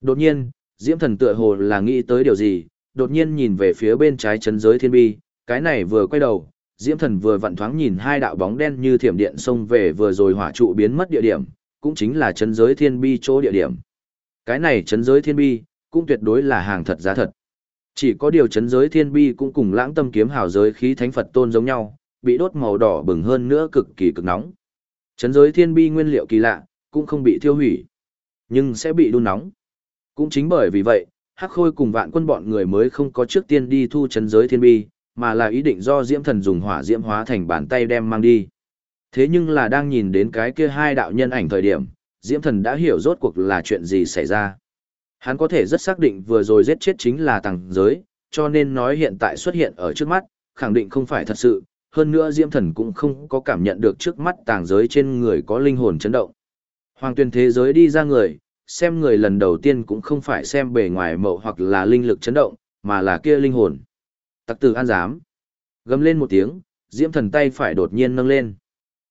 Đột nhiên, Diễm Thần tựa hồ là nghĩ tới điều gì, đột nhiên nhìn về phía bên trái chấn giới thiên bi, cái này vừa quay đầu, Diễm Thần vừa vặn thoáng nhìn hai đạo bóng đen như thiểm điện xông về vừa rồi hỏa trụ biến mất địa điểm, cũng chính là chấn giới thiên bi chỗ địa điểm. Cái này chấn giới thiên bi, cũng tuyệt đối là hàng thật giá thật. Chỉ có điều chấn giới thiên bi cũng cùng lãng tâm kiếm hào giới khí thánh Phật tôn giống nhau, bị đốt màu đỏ bừng hơn nữa cực kỳ cực nóng. Chấn giới thiên bi nguyên liệu kỳ lạ, cũng không bị thiêu hủy, nhưng sẽ bị đun nóng. Cũng chính bởi vì vậy, Hắc Khôi cùng vạn quân bọn người mới không có trước tiên đi thu chấn giới thiên bi, mà là ý định do diễm thần dùng hỏa diễm hóa thành bàn tay đem mang đi. Thế nhưng là đang nhìn đến cái kia hai đạo nhân ảnh thời điểm, diễm thần đã hiểu rốt cuộc là chuyện gì xảy ra. Hắn có thể rất xác định vừa rồi giết chết chính là tàng giới, cho nên nói hiện tại xuất hiện ở trước mắt, khẳng định không phải thật sự, hơn nữa diễm thần cũng không có cảm nhận được trước mắt tàng giới trên người có linh hồn chấn động. Hoàng tuyên thế giới đi ra người, xem người lần đầu tiên cũng không phải xem bề ngoài mậu hoặc là linh lực chấn động, mà là kia linh hồn. Tặc tử an dám. Gầm lên một tiếng, diễm thần tay phải đột nhiên nâng lên.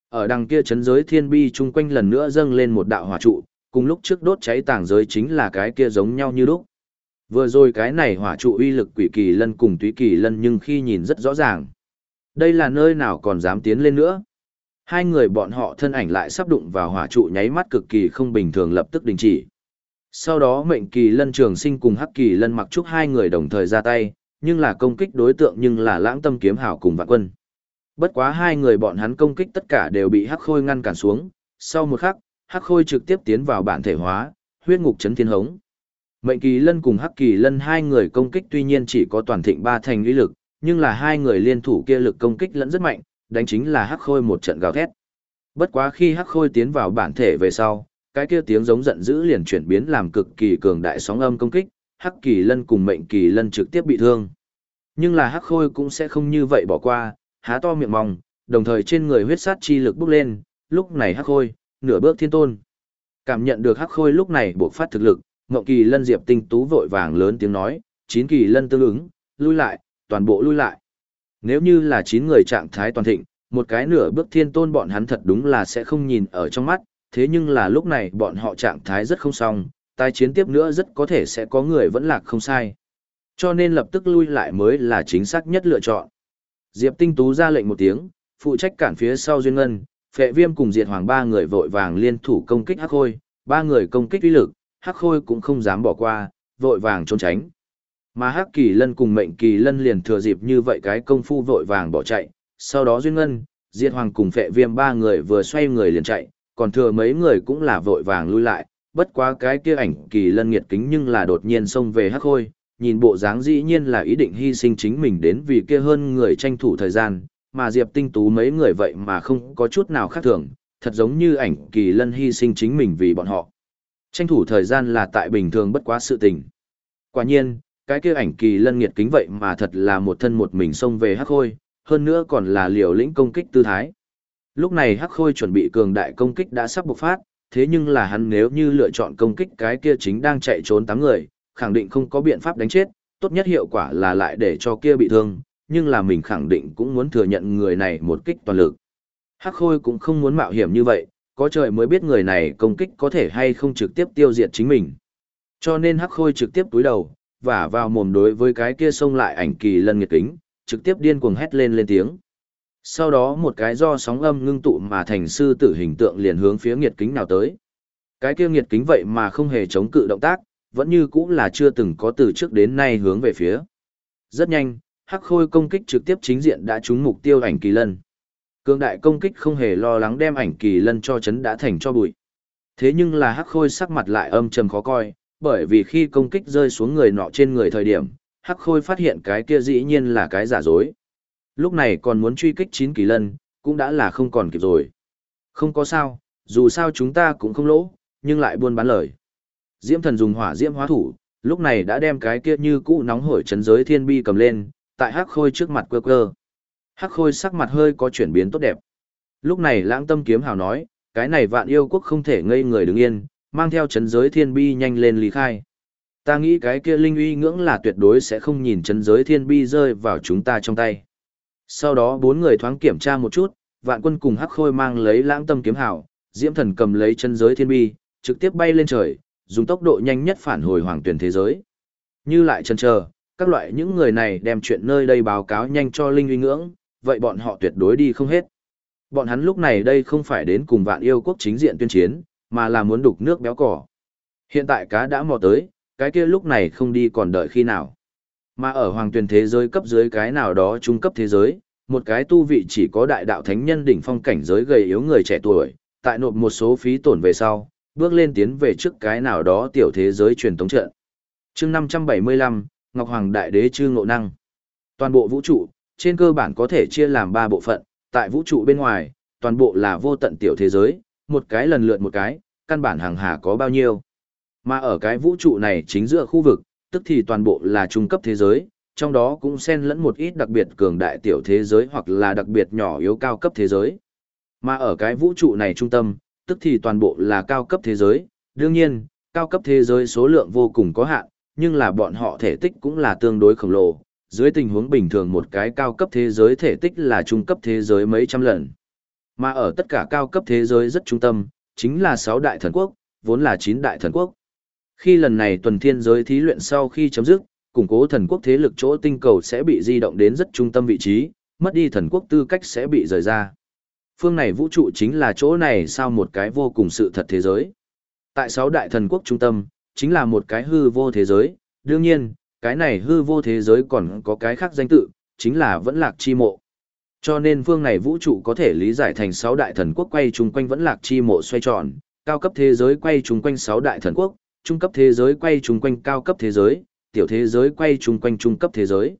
Ở đằng kia chấn giới thiên bi chung quanh lần nữa dâng lên một đạo hỏa trụ, cùng lúc trước đốt cháy tảng giới chính là cái kia giống nhau như lúc. Vừa rồi cái này hỏa trụ uy lực quỷ kỳ lân cùng túy kỳ lân nhưng khi nhìn rất rõ ràng. Đây là nơi nào còn dám tiến lên nữa. Hai người bọn họ thân ảnh lại sắp đụng vào hỏa trụ nháy mắt cực kỳ không bình thường lập tức đình chỉ. Sau đó mệnh kỳ lân trường sinh cùng hắc kỳ lân mặc trúc hai người đồng thời ra tay, nhưng là công kích đối tượng nhưng là lãng tâm kiếm hảo cùng vạn quân. Bất quá hai người bọn hắn công kích tất cả đều bị hắc khôi ngăn cản xuống, sau một khắc, hắc khôi trực tiếp tiến vào bản thể hóa, huyết ngục chấn thiên hống. Mệnh kỳ lân cùng hắc kỳ lân hai người công kích tuy nhiên chỉ có toàn thịnh ba thành uy lực, nhưng là hai người liên thủ kia lực công kích lẫn rất mạnh, đánh chính là hắc khôi một trận gào thét. Bất quá khi hắc khôi tiến vào bản thể về sau, cái kia tiếng giống giận dữ liền chuyển biến làm cực kỳ cường đại sóng âm công kích, hắc kỳ lân cùng mệnh kỳ lân trực tiếp bị thương. Nhưng là hắc khôi cũng sẽ không như vậy bỏ qua, há to miệng mong, đồng thời trên người huyết sát chi lực bốc lên, lúc này hắc khôi, nửa bước thiên tôn. Cảm nhận được hắc khôi lúc này buộc phát thực lực, ngộng kỳ lân diệp tinh tú vội vàng lớn tiếng nói, chín kỳ lân tương ứng, lui lại, toàn bộ lui lại. Nếu như là chín người trạng thái toàn thịnh, một cái nửa bước thiên tôn bọn hắn thật đúng là sẽ không nhìn ở trong mắt, thế nhưng là lúc này bọn họ trạng thái rất không xong, tái chiến tiếp nữa rất có thể sẽ có người vẫn lạc không sai. Cho nên lập tức lui lại mới là chính xác nhất lựa chọn. Diệp Tinh Tú ra lệnh một tiếng, phụ trách cản phía sau Duyên Ngân, Phệ Viêm cùng Diệt Hoàng ba người vội vàng liên thủ công kích Hắc Khôi, ba người công kích uy lực, Hắc Khôi cũng không dám bỏ qua, vội vàng trốn tránh. Mà Hắc Kỳ Lân cùng Mệnh Kỳ Lân liền thừa dịp như vậy cái công phu vội vàng bỏ chạy, sau đó Duyên Ngân, Diệt Hoàng cùng Phệ Viêm ba người vừa xoay người liền chạy, còn thừa mấy người cũng là vội vàng lui lại, bất quá cái kia ảnh Kỳ Lân nghiệt kính nhưng là đột nhiên xông về Hắc Khôi, nhìn bộ dáng dĩ nhiên là ý định hy sinh chính mình đến vì kia hơn người tranh thủ thời gian, mà Diệp Tinh Tú mấy người vậy mà không có chút nào khác thường, thật giống như ảnh Kỳ Lân hy sinh chính mình vì bọn họ. Tranh thủ thời gian là tại bình thường bất quá sự tình. Quả nhiên, cái kia ảnh kỳ lân nghiệt kính vậy mà thật là một thân một mình xông về hắc khôi, hơn nữa còn là liều lĩnh công kích tư thái. Lúc này hắc khôi chuẩn bị cường đại công kích đã sắp bộc phát, thế nhưng là hắn nếu như lựa chọn công kích cái kia chính đang chạy trốn tám người, khẳng định không có biện pháp đánh chết, tốt nhất hiệu quả là lại để cho kia bị thương, nhưng là mình khẳng định cũng muốn thừa nhận người này một kích toàn lực. Hắc khôi cũng không muốn mạo hiểm như vậy, có trời mới biết người này công kích có thể hay không trực tiếp tiêu diệt chính mình. Cho nên hắc khôi trực tiếp túi đầu, và vào mồm đối với cái kia xông lại ảnh kỳ lân nghiệt kính, trực tiếp điên cuồng hét lên lên tiếng. Sau đó một cái do sóng âm ngưng tụ mà thành sư tử hình tượng liền hướng phía nghiệt kính nào tới. Cái kia nghiệt kính vậy mà không hề chống cự động tác, vẫn như cũng là chưa từng có từ trước đến nay hướng về phía. Rất nhanh, hắc khôi công kích trực tiếp chính diện đã trúng mục tiêu ảnh kỳ lân. Cương đại công kích không hề lo lắng đem ảnh kỳ lân cho chấn đã thành cho bụi. Thế nhưng là hắc khôi sắc mặt lại âm trầm khó coi, bởi vì khi công kích rơi xuống người nọ trên người thời điểm, hắc khôi phát hiện cái kia dĩ nhiên là cái giả dối. Lúc này còn muốn truy kích chín kỳ lân, cũng đã là không còn kịp rồi. Không có sao, dù sao chúng ta cũng không lỗ, nhưng lại buôn bán lời. Diễm thần dùng hỏa diễm hóa thủ, lúc này đã đem cái kia như cũ nóng hổi chấn giới thiên bi cầm lên, tại hắc khôi trước mặt quơ quơ. Hắc khôi sắc mặt hơi có chuyển biến tốt đẹp. Lúc này lãng tâm kiếm hào nói, cái này vạn yêu quốc không thể ngây người đứng yên, mang theo chấn giới thiên bi nhanh lên lý khai. Ta nghĩ cái kia linh uy ngưỡng là tuyệt đối sẽ không nhìn chấn giới thiên bi rơi vào chúng ta trong tay. Sau đó bốn người thoáng kiểm tra một chút, vạn quân cùng hắc khôi mang lấy lãng tâm kiếm hảo diễm thần cầm lấy chân giới thiên bi, trực tiếp bay lên trời, dùng tốc độ nhanh nhất phản hồi hoàng tuyển thế giới. Như lại chân chờ, các loại những người này đem chuyện nơi đây báo cáo nhanh cho Linh uy ngưỡng, vậy bọn họ tuyệt đối đi không hết. Bọn hắn lúc này đây không phải đến cùng vạn yêu quốc chính diện tuyên chiến, mà là muốn đục nước béo cỏ. Hiện tại cá đã mò tới, cái kia lúc này không đi còn đợi khi nào. Mà ở hoàng tuyển thế giới cấp dưới cái nào đó trung cấp thế giới, một cái tu vị chỉ có đại đạo thánh nhân đỉnh phong cảnh giới gầy yếu người trẻ tuổi, tại nộp một số phí tổn về sau, bước lên tiến về trước cái nào đó tiểu thế giới truyền tống trận. chương 575, Ngọc Hoàng Đại Đế Chư Ngộ Năng. Toàn bộ vũ trụ, trên cơ bản có thể chia làm ba bộ phận, tại vũ trụ bên ngoài, toàn bộ là vô tận tiểu thế giới, một cái lần lượt một cái, căn bản hàng hà có bao nhiêu. Mà ở cái vũ trụ này chính giữa khu vực, tức thì toàn bộ là trung cấp thế giới, trong đó cũng xen lẫn một ít đặc biệt cường đại tiểu thế giới hoặc là đặc biệt nhỏ yếu cao cấp thế giới. Mà ở cái vũ trụ này trung tâm, tức thì toàn bộ là cao cấp thế giới, đương nhiên, cao cấp thế giới số lượng vô cùng có hạn, nhưng là bọn họ thể tích cũng là tương đối khổng lồ, dưới tình huống bình thường một cái cao cấp thế giới thể tích là trung cấp thế giới mấy trăm lần. Mà ở tất cả cao cấp thế giới rất trung tâm, chính là 6 đại thần quốc, vốn là 9 đại thần quốc. Khi lần này tuần thiên giới thí luyện sau khi chấm dứt, củng cố thần quốc thế lực chỗ tinh cầu sẽ bị di động đến rất trung tâm vị trí, mất đi thần quốc tư cách sẽ bị rời ra. Phương này vũ trụ chính là chỗ này sao một cái vô cùng sự thật thế giới. Tại 6 đại thần quốc trung tâm, chính là một cái hư vô thế giới, đương nhiên, cái này hư vô thế giới còn có cái khác danh tự, chính là vẫn lạc chi mộ. Cho nên phương này vũ trụ có thể lý giải thành 6 đại thần quốc quay chung quanh vẫn lạc chi mộ xoay tròn, cao cấp thế giới quay chung quanh 6 đại thần quốc, trung cấp thế giới quay chung quanh cao cấp thế giới, tiểu thế giới quay chung quanh trung cấp thế giới.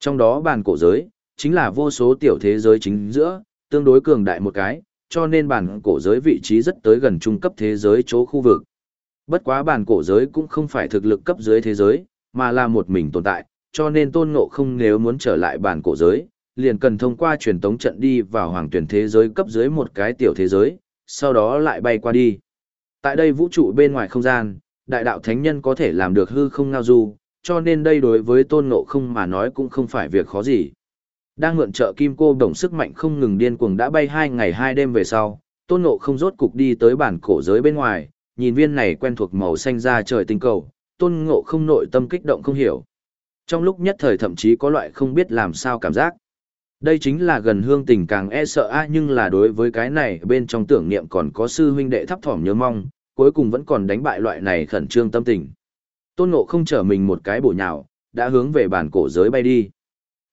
Trong đó bản cổ giới, chính là vô số tiểu thế giới chính giữa, tương đối cường đại một cái, cho nên bản cổ giới vị trí rất tới gần trung cấp thế giới chỗ khu vực. Bất quá bản cổ giới cũng không phải thực lực cấp dưới thế giới, mà là một mình tồn tại, cho nên tôn ngộ không nếu muốn trở lại bản cổ giới, liền cần thông qua truyền tống trận đi vào hoàng tuyển thế giới cấp dưới một cái tiểu thế giới, sau đó lại bay qua đi. Tại đây vũ trụ bên ngoài không gian, đại đạo thánh nhân có thể làm được hư không ngao du, cho nên đây đối với tôn ngộ không mà nói cũng không phải việc khó gì. Đang mượn trợ kim cô đồng sức mạnh không ngừng điên cuồng đã bay hai ngày hai đêm về sau, tôn ngộ không rốt cục đi tới bản cổ giới bên ngoài, nhìn viên này quen thuộc màu xanh ra trời tinh cầu, tôn ngộ không nội tâm kích động không hiểu. Trong lúc nhất thời thậm chí có loại không biết làm sao cảm giác. Đây chính là gần hương tình càng e sợ a nhưng là đối với cái này bên trong tưởng niệm còn có sư huynh đệ thấp thỏm nhớ mong, cuối cùng vẫn còn đánh bại loại này khẩn trương tâm tình. Tôn Ngộ không trở mình một cái bổ nhào, đã hướng về bản cổ giới bay đi.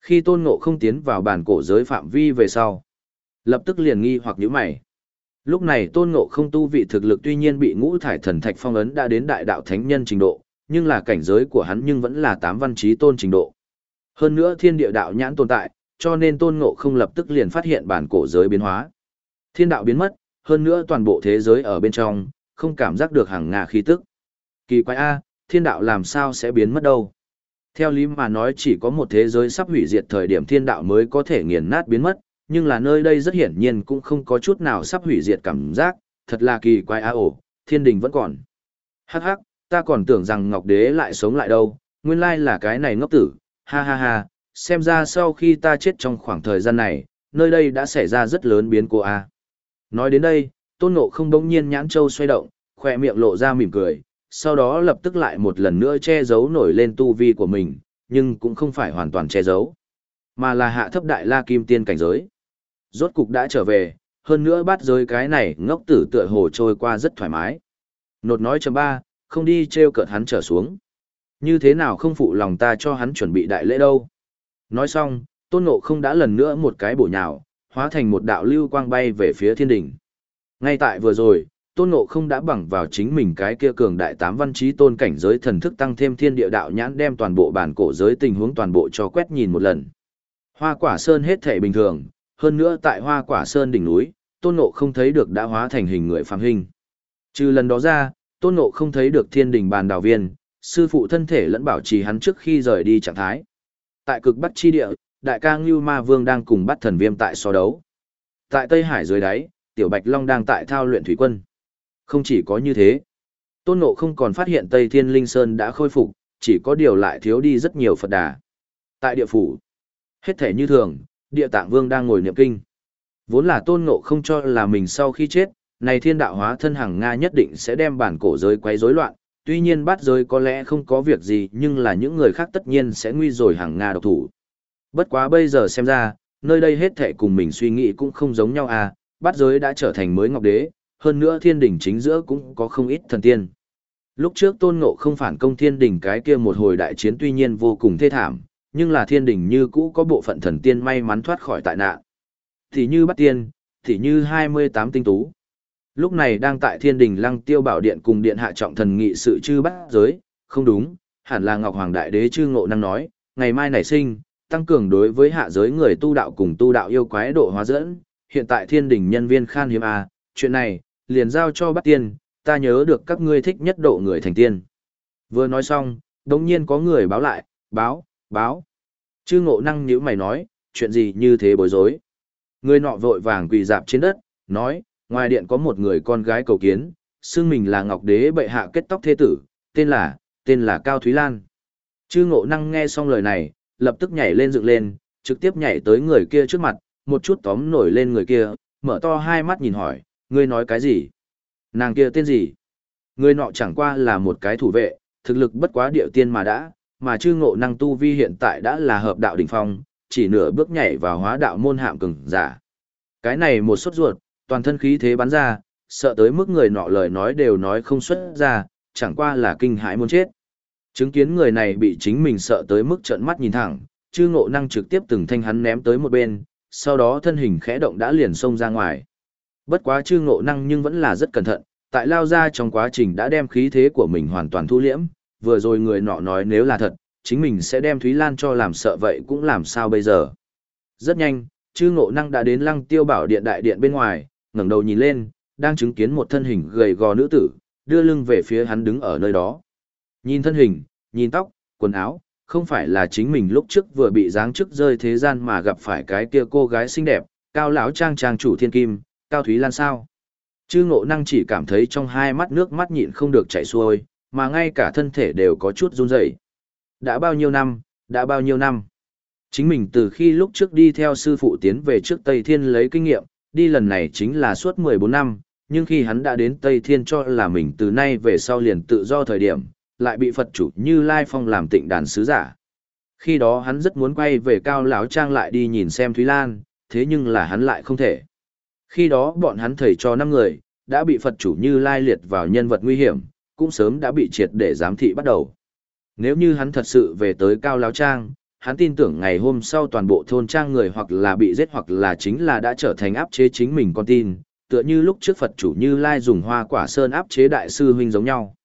Khi Tôn Ngộ không tiến vào bản cổ giới phạm vi về sau, lập tức liền nghi hoặc nhíu mày. Lúc này Tôn Ngộ không tu vị thực lực tuy nhiên bị ngũ thải thần thạch phong ấn đã đến đại đạo thánh nhân trình độ, nhưng là cảnh giới của hắn nhưng vẫn là tám văn trí tôn trình độ. Hơn nữa thiên địa đạo nhãn tồn tại, cho nên Tôn Ngộ không lập tức liền phát hiện bản cổ giới biến hóa. Thiên đạo biến mất, hơn nữa toàn bộ thế giới ở bên trong, không cảm giác được hàng ngà khí tức. Kỳ quái A, thiên đạo làm sao sẽ biến mất đâu? Theo lý mà nói chỉ có một thế giới sắp hủy diệt thời điểm thiên đạo mới có thể nghiền nát biến mất, nhưng là nơi đây rất hiển nhiên cũng không có chút nào sắp hủy diệt cảm giác, thật là kỳ quái a ổ, thiên đình vẫn còn. Hắc hắc, ta còn tưởng rằng Ngọc Đế lại sống lại đâu, nguyên lai là cái này ngốc tử, ha ha ha, xem ra sau khi ta chết trong khoảng thời gian này, nơi đây đã xảy ra rất lớn biến cố a. Nói đến đây, tôn ngộ không đống nhiên nhãn châu xoay động, khỏe miệng lộ ra mỉm cười, sau đó lập tức lại một lần nữa che giấu nổi lên tu vi của mình, nhưng cũng không phải hoàn toàn che giấu, mà là hạ thấp đại la kim tiên cảnh giới. Rốt cục đã trở về, hơn nữa bắt giới cái này ngốc tử tựa hồ trôi qua rất thoải mái. Nột nói chấm ba, không đi treo cợt hắn trở xuống. Như thế nào không phụ lòng ta cho hắn chuẩn bị đại lễ đâu. Nói xong, tôn ngộ không đã lần nữa một cái bổ nhào, hóa thành một đạo lưu quang bay về phía thiên đỉnh. Ngay tại vừa rồi, tôn ngộ không đã bằng vào chính mình cái kia cường đại tám văn trí tôn cảnh giới thần thức tăng thêm thiên địa đạo nhãn đem toàn bộ bản cổ giới tình huống toàn bộ cho quét nhìn một lần. Hoa quả sơn hết thể bình thường, hơn nữa tại hoa quả sơn đỉnh núi, tôn ngộ không thấy được đã hóa thành hình người phàm hình. Trừ lần đó ra, tôn ngộ không thấy được thiên đình bàn đào viên, sư phụ thân thể lẫn bảo trì hắn trước khi rời đi trạng thái. Tại cực bắc chi địa, đại ca Ngưu Ma Vương đang cùng bắt thần viêm tại so đấu. Tại Tây Hải dưới đáy, Tiểu Bạch Long đang tại thao luyện thủy quân. Không chỉ có như thế, Tôn Ngộ không còn phát hiện Tây Thiên Linh Sơn đã khôi phục, chỉ có điều lại thiếu đi rất nhiều Phật đà. Tại địa phủ, hết thể như thường, địa tạng vương đang ngồi niệm kinh. Vốn là Tôn Ngộ không cho là mình sau khi chết, này thiên đạo hóa thân hằng Nga nhất định sẽ đem bản cổ giới quấy rối loạn, tuy nhiên bắt giới có lẽ không có việc gì nhưng là những người khác tất nhiên sẽ nguy rồi hàng Nga độc thủ. Bất quá bây giờ xem ra, nơi đây hết thệ cùng mình suy nghĩ cũng không giống nhau à, bắt giới đã trở thành mới ngọc đế, hơn nữa thiên đỉnh chính giữa cũng có không ít thần tiên. Lúc trước tôn ngộ không phản công thiên đỉnh cái kia một hồi đại chiến tuy nhiên vô cùng thê thảm, nhưng là thiên đỉnh như cũ có bộ phận thần tiên may mắn thoát khỏi tại nạn. Thì như bắt tiên, thì như 28 tinh tú. Lúc này đang tại thiên đình lăng tiêu bảo điện cùng điện hạ trọng thần nghị sự chư bát giới, không đúng, hẳn là Ngọc Hoàng Đại Đế chư ngộ năng nói, ngày mai nảy sinh, tăng cường đối với hạ giới người tu đạo cùng tu đạo yêu quái độ hóa dẫn, hiện tại thiên đình nhân viên khan hiếm A, chuyện này, liền giao cho bắt tiên, ta nhớ được các ngươi thích nhất độ người thành tiên. Vừa nói xong, đồng nhiên có người báo lại, báo, báo. Chư ngộ năng nhữ mày nói, chuyện gì như thế bối rối. Người nọ vội vàng quỳ dạp trên đất, nói, ngoài điện có một người con gái cầu kiến, xương mình là Ngọc Đế bệ hạ kết tóc thế tử, tên là, tên là Cao Thúy Lan. Chư ngộ năng nghe xong lời này, lập tức nhảy lên dựng lên, trực tiếp nhảy tới người kia trước mặt, một chút tóm nổi lên người kia, mở to hai mắt nhìn hỏi, ngươi nói cái gì? Nàng kia tên gì? Người nọ chẳng qua là một cái thủ vệ, thực lực bất quá điệu tiên mà đã, mà chư ngộ năng tu vi hiện tại đã là hợp đạo đỉnh phong, chỉ nửa bước nhảy vào hóa đạo môn hạm cường giả. Cái này một suất ruột, toàn thân khí thế bắn ra, sợ tới mức người nọ lời nói đều nói không xuất ra, chẳng qua là kinh hãi muốn chết. Chứng kiến người này bị chính mình sợ tới mức trợn mắt nhìn thẳng, chư ngộ năng trực tiếp từng thanh hắn ném tới một bên, sau đó thân hình khẽ động đã liền xông ra ngoài. Bất quá chư ngộ năng nhưng vẫn là rất cẩn thận, tại lao ra trong quá trình đã đem khí thế của mình hoàn toàn thu liễm, vừa rồi người nọ nói nếu là thật, chính mình sẽ đem Thúy Lan cho làm sợ vậy cũng làm sao bây giờ. Rất nhanh, chư ngộ năng đã đến lăng tiêu bảo điện đại điện bên ngoài, ngẩng đầu nhìn lên, đang chứng kiến một thân hình gầy gò nữ tử, đưa lưng về phía hắn đứng ở nơi đó. Nhìn thân hình, nhìn tóc, quần áo, không phải là chính mình lúc trước vừa bị giáng chức rơi thế gian mà gặp phải cái kia cô gái xinh đẹp, cao lão trang trang chủ thiên kim, cao thúy lan sao. Chư ngộ năng chỉ cảm thấy trong hai mắt nước mắt nhịn không được chảy xuôi, mà ngay cả thân thể đều có chút run rẩy. Đã bao nhiêu năm, đã bao nhiêu năm. Chính mình từ khi lúc trước đi theo sư phụ tiến về trước Tây Thiên lấy kinh nghiệm, đi lần này chính là suốt 14 năm, nhưng khi hắn đã đến Tây Thiên cho là mình từ nay về sau liền tự do thời điểm, lại bị Phật chủ Như Lai Phong làm tịnh đàn sứ giả. Khi đó hắn rất muốn quay về Cao Lão Trang lại đi nhìn xem Thúy Lan, thế nhưng là hắn lại không thể. Khi đó bọn hắn thầy cho 5 người, đã bị Phật chủ Như Lai liệt vào nhân vật nguy hiểm, cũng sớm đã bị triệt để giám thị bắt đầu. Nếu như hắn thật sự về tới Cao Lão Trang, hắn tin tưởng ngày hôm sau toàn bộ thôn trang người hoặc là bị giết hoặc là chính là đã trở thành áp chế chính mình con tin, tựa như lúc trước Phật chủ Như Lai dùng hoa quả sơn áp chế đại sư huynh giống nhau.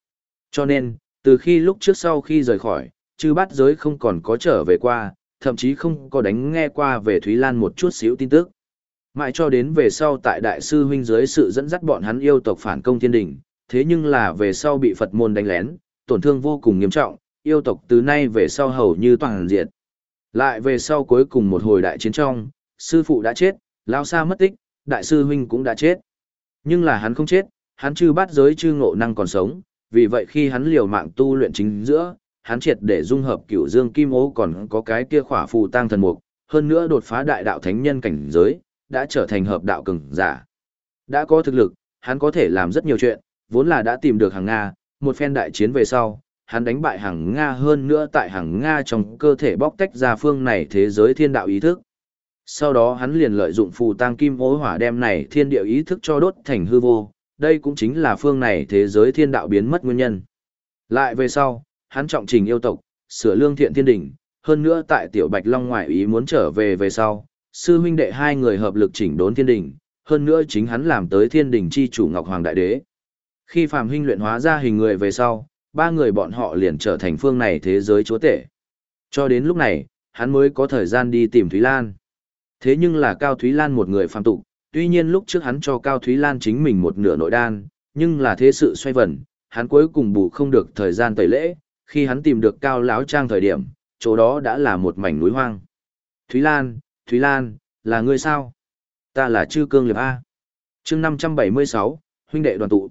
Cho nên, từ khi lúc trước sau khi rời khỏi, chư bát giới không còn có trở về qua, thậm chí không có đánh nghe qua về Thúy Lan một chút xíu tin tức. Mãi cho đến về sau tại đại sư huynh dưới sự dẫn dắt bọn hắn yêu tộc phản công thiên đình, thế nhưng là về sau bị Phật môn đánh lén, tổn thương vô cùng nghiêm trọng, yêu tộc từ nay về sau hầu như toàn diệt. Lại về sau cuối cùng một hồi đại chiến trong, sư phụ đã chết, lao xa mất tích, đại sư huynh cũng đã chết. Nhưng là hắn không chết, hắn chư bát giới chư ngộ năng còn sống, vì vậy khi hắn liều mạng tu luyện chính giữa, hắn triệt để dung hợp cửu dương kim ố còn có cái kia khỏa phù tăng thần mục, hơn nữa đột phá đại đạo thánh nhân cảnh giới, đã trở thành hợp đạo cường giả. Đã có thực lực, hắn có thể làm rất nhiều chuyện, vốn là đã tìm được hàng Nga, một phen đại chiến về sau, hắn đánh bại hàng Nga hơn nữa tại hàng Nga trong cơ thể bóc tách ra phương này thế giới thiên đạo ý thức. Sau đó hắn liền lợi dụng phù tăng kim hối hỏa đem này thiên địa ý thức cho đốt thành hư vô, đây cũng chính là phương này thế giới thiên đạo biến mất nguyên nhân. Lại về sau, hắn trọng trình yêu tộc, sửa lương thiện thiên đỉnh, hơn nữa tại tiểu Bạch Long ngoại ý muốn trở về về sau, sư huynh đệ hai người hợp lực chỉnh đốn thiên đỉnh, hơn nữa chính hắn làm tới thiên đỉnh chi chủ Ngọc Hoàng Đại Đế. Khi phàm huynh luyện hóa ra hình người về sau, ba người bọn họ liền trở thành phương này thế giới chúa tể. Cho đến lúc này, hắn mới có thời gian đi tìm Thúy Lan. Thế nhưng là Cao Thúy Lan một người phàm tục, tuy nhiên lúc trước hắn cho Cao Thúy Lan chính mình một nửa nội đan, nhưng là thế sự xoay vần, hắn cuối cùng bù không được thời gian tẩy lễ, khi hắn tìm được Cao Láo Trang thời điểm, chỗ đó đã là một mảnh núi hoang. Thúy Lan, Thúy Lan, là ngươi sao? Ta là Chư Cương Liệp A. chương 576, huynh đệ đoàn tụ.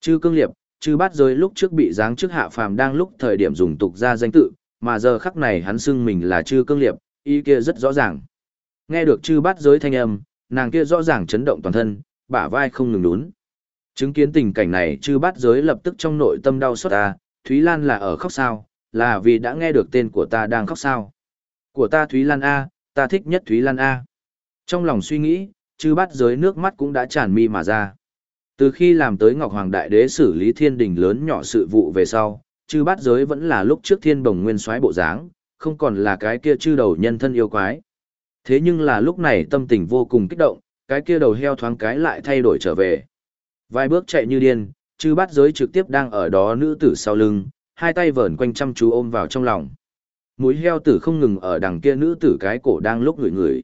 Chư Cương Liệp, Chư Bát Giới lúc trước bị giáng chức hạ phàm đang lúc thời điểm dùng tục ra danh tự, mà giờ khắc này hắn xưng mình là chư Cương Liệp, ý kia rất rõ ràng. Nghe được chư Bát Giới thanh âm, nàng kia rõ ràng chấn động toàn thân, bả vai không ngừng đún. Chứng kiến tình cảnh này chư bát giới lập tức trong nội tâm đau xót ta, Thúy Lan là ở khóc sao, là vì đã nghe được tên của ta đang khóc sao. Của ta Thúy Lan A, ta thích nhất Thúy Lan A. Trong lòng suy nghĩ, chư bát giới nước mắt cũng đã tràn mi mà ra. Từ khi làm tới Ngọc Hoàng Đại Đế xử lý thiên đình lớn nhỏ sự vụ về sau, chư bát giới vẫn là lúc trước thiên bồng nguyên soái bộ dáng, không còn là cái kia chư đầu nhân thân yêu quái. Thế nhưng là lúc này tâm tình vô cùng kích động, cái kia đầu heo thoáng cái lại thay đổi trở về. Vài bước chạy như điên, chư bát giới trực tiếp đang ở đó nữ tử sau lưng, hai tay vờn quanh chăm chú ôm vào trong lòng. Mũi heo tử không ngừng ở đằng kia nữ tử cái cổ đang lúc ngửi ngửi.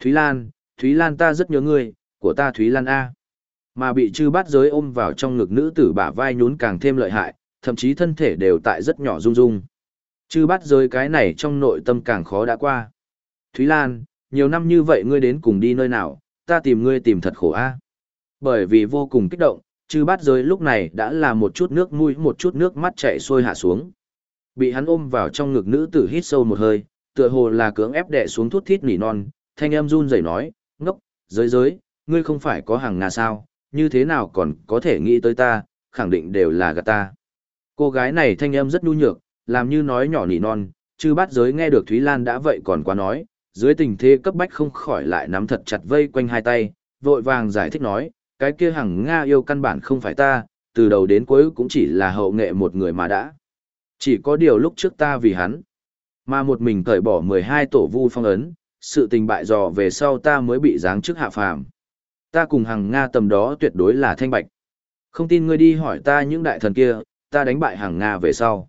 Thúy Lan, Thúy Lan ta rất nhớ ngươi, của ta Thúy Lan A. Mà bị chư bát giới ôm vào trong ngực nữ tử bả vai nhún càng thêm lợi hại, thậm chí thân thể đều tại rất nhỏ rung rung. Chư bát giới cái này trong nội tâm càng khó đã qua. Thúy Lan, nhiều năm như vậy ngươi đến cùng đi nơi nào, ta tìm ngươi tìm thật khổ a. Bởi vì vô cùng kích động, chư bát giới lúc này đã là một chút nước mũi một chút nước mắt chảy xuôi hạ xuống. Bị hắn ôm vào trong ngực nữ tử hít sâu một hơi, tựa hồ là cưỡng ép đè xuống thuốc thít nỉ non, thanh em run rẩy nói, ngốc, giới giới, ngươi không phải có hàng ngà sao, như thế nào còn có thể nghĩ tới ta, khẳng định đều là gạt ta. Cô gái này thanh em rất nhu nhược, làm như nói nhỏ nỉ non, chứ bát giới nghe được Thúy Lan đã vậy còn quá nói, dưới tình thế cấp bách không khỏi lại nắm thật chặt vây quanh hai tay, vội vàng giải thích nói, cái kia hằng Nga yêu căn bản không phải ta, từ đầu đến cuối cũng chỉ là hậu nghệ một người mà đã. Chỉ có điều lúc trước ta vì hắn, mà một mình cởi bỏ 12 tổ vu phong ấn, sự tình bại dò về sau ta mới bị giáng chức hạ phàm. Ta cùng hàng Nga tầm đó tuyệt đối là thanh bạch. Không tin ngươi đi hỏi ta những đại thần kia, ta đánh bại hàng Nga về sau.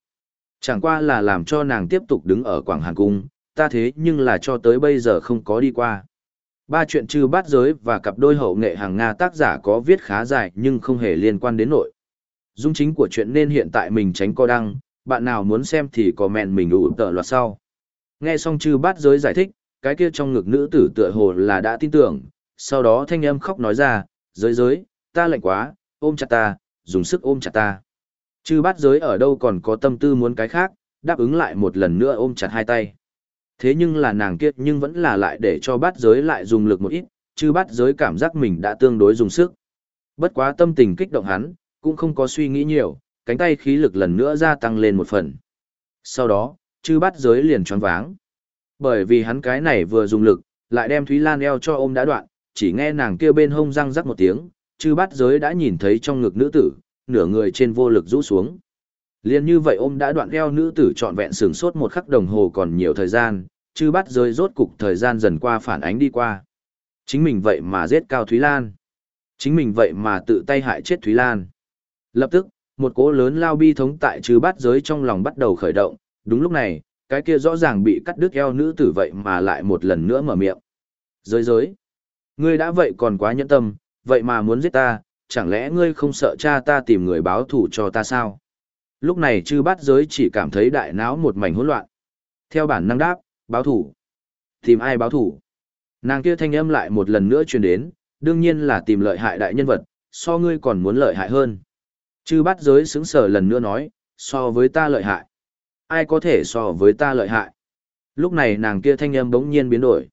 Chẳng qua là làm cho nàng tiếp tục đứng ở Quảng Hàn Cung, ta thế nhưng là cho tới bây giờ không có đi qua. Ba chuyện trừ bát giới và cặp đôi hậu nghệ hàng Nga tác giả có viết khá dài nhưng không hề liên quan đến nội. Dung chính của chuyện nên hiện tại mình tránh co đăng, bạn nào muốn xem thì comment mình đủ tờ loạt sau. Nghe xong trừ bát giới giải thích, cái kia trong ngực nữ tử tựa hồ là đã tin tưởng, sau đó thanh âm khóc nói ra, giới giới, ta lạnh quá, ôm chặt ta, dùng sức ôm chặt ta. Chư bát giới ở đâu còn có tâm tư muốn cái khác, đáp ứng lại một lần nữa ôm chặt hai tay. Thế nhưng là nàng kiệt nhưng vẫn là lại để cho bát giới lại dùng lực một ít, chư bát giới cảm giác mình đã tương đối dùng sức. Bất quá tâm tình kích động hắn, cũng không có suy nghĩ nhiều, cánh tay khí lực lần nữa gia tăng lên một phần. Sau đó, chư bát giới liền choáng váng. Bởi vì hắn cái này vừa dùng lực, lại đem Thúy Lan eo cho ôm đã đoạn, chỉ nghe nàng kêu bên hông răng rắc một tiếng, chư bát giới đã nhìn thấy trong ngực nữ tử, nửa người trên vô lực rũ xuống. Liên như vậy ôm đã đoạn eo nữ tử trọn vẹn sừng sốt một khắc đồng hồ còn nhiều thời gian, chư bát giới rốt cục thời gian dần qua phản ánh đi qua. Chính mình vậy mà giết Cao Thúy Lan. Chính mình vậy mà tự tay hại chết Thúy Lan. Lập tức, một cỗ lớn lao bi thống tại chư bát giới trong lòng bắt đầu khởi động, đúng lúc này, cái kia rõ ràng bị cắt đứt eo nữ tử vậy mà lại một lần nữa mở miệng. Giới giới. Ngươi đã vậy còn quá nhẫn tâm, vậy mà muốn giết ta, chẳng lẽ ngươi không sợ cha ta tìm người báo thù cho ta sao? Lúc này chư bát giới chỉ cảm thấy đại não một mảnh hỗn loạn. Theo bản năng đáp, báo thủ. Tìm ai báo thủ? Nàng kia thanh âm lại một lần nữa truyền đến, đương nhiên là tìm lợi hại đại nhân vật, so ngươi còn muốn lợi hại hơn. Chư bát giới xứng sở lần nữa nói, so với ta lợi hại. Ai có thể so với ta lợi hại? Lúc này nàng kia thanh âm bỗng nhiên biến đổi.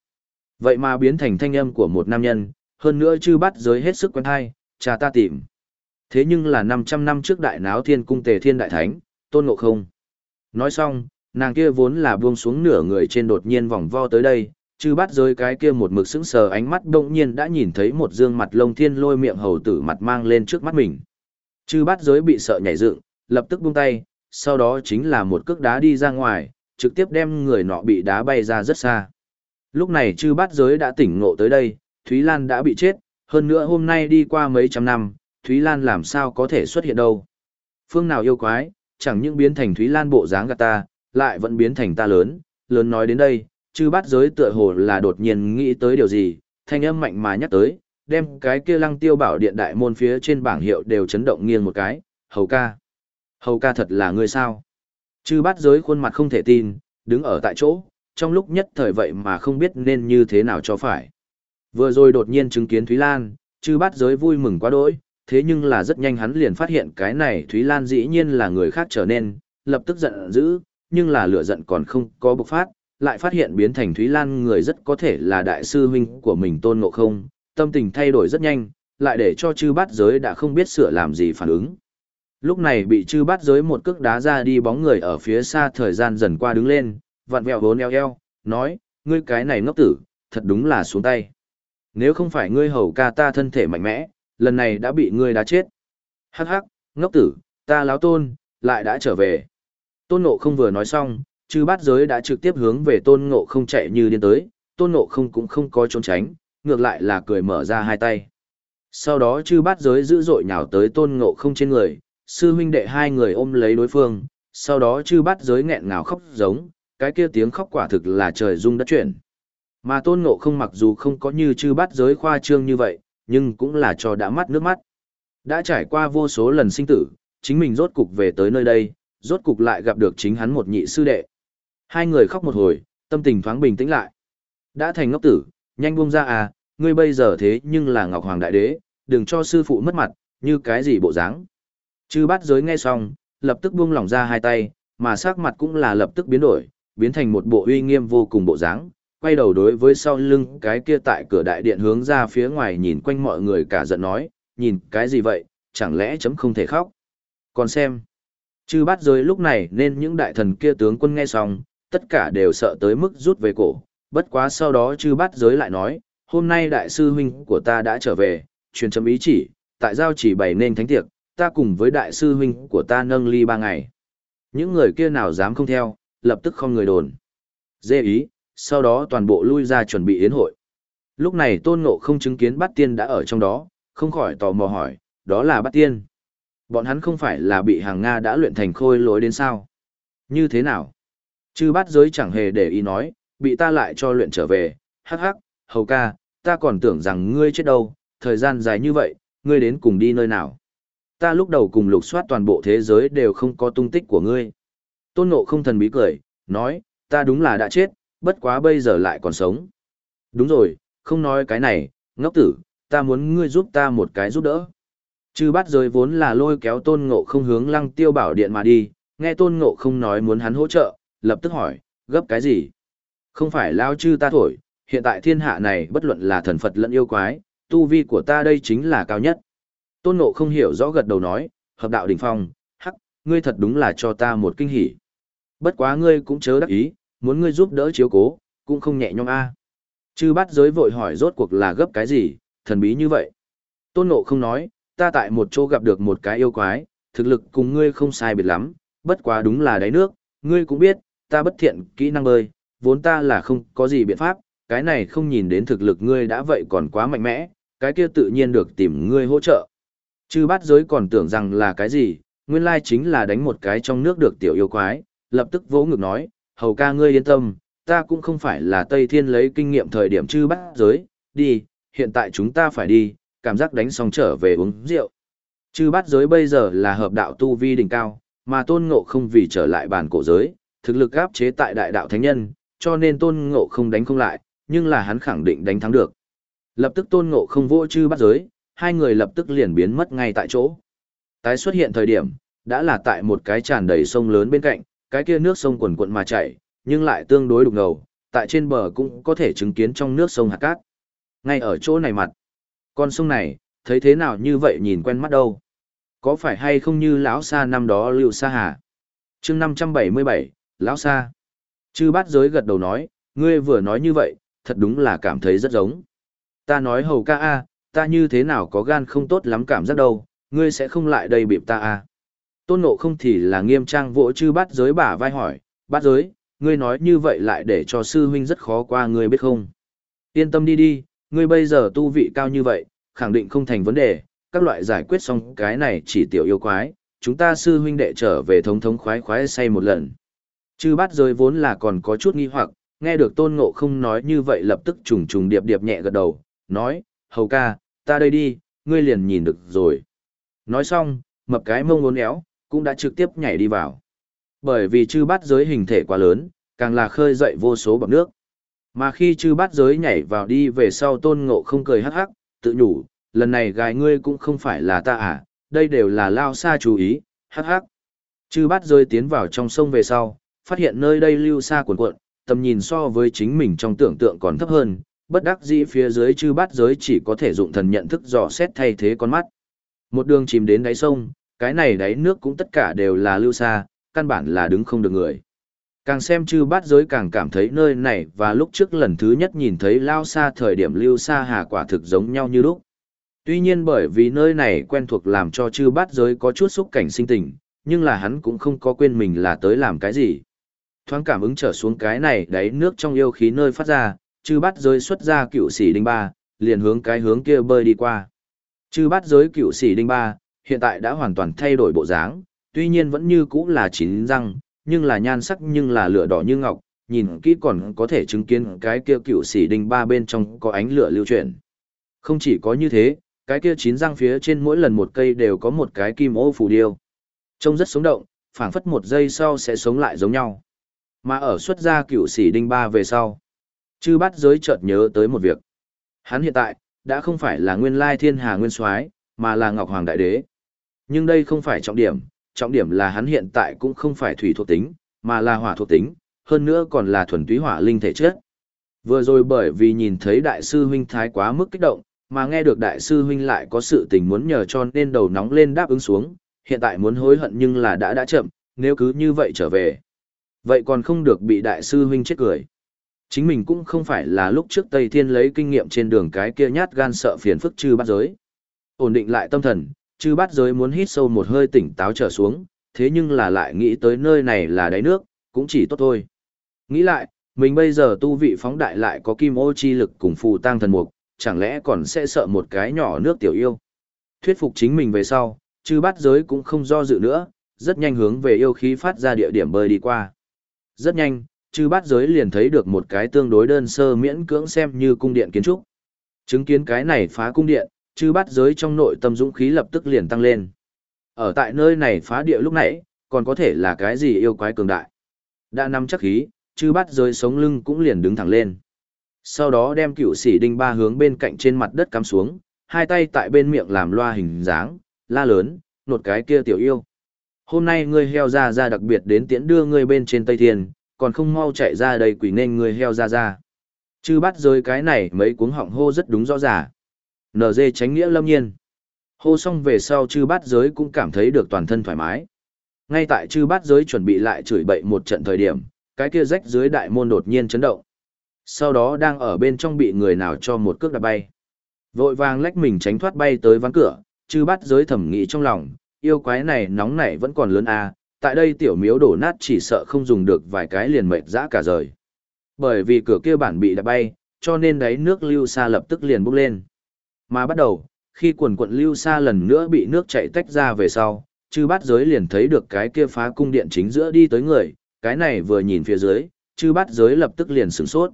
Vậy mà biến thành thanh âm của một nam nhân, hơn nữa chư bát giới hết sức quen hay, cha ta tìm. Thế nhưng là 500 năm trước đại náo thiên cung tề thiên đại thánh, tôn ngộ không. Nói xong, nàng kia vốn là buông xuống nửa người trên đột nhiên vòng vo tới đây, chư bắt Giới cái kia một mực sững sờ ánh mắt đông nhiên đã nhìn thấy một dương mặt lông thiên lôi miệng hầu tử mặt mang lên trước mắt mình. Chư bắt giới bị sợ nhảy dựng, lập tức buông tay, sau đó chính là một cước đá đi ra ngoài, trực tiếp đem người nọ bị đá bay ra rất xa. Lúc này chư bát giới đã tỉnh ngộ tới đây, Thúy Lan đã bị chết, hơn nữa hôm nay đi qua mấy trăm năm, Thúy Lan làm sao có thể xuất hiện đâu. Phương nào yêu quái, chẳng những biến thành Thúy Lan bộ dáng gạt ta, lại vẫn biến thành ta lớn, lớn nói đến đây, chư bát giới tựa hồ là đột nhiên nghĩ tới điều gì, thanh âm mạnh mà nhắc tới, đem cái kia lăng tiêu bảo điện đại môn phía trên bảng hiệu đều chấn động nghiêng một cái, hầu ca. Hầu ca thật là người sao? Chư bát giới khuôn mặt không thể tin, đứng ở tại chỗ, trong lúc nhất thời vậy mà không biết nên như thế nào cho phải. Vừa rồi đột nhiên chứng kiến Thúy Lan, chư bát giới vui mừng quá đỗi, thế nhưng là rất nhanh hắn liền phát hiện cái này Thúy Lan dĩ nhiên là người khác trở nên, lập tức giận dữ, nhưng là lửa giận còn không có bộc phát, lại phát hiện biến thành Thúy Lan người rất có thể là đại sư huynh của mình tôn ngộ không, tâm tình thay đổi rất nhanh, lại để cho chư bát giới đã không biết sửa làm gì phản ứng. Lúc này bị chư bát giới một cước đá ra đi bóng người ở phía xa thời gian dần qua đứng lên, vặn vẹo vốn eo eo, nói, ngươi cái này ngốc tử, thật đúng là xuống tay. Nếu không phải ngươi hầu ca ta thân thể mạnh mẽ, lần này đã bị ngươi đá chết. Hắc hắc, ngốc tử, ta láo tôn, lại đã trở về. Tôn ngộ không vừa nói xong, chư bát giới đã trực tiếp hướng về tôn ngộ không chạy như điên tới, tôn ngộ không cũng không có trốn tránh, ngược lại là cười mở ra hai tay. Sau đó chư bát giới dữ dội nhào tới tôn ngộ không trên người, sư huynh đệ hai người ôm lấy đối phương, sau đó chư bát giới nghẹn ngào khóc giống, cái kia tiếng khóc quả thực là trời rung đất chuyển. Mà tôn ngộ không mặc dù không có như chư bát giới khoa trương như vậy, nhưng cũng là cho đã mắt nước mắt. Đã trải qua vô số lần sinh tử, chính mình rốt cục về tới nơi đây, rốt cục lại gặp được chính hắn một nhị sư đệ. Hai người khóc một hồi, tâm tình thoáng bình tĩnh lại. Đã thành ngốc tử, nhanh buông ra à, ngươi bây giờ thế nhưng là Ngọc Hoàng Đại Đế, đừng cho sư phụ mất mặt, như cái gì bộ dáng. Chư bát giới nghe xong, lập tức buông lỏng ra hai tay, mà sắc mặt cũng là lập tức biến đổi, biến thành một bộ uy nghiêm vô cùng bộ dáng, quay đầu đối với sau lưng cái kia tại cửa đại điện hướng ra phía ngoài nhìn quanh mọi người cả giận nói, nhìn cái gì vậy, chẳng lẽ chấm không thể khóc. Còn xem, chư bát giới lúc này nên những đại thần kia tướng quân nghe xong, tất cả đều sợ tới mức rút về cổ, bất quá sau đó chư bát giới lại nói, hôm nay đại sư huynh của ta đã trở về, truyền chấm ý chỉ, tại giao chỉ bày nên thánh tiệc, ta cùng với đại sư huynh của ta nâng ly ba ngày. Những người kia nào dám không theo, lập tức không người đồn. Dê ý, sau đó toàn bộ lui ra chuẩn bị yến hội. Lúc này tôn ngộ không chứng kiến bát tiên đã ở trong đó, không khỏi tò mò hỏi, đó là bát tiên. Bọn hắn không phải là bị hàng Nga đã luyện thành khôi lối đến sao? Như thế nào? Chư bát giới chẳng hề để ý nói, bị ta lại cho luyện trở về, hắc hắc, hầu ca, ta còn tưởng rằng ngươi chết đâu, thời gian dài như vậy, ngươi đến cùng đi nơi nào. Ta lúc đầu cùng lục soát toàn bộ thế giới đều không có tung tích của ngươi. Tôn ngộ không thần bí cười, nói, ta đúng là đã chết, bất quá bây giờ lại còn sống. Đúng rồi, không nói cái này, ngốc tử, ta muốn ngươi giúp ta một cái giúp đỡ. Chư bắt giới vốn là lôi kéo tôn ngộ không hướng lăng tiêu bảo điện mà đi, nghe tôn ngộ không nói muốn hắn hỗ trợ, lập tức hỏi, gấp cái gì? Không phải lao chư ta thổi, hiện tại thiên hạ này bất luận là thần Phật lẫn yêu quái, tu vi của ta đây chính là cao nhất. Tôn ngộ không hiểu rõ gật đầu nói, hợp đạo đỉnh phong, hắc, ngươi thật đúng là cho ta một kinh hỉ. Bất quá ngươi cũng chớ đắc ý, muốn ngươi giúp đỡ chiếu cố, cũng không nhẹ nhõm a. Chư bắt giới vội hỏi rốt cuộc là gấp cái gì, thần bí như vậy. Tôn ngộ không nói, ta tại một chỗ gặp được một cái yêu quái, thực lực cùng ngươi không sai biệt lắm, bất quá đúng là đáy nước, ngươi cũng biết, ta bất thiện kỹ năng bơi, vốn ta là không có gì biện pháp, cái này không nhìn đến thực lực ngươi đã vậy còn quá mạnh mẽ, cái kia tự nhiên được tìm ngươi hỗ trợ. Chư bát giới còn tưởng rằng là cái gì, nguyên lai chính là đánh một cái trong nước được tiểu yêu quái, lập tức vỗ ngực nói, hầu ca ngươi yên tâm, ta cũng không phải là Tây Thiên lấy kinh nghiệm thời điểm chư bát giới, đi, hiện tại chúng ta phải đi, cảm giác đánh xong trở về uống rượu. Chư bát giới bây giờ là hợp đạo tu vi đỉnh cao, mà tôn ngộ không vì trở lại bản cổ giới, thực lực áp chế tại đại đạo thánh nhân, cho nên tôn ngộ không đánh không lại, nhưng là hắn khẳng định đánh thắng được. Lập tức tôn ngộ không vô chư bắt giới, hai người lập tức liền biến mất ngay tại chỗ. Tái xuất hiện thời điểm, đã là tại một cái tràn đầy sông lớn bên cạnh, cái kia nước sông quần quận mà chảy, nhưng lại tương đối đục ngầu, tại trên bờ cũng có thể chứng kiến trong nước sông hạt cát. Ngay ở chỗ này mặt, con sông này, thấy thế nào như vậy nhìn quen mắt đâu. Có phải hay không như lão xa năm đó lưu xa hà? chương 577, lão xa. Chư bát giới gật đầu nói, ngươi vừa nói như vậy, thật đúng là cảm thấy rất giống. Ta nói hầu ca a, ta như thế nào có gan không tốt lắm cảm giác đâu, ngươi sẽ không lại đây bịp ta a. Tôn nộ không thì là nghiêm trang vỗ chư bát giới bả vai hỏi, bát giới, ngươi nói như vậy lại để cho sư huynh rất khó qua ngươi biết không. Yên tâm đi đi, ngươi bây giờ tu vị cao như vậy, khẳng định không thành vấn đề, các loại giải quyết xong cái này chỉ tiểu yêu quái, chúng ta sư huynh đệ trở về thống thống khoái khoái say một lần. Chư bát giới vốn là còn có chút nghi hoặc, nghe được tôn ngộ không nói như vậy lập tức trùng trùng điệp điệp nhẹ gật đầu, nói, hầu ca, ta đây đi, ngươi liền nhìn được rồi. Nói xong, mập cái mông ngốn éo, cũng đã trực tiếp nhảy đi vào. Bởi vì chư bát giới hình thể quá lớn, càng là khơi dậy vô số bọt nước. Mà khi chư bát giới nhảy vào đi về sau tôn ngộ không cười hắc hắc, tự nhủ, lần này gài ngươi cũng không phải là ta à, đây đều là lao xa chú ý, hắc hắc. Chư bát giới tiến vào trong sông về sau, phát hiện nơi đây lưu xa cuồn cuộn, tầm nhìn so với chính mình trong tưởng tượng còn thấp hơn, Bất đắc dĩ phía dưới chư bát giới chỉ có thể dụng thần nhận thức dò xét thay thế con mắt. Một đường chìm đến đáy sông, cái này đáy nước cũng tất cả đều là lưu xa, căn bản là đứng không được người. Càng xem chư bát giới càng cảm thấy nơi này và lúc trước lần thứ nhất nhìn thấy lao xa thời điểm lưu xa hà quả thực giống nhau như lúc. Tuy nhiên bởi vì nơi này quen thuộc làm cho chư bát giới có chút xúc cảnh sinh tình, nhưng là hắn cũng không có quên mình là tới làm cái gì. Thoáng cảm ứng trở xuống cái này đáy nước trong yêu khí nơi phát ra, chư bát giới xuất ra cựu sĩ đinh ba, liền hướng cái hướng kia bơi đi qua. Chư bát giới cựu sĩ đinh ba, hiện tại đã hoàn toàn thay đổi bộ dáng, tuy nhiên vẫn như cũ là chín răng, nhưng là nhan sắc nhưng là lửa đỏ như ngọc, nhìn kỹ còn có thể chứng kiến cái kia cựu sĩ đinh ba bên trong có ánh lửa lưu chuyển. Không chỉ có như thế, cái kia chín răng phía trên mỗi lần một cây đều có một cái kim ô phù điêu. Trông rất sống động, phảng phất một giây sau sẽ sống lại giống nhau. Mà ở xuất gia cựu sĩ đinh ba về sau, chư bắt giới chợt nhớ tới một việc. Hắn hiện tại, đã không phải là nguyên lai thiên hà nguyên soái mà là ngọc hoàng đại đế. Nhưng đây không phải trọng điểm, trọng điểm là hắn hiện tại cũng không phải thủy thuộc tính, mà là hỏa thuộc tính, hơn nữa còn là thuần túy hỏa linh thể chất. Vừa rồi bởi vì nhìn thấy đại sư huynh thái quá mức kích động, mà nghe được đại sư huynh lại có sự tình muốn nhờ cho nên đầu nóng lên đáp ứng xuống, hiện tại muốn hối hận nhưng là đã đã chậm, nếu cứ như vậy trở về. Vậy còn không được bị đại sư huynh chết cười. Chính mình cũng không phải là lúc trước Tây Thiên lấy kinh nghiệm trên đường cái kia nhát gan sợ phiền phức chư bắt giới. Ổn định lại tâm thần, chư bát giới muốn hít sâu một hơi tỉnh táo trở xuống, thế nhưng là lại nghĩ tới nơi này là đáy nước, cũng chỉ tốt thôi. Nghĩ lại, mình bây giờ tu vị phóng đại lại có kim ô chi lực cùng phù tăng thần mục, chẳng lẽ còn sẽ sợ một cái nhỏ nước tiểu yêu. Thuyết phục chính mình về sau, chư bát giới cũng không do dự nữa, rất nhanh hướng về yêu khí phát ra địa điểm bơi đi qua. Rất nhanh, chư bát giới liền thấy được một cái tương đối đơn sơ miễn cưỡng xem như cung điện kiến trúc. Chứng kiến cái này phá cung điện, chư bát giới trong nội tâm dũng khí lập tức liền tăng lên. Ở tại nơi này phá địa lúc nãy, còn có thể là cái gì yêu quái cường đại. Đã nắm chắc khí, chư bát giới sống lưng cũng liền đứng thẳng lên. Sau đó đem cựu sĩ đinh ba hướng bên cạnh trên mặt đất cắm xuống, hai tay tại bên miệng làm loa hình dáng, la lớn, nột cái kia tiểu yêu. Hôm nay ngươi heo ra ra đặc biệt đến tiễn đưa ngươi bên trên Tây Thiên, còn không mau chạy ra đây quỷ nên ngươi heo ra ra. Chư bắt rơi cái này mấy cuống họng hô rất đúng rõ ràng. NG tránh nghĩa lâm nhiên. Hô xong về sau chư bát giới cũng cảm thấy được toàn thân thoải mái. Ngay tại chư bát giới chuẩn bị lại chửi bậy một trận thời điểm, cái kia rách dưới đại môn đột nhiên chấn động. Sau đó đang ở bên trong bị người nào cho một cước đạp bay. Vội vàng lách mình tránh thoát bay tới ván cửa, chư bát giới thẩm nghĩ trong lòng, yêu quái này nóng nảy vẫn còn lớn à, tại đây tiểu miếu đổ nát chỉ sợ không dùng được vài cái liền mệt dã cả rời. Bởi vì cửa kia bản bị đạp bay, cho nên đáy nước lưu xa lập tức liền bốc lên. Mà bắt đầu, khi quần quận lưu xa lần nữa bị nước chạy tách ra về sau, chư bát giới liền thấy được cái kia phá cung điện chính giữa đi tới người, cái này vừa nhìn phía dưới, chư bát giới lập tức liền sửng sốt.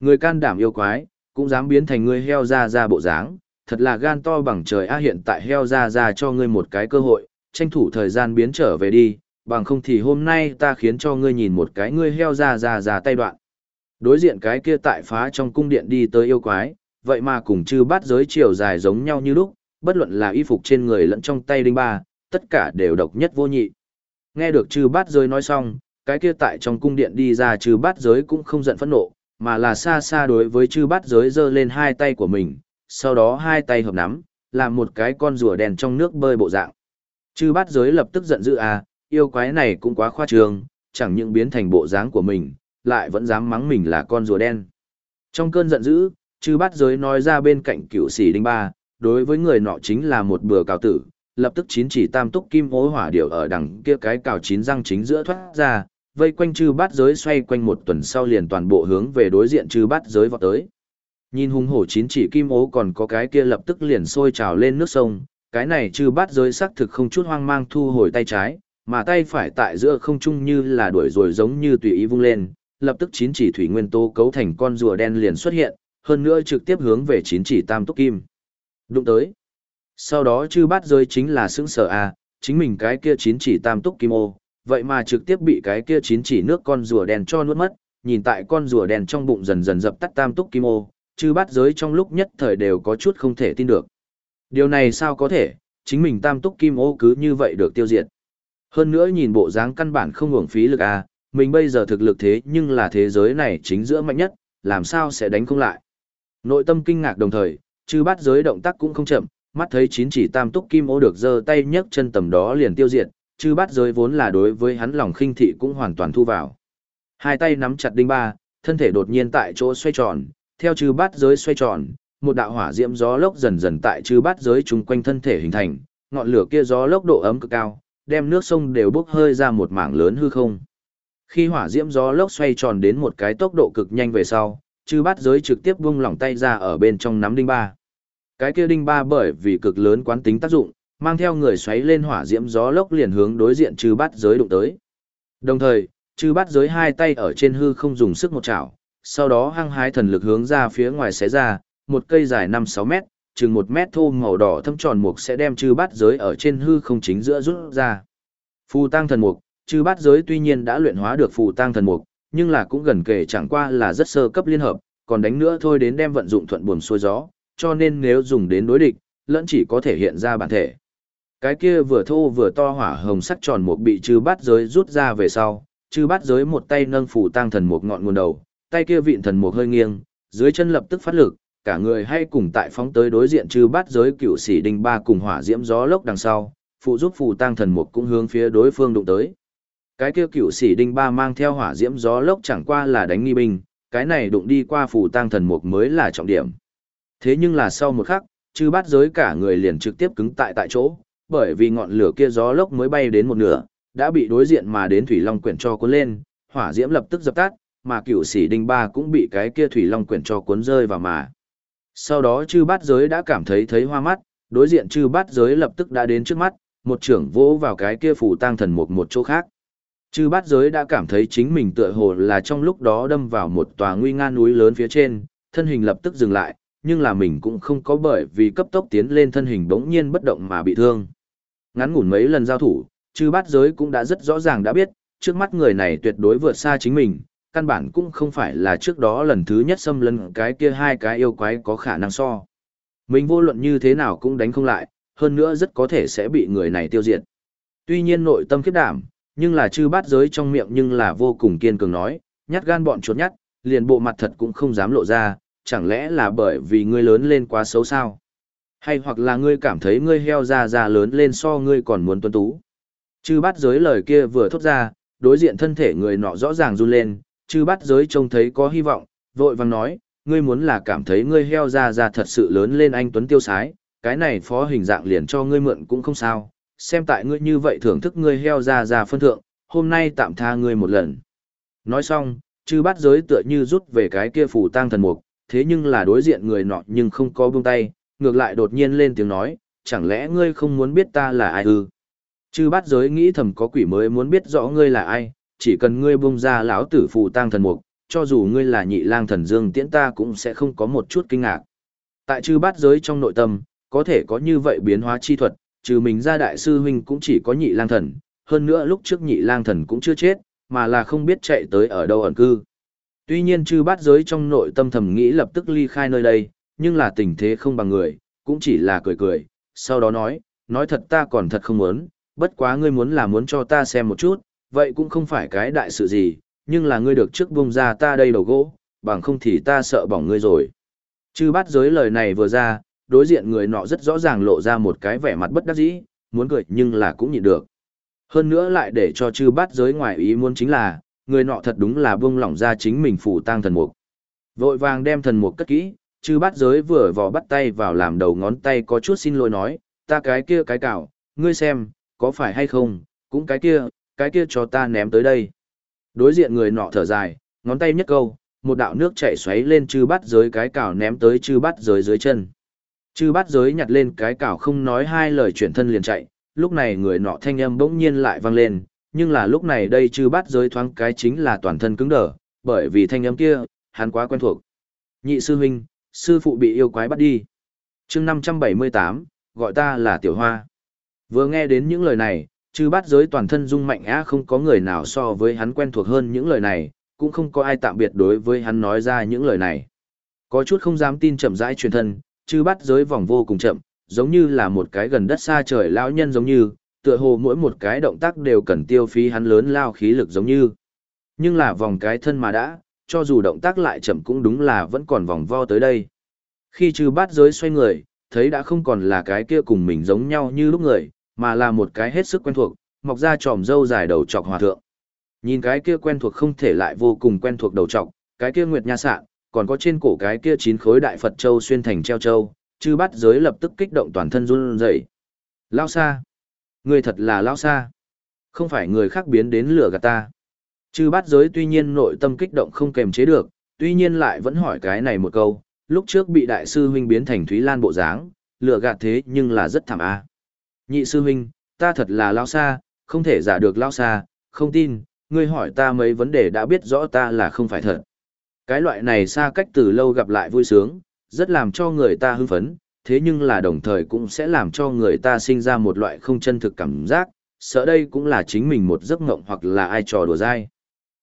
Người can đảm yêu quái, cũng dám biến thành người heo ra ra bộ dáng, thật là gan to bằng trời a hiện tại heo ra ra cho ngươi một cái cơ hội, tranh thủ thời gian biến trở về đi, bằng không thì hôm nay ta khiến cho ngươi nhìn một cái ngươi heo ra ra ra tay đoạn. Đối diện cái kia tại phá trong cung điện đi tới yêu quái, vậy mà cùng chư bát giới chiều dài giống nhau như lúc, bất luận là y phục trên người lẫn trong tay đinh ba, tất cả đều độc nhất vô nhị. Nghe được chư bát giới nói xong, cái kia tại trong cung điện đi ra chư bát giới cũng không giận phẫn nộ, mà là xa xa đối với chư bát giới giơ lên hai tay của mình, sau đó hai tay hợp nắm, làm một cái con rùa đèn trong nước bơi bộ dạng. Chư bát giới lập tức giận dữ à, yêu quái này cũng quá khoa trương, chẳng những biến thành bộ dáng của mình, lại vẫn dám mắng mình là con rùa đen. Trong cơn giận dữ, chư bát giới nói ra bên cạnh cựu sĩ đinh ba, đối với người nọ chính là một bừa cào tử, lập tức chín chỉ tam túc kim ố hỏa điệu ở đằng kia cái cào chín răng chính giữa thoát ra, vây quanh chư bát giới xoay quanh một tuần sau liền toàn bộ hướng về đối diện chư bát giới vọt tới. Nhìn hung hổ chín chỉ kim ố còn có cái kia lập tức liền sôi trào lên nước sông, cái này chư bát giới xác thực không chút hoang mang thu hồi tay trái, mà tay phải tại giữa không trung như là đuổi rồi giống như tùy ý vung lên, lập tức chín chỉ thủy nguyên tố cấu thành con rùa đen liền xuất hiện, hơn nữa trực tiếp hướng về chín chỉ tam túc kim. Đụng tới. Sau đó chư bát giới chính là xứng sở a, chính mình cái kia chín chỉ tam túc kim ô, vậy mà trực tiếp bị cái kia chín chỉ nước con rùa đen cho nuốt mất, nhìn tại con rùa đen trong bụng dần dần dập tắt tam túc kim ô, chư bát giới trong lúc nhất thời đều có chút không thể tin được. Điều này sao có thể, chính mình tam túc kim ô cứ như vậy được tiêu diệt. Hơn nữa nhìn bộ dáng căn bản không hưởng phí lực à, mình bây giờ thực lực thế nhưng là thế giới này chính giữa mạnh nhất, làm sao sẽ đánh không lại. Nội tâm kinh ngạc đồng thời, chư bát giới động tác cũng không chậm, mắt thấy chín chỉ tam túc kim ô được giơ tay nhấc chân tầm đó liền tiêu diệt, chư bát giới vốn là đối với hắn lòng khinh thị cũng hoàn toàn thu vào. Hai tay nắm chặt đinh ba, thân thể đột nhiên tại chỗ xoay tròn, theo chư bát giới xoay tròn, một đạo hỏa diễm gió lốc dần dần tại chư bát giới chung quanh thân thể hình thành, ngọn lửa kia gió lốc độ ấm cực cao, đem nước sông đều bốc hơi ra một mảng lớn hư không. Khi hỏa diễm gió lốc xoay tròn đến một cái tốc độ cực nhanh về sau, chư bát giới trực tiếp buông lỏng tay ra ở bên trong nắm đinh ba. Cái kia đinh ba bởi vì cực lớn quán tính tác dụng, mang theo người xoáy lên hỏa diễm gió lốc liền hướng đối diện chư bát giới đụng tới. Đồng thời, chư bát giới hai tay ở trên hư không dùng sức một chảo, sau đó hăng hái thần lực hướng ra phía ngoài xé ra, một cây dài 5-6 mét, chừng 1 mét thô màu đỏ thâm tròn mục sẽ đem chư bát giới ở trên hư không chính giữa rút ra. Phù tăng thần mục, chư bát giới tuy nhiên đã luyện hóa được phù tăng thần mục, nhưng là cũng gần kể chẳng qua là rất sơ cấp liên hợp, còn đánh nữa thôi đến đem vận dụng thuận buồm xuôi gió, cho nên nếu dùng đến đối địch, lẫn chỉ có thể hiện ra bản thể. Cái kia vừa thô vừa to hỏa hồng sắc tròn mục bị chư bát giới rút ra về sau, chư bát giới một tay nâng phù tăng thần mục ngọn nguồn đầu, tay kia vịn thần mục hơi nghiêng, dưới chân lập tức phát lực, cả người hay cùng tại phóng tới đối diện chư bát giới cựu sĩ đinh ba cùng hỏa diễm gió lốc đằng sau, phụ giúp phù tăng thần mục cũng hướng phía đối phương đụng tới. Cái kia cựu sĩ đinh ba mang theo hỏa diễm gió lốc chẳng qua là đánh nghi binh, cái này đụng đi qua phù tăng thần mục mới là trọng điểm. Thế nhưng là sau một khắc, chư bát giới cả người liền trực tiếp cứng tại tại chỗ, bởi vì ngọn lửa kia gió lốc mới bay đến một nửa, đã bị đối diện mà đến thủy long quyển cho cuốn lên, hỏa diễm lập tức dập tắt, mà cựu sĩ đinh ba cũng bị cái kia thủy long quyển cho cuốn rơi vào mà. Sau đó chư bát giới đã cảm thấy thấy hoa mắt, đối diện chư bát giới lập tức đã đến trước mắt, một trưởng vỗ vào cái kia phủ tang thần mục một chỗ khác. Chư bát giới đã cảm thấy chính mình tựa hồ là trong lúc đó đâm vào một tòa nguy nga núi lớn phía trên, thân hình lập tức dừng lại, nhưng là mình cũng không có bởi vì cấp tốc tiến lên thân hình bỗng nhiên bất động mà bị thương. Ngắn ngủn mấy lần giao thủ, chư bát giới cũng đã rất rõ ràng đã biết, trước mắt người này tuyệt đối vượt xa chính mình, căn bản cũng không phải là trước đó lần thứ nhất xâm lấn cái kia hai cái yêu quái có khả năng so. Mình vô luận như thế nào cũng đánh không lại, hơn nữa rất có thể sẽ bị người này tiêu diệt. Tuy nhiên nội tâm khiếp đảm, nhưng là chư bát giới trong miệng nhưng là vô cùng kiên cường nói, nhát gan bọn chuột nhát, liền bộ mặt thật cũng không dám lộ ra, chẳng lẽ là bởi vì ngươi lớn lên quá xấu sao? Hay hoặc là ngươi cảm thấy ngươi heo ra ra lớn lên so ngươi còn muốn tuân tú? Chư bát giới lời kia vừa thốt ra, đối diện thân thể người nọ rõ ràng run lên, chư bát giới trông thấy có hy vọng, vội vàng nói, ngươi muốn là cảm thấy ngươi heo ra ra thật sự lớn lên anh tuấn tiêu sái, cái này phó hình dạng liền cho ngươi mượn cũng không sao, xem tại ngươi như vậy thưởng thức ngươi heo ra ra phân thượng, hôm nay tạm tha ngươi một lần. Nói xong, chư bát giới tựa như rút về cái kia phủ tang thần mục, thế nhưng là đối diện người nọ nhưng không có buông tay, ngược lại đột nhiên lên tiếng nói, chẳng lẽ ngươi không muốn biết ta là ai ư? Chư bát giới nghĩ thầm có quỷ mới muốn biết rõ ngươi là ai, chỉ cần ngươi buông ra lão tử phù tang thần mục, cho dù ngươi là nhị lang thần dương tiễn ta cũng sẽ không có một chút kinh ngạc. Tại chư bát giới trong nội tâm, có thể có như vậy biến hóa chi thuật, trừ mình ra đại sư huynh cũng chỉ có nhị lang thần, hơn nữa lúc trước nhị lang thần cũng chưa chết, mà là không biết chạy tới ở đâu ẩn cư. Tuy nhiên chư bát giới trong nội tâm thầm nghĩ lập tức ly khai nơi đây, nhưng là tình thế không bằng người, cũng chỉ là cười cười, sau đó nói, nói thật ta còn thật không muốn, bất quá ngươi muốn là muốn cho ta xem một chút, vậy cũng không phải cái đại sự gì, nhưng là ngươi được trước buông ra ta đây đầu gỗ, bằng không thì ta sợ bỏng ngươi rồi. Chư bát giới lời này vừa ra, đối diện người nọ rất rõ ràng lộ ra một cái vẻ mặt bất đắc dĩ, muốn cười nhưng là cũng nhịn được. Hơn nữa lại để cho chư bát giới ngoài ý muốn chính là, người nọ thật đúng là buông lỏng ra chính mình phủ tang thần mục. Vội vàng đem thần mục cất kỹ, chư bát giới vừa vò bắt tay vào làm đầu ngón tay có chút xin lỗi nói, ta cái kia cái cảo, ngươi xem, có phải hay không, cũng cái kia, cái kia cho ta ném tới đây. Đối diện người nọ thở dài, ngón tay nhất câu, một đạo nước chảy xoáy lên chư bát giới cái cảo ném tới chư bát giới dưới chân. Chư bát giới nhặt lên cái cảo không nói hai lời chuyển thân liền chạy, lúc này người nọ thanh âm bỗng nhiên lại vang lên, nhưng là lúc này đây chư bát giới thoáng cái chính là toàn thân cứng đờ, bởi vì thanh âm kia, hắn quá quen thuộc. Nhị sư huynh, sư phụ bị yêu quái bắt đi. chương 578, gọi ta là tiểu hoa. Vừa nghe đến những lời này, chư bát giới toàn thân rung mạnh á không có người nào so với hắn quen thuộc hơn những lời này, cũng không có ai tạm biệt đối với hắn nói ra những lời này. Có chút không dám tin chậm rãi truyền thân, chư bát giới vòng vô cùng chậm, giống như là một cái gần đất xa trời lão nhân giống như, tựa hồ mỗi một cái động tác đều cần tiêu phí hắn lớn lao khí lực giống như. Nhưng là vòng cái thân mà đã, cho dù động tác lại chậm cũng đúng là vẫn còn vòng vo tới đây. Khi trừ bát giới xoay người, thấy đã không còn là cái kia cùng mình giống nhau như lúc người, mà là một cái hết sức quen thuộc, mọc ra tròm râu dài đầu trọc hòa thượng. Nhìn cái kia quen thuộc không thể lại vô cùng quen thuộc đầu trọc, cái kia nguyệt nha sạn, còn có trên cổ cái kia chín khối đại Phật châu xuyên thành treo châu, chư bắt giới lập tức kích động toàn thân run rẩy. Lao xa. Người thật là lao xa. Không phải người khác biến đến lửa gạt ta. Chư bắt giới tuy nhiên nội tâm kích động không kềm chế được, tuy nhiên lại vẫn hỏi cái này một câu, lúc trước bị đại sư huynh biến thành Thúy Lan bộ dáng, lửa gạt thế nhưng là rất thảm a. Nhị sư huynh, ta thật là lao xa, không thể giả được lao xa, không tin, ngươi hỏi ta mấy vấn đề đã biết rõ ta là không phải thật. Cái loại này xa cách từ lâu gặp lại vui sướng, rất làm cho người ta hưng phấn, thế nhưng là đồng thời cũng sẽ làm cho người ta sinh ra một loại không chân thực cảm giác, sợ đây cũng là chính mình một giấc mộng hoặc là ai trò đùa dai.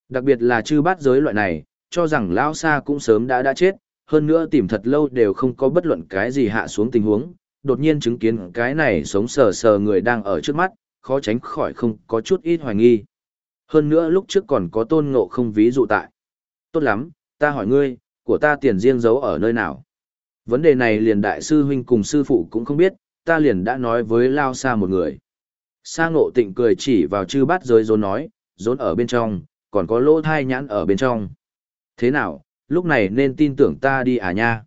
Đặc biệt là chư bát giới loại này, cho rằng Lão Sa cũng sớm đã đã chết, hơn nữa tìm thật lâu đều không có bất luận cái gì hạ xuống tình huống, đột nhiên chứng kiến cái này sống sờ sờ người đang ở trước mắt, khó tránh khỏi không có chút ít hoài nghi. Hơn nữa lúc trước còn có tôn ngộ không ví dụ tại. Tốt lắm, ta hỏi ngươi, của ta tiền riêng giấu ở nơi nào? Vấn đề này liền đại sư huynh cùng sư phụ cũng không biết, ta liền đã nói với Lao Sa một người. Sa ngộ tịnh cười chỉ vào chư bát giới rốn nói, rốn ở bên trong, còn có lỗ thai nhãn ở bên trong. Thế nào, lúc này nên tin tưởng ta đi à nha?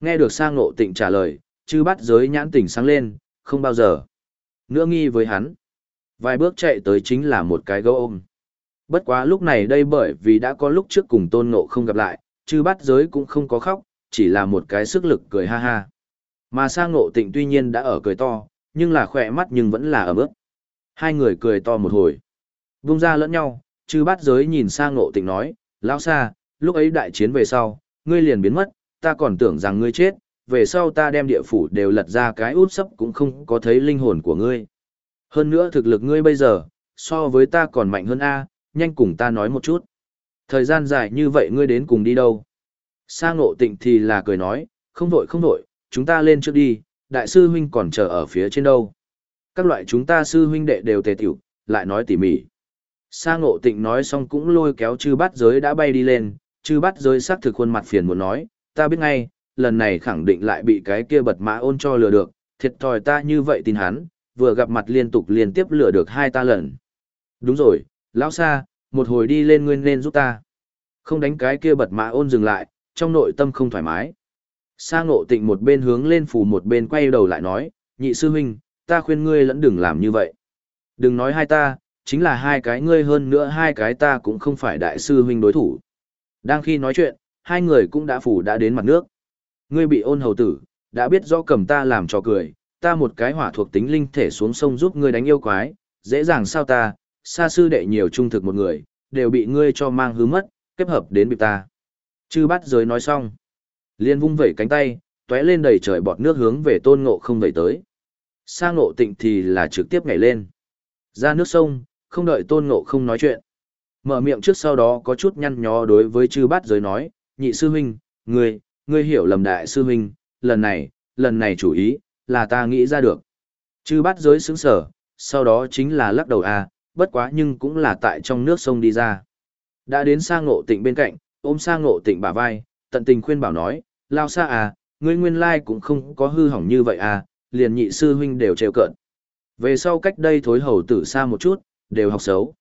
Nghe được sa ngộ tịnh trả lời, chư bát giới nhãn tỉnh sáng lên, không bao giờ. Nữa nghi với hắn. Vài bước chạy tới chính là một cái gấu ôm. Bất quá lúc này đây bởi vì đã có lúc trước cùng tôn ngộ không gặp lại, chư bát giới cũng không có khóc, chỉ là một cái sức lực cười ha ha. Mà sang ngộ tịnh tuy nhiên đã ở cười to, nhưng là khỏe mắt nhưng vẫn là ở bước. Hai người cười to một hồi. Vung ra lẫn nhau, chư bát giới nhìn sang ngộ tịnh nói, lão xa, lúc ấy đại chiến về sau, ngươi liền biến mất, ta còn tưởng rằng ngươi chết, về sau ta đem địa phủ đều lật ra cái út sấp cũng không có thấy linh hồn của ngươi. Hơn nữa thực lực ngươi bây giờ, so với ta còn mạnh hơn A, nhanh cùng ta nói một chút. Thời gian dài như vậy ngươi đến cùng đi đâu? Sa ngộ tịnh thì là cười nói, không vội không vội, chúng ta lên trước đi, đại sư huynh còn chờ ở phía trên đâu. Các loại chúng ta sư huynh đệ đều tề tiểu, lại nói tỉ mỉ. Sa ngộ tịnh nói xong cũng lôi kéo chư bát giới đã bay đi lên, chư bát giới sắc thực khuôn mặt phiền muốn nói, ta biết ngay, lần này khẳng định lại bị cái kia bật mã ôn cho lừa được, thiệt thòi ta như vậy tin hắn, vừa gặp mặt liên tục liên tiếp lừa được hai ta lần. Đúng rồi, lão sa, một hồi đi lên nguyên nên giúp ta. Không đánh cái kia bật mã ôn dừng lại, trong nội tâm không thoải mái. Sa ngộ tịnh một bên hướng lên phủ một bên quay đầu lại nói, nhị sư huynh, ta khuyên ngươi lẫn đừng làm như vậy. Đừng nói hai ta, chính là hai cái ngươi hơn nữa hai cái ta cũng không phải đại sư huynh đối thủ. Đang khi nói chuyện, hai người cũng đã phủ đã đến mặt nước. Ngươi bị ôn hầu tử, đã biết rõ cầm ta làm trò cười, ta một cái hỏa thuộc tính linh thể xuống sông giúp ngươi đánh yêu quái, dễ dàng sao ta, xa sư đệ nhiều trung thực một người, đều bị ngươi cho mang hứa mất, kết hợp đến bị ta. Chư bắt giới nói xong. Liên vung vẩy cánh tay, tóe lên đầy trời bọt nước hướng về tôn ngộ không vẩy tới. Sang ngộ tịnh thì là trực tiếp nhảy lên. Ra nước sông, không đợi tôn ngộ không nói chuyện. Mở miệng trước sau đó có chút nhăn nhó đối với chư bát giới nói, nhị sư huynh, ngươi, ngươi hiểu lầm đại sư huynh, lần này, lần này chủ ý, là ta nghĩ ra được. Chư bát giới sướng sở, sau đó chính là lắc đầu a à, bất quá nhưng cũng là tại trong nước sông đi ra. Đã đến sang ngộ tịnh bên cạnh, ôm sang ngộ tịnh bả vai, tận tình khuyên bảo nói, lao xa à, ngươi nguyên lai cũng không có hư hỏng như vậy à, liền nhị sư huynh đều trêu cợt. Về sau cách đây thối hầu tử xa một chút, đều học xấu.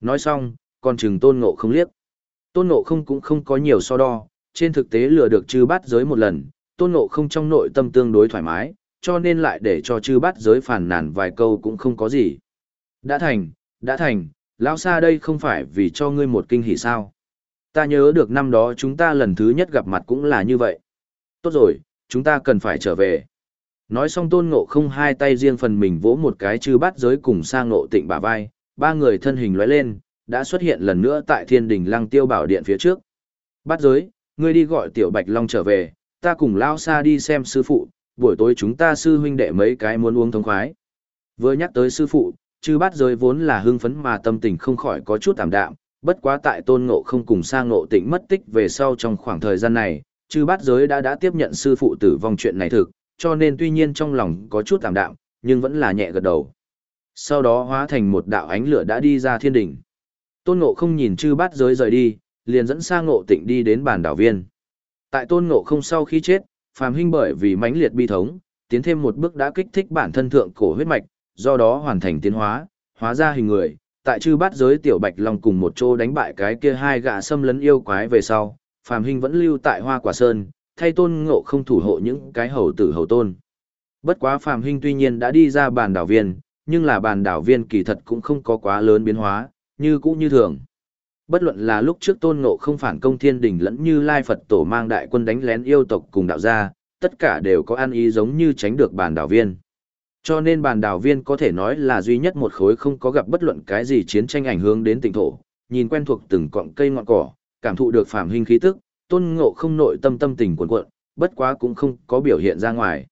Nói xong, còn chừng tôn ngộ không liếc. Tôn ngộ không cũng không có nhiều so đo, trên thực tế lừa được chư bát giới một lần, tôn ngộ không trong nội tâm tương đối thoải mái, cho nên lại để cho chư bát giới phản nàn vài câu cũng không có gì. Đã thành, đã thành, lão xa đây không phải vì cho ngươi một kinh hỉ sao. Ta nhớ được năm đó chúng ta lần thứ nhất gặp mặt cũng là như vậy. Tốt rồi, chúng ta cần phải trở về. Nói xong tôn ngộ không hai tay riêng phần mình vỗ một cái chư bát giới cùng sang ngộ tịnh bả vai, ba người thân hình lóe lên, đã xuất hiện lần nữa tại thiên đình lăng tiêu bảo điện phía trước. Bát giới, ngươi đi gọi tiểu bạch long trở về, ta cùng lao xa đi xem sư phụ, buổi tối chúng ta sư huynh đệ mấy cái muốn uống thống khoái. Vừa nhắc tới sư phụ, chư bát giới vốn là hưng phấn mà tâm tình không khỏi có chút tạm đạm, bất quá tại tôn ngộ không cùng sang ngộ tịnh mất tích về sau trong khoảng thời gian này, chư bát giới đã đã tiếp nhận sư phụ tử vong chuyện này thực, cho nên tuy nhiên trong lòng có chút tạm đạm, nhưng vẫn là nhẹ gật đầu. Sau đó hóa thành một đạo ánh lửa đã đi ra thiên đỉnh. Tôn ngộ không nhìn chư bát giới rời đi, liền dẫn sang ngộ tịnh đi đến bàn đảo viên. Tại tôn ngộ không sau khi chết, Phàm Hinh bởi vì mãnh liệt bi thống, tiến thêm một bước đã kích thích bản thân thượng cổ huyết mạch, do đó hoàn thành tiến hóa, hóa ra hình người, tại chư bát giới tiểu bạch long cùng một chỗ đánh bại cái kia hai gã xâm lấn yêu quái về sau, Phàm hình vẫn lưu tại Hoa Quả Sơn, thay tôn ngộ không thủ hộ những cái hầu tử hầu tôn. Bất quá Phàm hình tuy nhiên đã đi ra bàn đảo viên, nhưng là bàn đảo viên kỳ thật cũng không có quá lớn biến hóa, như cũ như thường. Bất luận là lúc trước tôn ngộ không phản công thiên đình lẫn như Lai Phật tổ mang đại quân đánh lén yêu tộc cùng đạo gia, tất cả đều có ăn ý giống như tránh được bàn đảo viên. Cho nên bàn đảo viên có thể nói là duy nhất một khối không có gặp bất luận cái gì chiến tranh ảnh hưởng đến tỉnh thổ, nhìn quen thuộc từng cọng cây ngọn cỏ, cảm thụ được phàm hình khí tức, tôn ngộ không nội tâm tâm tình cuộn cuộn, bất quá cũng không có biểu hiện ra ngoài.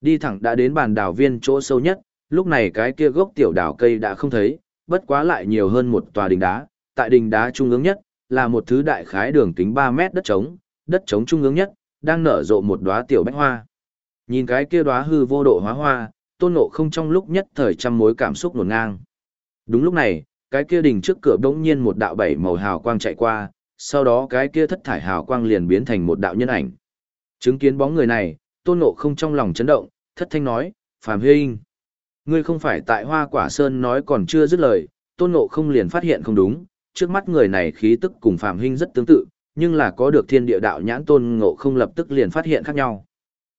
Đi thẳng đã đến bàn đảo viên chỗ sâu nhất, lúc này cái kia gốc tiểu đảo cây đã không thấy, bất quá lại nhiều hơn một tòa đình đá, tại đình đá trung ương nhất, là một thứ đại khái đường kính 3 mét đất trống, đất trống trung ương nhất, đang nở rộ một đóa tiểu bách hoa. Nhìn cái kia đóa hư vô độ hóa hoa, tôn ngộ không trong lúc nhất thời trăm mối cảm xúc nổn ngang. Đúng lúc này, cái kia đình trước cửa bỗng nhiên một đạo bảy màu hào quang chạy qua, sau đó cái kia thất thải hào quang liền biến thành một đạo nhân ảnh. Chứng kiến bóng người này, tôn ngộ không trong lòng chấn động, thất thanh nói, Phạm Huynh. Ngươi không phải tại hoa quả sơn nói còn chưa dứt lời, tôn ngộ không liền phát hiện không đúng, trước mắt người này khí tức cùng Phạm Huynh rất tương tự, nhưng là có được thiên địa đạo nhãn tôn ngộ không lập tức liền phát hiện khác nhau.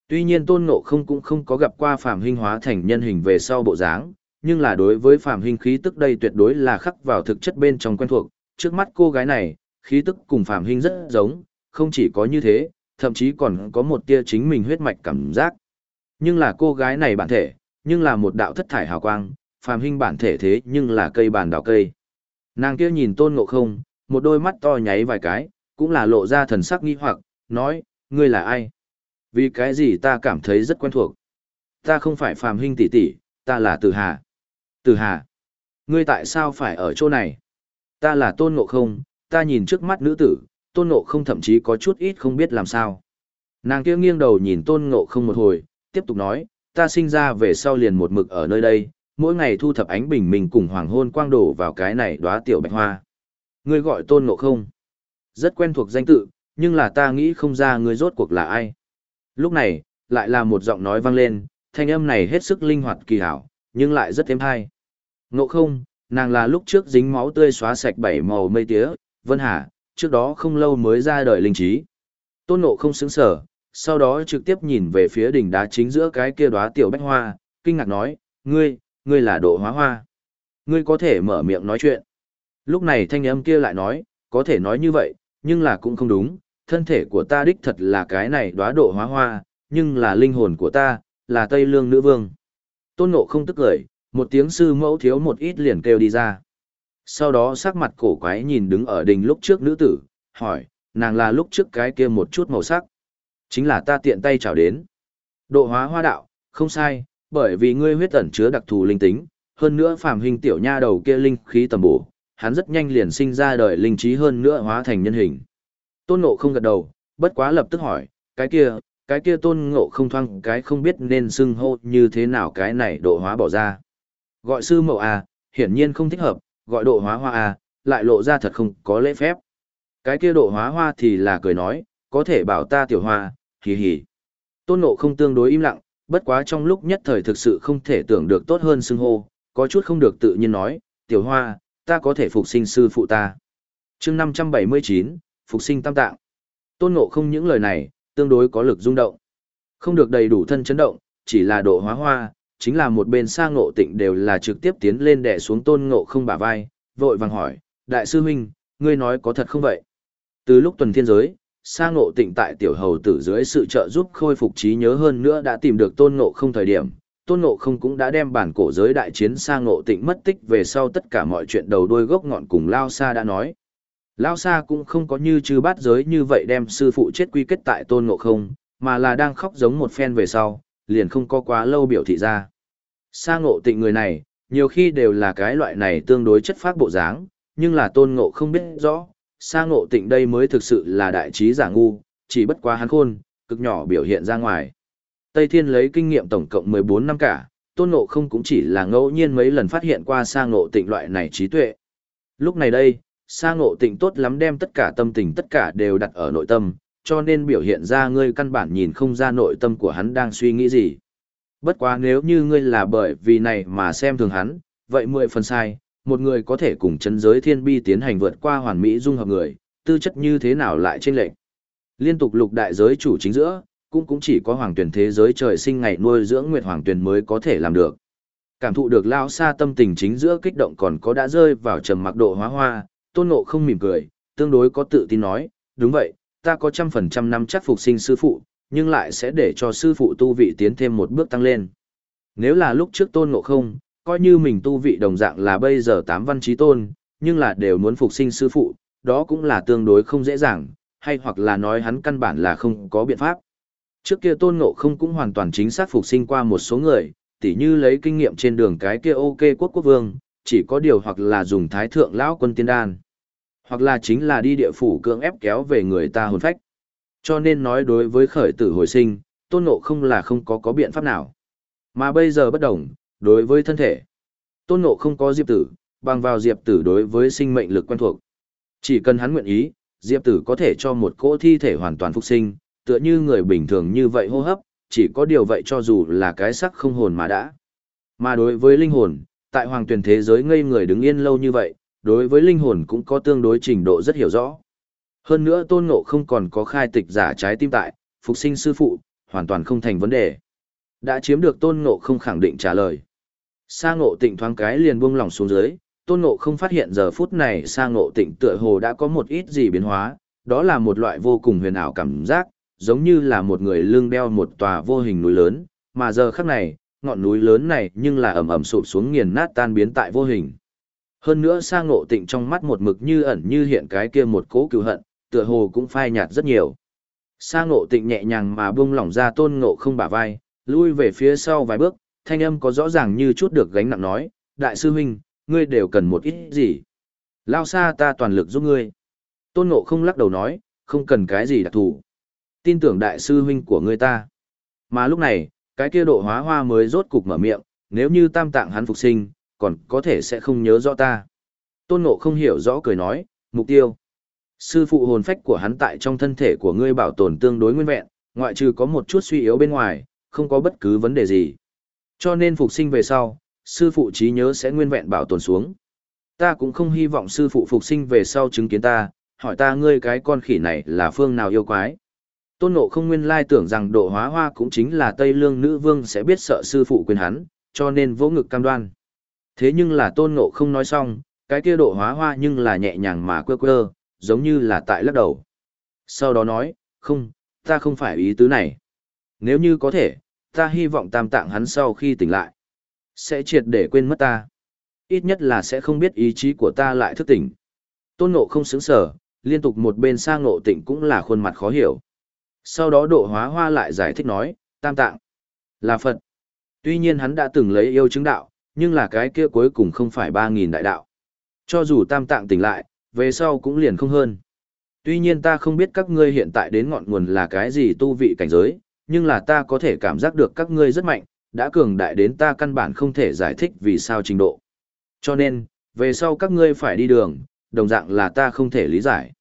Tuy nhiên tôn ngộ không cũng không có gặp qua Phạm Huynh hóa thành nhân hình về sau bộ dáng, nhưng là đối với Phạm Huynh khí tức đây tuyệt đối là khắc vào thực chất bên trong quen thuộc, trước mắt cô gái này, khí tức cùng Phạm Huynh rất giống, không chỉ có như thế, thậm chí còn có một tia chính mình huyết mạch cảm giác. Nhưng là cô gái này bản thể, nhưng là một đạo thất thải hào quang, Phạm Huynh bản thể thế nhưng là cây bàn đào cây. Nàng kia nhìn tôn ngộ không, một đôi mắt to nháy vài cái, cũng là lộ ra thần sắc nghi hoặc, nói, ngươi là ai? Vì cái gì ta cảm thấy rất quen thuộc? Ta không phải phàm hình tỷ tỷ, ta là Từ Hà. Từ Hà, ngươi tại sao phải ở chỗ này? Ta là Tôn Ngộ Không, ta nhìn trước mắt nữ tử, Tôn Ngộ Không thậm chí có chút ít không biết làm sao. Nàng kia nghiêng đầu nhìn Tôn Ngộ Không một hồi, tiếp tục nói, ta sinh ra về sau liền một mực ở nơi đây, mỗi ngày thu thập ánh bình minh cùng hoàng hôn quang đổ vào cái này đóa tiểu bạch hoa. Ngươi gọi Tôn Ngộ Không. Rất quen thuộc danh tự, nhưng là ta nghĩ không ra ngươi rốt cuộc là ai. Lúc này, lại là một giọng nói vang lên, thanh âm này hết sức linh hoạt kỳ hảo, nhưng lại rất êm hay. Ngộ không, nàng là lúc trước dính máu tươi xóa sạch bảy màu mây tía, Vân Hà, trước đó không lâu mới ra đời linh trí. Tôn ngộ không xứng sở, sau đó trực tiếp nhìn về phía đỉnh đá chính giữa cái kia đóa tiểu bách hoa, kinh ngạc nói, ngươi, ngươi là độ hóa hoa. Ngươi có thể mở miệng nói chuyện. Lúc này thanh âm kia lại nói, có thể nói như vậy, nhưng là cũng không đúng, thân thể của ta đích thật là cái này đóa độ hóa hoa, nhưng là linh hồn của ta, là Tây Lương Nữ Vương. Tôn Ngộ không tức cười, một tiếng sư mẫu thiếu một ít liền kêu đi ra. Sau đó sắc mặt cổ quái nhìn đứng ở đình lúc trước nữ tử, hỏi, nàng là lúc trước cái kia một chút màu sắc. Chính là ta tiện tay chào đến. Độ hóa hoa đạo, không sai, bởi vì ngươi huyết ẩn chứa đặc thù linh tính, hơn nữa phàm hình tiểu nha đầu kia linh khí tầm bổ, hắn rất nhanh liền sinh ra đời linh trí hơn nữa hóa thành nhân hình. Tôn Ngộ không gật đầu, bất quá lập tức hỏi, cái kia, cái kia Tôn Ngộ không thoang cái không biết nên xưng hô như thế nào cái này độ hóa bỏ ra. Gọi sư mẫu à, hiển nhiên không thích hợp, gọi độ hóa hoa à, lại lộ ra thật không có lễ phép. Cái kia độ hóa hoa thì là cười nói, có thể bảo ta tiểu hoa, hì hì. Tôn Ngộ không tương đối im lặng, bất quá trong lúc nhất thời thực sự không thể tưởng được tốt hơn xưng hô, có chút không được tự nhiên nói, tiểu hoa, ta có thể phục sinh sư phụ ta. chương 579, phục sinh tam tạng. Tôn ngộ không những lời này, tương đối có lực rung động. Không được đầy đủ thân chấn động, chỉ là độ hóa hoa, chính là một bên sang ngộ tịnh đều là trực tiếp tiến lên đè xuống tôn ngộ không bả vai, vội vàng hỏi, đại sư huynh, ngươi nói có thật không vậy? Từ lúc tuần thiên giới, sang ngộ tịnh tại tiểu hầu tử dưới sự trợ giúp khôi phục trí nhớ hơn nữa đã tìm được tôn ngộ không thời điểm, tôn ngộ không cũng đã đem bản cổ giới đại chiến sang ngộ tịnh mất tích về sau tất cả mọi chuyện đầu đuôi gốc ngọn cùng Lao Sa đã nói. Lao Sa cũng không có như chư bát giới như vậy đem sư phụ chết quy kết tại tôn ngộ không, mà là đang khóc giống một phen về sau, liền không có quá lâu biểu thị ra. Sa ngộ tịnh người này, nhiều khi đều là cái loại này tương đối chất phác bộ dáng, nhưng là tôn ngộ không biết rõ, sa ngộ tịnh đây mới thực sự là đại trí giả ngu, chỉ bất quá hắn khôn, cực nhỏ biểu hiện ra ngoài. Tây Thiên lấy kinh nghiệm tổng cộng 14 năm cả, tôn ngộ không cũng chỉ là ngẫu nhiên mấy lần phát hiện qua sa ngộ tịnh loại này trí tuệ. Lúc này đây, sa ngộ tịnh tốt lắm đem tất cả tâm tình tất cả đều đặt ở nội tâm, cho nên biểu hiện ra ngươi căn bản nhìn không ra nội tâm của hắn đang suy nghĩ gì. Bất quá nếu như ngươi là bởi vì này mà xem thường hắn, vậy mười phần sai, một người có thể cùng chân giới thiên bi tiến hành vượt qua hoàn mỹ dung hợp người, tư chất như thế nào lại trên lệnh. Liên tục lục đại giới chủ chính giữa, cũng cũng chỉ có hoàng tuyển thế giới trời sinh ngày nuôi dưỡng nguyệt hoàng tuyển mới có thể làm được. Cảm thụ được lao xa tâm tình chính giữa kích động còn có đã rơi vào trầm mặc độ hóa hoa, tôn ngộ không mỉm cười, tương đối có tự tin nói, đúng vậy, ta có trăm phần trăm năm chắc phục sinh sư phụ, nhưng lại sẽ để cho sư phụ tu vị tiến thêm một bước tăng lên. Nếu là lúc trước tôn ngộ không, coi như mình tu vị đồng dạng là bây giờ tám văn trí tôn, nhưng là đều muốn phục sinh sư phụ, đó cũng là tương đối không dễ dàng, hay hoặc là nói hắn căn bản là không có biện pháp. Trước kia tôn ngộ không cũng hoàn toàn chính xác phục sinh qua một số người, tỉ như lấy kinh nghiệm trên đường cái kia ok quốc quốc vương, chỉ có điều hoặc là dùng thái thượng lão quân tiên đan, hoặc là chính là đi địa phủ cưỡng ép kéo về người ta hồn phách. Cho nên nói đối với khởi tử hồi sinh, tôn ngộ không là không có có biện pháp nào. Mà bây giờ bất đồng, đối với thân thể. Tôn ngộ không có diệp tử, bằng vào diệp tử đối với sinh mệnh lực quen thuộc. Chỉ cần hắn nguyện ý, diệp tử có thể cho một cỗ thi thể hoàn toàn phục sinh, tựa như người bình thường như vậy hô hấp, chỉ có điều vậy cho dù là cái sắc không hồn mà đã. Mà đối với linh hồn, tại hoàng tuyển thế giới ngây người đứng yên lâu như vậy, đối với linh hồn cũng có tương đối trình độ rất hiểu rõ. Hơn nữa tôn ngộ không còn có khai tịch giả trái tim tại, phục sinh sư phụ, hoàn toàn không thành vấn đề. Đã chiếm được tôn ngộ không khẳng định trả lời. Sa ngộ tịnh thoáng cái liền buông lỏng xuống dưới, tôn ngộ không phát hiện giờ phút này sa ngộ tịnh tựa hồ đã có một ít gì biến hóa, đó là một loại vô cùng huyền ảo cảm giác, giống như là một người lưng đeo một tòa vô hình núi lớn, mà giờ khắc này, ngọn núi lớn này nhưng là ẩm ẩm sụp xuống nghiền nát tan biến tại vô hình. Hơn nữa sa ngộ tịnh trong mắt một mực như ẩn như hiện cái kia một cố cựu hận, tựa hồ cũng phai nhạt rất nhiều. Sa ngộ tịnh nhẹ nhàng mà buông lỏng ra tôn ngộ không bả vai, lui về phía sau vài bước, thanh âm có rõ ràng như chút được gánh nặng nói, đại sư huynh, ngươi đều cần một ít gì. Lao xa ta toàn lực giúp ngươi. Tôn ngộ không lắc đầu nói, không cần cái gì đặc thù. Tin tưởng đại sư huynh của ngươi ta. Mà lúc này, cái kia độ hóa hoa mới rốt cục mở miệng, nếu như tam tạng hắn phục sinh, còn có thể sẽ không nhớ rõ ta. Tôn ngộ không hiểu rõ cười nói, mục tiêu. Sư phụ hồn phách của hắn tại trong thân thể của ngươi bảo tồn tương đối nguyên vẹn, ngoại trừ có một chút suy yếu bên ngoài, không có bất cứ vấn đề gì. Cho nên phục sinh về sau, sư phụ trí nhớ sẽ nguyên vẹn bảo tồn xuống. Ta cũng không hy vọng sư phụ phục sinh về sau chứng kiến ta, hỏi ta ngươi cái con khỉ này là phương nào yêu quái. Tôn Ngộ không nguyên lai tưởng rằng độ hóa hoa cũng chính là Tây Lương nữ vương sẽ biết sợ sư phụ quyền hắn, cho nên vỗ ngực cam đoan. Thế nhưng là Tôn Ngộ không nói xong, cái kia độ hóa hoa nhưng là nhẹ nhàng mà quơ quơ, giống như là tại lắc đầu. Sau đó nói, không, ta không phải ý tứ này. Nếu như có thể, ta hy vọng tam tạng hắn sau khi tỉnh lại, sẽ triệt để quên mất ta. Ít nhất là sẽ không biết ý chí của ta lại thức tỉnh. Tôn ngộ không xứng sở, liên tục một bên sang ngộ tịnh cũng là khuôn mặt khó hiểu. Sau đó độ hóa hoa lại giải thích nói, tam tạng, là Phật. Tuy nhiên hắn đã từng lấy yêu chứng đạo, nhưng là cái kia cuối cùng không phải 3.000 đại đạo. Cho dù tam tạng tỉnh lại, về sau cũng liền không hơn. Tuy nhiên ta không biết các ngươi hiện tại đến ngọn nguồn là cái gì tu vị cảnh giới, nhưng là ta có thể cảm giác được các ngươi rất mạnh, đã cường đại đến ta căn bản không thể giải thích vì sao trình độ. Cho nên, về sau các ngươi phải đi đường, đồng dạng là ta không thể lý giải.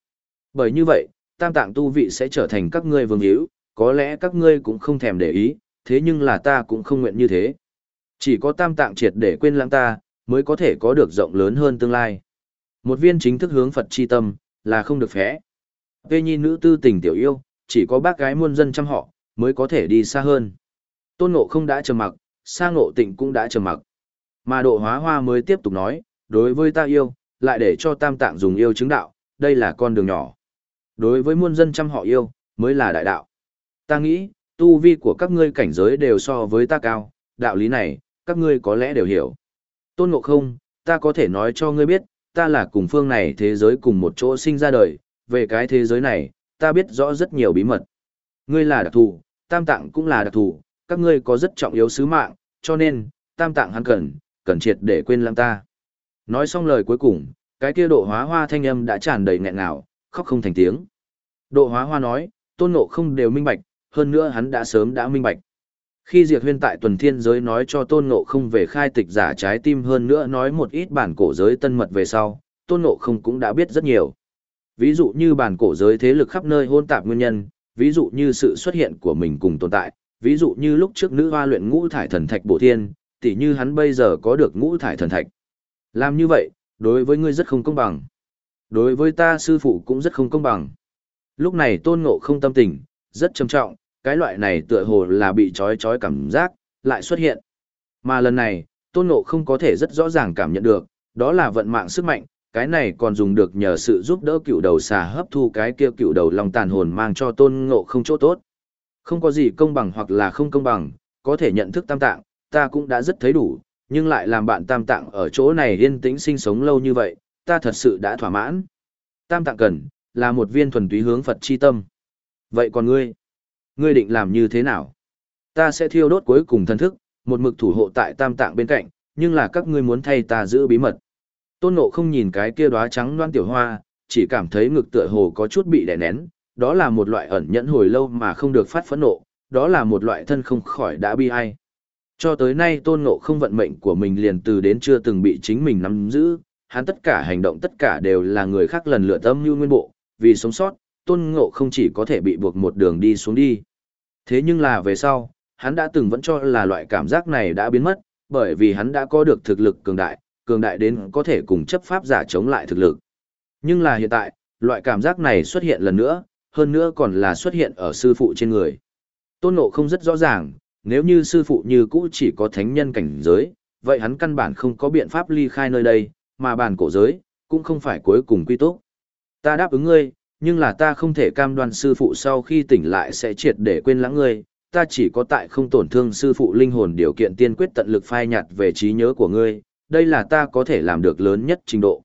Bởi như vậy, tam tạng tu vị sẽ trở thành các ngươi vương hữu, có lẽ các ngươi cũng không thèm để ý, thế nhưng là ta cũng không nguyện như thế. Chỉ có tam tạng triệt để quên lãng ta, mới có thể có được rộng lớn hơn tương lai. Một viên chính thức hướng Phật chi tâm, là không được phé. Vê nhi nữ tư tình tiểu yêu, chỉ có bác gái muôn dân chăm họ, mới có thể đi xa hơn. Tôn ngộ không đã trầm mặc, sa ngộ tịnh cũng đã trầm mặc. Mà độ hóa hoa mới tiếp tục nói, đối với ta yêu, lại để cho tam tạng dùng yêu chứng đạo, đây là con đường nhỏ. Đối với muôn dân trăm họ yêu, mới là đại đạo. Ta nghĩ, tu vi của các ngươi cảnh giới đều so với ta cao, đạo lý này, các ngươi có lẽ đều hiểu. Tôn ngộ không, ta có thể nói cho ngươi biết, ta là cùng phương này thế giới cùng một chỗ sinh ra đời, về cái thế giới này, ta biết rõ rất nhiều bí mật. Ngươi là đặc thù, tam tạng cũng là đặc thù, các ngươi có rất trọng yếu sứ mạng, cho nên, tam tạng hắn cần, cần triệt để quên lãng ta. Nói xong lời cuối cùng, cái kia độ hóa hoa thanh âm đã tràn đầy nghẹn ngào, khóc không thành tiếng. Độ hóa hoa nói, tôn ngộ không đều minh bạch, hơn nữa hắn đã sớm đã minh bạch. Khi Diệt Huyên tại tuần thiên giới nói cho tôn ngộ không về khai tịch giả trái tim hơn nữa nói một ít bản cổ giới tân mật về sau, tôn ngộ không cũng đã biết rất nhiều. Ví dụ như bản cổ giới thế lực khắp nơi hôn tạp nguyên nhân, ví dụ như sự xuất hiện của mình cùng tồn tại, ví dụ như lúc trước nữ hoa luyện ngũ thải thần thạch bổ thiên, tỉ như hắn bây giờ có được ngũ thải thần thạch. Làm như vậy, đối với ngươi rất không công bằng. Đối với ta sư phụ cũng rất không công bằng. Lúc này tôn ngộ không tâm tình, rất trầm trọng, cái loại này tựa hồ là bị trói trói cảm giác, lại xuất hiện. Mà lần này, tôn ngộ không có thể rất rõ ràng cảm nhận được, đó là vận mạng sức mạnh, cái này còn dùng được nhờ sự giúp đỡ cựu đầu xà hấp thu cái kia cựu đầu lòng tàn hồn mang cho tôn ngộ không chỗ tốt. Không có gì công bằng hoặc là không công bằng, có thể nhận thức tam tạng, ta cũng đã rất thấy đủ, nhưng lại làm bạn tam tạng ở chỗ này yên tĩnh sinh sống lâu như vậy, ta thật sự đã thỏa mãn. Tam tạng cần, là một viên thuần túy hướng Phật chi tâm. Vậy còn ngươi? Ngươi định làm như thế nào? Ta sẽ thiêu đốt cuối cùng thân thức, một mực thủ hộ tại tam tạng bên cạnh, nhưng là các ngươi muốn thay ta giữ bí mật. Tôn Nộ không nhìn cái kia đóa trắng loan tiểu hoa, chỉ cảm thấy ngực tựa hồ có chút bị đè nén, đó là một loại ẩn nhẫn hồi lâu mà không được phát phẫn nộ, đó là một loại thân không khỏi đã bi ai. Cho tới nay Tôn Ngộ không vận mệnh của mình liền từ đến chưa từng bị chính mình nắm giữ, hắn tất cả hành động tất cả đều là người khác lần lựa tâm như nguyên bộ, vì sống sót, Tôn Ngộ không chỉ có thể bị buộc một đường đi xuống đi. Thế nhưng là về sau, hắn đã từng vẫn cho là loại cảm giác này đã biến mất, bởi vì hắn đã có được thực lực cường đại, cường đại đến có thể cùng chấp pháp giả chống lại thực lực. Nhưng là hiện tại, loại cảm giác này xuất hiện lần nữa, hơn nữa còn là xuất hiện ở sư phụ trên người. Tôn Ngộ không rất rõ ràng, nếu như sư phụ như cũ chỉ có thánh nhân cảnh giới, vậy hắn căn bản không có biện pháp ly khai nơi đây, mà bàn cổ giới, cũng không phải cuối cùng quy tốt. Ta đáp ứng ngươi, nhưng là ta không thể cam đoan sư phụ sau khi tỉnh lại sẽ triệt để quên lãng ngươi, ta chỉ có tại không tổn thương sư phụ linh hồn điều kiện tiên quyết tận lực phai nhạt về trí nhớ của ngươi, đây là ta có thể làm được lớn nhất trình độ.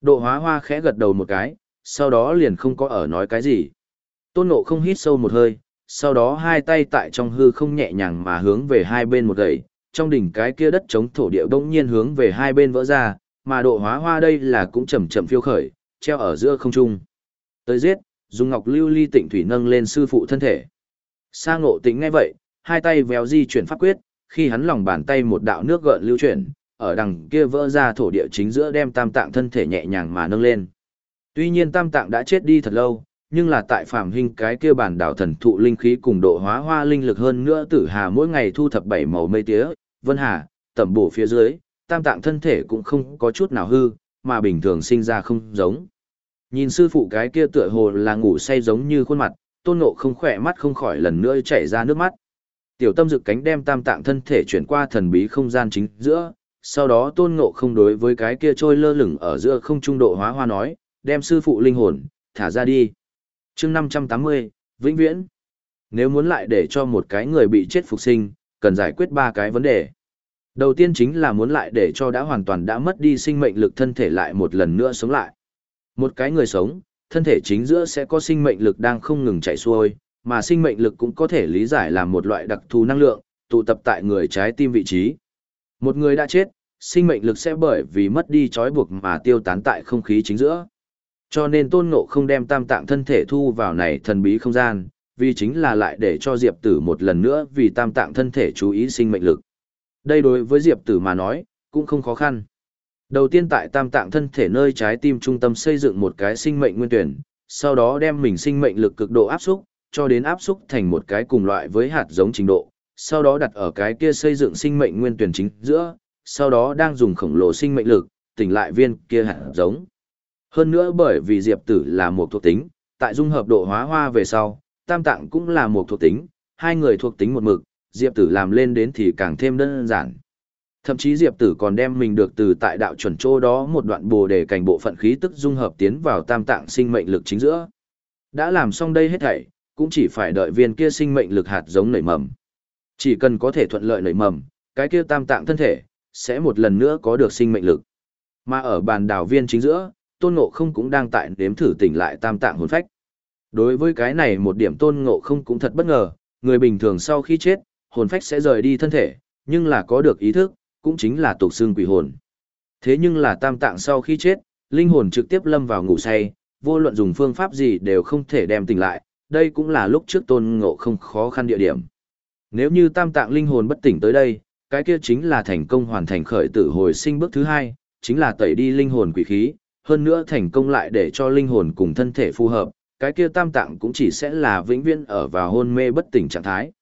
Độ hóa hoa khẽ gật đầu một cái, sau đó liền không có ở nói cái gì. Tôn nộ không hít sâu một hơi, sau đó hai tay tại trong hư không nhẹ nhàng mà hướng về hai bên một gậy, trong đỉnh cái kia đất chống thổ địa bỗng nhiên hướng về hai bên vỡ ra, mà độ hóa hoa đây là cũng chậm chậm phiêu khởi, treo ở giữa không trung. Tới giết, dùng ngọc lưu ly tịnh thủy nâng lên sư phụ thân thể. Sa ngộ tĩnh ngay vậy, hai tay véo di chuyển pháp quyết, khi hắn lòng bàn tay một đạo nước gợn lưu chuyển, ở đằng kia vỡ ra thổ địa chính giữa đem tam tạng thân thể nhẹ nhàng mà nâng lên. Tuy nhiên tam tạng đã chết đi thật lâu, nhưng là tại phàm hình cái kia bản đảo thần thụ linh khí cùng độ hóa hoa linh lực hơn nữa tử hà mỗi ngày thu thập bảy màu mây tía, vân hà, tẩm bổ phía dưới, tam tạng thân thể cũng không có chút nào hư, mà bình thường sinh ra không giống. Nhìn sư phụ cái kia tựa hồ là ngủ say giống như khuôn mặt, tôn ngộ không khỏe mắt không khỏi lần nữa chảy ra nước mắt. Tiểu tâm dực cánh đem tam tạng thân thể chuyển qua thần bí không gian chính giữa, sau đó tôn ngộ không đối với cái kia trôi lơ lửng ở giữa không trung độ hóa hoa nói, đem sư phụ linh hồn, thả ra đi. chương 580, Vĩnh Viễn. Nếu muốn lại để cho một cái người bị chết phục sinh, cần giải quyết ba cái vấn đề. Đầu tiên chính là muốn lại để cho đã hoàn toàn đã mất đi sinh mệnh lực thân thể lại một lần nữa sống lại. Một cái người sống, thân thể chính giữa sẽ có sinh mệnh lực đang không ngừng chạy xuôi, mà sinh mệnh lực cũng có thể lý giải là một loại đặc thù năng lượng, tụ tập tại người trái tim vị trí. Một người đã chết, sinh mệnh lực sẽ bởi vì mất đi trói buộc mà tiêu tán tại không khí chính giữa. Cho nên tôn ngộ không đem tam tạng thân thể thu vào này thần bí không gian, vì chính là lại để cho Diệp Tử một lần nữa vì tam tạng thân thể chú ý sinh mệnh lực. Đây đối với Diệp Tử mà nói, cũng không khó khăn. Đầu tiên tại tam tạng thân thể nơi trái tim trung tâm xây dựng một cái sinh mệnh nguyên tuyển, sau đó đem mình sinh mệnh lực cực độ áp xúc, cho đến áp xúc thành một cái cùng loại với hạt giống trình độ, sau đó đặt ở cái kia xây dựng sinh mệnh nguyên tuyển chính giữa, sau đó đang dùng khổng lồ sinh mệnh lực, tỉnh lại viên kia hạt giống. Hơn nữa bởi vì Diệp Tử là một thuộc tính, tại dung hợp độ hóa hoa về sau, tam tạng cũng là một thuộc tính, hai người thuộc tính một mực, Diệp Tử làm lên đến thì càng thêm đơn giản. Thậm chí Diệp Tử còn đem mình được từ tại đạo chuẩn chỗ đó một đoạn bồ đề cảnh bộ phận khí tức dung hợp tiến vào tam tạng sinh mệnh lực chính giữa. Đã làm xong đây hết thảy, cũng chỉ phải đợi viên kia sinh mệnh lực hạt giống nảy mầm. Chỉ cần có thể thuận lợi nảy mầm, cái kia tam tạng thân thể sẽ một lần nữa có được sinh mệnh lực. Mà ở bàn đảo viên chính giữa, Tôn Ngộ không cũng đang tại nếm thử tỉnh lại tam tạng hồn phách. Đối với cái này một điểm Tôn Ngộ không cũng thật bất ngờ, người bình thường sau khi chết, hồn phách sẽ rời đi thân thể, nhưng là có được ý thức, cũng chính là tục xương quỷ hồn. Thế nhưng là tam tạng sau khi chết, linh hồn trực tiếp lâm vào ngủ say, vô luận dùng phương pháp gì đều không thể đem tỉnh lại, đây cũng là lúc trước tôn ngộ không khó khăn địa điểm. Nếu như tam tạng linh hồn bất tỉnh tới đây, cái kia chính là thành công hoàn thành khởi tử hồi sinh bước thứ hai, chính là tẩy đi linh hồn quỷ khí, hơn nữa thành công lại để cho linh hồn cùng thân thể phù hợp, cái kia tam tạng cũng chỉ sẽ là vĩnh viễn ở vào hôn mê bất tỉnh trạng thái.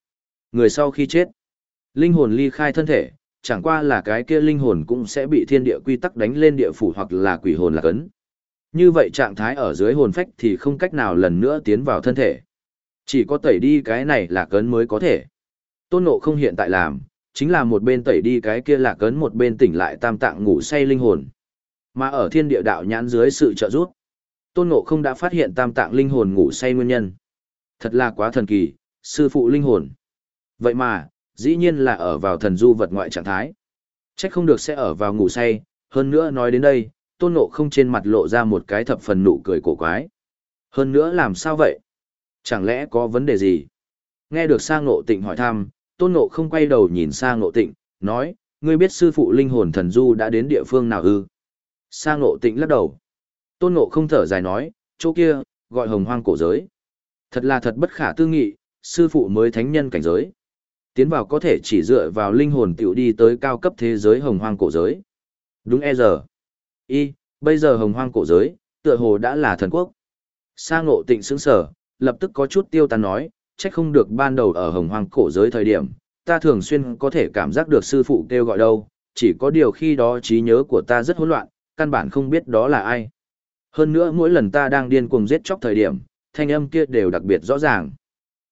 Người sau khi chết, linh hồn ly khai thân thể, chẳng qua là cái kia linh hồn cũng sẽ bị thiên địa quy tắc đánh lên địa phủ hoặc là quỷ hồn là cấn. Như vậy trạng thái ở dưới hồn phách thì không cách nào lần nữa tiến vào thân thể. Chỉ có tẩy đi cái này là cấn mới có thể. Tôn nộ không hiện tại làm, chính là một bên tẩy đi cái kia là cấn một bên tỉnh lại tam tạng ngủ say linh hồn. Mà ở thiên địa đạo nhãn dưới sự trợ giúp, Tôn Ngộ không đã phát hiện tam tạng linh hồn ngủ say nguyên nhân. Thật là quá thần kỳ, sư phụ linh hồn. Vậy mà, dĩ nhiên là ở vào thần du vật ngoại trạng thái. Trách không được sẽ ở vào ngủ say, hơn nữa nói đến đây, Tôn Ngộ không trên mặt lộ ra một cái thập phần nụ cười cổ quái. Hơn nữa làm sao vậy? Chẳng lẽ có vấn đề gì? Nghe được sang Ngộ Tịnh hỏi thăm, Tôn Ngộ không quay đầu nhìn sang Ngộ Tịnh, nói, ngươi biết sư phụ linh hồn thần du đã đến địa phương nào ư? Sang Ngộ Tịnh lắc đầu. Tôn Ngộ không thở dài nói, chỗ kia, gọi hồng hoang cổ giới. Thật là thật bất khả tư nghị, sư phụ mới thánh nhân cảnh giới. Tiến vào có thể chỉ dựa vào linh hồn tiểu đi tới cao cấp thế giới hồng hoang cổ giới. Đúng e giờ. Y, bây giờ hồng hoang cổ giới, tựa hồ đã là thần quốc. Sa ngộ tịnh sững sở, lập tức có chút tiêu tán nói, trách không được ban đầu ở hồng hoang cổ giới thời điểm, ta thường xuyên có thể cảm giác được sư phụ kêu gọi đâu, chỉ có điều khi đó trí nhớ của ta rất hỗn loạn, căn bản không biết đó là ai. Hơn nữa mỗi lần ta đang điên cuồng giết chóc thời điểm, thanh âm kia đều đặc biệt rõ ràng.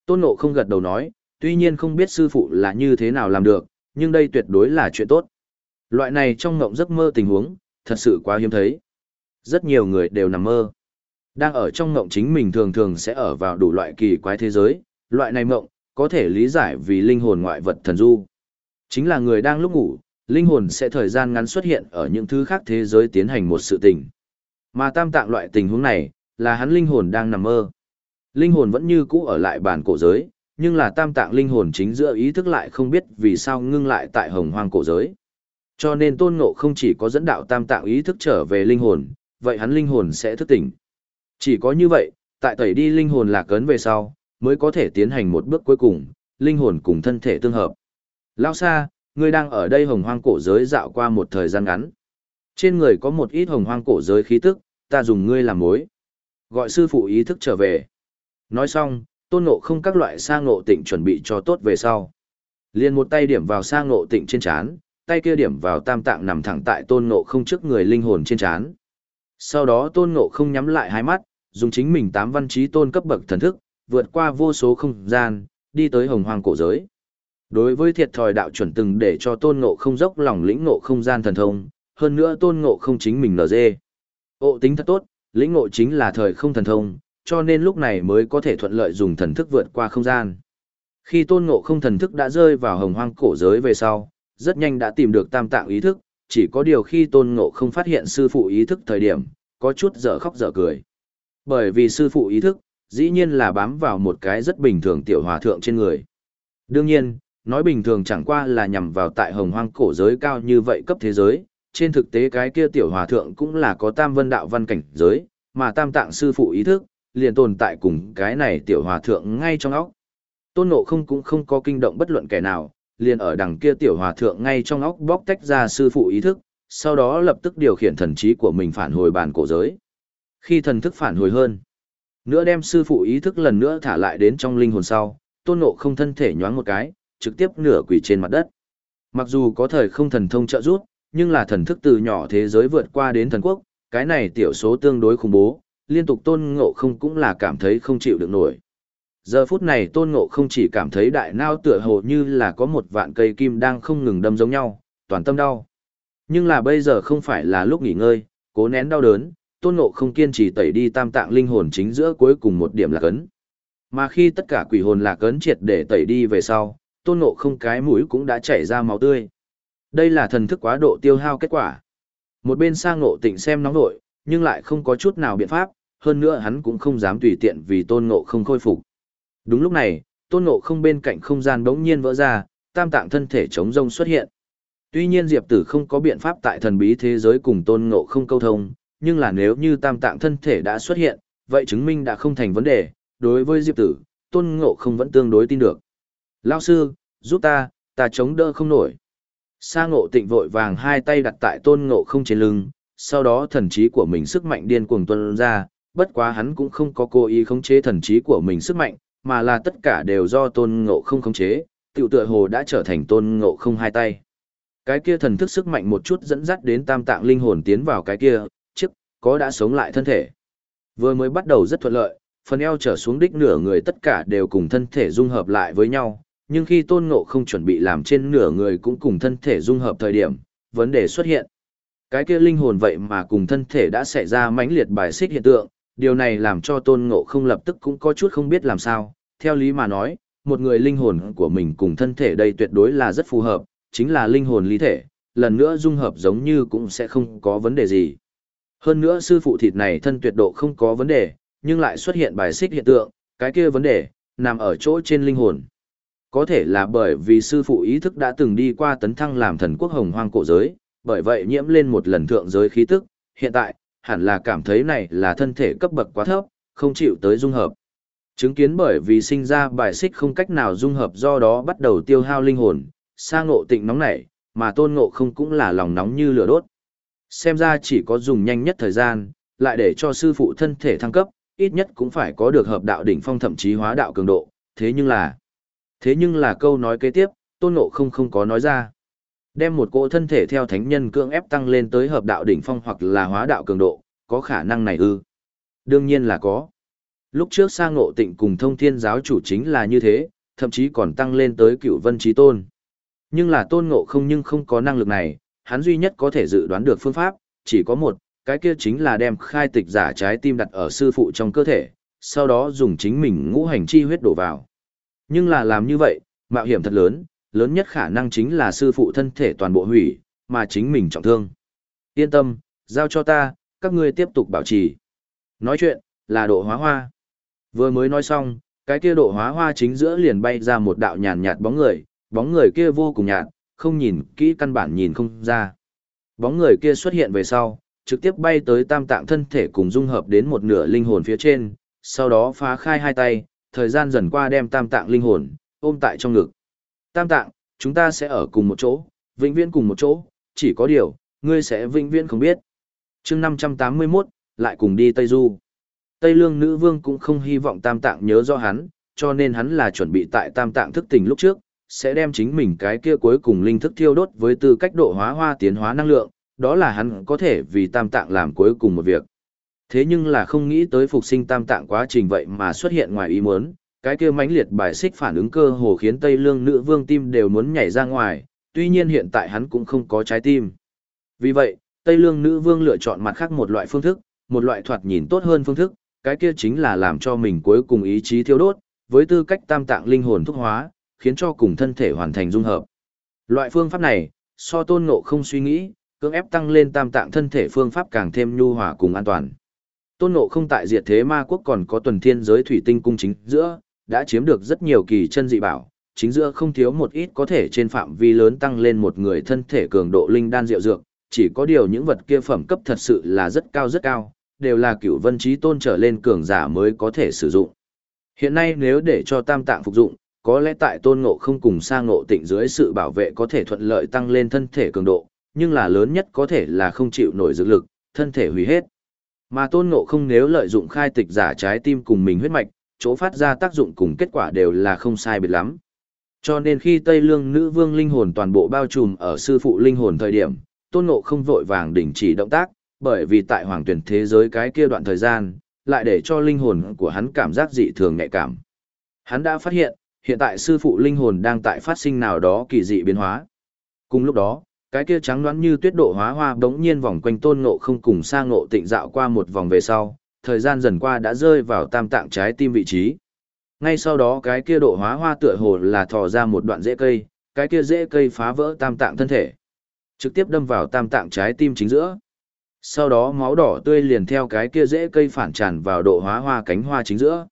Tôn Ngộ không gật đầu nói, tuy nhiên không biết sư phụ là như thế nào làm được, nhưng đây tuyệt đối là chuyện tốt. Loại này trong ngộng giấc mơ tình huống, thật sự quá hiếm thấy. Rất nhiều người đều nằm mơ. Đang ở trong ngộng chính mình thường thường sẽ ở vào đủ loại kỳ quái thế giới, loại này ngộng, có thể lý giải vì linh hồn ngoại vật thần du. Chính là người đang lúc ngủ, linh hồn sẽ thời gian ngắn xuất hiện ở những thứ khác thế giới tiến hành một sự tình. Mà tam tạng loại tình huống này, là hắn linh hồn đang nằm mơ. Linh hồn vẫn như cũ ở lại bản cổ giới, nhưng là tam tạng linh hồn chính giữa ý thức lại không biết vì sao ngưng lại tại hồng hoang cổ giới. Cho nên tôn ngộ không chỉ có dẫn đạo tam tạng ý thức trở về linh hồn, vậy hắn linh hồn sẽ thức tỉnh. Chỉ có như vậy, tại tẩy đi linh hồn lạc ấn về sau, mới có thể tiến hành một bước cuối cùng, linh hồn cùng thân thể tương hợp. Lao xa, ngươi đang ở đây hồng hoang cổ giới dạo qua một thời gian ngắn. Trên người có một ít hồng hoang cổ giới khí tức, ta dùng ngươi làm mối. Gọi sư phụ ý thức trở về. Nói xong, tôn ngộ không các loại sang ngộ tịnh chuẩn bị cho tốt về sau. liền một tay điểm vào sang ngộ tịnh trên chán, tay kia điểm vào tam tạng nằm thẳng tại tôn ngộ không trước người linh hồn trên chán. Sau đó tôn ngộ không nhắm lại hai mắt, dùng chính mình tám văn trí tôn cấp bậc thần thức, vượt qua vô số không gian, đi tới hồng hoàng cổ giới. Đối với thiệt thòi đạo chuẩn từng để cho tôn ngộ không dốc lòng lĩnh ngộ không gian thần thông, hơn nữa tôn ngộ không chính mình nở dê. Ộ tính thật tốt, lĩnh ngộ chính là thời không thần thông, cho nên lúc này mới có thể thuận lợi dùng thần thức vượt qua không gian. Khi tôn ngộ không thần thức đã rơi vào hồng hoang cổ giới về sau, rất nhanh đã tìm được tam tạng ý thức, chỉ có điều khi tôn ngộ không phát hiện sư phụ ý thức thời điểm, có chút dở khóc dở cười. Bởi vì sư phụ ý thức, dĩ nhiên là bám vào một cái rất bình thường tiểu hòa thượng trên người. Đương nhiên, nói bình thường chẳng qua là nhằm vào tại hồng hoang cổ giới cao như vậy cấp thế giới, trên thực tế cái kia tiểu hòa thượng cũng là có tam vân đạo văn cảnh giới, mà tam tạng sư phụ ý thức, liền tồn tại cùng cái này tiểu hòa thượng ngay trong óc. Tôn ngộ không cũng không có kinh động bất luận kẻ nào, liền ở đằng kia tiểu hòa thượng ngay trong óc bóc tách ra sư phụ ý thức, sau đó lập tức điều khiển thần trí của mình phản hồi bản cổ giới. Khi thần thức phản hồi hơn, nữa đem sư phụ ý thức lần nữa thả lại đến trong linh hồn sau, tôn nộ không thân thể nhoáng một cái, trực tiếp nửa quỷ trên mặt đất. Mặc dù có thời không thần thông trợ giúp, nhưng là thần thức từ nhỏ thế giới vượt qua đến thần quốc, cái này tiểu số tương đối khủng bố, liên tục tôn ngộ không cũng là cảm thấy không chịu được nổi. Giờ phút này tôn ngộ không chỉ cảm thấy đại nao tựa hồ như là có một vạn cây kim đang không ngừng đâm giống nhau, toàn tâm đau. Nhưng là bây giờ không phải là lúc nghỉ ngơi, cố nén đau đớn, tôn ngộ không kiên trì tẩy đi tam tạng linh hồn chính giữa cuối cùng một điểm là cấn. Mà khi tất cả quỷ hồn lạc cấn triệt để tẩy đi về sau, tôn ngộ không cái mũi cũng đã chảy ra máu tươi. Đây là thần thức quá độ tiêu hao kết quả. Một bên sang ngộ tịnh xem nóng nội, nhưng lại không có chút nào biện pháp, hơn nữa hắn cũng không dám tùy tiện vì tôn ngộ không khôi phục. Đúng lúc này, tôn ngộ không bên cạnh không gian bỗng nhiên vỡ ra, tam tạng thân thể chống rông xuất hiện. Tuy nhiên Diệp Tử không có biện pháp tại thần bí thế giới cùng tôn ngộ không câu thông, nhưng là nếu như tam tạng thân thể đã xuất hiện, vậy chứng minh đã không thành vấn đề, đối với Diệp Tử, tôn ngộ không vẫn tương đối tin được. Lao sư, giúp ta, ta chống đỡ không nổi. Sa ngộ tịnh vội vàng hai tay đặt tại tôn ngộ không trên lưng, sau đó thần trí của mình sức mạnh điên cuồng tuân ra, bất quá hắn cũng không có cố ý khống chế thần trí của mình sức mạnh, mà là tất cả đều do tôn ngộ không khống chế, tiểu tựa hồ đã trở thành tôn ngộ không hai tay. Cái kia thần thức sức mạnh một chút dẫn dắt đến tam tạng linh hồn tiến vào cái kia, trước, có đã sống lại thân thể. Vừa mới bắt đầu rất thuận lợi, phần eo trở xuống đích nửa người tất cả đều cùng thân thể dung hợp lại với nhau, nhưng khi tôn ngộ không chuẩn bị làm trên nửa người cũng cùng thân thể dung hợp thời điểm, vấn đề xuất hiện. Cái kia linh hồn vậy mà cùng thân thể đã xảy ra mãnh liệt bài xích hiện tượng, điều này làm cho tôn ngộ không lập tức cũng có chút không biết làm sao. Theo lý mà nói, một người linh hồn của mình cùng thân thể đây tuyệt đối là rất phù hợp, chính là linh hồn lý thể, lần nữa dung hợp giống như cũng sẽ không có vấn đề gì. Hơn nữa sư phụ thịt này thân tuyệt độ không có vấn đề, nhưng lại xuất hiện bài xích hiện tượng, cái kia vấn đề, nằm ở chỗ trên linh hồn. Có thể là bởi vì sư phụ ý thức đã từng đi qua tấn thăng làm thần quốc hồng hoang cổ giới, bởi vậy nhiễm lên một lần thượng giới khí tức, hiện tại, hẳn là cảm thấy này là thân thể cấp bậc quá thấp, không chịu tới dung hợp. Chứng kiến bởi vì sinh ra bài xích không cách nào dung hợp do đó bắt đầu tiêu hao linh hồn, sa ngộ tịnh nóng nảy, mà tôn ngộ không cũng là lòng nóng như lửa đốt. Xem ra chỉ có dùng nhanh nhất thời gian, lại để cho sư phụ thân thể thăng cấp, ít nhất cũng phải có được hợp đạo đỉnh phong thậm chí hóa đạo cường độ, thế nhưng là... Thế nhưng là câu nói kế tiếp, tôn ngộ không không có nói ra. Đem một cỗ thân thể theo thánh nhân cưỡng ép tăng lên tới hợp đạo đỉnh phong hoặc là hóa đạo cường độ, có khả năng này ư? Đương nhiên là có. Lúc trước sang ngộ tịnh cùng thông thiên giáo chủ chính là như thế, thậm chí còn tăng lên tới cựu vân trí tôn. Nhưng là tôn ngộ không nhưng không có năng lực này, hắn duy nhất có thể dự đoán được phương pháp, chỉ có một, cái kia chính là đem khai tịch giả trái tim đặt ở sư phụ trong cơ thể, sau đó dùng chính mình ngũ hành chi huyết đổ vào. Nhưng là làm như vậy, mạo hiểm thật lớn, lớn nhất khả năng chính là sư phụ thân thể toàn bộ hủy, mà chính mình trọng thương. Yên tâm, giao cho ta, các ngươi tiếp tục bảo trì. Nói chuyện, là độ hóa hoa. Vừa mới nói xong, cái kia độ hóa hoa chính giữa liền bay ra một đạo nhàn nhạt bóng người, bóng người kia vô cùng nhạt, không nhìn kỹ căn bản nhìn không ra. Bóng người kia xuất hiện về sau, trực tiếp bay tới tam tạng thân thể cùng dung hợp đến một nửa linh hồn phía trên, sau đó phá khai hai tay, thời gian dần qua đem tam tạng linh hồn, ôm tại trong ngực. Tam tạng, chúng ta sẽ ở cùng một chỗ, vĩnh viễn cùng một chỗ, chỉ có điều, ngươi sẽ vĩnh viễn không biết. chương 581, lại cùng đi Tây Du. Tây Lương nữ vương cũng không hy vọng tam tạng nhớ do hắn, cho nên hắn là chuẩn bị tại tam tạng thức tỉnh lúc trước, sẽ đem chính mình cái kia cuối cùng linh thức thiêu đốt với tư cách độ hóa hoa tiến hóa năng lượng, đó là hắn có thể vì tam tạng làm cuối cùng một việc. Thế nhưng là không nghĩ tới phục sinh tam tạng quá trình vậy mà xuất hiện ngoài ý muốn, cái kia mãnh liệt bài xích phản ứng cơ hồ khiến Tây Lương nữ vương tim đều muốn nhảy ra ngoài, tuy nhiên hiện tại hắn cũng không có trái tim. Vì vậy, Tây Lương nữ vương lựa chọn mặt khác một loại phương thức, một loại thoạt nhìn tốt hơn phương thức, cái kia chính là làm cho mình cuối cùng ý chí thiêu đốt, với tư cách tam tạng linh hồn thúc hóa, khiến cho cùng thân thể hoàn thành dung hợp. Loại phương pháp này, so tôn ngộ không suy nghĩ, cưỡng ép tăng lên tam tạng thân thể phương pháp càng thêm nhu hòa cùng an toàn. Tôn ngộ không tại diệt thế ma quốc còn có tuần thiên giới thủy tinh cung chính giữa, đã chiếm được rất nhiều kỳ chân dị bảo, chính giữa không thiếu một ít có thể trên phạm vi lớn tăng lên một người thân thể cường độ linh đan diệu dược, chỉ có điều những vật kia phẩm cấp thật sự là rất cao rất cao, đều là cửu vân trí tôn trở lên cường giả mới có thể sử dụng. Hiện nay nếu để cho tam tạng phục dụng, có lẽ tại tôn ngộ không cùng sang ngộ tịnh dưới sự bảo vệ có thể thuận lợi tăng lên thân thể cường độ, nhưng là lớn nhất có thể là không chịu nổi dược lực, thân thể hủy hết. Mà tôn ngộ không nếu lợi dụng khai tịch giả trái tim cùng mình huyết mạch, chỗ phát ra tác dụng cùng kết quả đều là không sai biệt lắm. Cho nên khi Tây Lương nữ vương linh hồn toàn bộ bao trùm ở sư phụ linh hồn thời điểm, tôn ngộ không vội vàng đình chỉ động tác, bởi vì tại hoàng tuyển thế giới cái kia đoạn thời gian, lại để cho linh hồn của hắn cảm giác dị thường nhạy cảm. Hắn đã phát hiện, hiện tại sư phụ linh hồn đang tại phát sinh nào đó kỳ dị biến hóa. Cùng lúc đó, cái kia trắng đoán như tuyết độ hóa hoa bỗng nhiên vòng quanh tôn ngộ không cùng sang ngộ tịnh dạo qua một vòng về sau, thời gian dần qua đã rơi vào tam tạng trái tim vị trí. Ngay sau đó cái kia độ hóa hoa tựa hồ là thò ra một đoạn rễ cây, cái kia rễ cây phá vỡ tam tạng thân thể, trực tiếp đâm vào tam tạng trái tim chính giữa. Sau đó máu đỏ tươi liền theo cái kia rễ cây phản tràn vào độ hóa hoa cánh hoa chính giữa.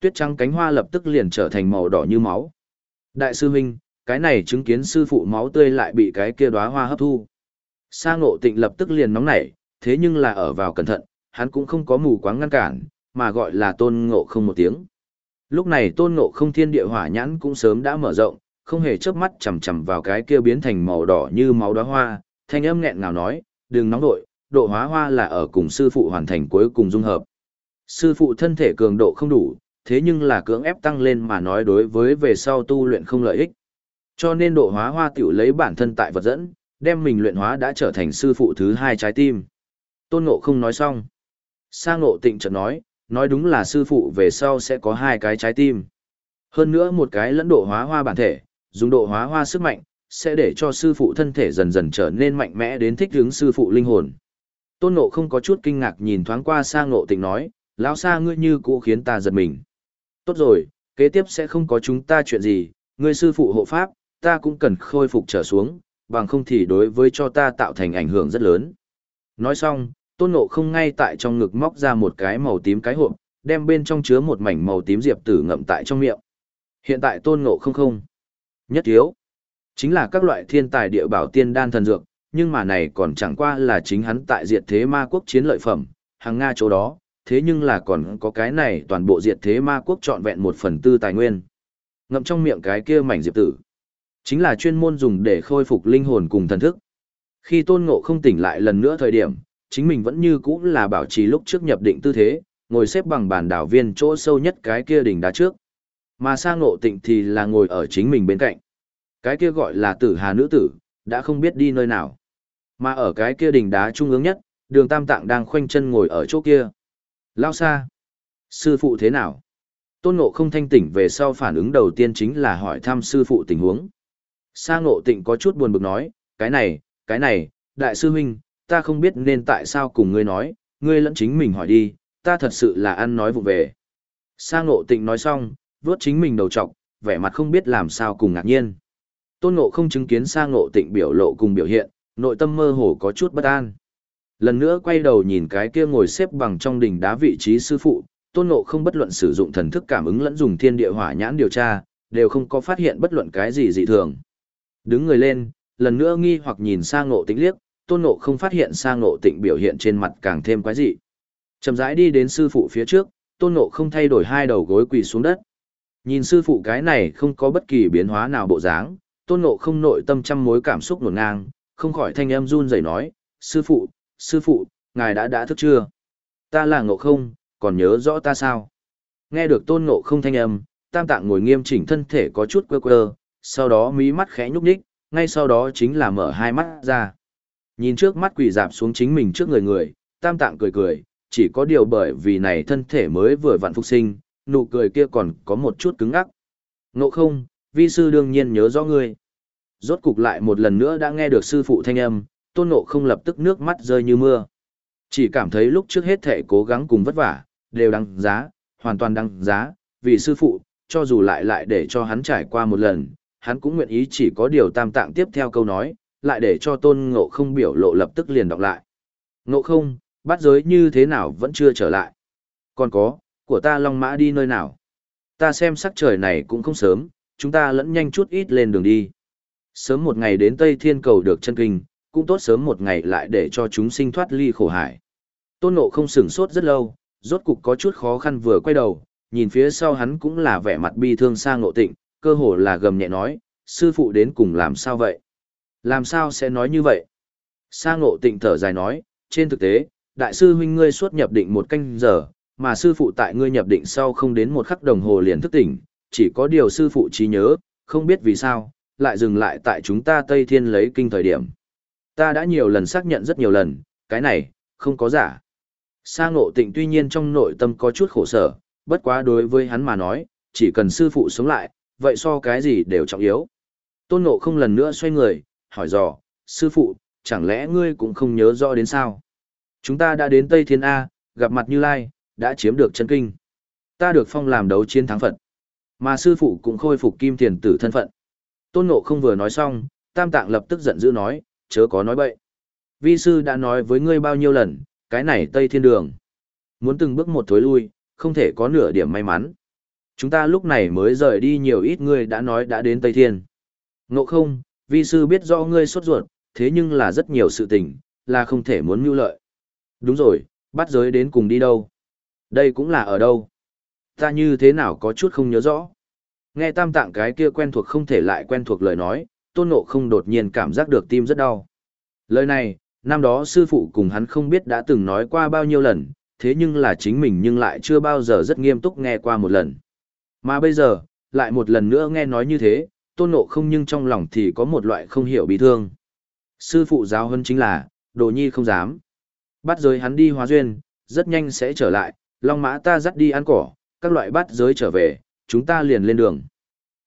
Tuyết trắng cánh hoa lập tức liền trở thành màu đỏ như máu. Đại sư huynh, cái này chứng kiến sư phụ máu tươi lại bị cái kia đóa hoa hấp thu. Sa ngộ tịnh lập tức liền nóng nảy, thế nhưng là ở vào cẩn thận, hắn cũng không có mù quáng ngăn cản, mà gọi là tôn ngộ không một tiếng. Lúc này tôn ngộ không thiên địa hỏa nhãn cũng sớm đã mở rộng, không hề chớp mắt chầm chầm vào cái kia biến thành màu đỏ như máu đóa hoa, thanh âm nghẹn ngào nói, đừng nóng nội, độ hóa hoa là ở cùng sư phụ hoàn thành cuối cùng dung hợp. Sư phụ thân thể cường độ không đủ, thế nhưng là cưỡng ép tăng lên mà nói đối với về sau tu luyện không lợi ích. Cho nên độ hóa hoa tiểu lấy bản thân tại vật dẫn, đem mình luyện hóa đã trở thành sư phụ thứ hai trái tim. Tôn Ngộ không nói xong. Sa Ngộ tịnh chợt nói, nói đúng là sư phụ về sau sẽ có hai cái trái tim. Hơn nữa một cái lẫn độ hóa hoa bản thể, dùng độ hóa hoa sức mạnh, sẽ để cho sư phụ thân thể dần dần trở nên mạnh mẽ đến thích hướng sư phụ linh hồn. Tôn Ngộ không có chút kinh ngạc nhìn thoáng qua Sa Ngộ tịnh nói, lão Sa ngươi như cũ khiến ta giật mình. Tốt rồi, kế tiếp sẽ không có chúng ta chuyện gì, ngươi sư phụ hộ pháp, ta cũng cần khôi phục trở xuống, bằng không thì đối với cho ta tạo thành ảnh hưởng rất lớn. Nói xong, tôn ngộ không ngay tại trong ngực móc ra một cái màu tím cái hộp, đem bên trong chứa một mảnh màu tím diệp tử ngậm tại trong miệng. Hiện tại tôn ngộ không không. Nhất thiếu. Chính là các loại thiên tài địa bảo tiên đan thần dược, nhưng mà này còn chẳng qua là chính hắn tại diệt thế ma quốc chiến lợi phẩm, hàng Nga chỗ đó, thế nhưng là còn có cái này toàn bộ diệt thế ma quốc trọn vẹn một phần tư tài nguyên. Ngậm trong miệng cái kia mảnh diệp tử. Chính là chuyên môn dùng để khôi phục linh hồn cùng thần thức. Khi tôn ngộ không tỉnh lại lần nữa thời điểm, chính mình vẫn như cũ là bảo trì lúc trước nhập định tư thế, ngồi xếp bằng bàn đảo viên chỗ sâu nhất cái kia đỉnh đá trước. Mà sang ngộ tịnh thì là ngồi ở chính mình bên cạnh. Cái kia gọi là tử hà nữ tử, đã không biết đi nơi nào. Mà ở cái kia đỉnh đá trung ương nhất, đường tam tạng đang khoanh chân ngồi ở chỗ kia. Lao xa. Sư phụ thế nào? Tôn ngộ không thanh tỉnh về sau phản ứng đầu tiên chính là hỏi thăm sư phụ tình huống. Sa ngộ tịnh có chút buồn bực nói, cái này, cái này, đại sư huynh, ta không biết nên tại sao cùng ngươi nói, ngươi lẫn chính mình hỏi đi, ta thật sự là ăn nói vụ về. Sa ngộ tịnh nói xong, vớt chính mình đầu trọc, vẻ mặt không biết làm sao cùng ngạc nhiên. Tôn ngộ không chứng kiến sa ngộ tịnh biểu lộ cùng biểu hiện, nội tâm mơ hồ có chút bất an. Lần nữa quay đầu nhìn cái kia ngồi xếp bằng trong đỉnh đá vị trí sư phụ, tôn ngộ không bất luận sử dụng thần thức cảm ứng lẫn dùng thiên địa hỏa nhãn điều tra, đều không có phát hiện bất luận cái gì dị thường. Đứng người lên, lần nữa nghi hoặc nhìn sang ngộ tịnh liếc, tôn ngộ không phát hiện sang ngộ tịnh biểu hiện trên mặt càng thêm quái dị. Chậm rãi đi đến sư phụ phía trước, tôn ngộ không thay đổi hai đầu gối quỳ xuống đất. Nhìn sư phụ cái này không có bất kỳ biến hóa nào bộ dáng, tôn ngộ không nội tâm trăm mối cảm xúc ngổn ngang, không khỏi thanh âm run rẩy nói, sư phụ, sư phụ, ngài đã đã thức chưa? Ta là ngộ không, còn nhớ rõ ta sao? Nghe được tôn ngộ không thanh âm, tam tạng ngồi nghiêm chỉnh thân thể có chút quơ quơ, sau đó mí mắt khẽ nhúc nhích, ngay sau đó chính là mở hai mắt ra. Nhìn trước mắt quỳ dạp xuống chính mình trước người người, tam tạng cười cười, chỉ có điều bởi vì này thân thể mới vừa vặn phục sinh, nụ cười kia còn có một chút cứng ngắc. Ngộ không, vi sư đương nhiên nhớ rõ ngươi. Rốt cục lại một lần nữa đã nghe được sư phụ thanh âm, tôn ngộ không lập tức nước mắt rơi như mưa. Chỉ cảm thấy lúc trước hết thể cố gắng cùng vất vả, đều đăng giá, hoàn toàn đăng giá, vì sư phụ, cho dù lại lại để cho hắn trải qua một lần, hắn cũng nguyện ý chỉ có điều tam tạng tiếp theo câu nói, lại để cho tôn ngộ không biểu lộ lập tức liền đọc lại. Ngộ không, bắt giới như thế nào vẫn chưa trở lại. Còn có, của ta long mã đi nơi nào. Ta xem sắc trời này cũng không sớm, chúng ta lẫn nhanh chút ít lên đường đi. Sớm một ngày đến Tây Thiên cầu được chân kinh, cũng tốt sớm một ngày lại để cho chúng sinh thoát ly khổ hải. Tôn ngộ không sửng sốt rất lâu, rốt cục có chút khó khăn vừa quay đầu, nhìn phía sau hắn cũng là vẻ mặt bi thương sang ngộ tịnh, cơ hồ là gầm nhẹ nói, sư phụ đến cùng làm sao vậy? Làm sao sẽ nói như vậy? Sa ngộ tịnh thở dài nói, trên thực tế, đại sư huynh ngươi suốt nhập định một canh giờ, mà sư phụ tại ngươi nhập định sau không đến một khắc đồng hồ liền thức tỉnh, chỉ có điều sư phụ trí nhớ, không biết vì sao, lại dừng lại tại chúng ta Tây Thiên lấy kinh thời điểm. Ta đã nhiều lần xác nhận rất nhiều lần, cái này, không có giả. Sa ngộ tịnh tuy nhiên trong nội tâm có chút khổ sở, bất quá đối với hắn mà nói, chỉ cần sư phụ sống lại, vậy so cái gì đều trọng yếu. Tôn ngộ không lần nữa xoay người, hỏi dò, sư phụ, chẳng lẽ ngươi cũng không nhớ rõ đến sao? Chúng ta đã đến Tây Thiên A, gặp mặt Như Lai, đã chiếm được chân kinh. Ta được phong làm đấu chiến thắng Phật. Mà sư phụ cũng khôi phục kim tiền tử thân phận. Tôn Ngộ không vừa nói xong, Tam Tạng lập tức giận dữ nói, chớ có nói bậy. Vi sư đã nói với ngươi bao nhiêu lần, cái này Tây Thiên đường. Muốn từng bước một thối lui, không thể có nửa điểm may mắn. Chúng ta lúc này mới rời đi nhiều ít ngươi đã nói đã đến Tây Thiên. Ngộ không, vi sư biết rõ ngươi sốt ruột, thế nhưng là rất nhiều sự tình, là không thể muốn mưu lợi. Đúng rồi, bắt giới đến cùng đi đâu? Đây cũng là ở đâu? Ta như thế nào có chút không nhớ rõ. Nghe tam tạng cái kia quen thuộc không thể lại quen thuộc lời nói, tôn nộ không đột nhiên cảm giác được tim rất đau. Lời này, Năm đó sư phụ cùng hắn không biết đã từng nói qua bao nhiêu lần, thế nhưng là chính mình nhưng lại chưa bao giờ rất nghiêm túc nghe qua một lần. Mà bây giờ, lại một lần nữa nghe nói như thế, tôn ngộ không nhưng trong lòng thì có một loại không hiểu bị thương. Sư phụ giáo hơn chính là, đồ nhi không dám. Bắt giới hắn đi hóa duyên, rất nhanh sẽ trở lại, long mã ta dắt đi ăn cỏ, các loại bắt giới trở về, chúng ta liền lên đường.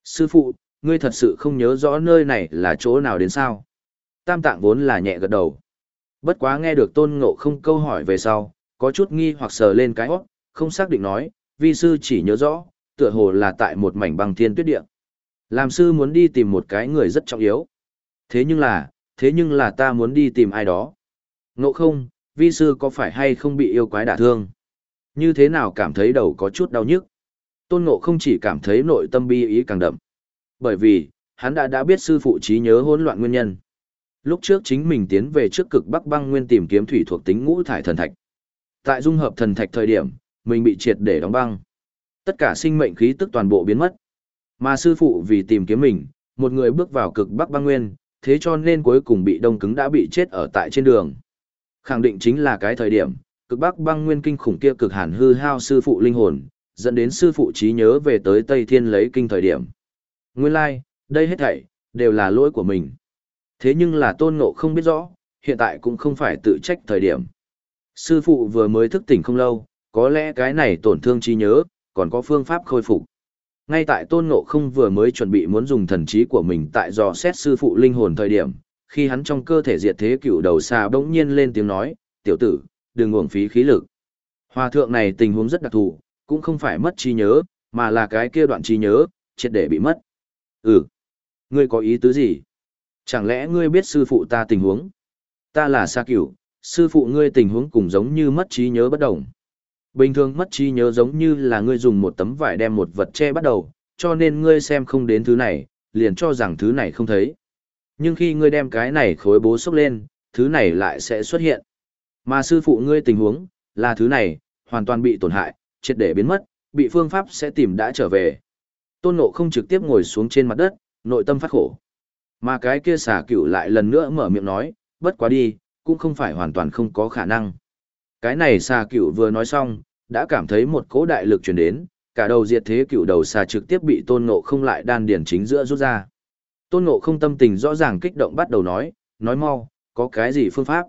Sư phụ, ngươi thật sự không nhớ rõ nơi này là chỗ nào đến sao? Tam tạng vốn là nhẹ gật đầu. Bất quá nghe được tôn ngộ không câu hỏi về sau, có chút nghi hoặc sờ lên cái hót, không xác định nói, vi sư chỉ nhớ rõ, tựa hồ là tại một mảnh băng thiên tuyết địa. Làm sư muốn đi tìm một cái người rất trọng yếu. Thế nhưng là, thế nhưng là ta muốn đi tìm ai đó. Ngộ không, vi sư có phải hay không bị yêu quái đả thương? Như thế nào cảm thấy đầu có chút đau nhức? Tôn ngộ không chỉ cảm thấy nội tâm bi ý càng đậm. Bởi vì, hắn đã đã biết sư phụ trí nhớ hỗn loạn nguyên nhân. Lúc trước chính mình tiến về trước cực Bắc băng nguyên tìm kiếm thủy thuộc tính ngũ thải thần thạch. Tại dung hợp thần thạch thời điểm, mình bị triệt để đóng băng. Tất cả sinh mệnh khí tức toàn bộ biến mất. Mà sư phụ vì tìm kiếm mình, một người bước vào cực Bắc băng nguyên, thế cho nên cuối cùng bị đông cứng đã bị chết ở tại trên đường. Khẳng định chính là cái thời điểm, cực Bắc băng nguyên kinh khủng kia cực hàn hư hao sư phụ linh hồn, dẫn đến sư phụ trí nhớ về tới Tây Thiên lấy kinh thời điểm. Nguyên lai, like, đây hết thảy, đều là lỗi của mình. Thế nhưng là tôn ngộ không biết rõ, hiện tại cũng không phải tự trách thời điểm. Sư phụ vừa mới thức tỉnh không lâu, có lẽ cái này tổn thương trí nhớ, còn có phương pháp khôi phục. Ngay tại tôn ngộ không vừa mới chuẩn bị muốn dùng thần trí của mình tại dò xét sư phụ linh hồn thời điểm, khi hắn trong cơ thể diệt thế cựu đầu xà bỗng nhiên lên tiếng nói, tiểu tử, đừng uổng phí khí lực. Hòa thượng này tình huống rất đặc thù, cũng không phải mất trí nhớ, mà là cái kia đoạn trí nhớ, triệt để bị mất. Ừ, ngươi có ý tứ gì? Chẳng lẽ ngươi biết sư phụ ta tình huống? Ta là Sa Cửu, sư phụ ngươi tình huống cùng giống như mất trí nhớ bất đồng. Bình thường mất trí nhớ giống như là ngươi dùng một tấm vải đem một vật che bắt đầu, cho nên ngươi xem không đến thứ này, liền cho rằng thứ này không thấy. Nhưng khi ngươi đem cái này khối bố xúc lên, thứ này lại sẽ xuất hiện. Mà sư phụ ngươi tình huống, là thứ này, hoàn toàn bị tổn hại, triệt để biến mất, bị phương pháp sẽ tìm đã trở về. Tôn Ngộ không trực tiếp ngồi xuống trên mặt đất, nội tâm phát khổ. Mà cái kia xà cửu lại lần nữa mở miệng nói, bất quá đi, cũng không phải hoàn toàn không có khả năng. Cái này xà cửu vừa nói xong, đã cảm thấy một cỗ đại lực truyền đến, cả đầu diệt thế cựu đầu xà trực tiếp bị tôn ngộ không lại đan điển chính giữa rút ra. Tôn ngộ không tâm tình rõ ràng kích động bắt đầu nói, nói mau, có cái gì phương pháp?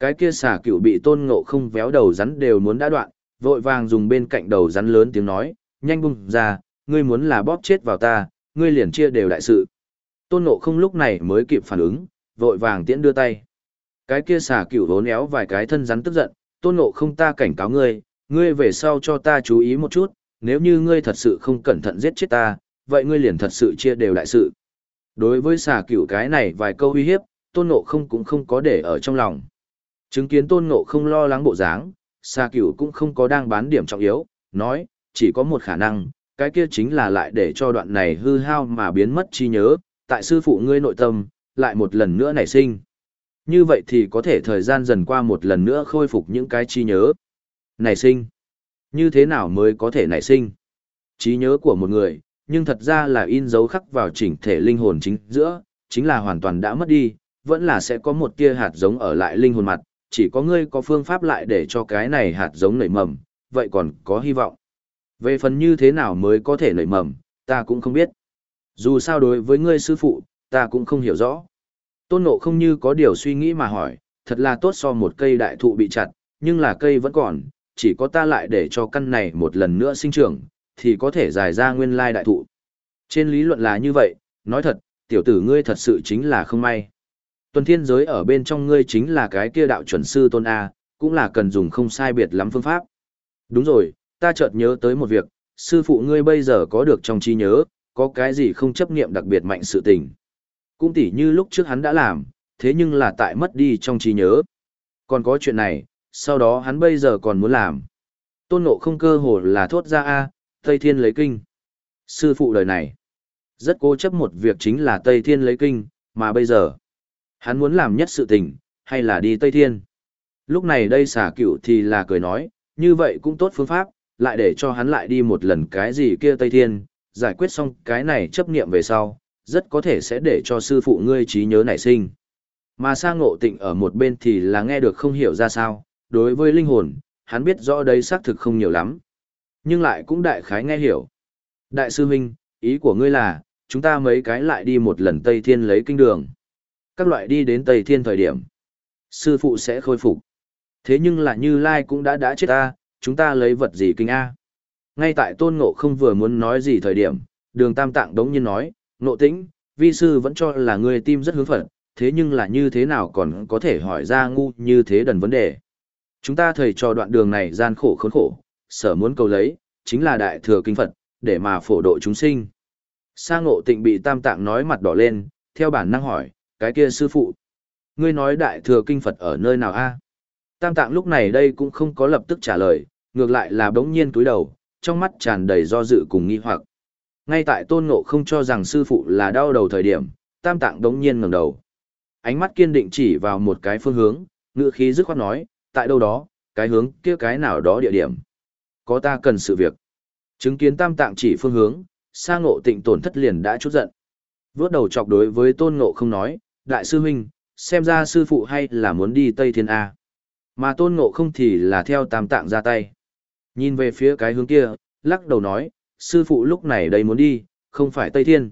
Cái kia xà cựu bị tôn ngộ không véo đầu rắn đều muốn đã đoạn, vội vàng dùng bên cạnh đầu rắn lớn tiếng nói, nhanh bung ra, ngươi muốn là bóp chết vào ta, ngươi liền chia đều đại sự. Tôn Ngộ không lúc này mới kịp phản ứng, vội vàng tiễn đưa tay. Cái kia xà cửu vốn éo vài cái thân rắn tức giận, Tôn Ngộ không ta cảnh cáo ngươi, ngươi về sau cho ta chú ý một chút, nếu như ngươi thật sự không cẩn thận giết chết ta, vậy ngươi liền thật sự chia đều đại sự. Đối với xà cửu cái này vài câu uy hiếp, Tôn Ngộ không cũng không có để ở trong lòng. Chứng kiến Tôn Ngộ không lo lắng bộ dáng, xà cửu cũng không có đang bán điểm trọng yếu, nói, chỉ có một khả năng, cái kia chính là lại để cho đoạn này hư hao mà biến mất trí nhớ, tại sư phụ ngươi nội tâm, lại một lần nữa nảy sinh. Như vậy thì có thể thời gian dần qua một lần nữa khôi phục những cái trí nhớ. Nảy sinh. Như thế nào mới có thể nảy sinh? Trí nhớ của một người, nhưng thật ra là in dấu khắc vào chỉnh thể linh hồn chính giữa, chính là hoàn toàn đã mất đi, vẫn là sẽ có một tia hạt giống ở lại linh hồn mặt, chỉ có ngươi có phương pháp lại để cho cái này hạt giống nảy mầm, vậy còn có hy vọng. Về phần như thế nào mới có thể nảy mầm, ta cũng không biết. Dù sao đối với ngươi sư phụ, ta cũng không hiểu rõ. Tôn nộ không như có điều suy nghĩ mà hỏi, thật là tốt so một cây đại thụ bị chặt, nhưng là cây vẫn còn, chỉ có ta lại để cho căn này một lần nữa sinh trưởng, thì có thể dài ra nguyên lai đại thụ. Trên lý luận là như vậy, nói thật, tiểu tử ngươi thật sự chính là không may. Tuần thiên giới ở bên trong ngươi chính là cái kia đạo chuẩn sư tôn A, cũng là cần dùng không sai biệt lắm phương pháp. Đúng rồi, ta chợt nhớ tới một việc, sư phụ ngươi bây giờ có được trong trí nhớ, có cái gì không chấp nghiệm đặc biệt mạnh sự tình. Cũng tỉ như lúc trước hắn đã làm, thế nhưng là tại mất đi trong trí nhớ. Còn có chuyện này, sau đó hắn bây giờ còn muốn làm. Tôn ngộ không cơ hồ là thốt ra A, Tây Thiên lấy kinh. Sư phụ đời này, rất cố chấp một việc chính là Tây Thiên lấy kinh, mà bây giờ, hắn muốn làm nhất sự tình, hay là đi Tây Thiên. Lúc này đây xả cựu thì là cười nói, như vậy cũng tốt phương pháp, lại để cho hắn lại đi một lần cái gì kia Tây Thiên, giải quyết xong cái này chấp niệm về sau, rất có thể sẽ để cho sư phụ ngươi trí nhớ nảy sinh. Mà sang ngộ tịnh ở một bên thì là nghe được không hiểu ra sao, đối với linh hồn, hắn biết rõ đây xác thực không nhiều lắm. Nhưng lại cũng đại khái nghe hiểu. Đại sư huynh, ý của ngươi là, chúng ta mấy cái lại đi một lần Tây Thiên lấy kinh đường. Các loại đi đến Tây Thiên thời điểm, sư phụ sẽ khôi phục. Thế nhưng là Như Lai cũng đã đã chết ta, chúng ta lấy vật gì kinh A. Ngay tại tôn ngộ không vừa muốn nói gì thời điểm, đường tam tạng đống nhiên nói, ngộ tĩnh, vi sư vẫn cho là ngươi tim rất hướng phận, thế nhưng là như thế nào còn có thể hỏi ra ngu như thế đần vấn đề. Chúng ta thầy cho đoạn đường này gian khổ khốn khổ, sở muốn cầu lấy, chính là đại thừa kinh Phật, để mà phổ độ chúng sinh. Sa ngộ tịnh bị tam tạng nói mặt đỏ lên, theo bản năng hỏi, cái kia sư phụ. Ngươi nói đại thừa kinh Phật ở nơi nào a? Tam tạng lúc này đây cũng không có lập tức trả lời, ngược lại là bỗng nhiên túi đầu, trong mắt tràn đầy do dự cùng nghi hoặc. Ngay tại tôn ngộ không cho rằng sư phụ là đau đầu thời điểm, tam tạng đống nhiên ngẩng đầu. Ánh mắt kiên định chỉ vào một cái phương hướng, ngựa khí dứt khoát nói, tại đâu đó, cái hướng kia cái nào đó địa điểm. Có ta cần sự việc. Chứng kiến tam tạng chỉ phương hướng, sa ngộ tịnh tổn thất liền đã chút giận. Vốt đầu chọc đối với tôn ngộ không nói, đại sư huynh, xem ra sư phụ hay là muốn đi Tây Thiên A. Mà tôn ngộ không thì là theo tam tạng ra tay. Nhìn về phía cái hướng kia, lắc đầu nói, sư phụ lúc này đây muốn đi, không phải Tây Thiên.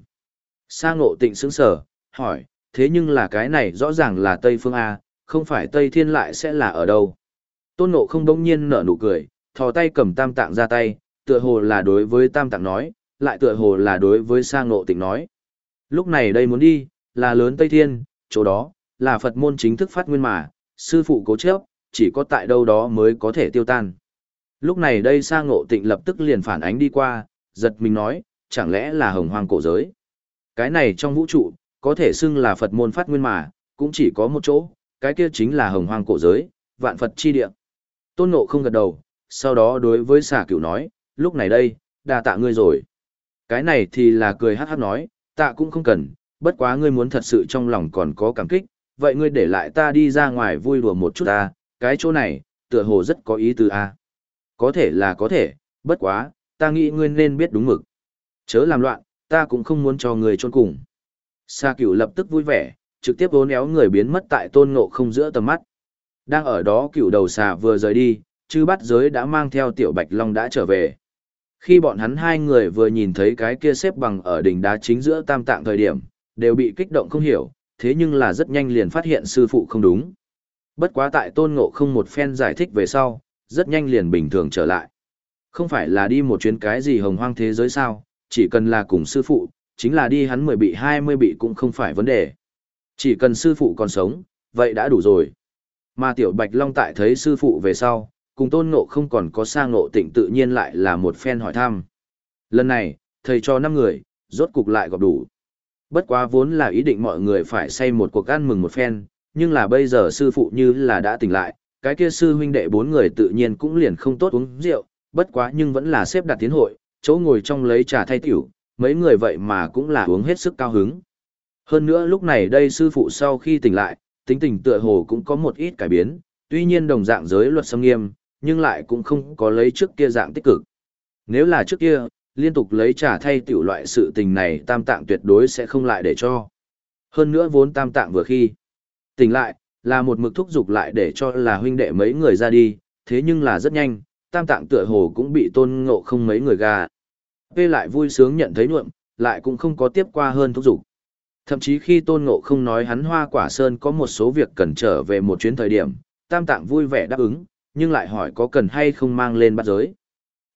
Sa ngộ tịnh sững sở, hỏi, thế nhưng là cái này rõ ràng là Tây Phương A, không phải Tây Thiên lại sẽ là ở đâu. Tôn ngộ không bỗng nhiên nở nụ cười, thò tay cầm tam tạng ra tay, tựa hồ là đối với tam tạng nói, lại tựa hồ là đối với Sang ngộ tịnh nói. Lúc này đây muốn đi, là lớn Tây Thiên, chỗ đó, là Phật môn chính thức phát nguyên mà, sư phụ cố chấp, chỉ có tại đâu đó mới có thể tiêu tan. Lúc này đây Sang ngộ tịnh lập tức liền phản ánh đi qua, giật mình nói, chẳng lẽ là hồng hoang cổ giới. Cái này trong vũ trụ, có thể xưng là Phật môn phát nguyên mà, cũng chỉ có một chỗ, cái kia chính là hồng hoang cổ giới, vạn Phật chi địa. Tôn ngộ không gật đầu, sau đó đối với xà cửu nói, lúc này đây, đà tạ ngươi rồi. Cái này thì là cười hát hát nói, tạ cũng không cần, bất quá ngươi muốn thật sự trong lòng còn có cảm kích, vậy ngươi để lại ta đi ra ngoài vui đùa một chút ta, cái chỗ này, tựa hồ rất có ý tứ a. Có thể là có thể, bất quá, ta nghĩ ngươi nên biết đúng mực. Chớ làm loạn, ta cũng không muốn cho ngươi trôn cùng. Sa cửu lập tức vui vẻ, trực tiếp vốn éo người biến mất tại tôn ngộ không giữa tầm mắt. Đang ở đó cựu đầu xà vừa rời đi, chư bắt giới đã mang theo tiểu bạch long đã trở về. Khi bọn hắn hai người vừa nhìn thấy cái kia xếp bằng ở đỉnh đá chính giữa tam tạng thời điểm, đều bị kích động không hiểu, thế nhưng là rất nhanh liền phát hiện sư phụ không đúng. Bất quá tại tôn ngộ không một phen giải thích về sau, rất nhanh liền bình thường trở lại. Không phải là đi một chuyến cái gì hồng hoang thế giới sao, chỉ cần là cùng sư phụ, chính là đi hắn mười bị hai mươi bị cũng không phải vấn đề. Chỉ cần sư phụ còn sống, vậy đã đủ rồi. Mà tiểu bạch long tại thấy sư phụ về sau, cùng tôn ngộ không còn có sang ngộ tịnh tự nhiên lại là một phen hỏi thăm. Lần này, thầy cho năm người, rốt cục lại gặp đủ. Bất quá vốn là ý định mọi người phải xây một cuộc ăn mừng một phen, nhưng là bây giờ sư phụ như là đã tỉnh lại, cái kia sư huynh đệ bốn người tự nhiên cũng liền không tốt uống rượu, bất quá nhưng vẫn là xếp đặt tiến hội, chỗ ngồi trong lấy trà thay tiểu, mấy người vậy mà cũng là uống hết sức cao hứng. Hơn nữa lúc này đây sư phụ sau khi tỉnh lại, tính tình tựa hồ cũng có một ít cải biến, tuy nhiên đồng dạng giới luật xâm nghiêm, nhưng lại cũng không có lấy trước kia dạng tích cực. Nếu là trước kia, liên tục lấy trả thay tiểu loại sự tình này tam tạng tuyệt đối sẽ không lại để cho. Hơn nữa vốn tam tạng vừa khi tỉnh lại, là một mực thúc giục lại để cho là huynh đệ mấy người ra đi, thế nhưng là rất nhanh, tam tạng tựa hồ cũng bị tôn ngộ không mấy người gà. Vê lại vui sướng nhận thấy nhuộm, lại cũng không có tiếp qua hơn thúc giục Thậm chí khi tôn ngộ không nói hắn hoa quả sơn có một số việc cần trở về một chuyến thời điểm, tam tạng vui vẻ đáp ứng, nhưng lại hỏi có cần hay không mang lên bắt giới.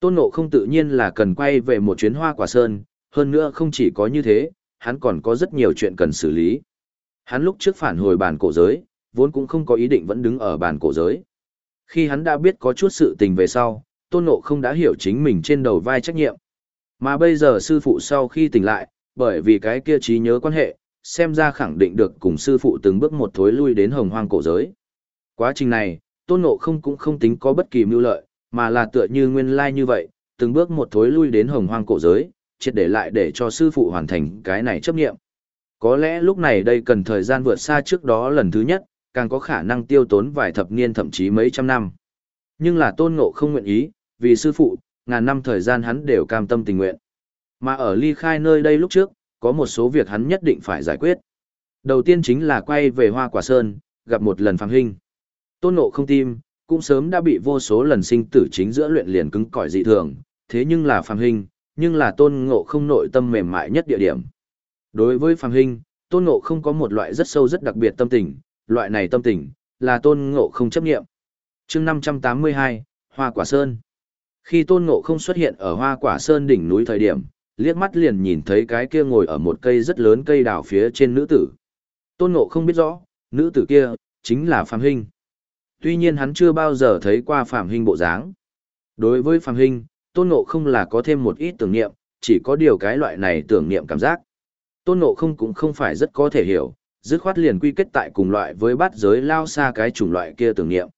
Tôn Ngộ không tự nhiên là cần quay về một chuyến hoa quả sơn, hơn nữa không chỉ có như thế, hắn còn có rất nhiều chuyện cần xử lý. Hắn lúc trước phản hồi bản cổ giới, vốn cũng không có ý định vẫn đứng ở bản cổ giới. Khi hắn đã biết có chút sự tình về sau, Tôn Ngộ không đã hiểu chính mình trên đầu vai trách nhiệm. Mà bây giờ sư phụ sau khi tỉnh lại, bởi vì cái kia trí nhớ quan hệ, xem ra khẳng định được cùng sư phụ từng bước một thối lui đến hồng hoang cổ giới. Quá trình này, tôn ngộ không cũng không tính có bất kỳ mưu lợi, mà là tựa như nguyên lai như vậy, từng bước một thối lui đến hồng hoang cổ giới, triệt để lại để cho sư phụ hoàn thành cái này chấp nghiệm. Có lẽ lúc này đây cần thời gian vượt xa trước đó lần thứ nhất, càng có khả năng tiêu tốn vài thập niên thậm chí mấy trăm năm. Nhưng là tôn ngộ không nguyện ý, vì sư phụ, ngàn năm thời gian hắn đều cam tâm tình nguyện. Mà ở ly khai nơi đây lúc trước, có một số việc hắn nhất định phải giải quyết. Đầu tiên chính là quay về Hoa Quả Sơn, gặp một lần Phạm Hinh. Tôn Ngộ không tim, cũng sớm đã bị vô số lần sinh tử chính giữa luyện liền cứng cỏi dị thường, thế nhưng là Phạm Hinh, nhưng là Tôn Ngộ không nội tâm mềm mại nhất địa điểm. Đối với Phạm Hinh, Tôn Ngộ không có một loại rất sâu rất đặc biệt tâm tình, loại này tâm tình, là Tôn Ngộ không chấp nghiệm. chương 582, Hoa Quả Sơn. Khi Tôn Ngộ không xuất hiện ở Hoa Quả Sơn đỉnh núi thời điểm, liếc mắt liền nhìn thấy cái kia ngồi ở một cây rất lớn cây đào phía trên nữ tử. Tôn Ngộ không biết rõ, nữ tử kia, chính là Phạm Hinh. Tuy nhiên hắn chưa bao giờ thấy qua Phạm Hinh bộ dáng. Đối với Phạm Hinh, Tôn Ngộ không là có thêm một ít tưởng niệm, chỉ có điều cái loại này tưởng niệm cảm giác. Tôn Ngộ không cũng không phải rất có thể hiểu, dứt khoát liền quy kết tại cùng loại với bát giới lao xa cái chủng loại kia tưởng niệm.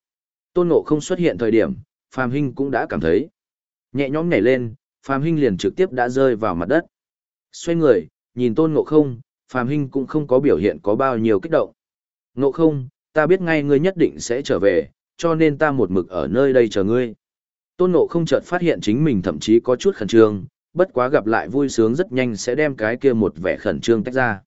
Tôn Ngộ không xuất hiện thời điểm, Phạm Hinh cũng đã cảm thấy. Nhẹ nhõm nhảy lên, Phạm Hinh liền trực tiếp đã rơi vào mặt đất. Xoay người, nhìn Tôn Ngộ không, Phạm Hinh cũng không có biểu hiện có bao nhiêu kích động. Ngộ không, ta biết ngay ngươi nhất định sẽ trở về, cho nên ta một mực ở nơi đây chờ ngươi. Tôn Ngộ không chợt phát hiện chính mình thậm chí có chút khẩn trương, bất quá gặp lại vui sướng rất nhanh sẽ đem cái kia một vẻ khẩn trương tách ra.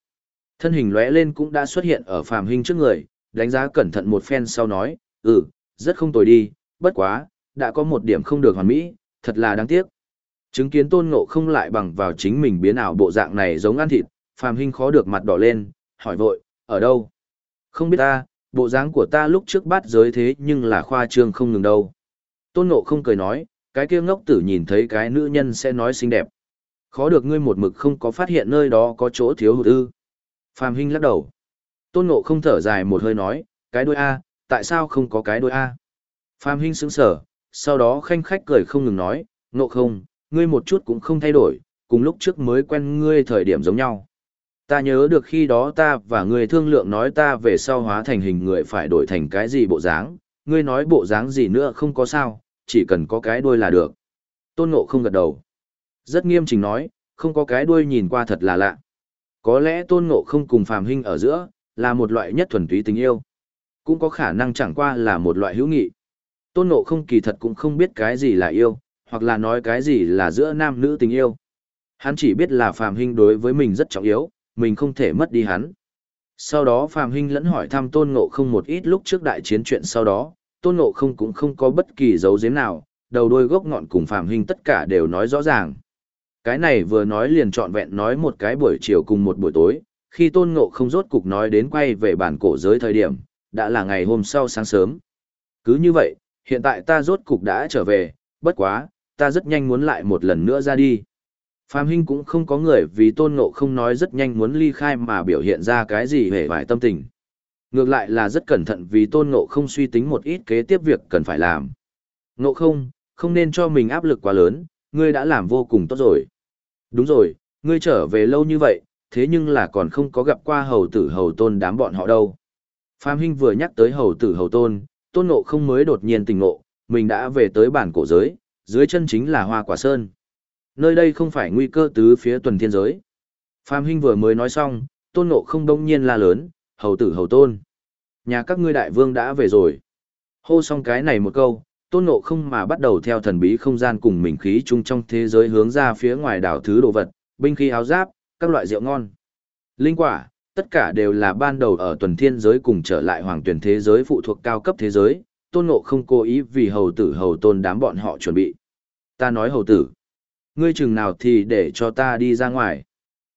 Thân hình lóe lên cũng đã xuất hiện ở Phạm Hinh trước người, đánh giá cẩn thận một phen sau nói, ừ, rất không tồi đi, bất quá, đã có một điểm không được hoàn mỹ, thật là đáng tiếc. Chứng kiến tôn ngộ không lại bằng vào chính mình biến ảo bộ dạng này giống ăn thịt, phàm Hinh khó được mặt đỏ lên, hỏi vội, ở đâu? Không biết ta, bộ dáng của ta lúc trước bắt giới thế nhưng là khoa trương không ngừng đâu. Tôn ngộ không cười nói, cái kia ngốc tử nhìn thấy cái nữ nhân sẽ nói xinh đẹp. Khó được ngươi một mực không có phát hiện nơi đó có chỗ thiếu hụt ư. phàm Hinh lắc đầu. Tôn ngộ không thở dài một hơi nói, cái đôi A, tại sao không có cái đôi A? phàm Hinh sững sở, sau đó khanh khách cười không ngừng nói, ngộ không, ngươi một chút cũng không thay đổi, cùng lúc trước mới quen ngươi thời điểm giống nhau. Ta nhớ được khi đó ta và ngươi thương lượng nói ta về sau hóa thành hình người phải đổi thành cái gì bộ dáng, ngươi nói bộ dáng gì nữa không có sao, chỉ cần có cái đuôi là được. Tôn ngộ không gật đầu. Rất nghiêm chỉnh nói, không có cái đuôi nhìn qua thật là lạ. Có lẽ tôn ngộ không cùng phàm Hinh ở giữa, là một loại nhất thuần túy tình yêu. Cũng có khả năng chẳng qua là một loại hữu nghị. Tôn ngộ không kỳ thật cũng không biết cái gì là yêu, hoặc là nói cái gì là giữa nam nữ tình yêu. Hắn chỉ biết là Phạm Hinh đối với mình rất trọng yếu, mình không thể mất đi hắn. Sau đó Phạm Hinh lẫn hỏi thăm tôn ngộ không một ít lúc trước đại chiến chuyện sau đó, tôn ngộ không cũng không có bất kỳ dấu giếm nào, đầu đuôi gốc ngọn cùng Phạm Hinh tất cả đều nói rõ ràng. Cái này vừa nói liền trọn vẹn nói một cái buổi chiều cùng một buổi tối, khi tôn ngộ không rốt cục nói đến quay về bản cổ giới thời điểm, đã là ngày hôm sau sáng sớm. Cứ như vậy, hiện tại ta rốt cục đã trở về, bất quá, ta rất nhanh muốn lại một lần nữa ra đi. Phạm Hinh cũng không có người vì tôn ngộ không nói rất nhanh muốn ly khai mà biểu hiện ra cái gì hề vải tâm tình. Ngược lại là rất cẩn thận vì tôn ngộ không suy tính một ít kế tiếp việc cần phải làm. Ngộ không, không nên cho mình áp lực quá lớn, ngươi đã làm vô cùng tốt rồi. Đúng rồi, ngươi trở về lâu như vậy, thế nhưng là còn không có gặp qua hầu tử hầu tôn đám bọn họ đâu. Phạm Hinh vừa nhắc tới hầu tử hầu tôn, tôn ngộ không mới đột nhiên tình ngộ, mình đã về tới bản cổ giới, dưới chân chính là hoa quả sơn. Nơi đây không phải nguy cơ tứ phía tuần thiên giới. Phạm Hinh vừa mới nói xong, tôn ngộ không đông nhiên la lớn, hầu tử hầu tôn. Nhà các ngươi đại vương đã về rồi. Hô xong cái này một câu, tôn ngộ không mà bắt đầu theo thần bí không gian cùng mình khí chung trong thế giới hướng ra phía ngoài đảo thứ đồ vật, binh khí áo giáp, các loại rượu ngon. Linh quả, tất cả đều là ban đầu ở tuần thiên giới cùng trở lại hoàng tuyển thế giới phụ thuộc cao cấp thế giới, tôn ngộ không cố ý vì hầu tử hầu tôn đám bọn họ chuẩn bị. Ta nói hầu tử, ngươi chừng nào thì để cho ta đi ra ngoài.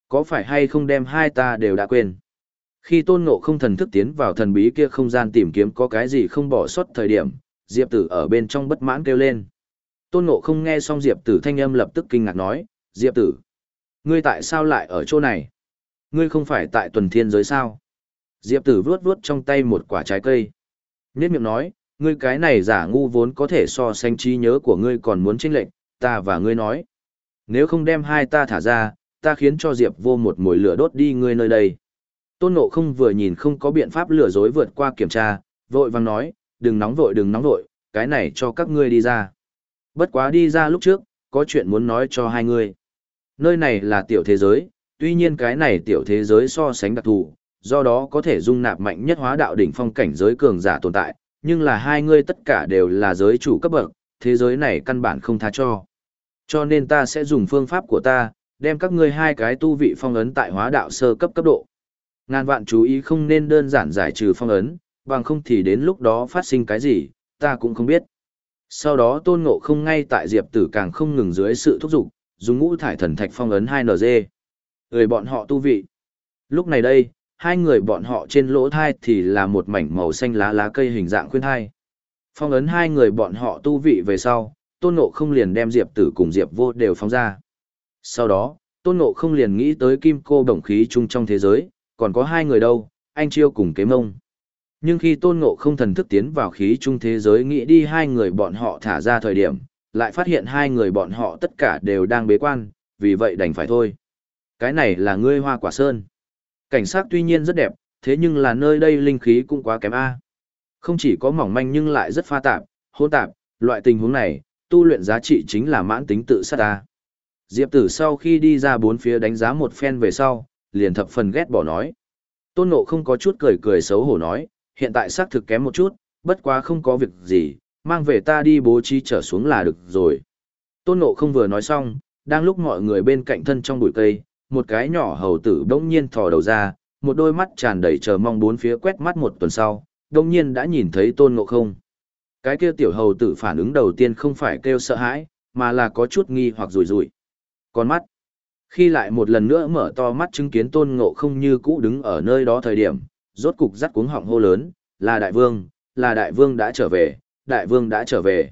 Có phải hay không đem hai ta đều đã quên. Khi tôn ngộ không thần thức tiến vào thần bí kia không gian tìm kiếm có cái gì không bỏ sót thời điểm, Diệp tử ở bên trong bất mãn kêu lên. Tôn ngộ không nghe xong Diệp tử thanh âm lập tức kinh ngạc nói, Diệp tử, ngươi tại sao lại ở chỗ này? Ngươi không phải tại tuần thiên giới sao? Diệp tử vuốt vuốt trong tay một quả trái cây. Nhất miệng nói, ngươi cái này giả ngu vốn có thể so sánh trí nhớ của ngươi còn muốn chênh lệnh, ta và ngươi nói. Nếu không đem hai ta thả ra, ta khiến cho Diệp vô một mồi lửa đốt đi ngươi nơi đây. Tôn Ngộ không vừa nhìn không có biện pháp lừa dối vượt qua kiểm tra, vội vàng nói, đừng nóng vội đừng nóng vội, cái này cho các ngươi đi ra. Bất quá đi ra lúc trước, có chuyện muốn nói cho hai ngươi. Nơi này là tiểu thế giới, tuy nhiên cái này tiểu thế giới so sánh đặc thù, do đó có thể dung nạp mạnh nhất hóa đạo đỉnh phong cảnh giới cường giả tồn tại, nhưng là hai ngươi tất cả đều là giới chủ cấp bậc, thế giới này căn bản không tha cho. Cho nên ta sẽ dùng phương pháp của ta, đem các ngươi hai cái tu vị phong ấn tại hóa đạo sơ cấp cấp độ. Ngàn vạn chú ý không nên đơn giản giải trừ phong ấn, bằng không thì đến lúc đó phát sinh cái gì, ta cũng không biết. Sau đó tôn ngộ không ngay tại diệp tử càng không ngừng dưới sự thúc giục, dùng ngũ thải thần thạch phong ấn 2NG. Người bọn họ tu vị. Lúc này đây, hai người bọn họ trên lỗ thai thì là một mảnh màu xanh lá lá cây hình dạng khuyên thai. Phong ấn hai người bọn họ tu vị về sau, tôn ngộ không liền đem diệp tử cùng diệp vô đều phóng ra. Sau đó, tôn ngộ không liền nghĩ tới kim cô đồng khí chung trong thế giới, còn có hai người đâu, anh chiêu cùng kế mông. Nhưng khi tôn ngộ không thần thức tiến vào khí chung thế giới nghĩ đi hai người bọn họ thả ra thời điểm, lại phát hiện hai người bọn họ tất cả đều đang bế quan, vì vậy đành phải thôi. Cái này là ngươi hoa quả sơn. Cảnh sát tuy nhiên rất đẹp, thế nhưng là nơi đây linh khí cũng quá kém A. Không chỉ có mỏng manh nhưng lại rất pha tạp, hỗn tạp, loại tình huống này, tu luyện giá trị chính là mãn tính tự sát A. Diệp tử sau khi đi ra bốn phía đánh giá một phen về sau, liền thập phần ghét bỏ nói. Tôn nộ không có chút cười cười xấu hổ nói, hiện tại xác thực kém một chút, bất quá không có việc gì, mang về ta đi bố trí trở xuống là được rồi. Tôn nộ không vừa nói xong, đang lúc mọi người bên cạnh thân trong bụi cây, một cái nhỏ hầu tử đông nhiên thò đầu ra, một đôi mắt tràn đầy chờ mong bốn phía quét mắt một tuần sau, đông nhiên đã nhìn thấy tôn ngộ không. Cái kia tiểu hầu tử phản ứng đầu tiên không phải kêu sợ hãi, mà là có chút nghi hoặc rủi rủi. Con mắt. Khi lại một lần nữa mở to mắt chứng kiến tôn ngộ không như cũ đứng ở nơi đó thời điểm, rốt cục dắt cuống họng hô lớn, là đại vương, là đại vương đã trở về, đại vương đã trở về.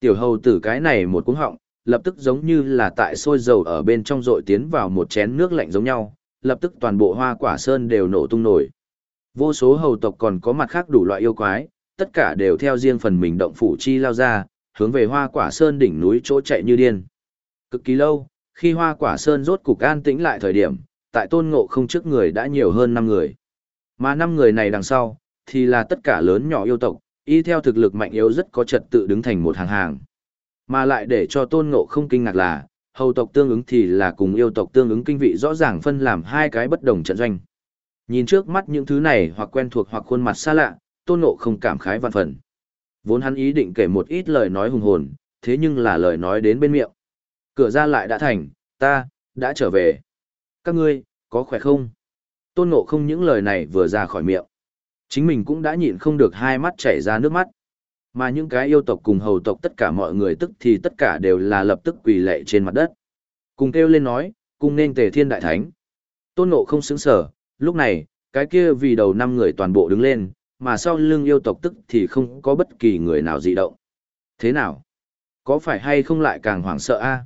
Tiểu hầu tử cái này một cuống họng, lập tức giống như là tại sôi dầu ở bên trong rội tiến vào một chén nước lạnh giống nhau, lập tức toàn bộ hoa quả sơn đều nổ tung nổi. Vô số hầu tộc còn có mặt khác đủ loại yêu quái, tất cả đều theo riêng phần mình động phủ chi lao ra, hướng về hoa quả sơn đỉnh núi chỗ chạy như điên. Cực kỳ lâu, khi hoa quả sơn rốt cục an tĩnh lại thời điểm, tại tôn ngộ không trước người đã nhiều hơn 5 người. Mà 5 người này đằng sau, thì là tất cả lớn nhỏ yêu tộc, y theo thực lực mạnh yếu rất có trật tự đứng thành một hàng hàng. Mà lại để cho tôn ngộ không kinh ngạc là, hầu tộc tương ứng thì là cùng yêu tộc tương ứng kinh vị rõ ràng phân làm hai cái bất đồng trận doanh. Nhìn trước mắt những thứ này hoặc quen thuộc hoặc khuôn mặt xa lạ, tôn ngộ không cảm khái vạn phần. Vốn hắn ý định kể một ít lời nói hùng hồn, thế nhưng là lời nói đến bên miệng. Cửa ra lại đã thành, ta, đã trở về. Các ngươi, có khỏe không? Tôn ngộ không những lời này vừa ra khỏi miệng. Chính mình cũng đã nhịn không được hai mắt chảy ra nước mắt. Mà những cái yêu tộc cùng hầu tộc tất cả mọi người tức thì tất cả đều là lập tức quỳ lệ trên mặt đất. Cùng kêu lên nói, cùng nên tề thiên đại thánh. Tôn ngộ không xứng sở, lúc này, cái kia vì đầu năm người toàn bộ đứng lên, mà sau lưng yêu tộc tức thì không có bất kỳ người nào dị động. Thế nào? Có phải hay không lại càng hoảng sợ a?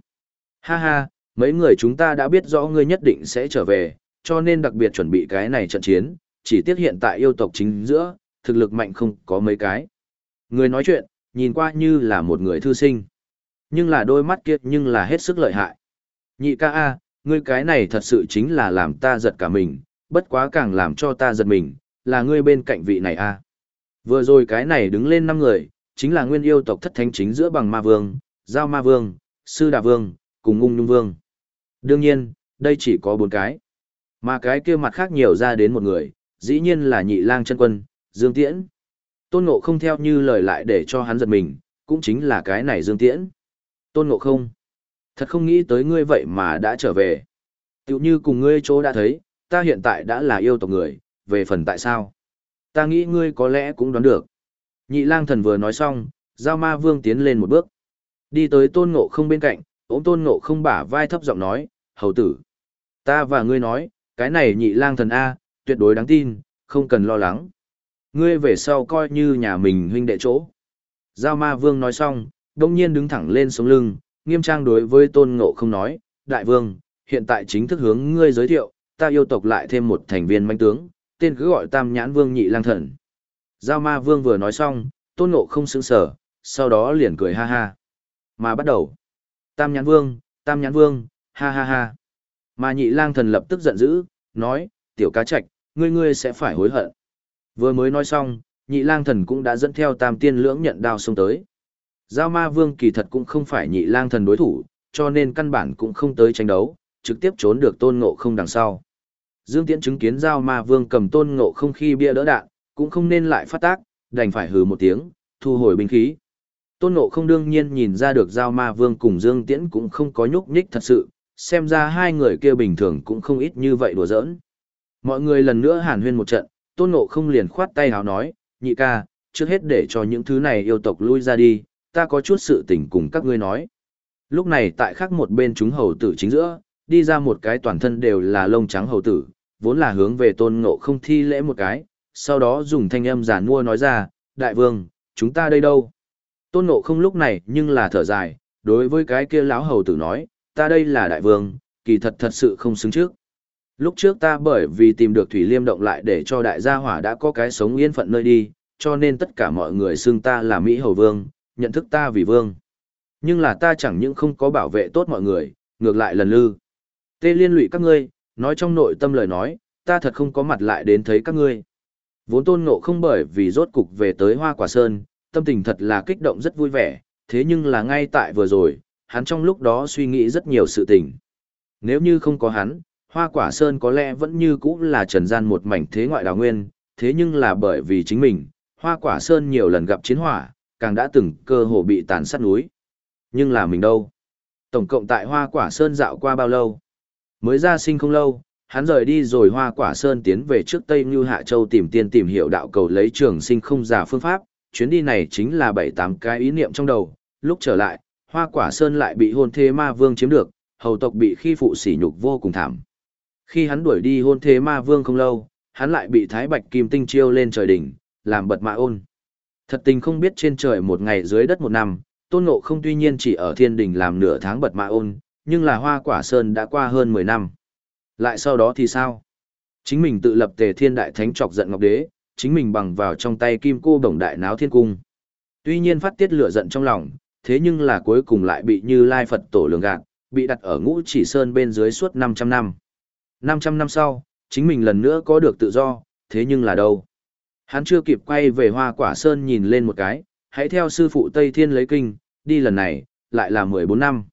Ha ha, mấy người chúng ta đã biết rõ ngươi nhất định sẽ trở về, cho nên đặc biệt chuẩn bị cái này trận chiến, chỉ tiếc hiện tại yêu tộc chính giữa, thực lực mạnh không có mấy cái. Người nói chuyện, nhìn qua như là một người thư sinh. Nhưng là đôi mắt kiệt nhưng là hết sức lợi hại. Nhị ca A, ngươi cái này thật sự chính là làm ta giật cả mình, bất quá càng làm cho ta giật mình, là ngươi bên cạnh vị này A. Vừa rồi cái này đứng lên năm người, chính là nguyên yêu tộc thất thánh chính giữa bằng ma vương, giao ma vương, sư đà vương, cùng ung nhung vương. Đương nhiên, đây chỉ có bốn cái. Mà cái kia mặt khác nhiều ra đến một người, dĩ nhiên là nhị lang chân quân, Dương Tiễn. Tôn Ngộ không theo như lời lại để cho hắn giật mình, cũng chính là cái này Dương Tiễn. Tôn Ngộ không. Thật không nghĩ tới ngươi vậy mà đã trở về. Tiểu như cùng ngươi chỗ đã thấy, ta hiện tại đã là yêu tộc người, về phần tại sao? Ta nghĩ ngươi có lẽ cũng đoán được. Nhị lang thần vừa nói xong, giao ma vương tiến lên một bước. Đi tới tôn ngộ không bên cạnh, ôm tôn ngộ không bả vai thấp giọng nói, hầu tử. Ta và ngươi nói, cái này nhị lang thần A, tuyệt đối đáng tin, không cần lo lắng. Ngươi về sau coi như nhà mình huynh đệ chỗ. Giao ma vương nói xong, đông nhiên đứng thẳng lên sống lưng, nghiêm trang đối với tôn ngộ không nói, đại vương, hiện tại chính thức hướng ngươi giới thiệu, ta yêu tộc lại thêm một thành viên manh tướng, tên cứ gọi tam nhãn vương nhị lang thần. Giao ma vương vừa nói xong, tôn ngộ không sững sở, sau đó liền cười ha ha. Mà bắt đầu. Tam nhãn vương, tam nhãn vương, ha ha ha. Mà nhị lang thần lập tức giận dữ, nói, tiểu cá trạch, ngươi ngươi sẽ phải hối hận. Vừa mới nói xong, nhị lang thần cũng đã dẫn theo tam tiên lưỡng nhận đao xông tới. Giao ma vương kỳ thật cũng không phải nhị lang thần đối thủ, cho nên căn bản cũng không tới tranh đấu, trực tiếp trốn được tôn ngộ không đằng sau. Dương Tiễn chứng kiến giao ma vương cầm tôn ngộ không khi bia đỡ đạn, cũng không nên lại phát tác, đành phải hừ một tiếng, thu hồi binh khí. Tôn ngộ không đương nhiên nhìn ra được giao ma vương cùng Dương Tiễn cũng không có nhúc nhích thật sự, xem ra hai người kia bình thường cũng không ít như vậy đùa giỡn. Mọi người lần nữa hàn huyên một trận, tôn ngộ không liền khoát tay hào nói, nhị ca, trước hết để cho những thứ này yêu tộc lui ra đi, ta có chút sự tình cùng các ngươi nói. Lúc này tại khác một bên chúng hầu tử chính giữa, đi ra một cái toàn thân đều là lông trắng hầu tử, vốn là hướng về tôn ngộ không thi lễ một cái, sau đó dùng thanh âm giản mua nói ra, đại vương, chúng ta đây đâu? Tôn ngộ không lúc này nhưng là thở dài, đối với cái kia lão hầu tử nói, ta đây là đại vương, kỳ thật thật sự không xứng trước. Lúc trước ta bởi vì tìm được Thủy Liêm động lại để cho đại gia hỏa đã có cái sống yên phận nơi đi, cho nên tất cả mọi người xưng ta là Mỹ Hầu Vương, nhận thức ta vì Vương. Nhưng là ta chẳng những không có bảo vệ tốt mọi người, ngược lại lần lư. Tê liên lụy các ngươi, nói trong nội tâm lời nói, ta thật không có mặt lại đến thấy các ngươi. Vốn tôn ngộ không bởi vì rốt cục về tới hoa quả sơn, tâm tình thật là kích động rất vui vẻ, thế nhưng là ngay tại vừa rồi, hắn trong lúc đó suy nghĩ rất nhiều sự tình. Nếu như không có hắn, hoa quả sơn có lẽ vẫn như cũ là trần gian một mảnh thế ngoại đào nguyên, thế nhưng là bởi vì chính mình, hoa quả sơn nhiều lần gặp chiến hỏa, càng đã từng cơ hồ bị tàn sát núi. Nhưng là mình đâu? Tổng cộng tại hoa quả sơn dạo qua bao lâu? Mới ra sinh không lâu, hắn rời đi rồi hoa quả sơn tiến về trước Tây Như Hạ Châu tìm tiên tìm hiểu đạo cầu lấy trường sinh không giả phương pháp, chuyến đi này chính là bảy tám cái ý niệm trong đầu, lúc trở lại, hoa quả sơn lại bị hôn thế ma vương chiếm được, hầu tộc bị khi phụ sỉ nhục vô cùng thảm. Khi hắn đuổi đi hôn thế ma vương không lâu, hắn lại bị thái bạch kim tinh chiêu lên trời đỉnh, làm bật mạ ôn. Thật tình không biết trên trời một ngày dưới đất một năm, tôn ngộ không tuy nhiên chỉ ở thiên đình làm nửa tháng bật mạ ôn, nhưng là hoa quả sơn đã qua hơn 10 năm. Lại sau đó thì sao? Chính mình tự lập tề thiên đại thánh trọc giận ngọc đế, chính mình bằng vào trong tay kim cô đồng đại náo thiên cung. Tuy nhiên phát tiết lửa giận trong lòng, thế nhưng là cuối cùng lại bị như lai Phật tổ lường gạt, bị đặt ở ngũ chỉ sơn bên dưới suốt 500 năm. 500 năm sau, chính mình lần nữa có được tự do, thế nhưng là đâu? Hắn chưa kịp quay về hoa quả sơn nhìn lên một cái, hãy theo sư phụ Tây Thiên lấy kinh, đi lần này, lại là 14 năm.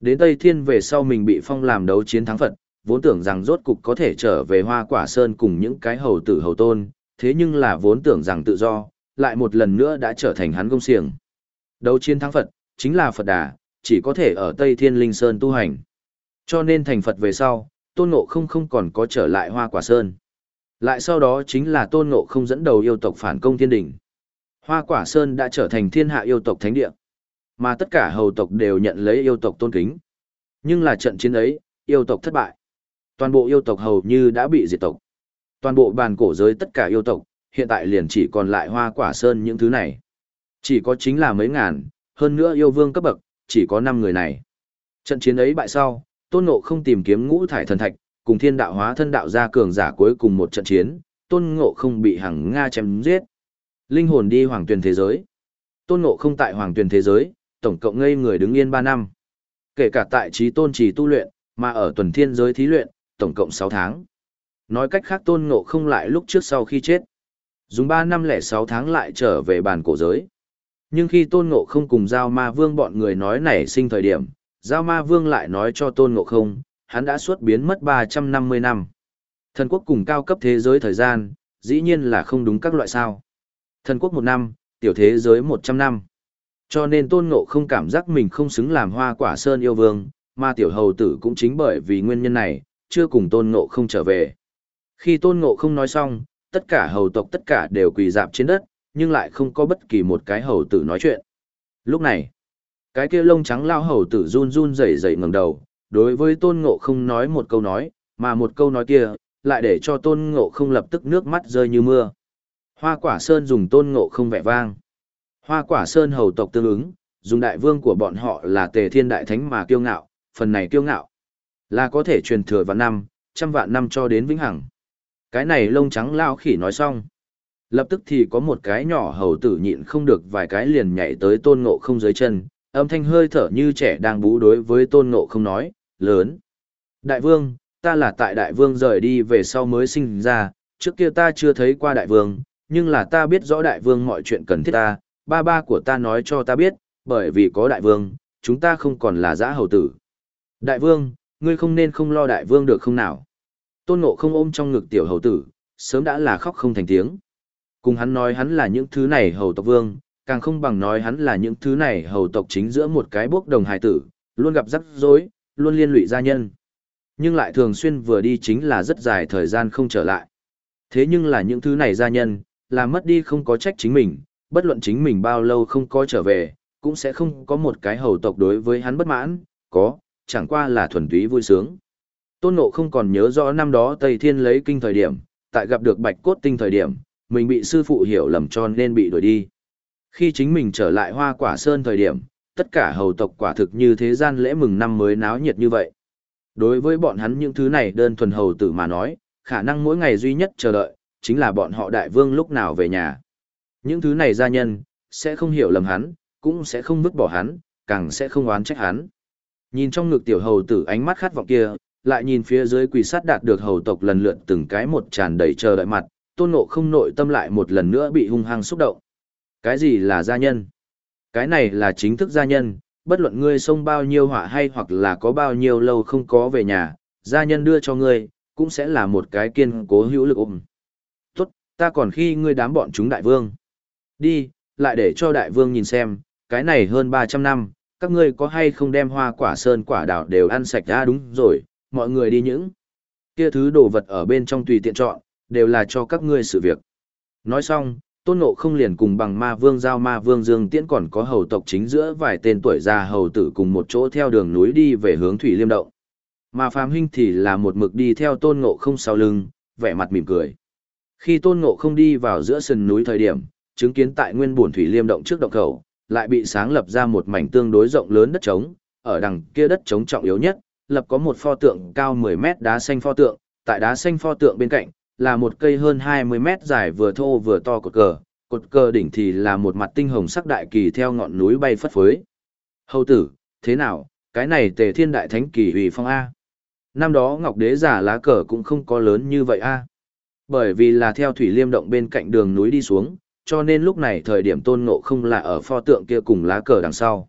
Đến Tây Thiên về sau mình bị phong làm đấu chiến thắng Phật, vốn tưởng rằng rốt cục có thể trở về hoa quả sơn cùng những cái hầu tử hầu tôn, thế nhưng là vốn tưởng rằng tự do, lại một lần nữa đã trở thành hắn công siềng. Đấu chiến thắng Phật, chính là Phật đà, chỉ có thể ở Tây Thiên Linh Sơn tu hành. Cho nên thành Phật về sau, tôn ngộ không không còn có trở lại hoa quả sơn. Lại sau đó chính là tôn ngộ không dẫn đầu yêu tộc phản công thiên Đình. Hoa quả sơn đã trở thành thiên hạ yêu tộc thánh địa. Mà tất cả hầu tộc đều nhận lấy yêu tộc tôn kính. Nhưng là trận chiến ấy, yêu tộc thất bại. Toàn bộ yêu tộc hầu như đã bị diệt tộc. Toàn bộ bàn cổ giới tất cả yêu tộc, hiện tại liền chỉ còn lại hoa quả sơn những thứ này. Chỉ có chính là mấy ngàn, hơn nữa yêu vương cấp bậc, chỉ có năm người này. Trận chiến ấy bại sau, tôn ngộ không tìm kiếm ngũ thải thần thạch, cùng thiên đạo hóa thân đạo gia cường giả cuối cùng một trận chiến, tôn ngộ không bị hằng Nga chém giết. Linh hồn đi hoàng tuyển thế giới. Tôn ngộ không tại hoàng tuyển thế giới, tổng cộng ngây người đứng yên ba năm. Kể cả tại trí tôn trì tu luyện, mà ở tuần thiên giới thí luyện, tổng cộng sáu tháng. Nói cách khác tôn ngộ không lại lúc trước sau khi chết. Dùng ba năm lẻ sáu tháng lại trở về bàn cổ giới. Nhưng khi tôn ngộ không cùng giao ma vương bọn người nói nảy sinh thời điểm, giao ma vương lại nói cho tôn ngộ không, hắn đã suốt biến mất 350 năm. Thần quốc cùng cao cấp thế giới thời gian, dĩ nhiên là không đúng các loại sao. Thần quốc một năm, tiểu thế giới 100 năm. Cho nên tôn ngộ không cảm giác mình không xứng làm hoa quả sơn yêu vương, mà tiểu hầu tử cũng chính bởi vì nguyên nhân này, chưa cùng tôn ngộ không trở về. Khi tôn ngộ không nói xong, tất cả hầu tộc tất cả đều quỳ dạp trên đất, nhưng lại không có bất kỳ một cái hầu tử nói chuyện. Lúc này, cái kia lông trắng lao hầu tử run run rẩy rẩy ngẩng đầu, đối với tôn ngộ không nói một câu nói, mà một câu nói kia, lại để cho tôn ngộ không lập tức nước mắt rơi như mưa. Hoa quả sơn dùng tôn ngộ không vẻ vang. Hoa quả sơn hầu tộc tương ứng, dùng đại vương của bọn họ là tề thiên đại thánh mà kiêu ngạo, phần này kiêu ngạo. Là có thể truyền thừa vạn năm, trăm vạn năm cho đến vĩnh hằng. Cái này lông trắng lao khỉ nói xong. Lập tức thì có một cái nhỏ hầu tử nhịn không được vài cái liền nhảy tới tôn ngộ không dưới chân, âm thanh hơi thở như trẻ đang bú đối với tôn ngộ không nói, lớn. Đại vương, ta là tại đại vương rời đi về sau mới sinh ra, trước kia ta chưa thấy qua đại vương, nhưng là ta biết rõ đại vương mọi chuyện cần thiết ta, ba ba của ta nói cho ta biết, bởi vì có đại vương, chúng ta không còn là giã hầu tử. Đại vương, ngươi không nên không lo đại vương được không nào? Tôn ngộ không ôm trong ngực tiểu hầu tử, sớm đã là khóc không thành tiếng. Cùng hắn nói hắn là những thứ này hầu tộc vương, càng không bằng nói hắn là những thứ này hầu tộc chính giữa một cái bốc đồng hài tử, luôn gặp rắc rối, luôn liên lụy gia nhân. nhưng lại thường xuyên vừa đi chính là rất dài thời gian không trở lại. Thế nhưng là những thứ này gia nhân, là mất đi không có trách chính mình, bất luận chính mình bao lâu không có trở về, cũng sẽ không có một cái hầu tộc đối với hắn bất mãn, có, chẳng qua là thuần túy vui sướng. Tôn Ngộ không còn nhớ rõ năm đó Tây Thiên lấy kinh thời điểm, tại gặp được Bạch Cốt Tinh thời điểm, mình bị sư phụ hiểu lầm cho nên bị đuổi đi. Khi chính mình trở lại Hoa Quả Sơn thời điểm, tất cả hầu tộc quả thực như thế gian lễ mừng năm mới náo nhiệt như vậy. Đối với bọn hắn những thứ này đơn thuần hầu tử mà nói, khả năng mỗi ngày duy nhất chờ đợi, chính là bọn họ đại vương lúc nào về nhà. Những thứ này gia nhân, sẽ không hiểu lầm hắn, cũng sẽ không vứt bỏ hắn, càng sẽ không oán trách hắn. Nhìn trong ngực tiểu hầu tử ánh mắt khát vọng kia, lại nhìn phía dưới quỳ sát đạt được hầu tộc lần lượt từng cái một tràn đầy chờ đợi mặt, tôn ngộ không nội tâm lại một lần nữa bị hung hăng xúc động. Cái gì là gia nhân? Cái này là chính thức gia nhân, bất luận ngươi xông bao nhiêu họa hay hoặc là có bao nhiêu lâu không có về nhà, gia nhân đưa cho ngươi, cũng sẽ là một cái kiên cố hữu lực ôm. Tốt, ta còn khi ngươi đám bọn chúng đại vương. Đi, lại để cho đại vương nhìn xem, cái này hơn 300 năm, các ngươi có hay không đem hoa quả sơn quả đào đều ăn sạch ra đúng rồi, mọi người đi những. Kia thứ đồ vật ở bên trong tùy tiện chọn, đều là cho các ngươi sự việc. Nói xong, tôn ngộ không liền cùng bằng ma vương giao ma vương dương tiễn còn có hầu tộc chính giữa vài tên tuổi già hầu tử cùng một chỗ theo đường núi đi về hướng thủy liêm động. Mà phàm huynh thì là một mực đi theo tôn ngộ không sau lưng, vẻ mặt mỉm cười. Khi tôn ngộ không đi vào giữa sườn núi thời điểm, chứng kiến tại nguyên bổn thủy liêm động trước động khẩu, lại bị sáng lập ra một mảnh tương đối rộng lớn đất trống, ở đằng kia đất trống trọng yếu nhất, lập có một pho tượng cao 10 mét đá xanh pho tượng, tại đá xanh pho tượng bên cạnh là một cây hơn 20 mét dài vừa thô vừa to cột cờ, cột cờ đỉnh thì là một mặt tinh hồng sắc đại kỳ theo ngọn núi bay phất phới. Hầu tử, thế nào, cái này tề thiên đại thánh kỳ hủy phong A. Năm đó ngọc đế giả lá cờ cũng không có lớn như vậy A. Bởi vì là theo thủy liêm động bên cạnh đường núi đi xuống, cho nên lúc này thời điểm tôn ngộ không là ở pho tượng kia cùng lá cờ đằng sau.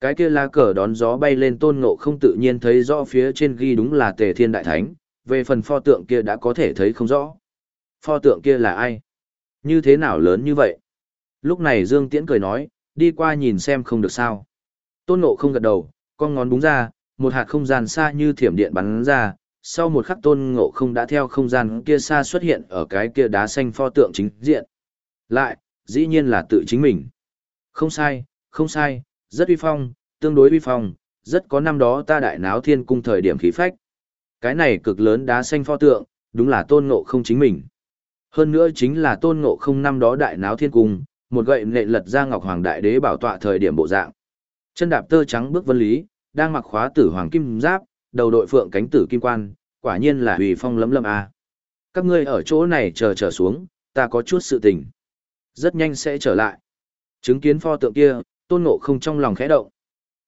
Cái kia lá cờ đón gió bay lên tôn ngộ không tự nhiên thấy rõ phía trên ghi đúng là tề thiên đại thánh, về phần pho tượng kia đã có thể thấy không rõ. Pho tượng kia là ai? Như thế nào lớn như vậy? Lúc này Dương Tiễn cười nói, đi qua nhìn xem không được sao. Tôn Ngộ không gật đầu, con ngón búng ra, một hạt không gian xa như thiểm điện bắn ra, sau một khắc Tôn Ngộ không đã theo không gian kia xa xuất hiện ở cái kia đá xanh pho tượng chính diện. Lại, dĩ nhiên là tự chính mình. Không sai, không sai, rất uy phong, tương đối uy phong, rất có năm đó ta đại náo thiên cung thời điểm khí phách. Cái này cực lớn đá xanh pho tượng, đúng là tôn ngộ không chính mình. Hơn nữa chính là tôn ngộ không năm đó đại náo thiên cung, một gậy nệ lật ra ngọc hoàng đại đế bảo tọa thời điểm bộ dạng. Chân đạp tơ trắng bước vân lý, đang mặc khóa tử hoàng kim giáp, đầu đội phượng cánh tử kim quan, quả nhiên là hủy phong lấm lâm a. Các ngươi ở chỗ này chờ chờ xuống, ta có chút sự tình. Rất nhanh sẽ trở lại. Chứng kiến pho tượng kia, tôn ngộ không trong lòng khẽ động.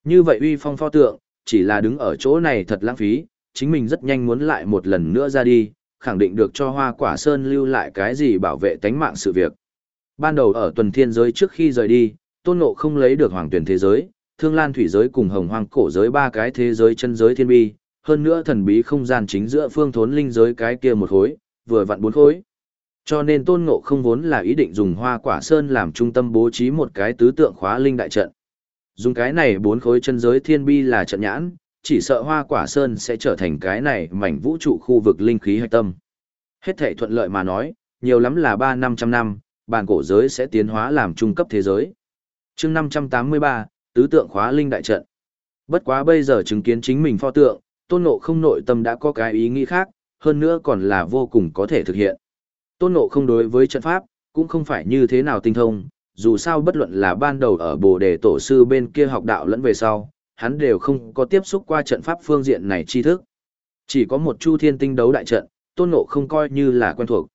Như vậy uy phong pho tượng, chỉ là đứng ở chỗ này thật lãng phí, chính mình rất nhanh muốn lại một lần nữa ra đi, khẳng định được cho hoa quả sơn lưu lại cái gì bảo vệ tánh mạng sự việc. Ban đầu ở tuần thiên giới trước khi rời đi, tôn ngộ không lấy được hoàng tuyển thế giới, thương lan thủy giới cùng hồng hoang cổ giới ba cái thế giới chân giới thiên bi, hơn nữa thần bí không gian chính giữa phương thốn linh giới cái kia một khối, vừa vặn bốn khối. Cho nên tôn ngộ không vốn là ý định dùng hoa quả sơn làm trung tâm bố trí một cái tứ tượng khóa linh đại trận. Dùng cái này bốn khối chân giới thiên bi là trận nhãn, chỉ sợ hoa quả sơn sẽ trở thành cái này mảnh vũ trụ khu vực linh khí hạch tâm. Hết thể thuận lợi mà nói, nhiều lắm là ba năm trăm năm, bản cổ giới sẽ tiến hóa làm trung cấp thế giới. chương năm trăm tám mươi ba tứ tượng khóa linh đại trận. Bất quá bây giờ chứng kiến chính mình pho tượng, tôn ngộ không nội tâm đã có cái ý nghĩ khác, hơn nữa còn là vô cùng có thể thực hiện. Tôn ngộ không đối với trận pháp, cũng không phải như thế nào tinh thông, dù sao bất luận là ban đầu ở bồ đề tổ sư bên kia học đạo lẫn về sau, hắn đều không có tiếp xúc qua trận pháp phương diện này tri thức. Chỉ có một chu thiên tinh đấu đại trận, tôn ngộ không coi như là quen thuộc.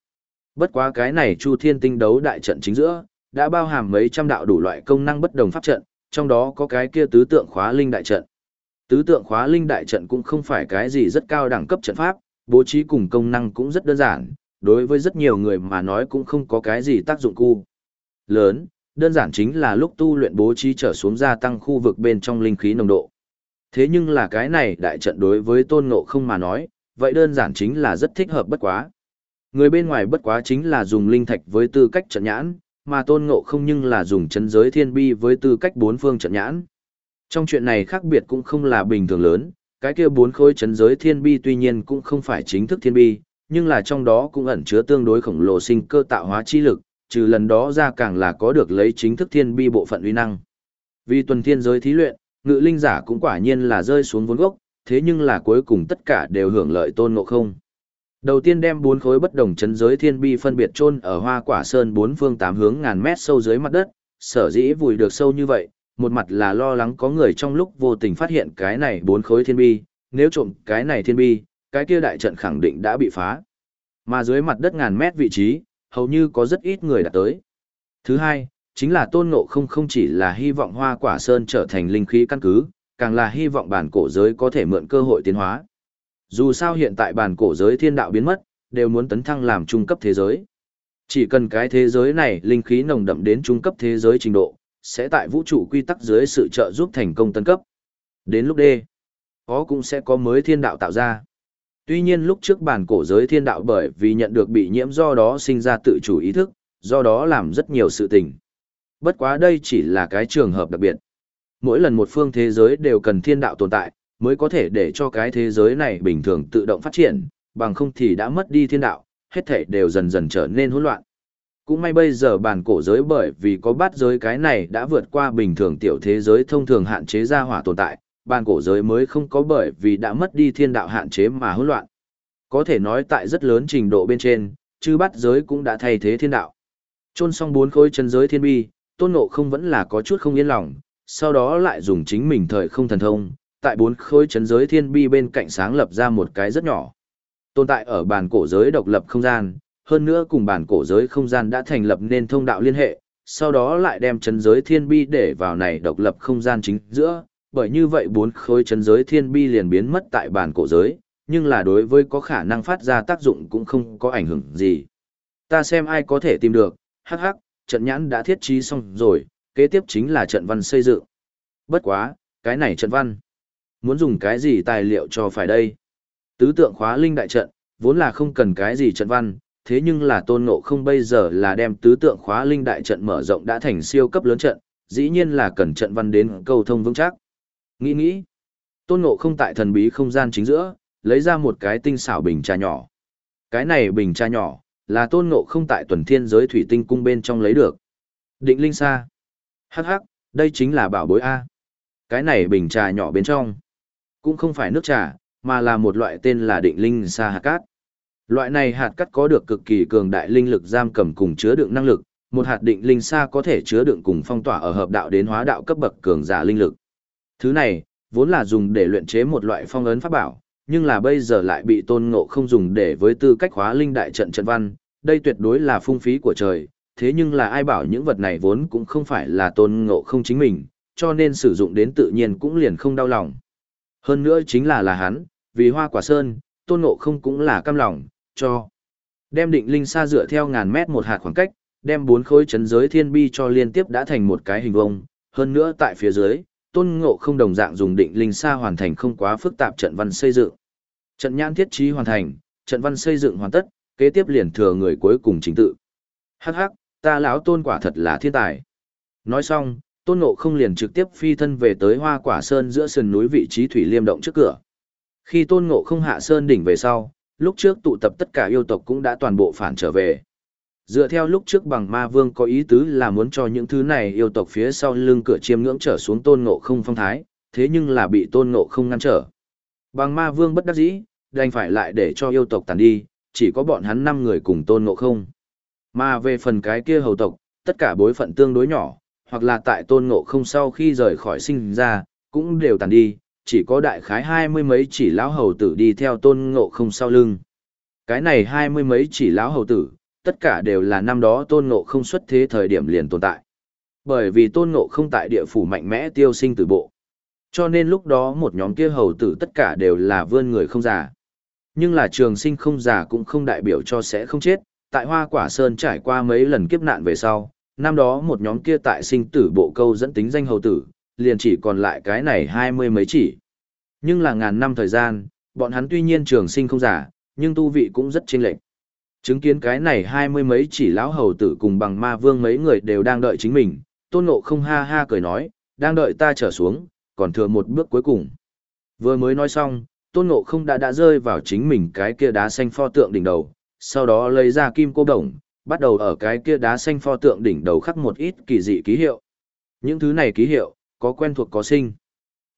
Bất quá cái này chu thiên tinh đấu đại trận chính giữa, đã bao hàm mấy trăm đạo đủ loại công năng bất đồng pháp trận, trong đó có cái kia tứ tượng khóa linh đại trận. Tứ tượng khóa linh đại trận cũng không phải cái gì rất cao đẳng cấp trận pháp, bố trí cùng công năng cũng rất đơn giản, đối với rất nhiều người mà nói cũng không có cái gì tác dụng cu. Lớn, đơn giản chính là lúc tu luyện bố trí trở xuống gia tăng khu vực bên trong linh khí nồng độ. Thế nhưng là cái này đại trận đối với tôn ngộ không mà nói, vậy đơn giản chính là rất thích hợp bất quá. Người bên ngoài bất quá chính là dùng linh thạch với tư cách trận nhãn, mà tôn ngộ không nhưng là dùng chân giới thiên bi với tư cách bốn phương trận nhãn. Trong chuyện này khác biệt cũng không là bình thường lớn, cái kia bốn khối chấn giới thiên bi tuy nhiên cũng không phải chính thức thiên bi, nhưng là trong đó cũng ẩn chứa tương đối khổng lồ sinh cơ tạo hóa chi lực, trừ lần đó ra càng là có được lấy chính thức thiên bi bộ phận uy năng. Vì tuần thiên giới thí luyện, ngự linh giả cũng quả nhiên là rơi xuống vốn gốc, thế nhưng là cuối cùng tất cả đều hưởng lợi tôn ngộ không. Đầu tiên đem bốn khối bất đồng chấn giới thiên bi phân biệt chôn ở hoa quả sơn bốn phương tám hướng ngàn mét sâu dưới mặt đất, sở dĩ vùi được sâu như vậy, một mặt là lo lắng có người trong lúc vô tình phát hiện cái này bốn khối thiên bi, nếu trộm cái này thiên bi, cái kia đại trận khẳng định đã bị phá. Mà dưới mặt đất ngàn mét vị trí, hầu như có rất ít người đã tới. Thứ hai, chính là tôn ngộ không không chỉ là hy vọng hoa quả sơn trở thành linh khí căn cứ, càng là hy vọng bản cổ giới có thể mượn cơ hội tiến hóa. Dù sao hiện tại bản cổ giới thiên đạo biến mất, đều muốn tấn thăng làm trung cấp thế giới. Chỉ cần cái thế giới này linh khí nồng đậm đến trung cấp thế giới trình độ, sẽ tại vũ trụ quy tắc dưới sự trợ giúp thành công tân cấp. Đến lúc D, có cũng sẽ có mới thiên đạo tạo ra. Tuy nhiên lúc trước bản cổ giới thiên đạo bởi vì nhận được bị nhiễm do đó sinh ra tự chủ ý thức, do đó làm rất nhiều sự tình. Bất quá đây chỉ là cái trường hợp đặc biệt. Mỗi lần một phương thế giới đều cần thiên đạo tồn tại, mới có thể để cho cái thế giới này bình thường tự động phát triển, bằng không thì đã mất đi thiên đạo, hết thể đều dần dần trở nên hỗn loạn. Cũng may bây giờ bản cổ giới bởi vì có bát giới cái này đã vượt qua bình thường tiểu thế giới thông thường hạn chế ra hỏa tồn tại, bàn cổ giới mới không có bởi vì đã mất đi thiên đạo hạn chế mà hỗn loạn. Có thể nói tại rất lớn trình độ bên trên, chư bát giới cũng đã thay thế thiên đạo. Trôn xong bốn khối chân giới thiên bi, tôn ngộ không vẫn là có chút không yên lòng, sau đó lại dùng chính mình thời không thần thông, tại bốn khối chân giới thiên bi bên cạnh sáng lập ra một cái rất nhỏ. Tồn tại ở bàn cổ giới độc lập không gian, hơn nữa cùng bản cổ giới không gian đã thành lập nên thông đạo liên hệ, sau đó lại đem chân giới thiên bi để vào này độc lập không gian chính giữa, bởi như vậy bốn khối chấn giới thiên bi liền biến mất tại bản cổ giới, nhưng là đối với có khả năng phát ra tác dụng cũng không có ảnh hưởng gì. Ta xem ai có thể tìm được, hắc hắc, trận nhãn đã thiết trí xong rồi, kế tiếp chính là trận văn xây dựng. Bất quá, cái này trận văn. Muốn dùng cái gì tài liệu cho phải đây? Tứ tượng khóa linh đại trận, vốn là không cần cái gì trận văn, thế nhưng là tôn ngộ không bây giờ là đem tứ tượng khóa linh đại trận mở rộng đã thành siêu cấp lớn trận, dĩ nhiên là cần trận văn đến câu thông vững chắc. Nghĩ nghĩ, tôn ngộ không tại thần bí không gian chính giữa, lấy ra một cái tinh xảo bình trà nhỏ. Cái này bình trà nhỏ, là tôn ngộ không tại tuần thiên giới thủy tinh cung bên trong lấy được. Định linh xa. Hắc hắc, đây chính là bảo bối A. Cái này bình trà nhỏ bên trong. Cũng không phải nước trà, mà là một loại tên là định linh sa hạt cát. Loại này hạt cát có được cực kỳ cường đại linh lực giam cầm cùng chứa đựng năng lực, một hạt định linh sa có thể chứa đựng cùng phong tỏa ở hợp đạo đến hóa đạo cấp bậc cường giả linh lực. Thứ này, vốn là dùng để luyện chế một loại phong ấn pháp bảo, nhưng là bây giờ lại bị tôn ngộ không dùng để với tư cách hóa linh đại trận trận văn, đây tuyệt đối là phung phí của trời, thế nhưng là ai bảo những vật này vốn cũng không phải là tôn ngộ không chính mình, cho nên sử dụng đến tự nhiên cũng liền không đau lòng. Hơn nữa chính là là hắn, vì hoa quả sơn, tôn ngộ không cũng là cam lòng, cho. Đem định linh xa dựa theo ngàn mét một hạt khoảng cách, đem bốn khối chấn giới thiên bi cho liên tiếp đã thành một cái hình vông, hơn nữa tại phía dưới, tôn ngộ không đồng dạng dùng định linh xa hoàn thành không quá phức tạp trận văn xây dựng. Trận nhãn thiết trí hoàn thành, trận văn xây dựng hoàn tất, kế tiếp liền thừa người cuối cùng chính tự. Hắc hắc, ta lão tôn quả thật là thiên tài. Nói xong, tôn ngộ không liền trực tiếp phi thân về tới hoa quả sơn giữa sườn núi vị trí thủy liêm động trước cửa. Khi tôn ngộ không hạ sơn đỉnh về sau, lúc trước tụ tập tất cả yêu tộc cũng đã toàn bộ phản trở về. Dựa theo lúc trước bằng ma vương có ý tứ là muốn cho những thứ này yêu tộc phía sau lưng cửa chiêm ngưỡng trở xuống tôn ngộ không phong thái, thế nhưng là bị tôn ngộ không ngăn trở. Bằng ma vương bất đắc dĩ, đành phải lại để cho yêu tộc tàn đi, chỉ có bọn hắn năm người cùng tôn ngộ không. Mà về phần cái kia hầu tộc, tất cả bối phận tương đối nhỏ, hoặc là tại tôn ngộ không sau khi rời khỏi sinh ra, cũng đều tàn đi, chỉ có đại khái hai mươi mấy chỉ lão hầu tử đi theo tôn ngộ không sau lưng. Cái này hai mươi mấy chỉ lão hầu tử, tất cả đều là năm đó tôn ngộ không xuất thế thời điểm liền tồn tại. Bởi vì tôn ngộ không tại địa phủ mạnh mẽ tiêu sinh từ bộ. Cho nên lúc đó một nhóm kia hầu tử tất cả đều là vươn người không già. Nhưng là trường sinh không già cũng không đại biểu cho sẽ không chết, tại hoa quả sơn trải qua mấy lần kiếp nạn về sau, năm đó một nhóm kia tại sinh tử bộ câu dẫn tính danh hầu tử, liền chỉ còn lại cái này hai mươi mấy chỉ. Nhưng là ngàn năm thời gian, bọn hắn tuy nhiên trường sinh không giả, nhưng tu vị cũng rất chênh lệch. Chứng kiến cái này hai mươi mấy chỉ lão hầu tử cùng bằng ma vương mấy người đều đang đợi chính mình, tôn ngộ không ha ha cười nói, đang đợi ta trở xuống, còn thừa một bước cuối cùng. Vừa mới nói xong, tôn ngộ không đã đã rơi vào chính mình cái kia đá xanh pho tượng đỉnh đầu, sau đó lấy ra kim cô đồng, bắt đầu ở cái kia đá xanh pho tượng đỉnh đầu khắc một ít kỳ dị ký hiệu. Những thứ này ký hiệu, có quen thuộc có sinh.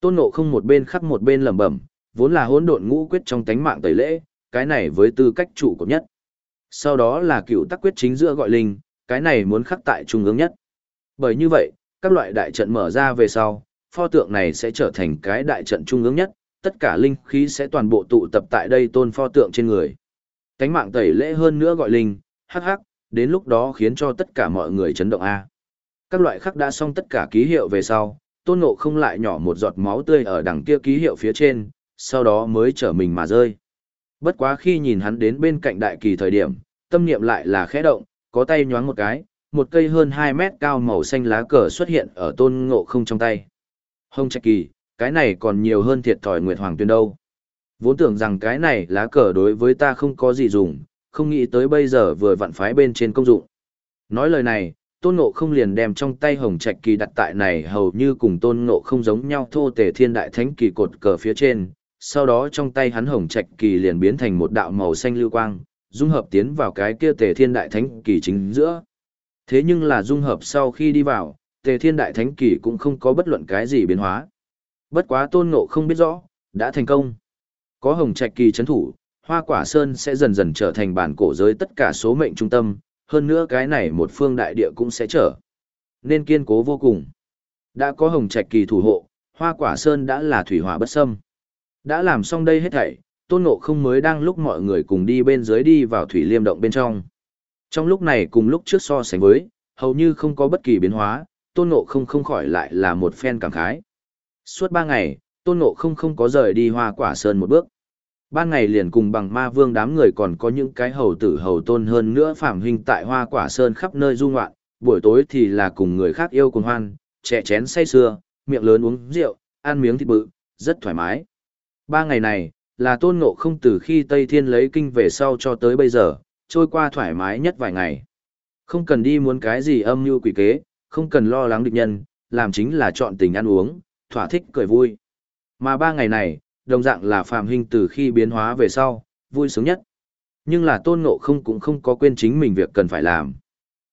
Tôn ngộ không một bên khắc một bên lẩm bẩm, vốn là hỗn độn ngũ quyết trong tánh mạng tẩy lễ, cái này với tư cách chủ cột nhất. Sau đó là cựu tắc quyết chính giữa gọi linh, cái này muốn khắc tại trung ương nhất. Bởi như vậy, các loại đại trận mở ra về sau, pho tượng này sẽ trở thành cái đại trận trung ương nhất, tất cả linh khí sẽ toàn bộ tụ tập tại đây tôn pho tượng trên người. Cánh mạng tẩy lễ hơn nữa gọi linh, hắc hắc, đến lúc đó khiến cho tất cả mọi người chấn động A. Các loại khắc đã xong tất cả ký hiệu về sau, tôn ngộ không lại nhỏ một giọt máu tươi ở đằng kia ký hiệu phía trên, sau đó mới trở mình mà rơi. Bất quá khi nhìn hắn đến bên cạnh đại kỳ thời điểm, tâm niệm lại là khẽ động, có tay nhoáng một cái, một cây hơn 2 mét cao màu xanh lá cờ xuất hiện ở tôn ngộ không trong tay. Hông trạch kỳ, cái này còn nhiều hơn thiệt thòi Nguyệt Hoàng Tuyên đâu. Vốn tưởng rằng cái này lá cờ đối với ta không có gì dùng, không nghĩ tới bây giờ vừa vặn phái bên trên công dụng. Nói lời này, tôn ngộ không liền đem trong tay hồng trạch kỳ đặt tại này hầu như cùng tôn ngộ không giống nhau thô tề thiên đại thánh kỳ cột cờ phía trên, sau đó trong tay hắn hồng trạch kỳ liền biến thành một đạo màu xanh lưu quang, dung hợp tiến vào cái kia tề thiên đại thánh kỳ chính giữa. Thế nhưng là dung hợp sau khi đi vào, tề thiên đại thánh kỳ cũng không có bất luận cái gì biến hóa. Bất quá tôn ngộ không biết rõ, đã thành công. Có hồng trạch kỳ chấn thủ, hoa quả sơn sẽ dần dần trở thành bản cổ giới tất cả số mệnh trung tâm, hơn nữa cái này một phương đại địa cũng sẽ trở. Nên kiên cố vô cùng. Đã có hồng trạch kỳ thủ hộ, hoa quả sơn đã là thủy hỏa bất xâm. Đã làm xong đây hết thảy, tôn ngộ không mới đang lúc mọi người cùng đi bên dưới đi vào thủy liêm động bên trong. Trong lúc này cùng lúc trước so sánh với, hầu như không có bất kỳ biến hóa, tôn ngộ không không khỏi lại là một phen cảm khái. Suốt ba ngày, tôn ngộ không không có rời đi hoa quả sơn một bước. Ban ngày liền cùng bằng ma vương đám người còn có những cái hầu tử hầu tôn hơn nữa phạm hình tại hoa quả sơn khắp nơi du ngoạn, buổi tối thì là cùng người khác yêu cùng hoan, trẻ chén say sưa, miệng lớn uống rượu, ăn miếng thịt bự, rất thoải mái. Ba ngày này, là tôn ngộ không từ khi Tây Thiên lấy kinh về sau cho tới bây giờ, trôi qua thoải mái nhất vài ngày. Không cần đi muốn cái gì âm mưu quỷ kế, không cần lo lắng địch nhân, làm chính là chọn tình ăn uống, thỏa thích cười vui. Mà ba ngày này, đồng dạng là Phạm Hinh từ khi biến hóa về sau, vui sướng nhất. Nhưng là tôn ngộ không cũng không có quên chính mình việc cần phải làm.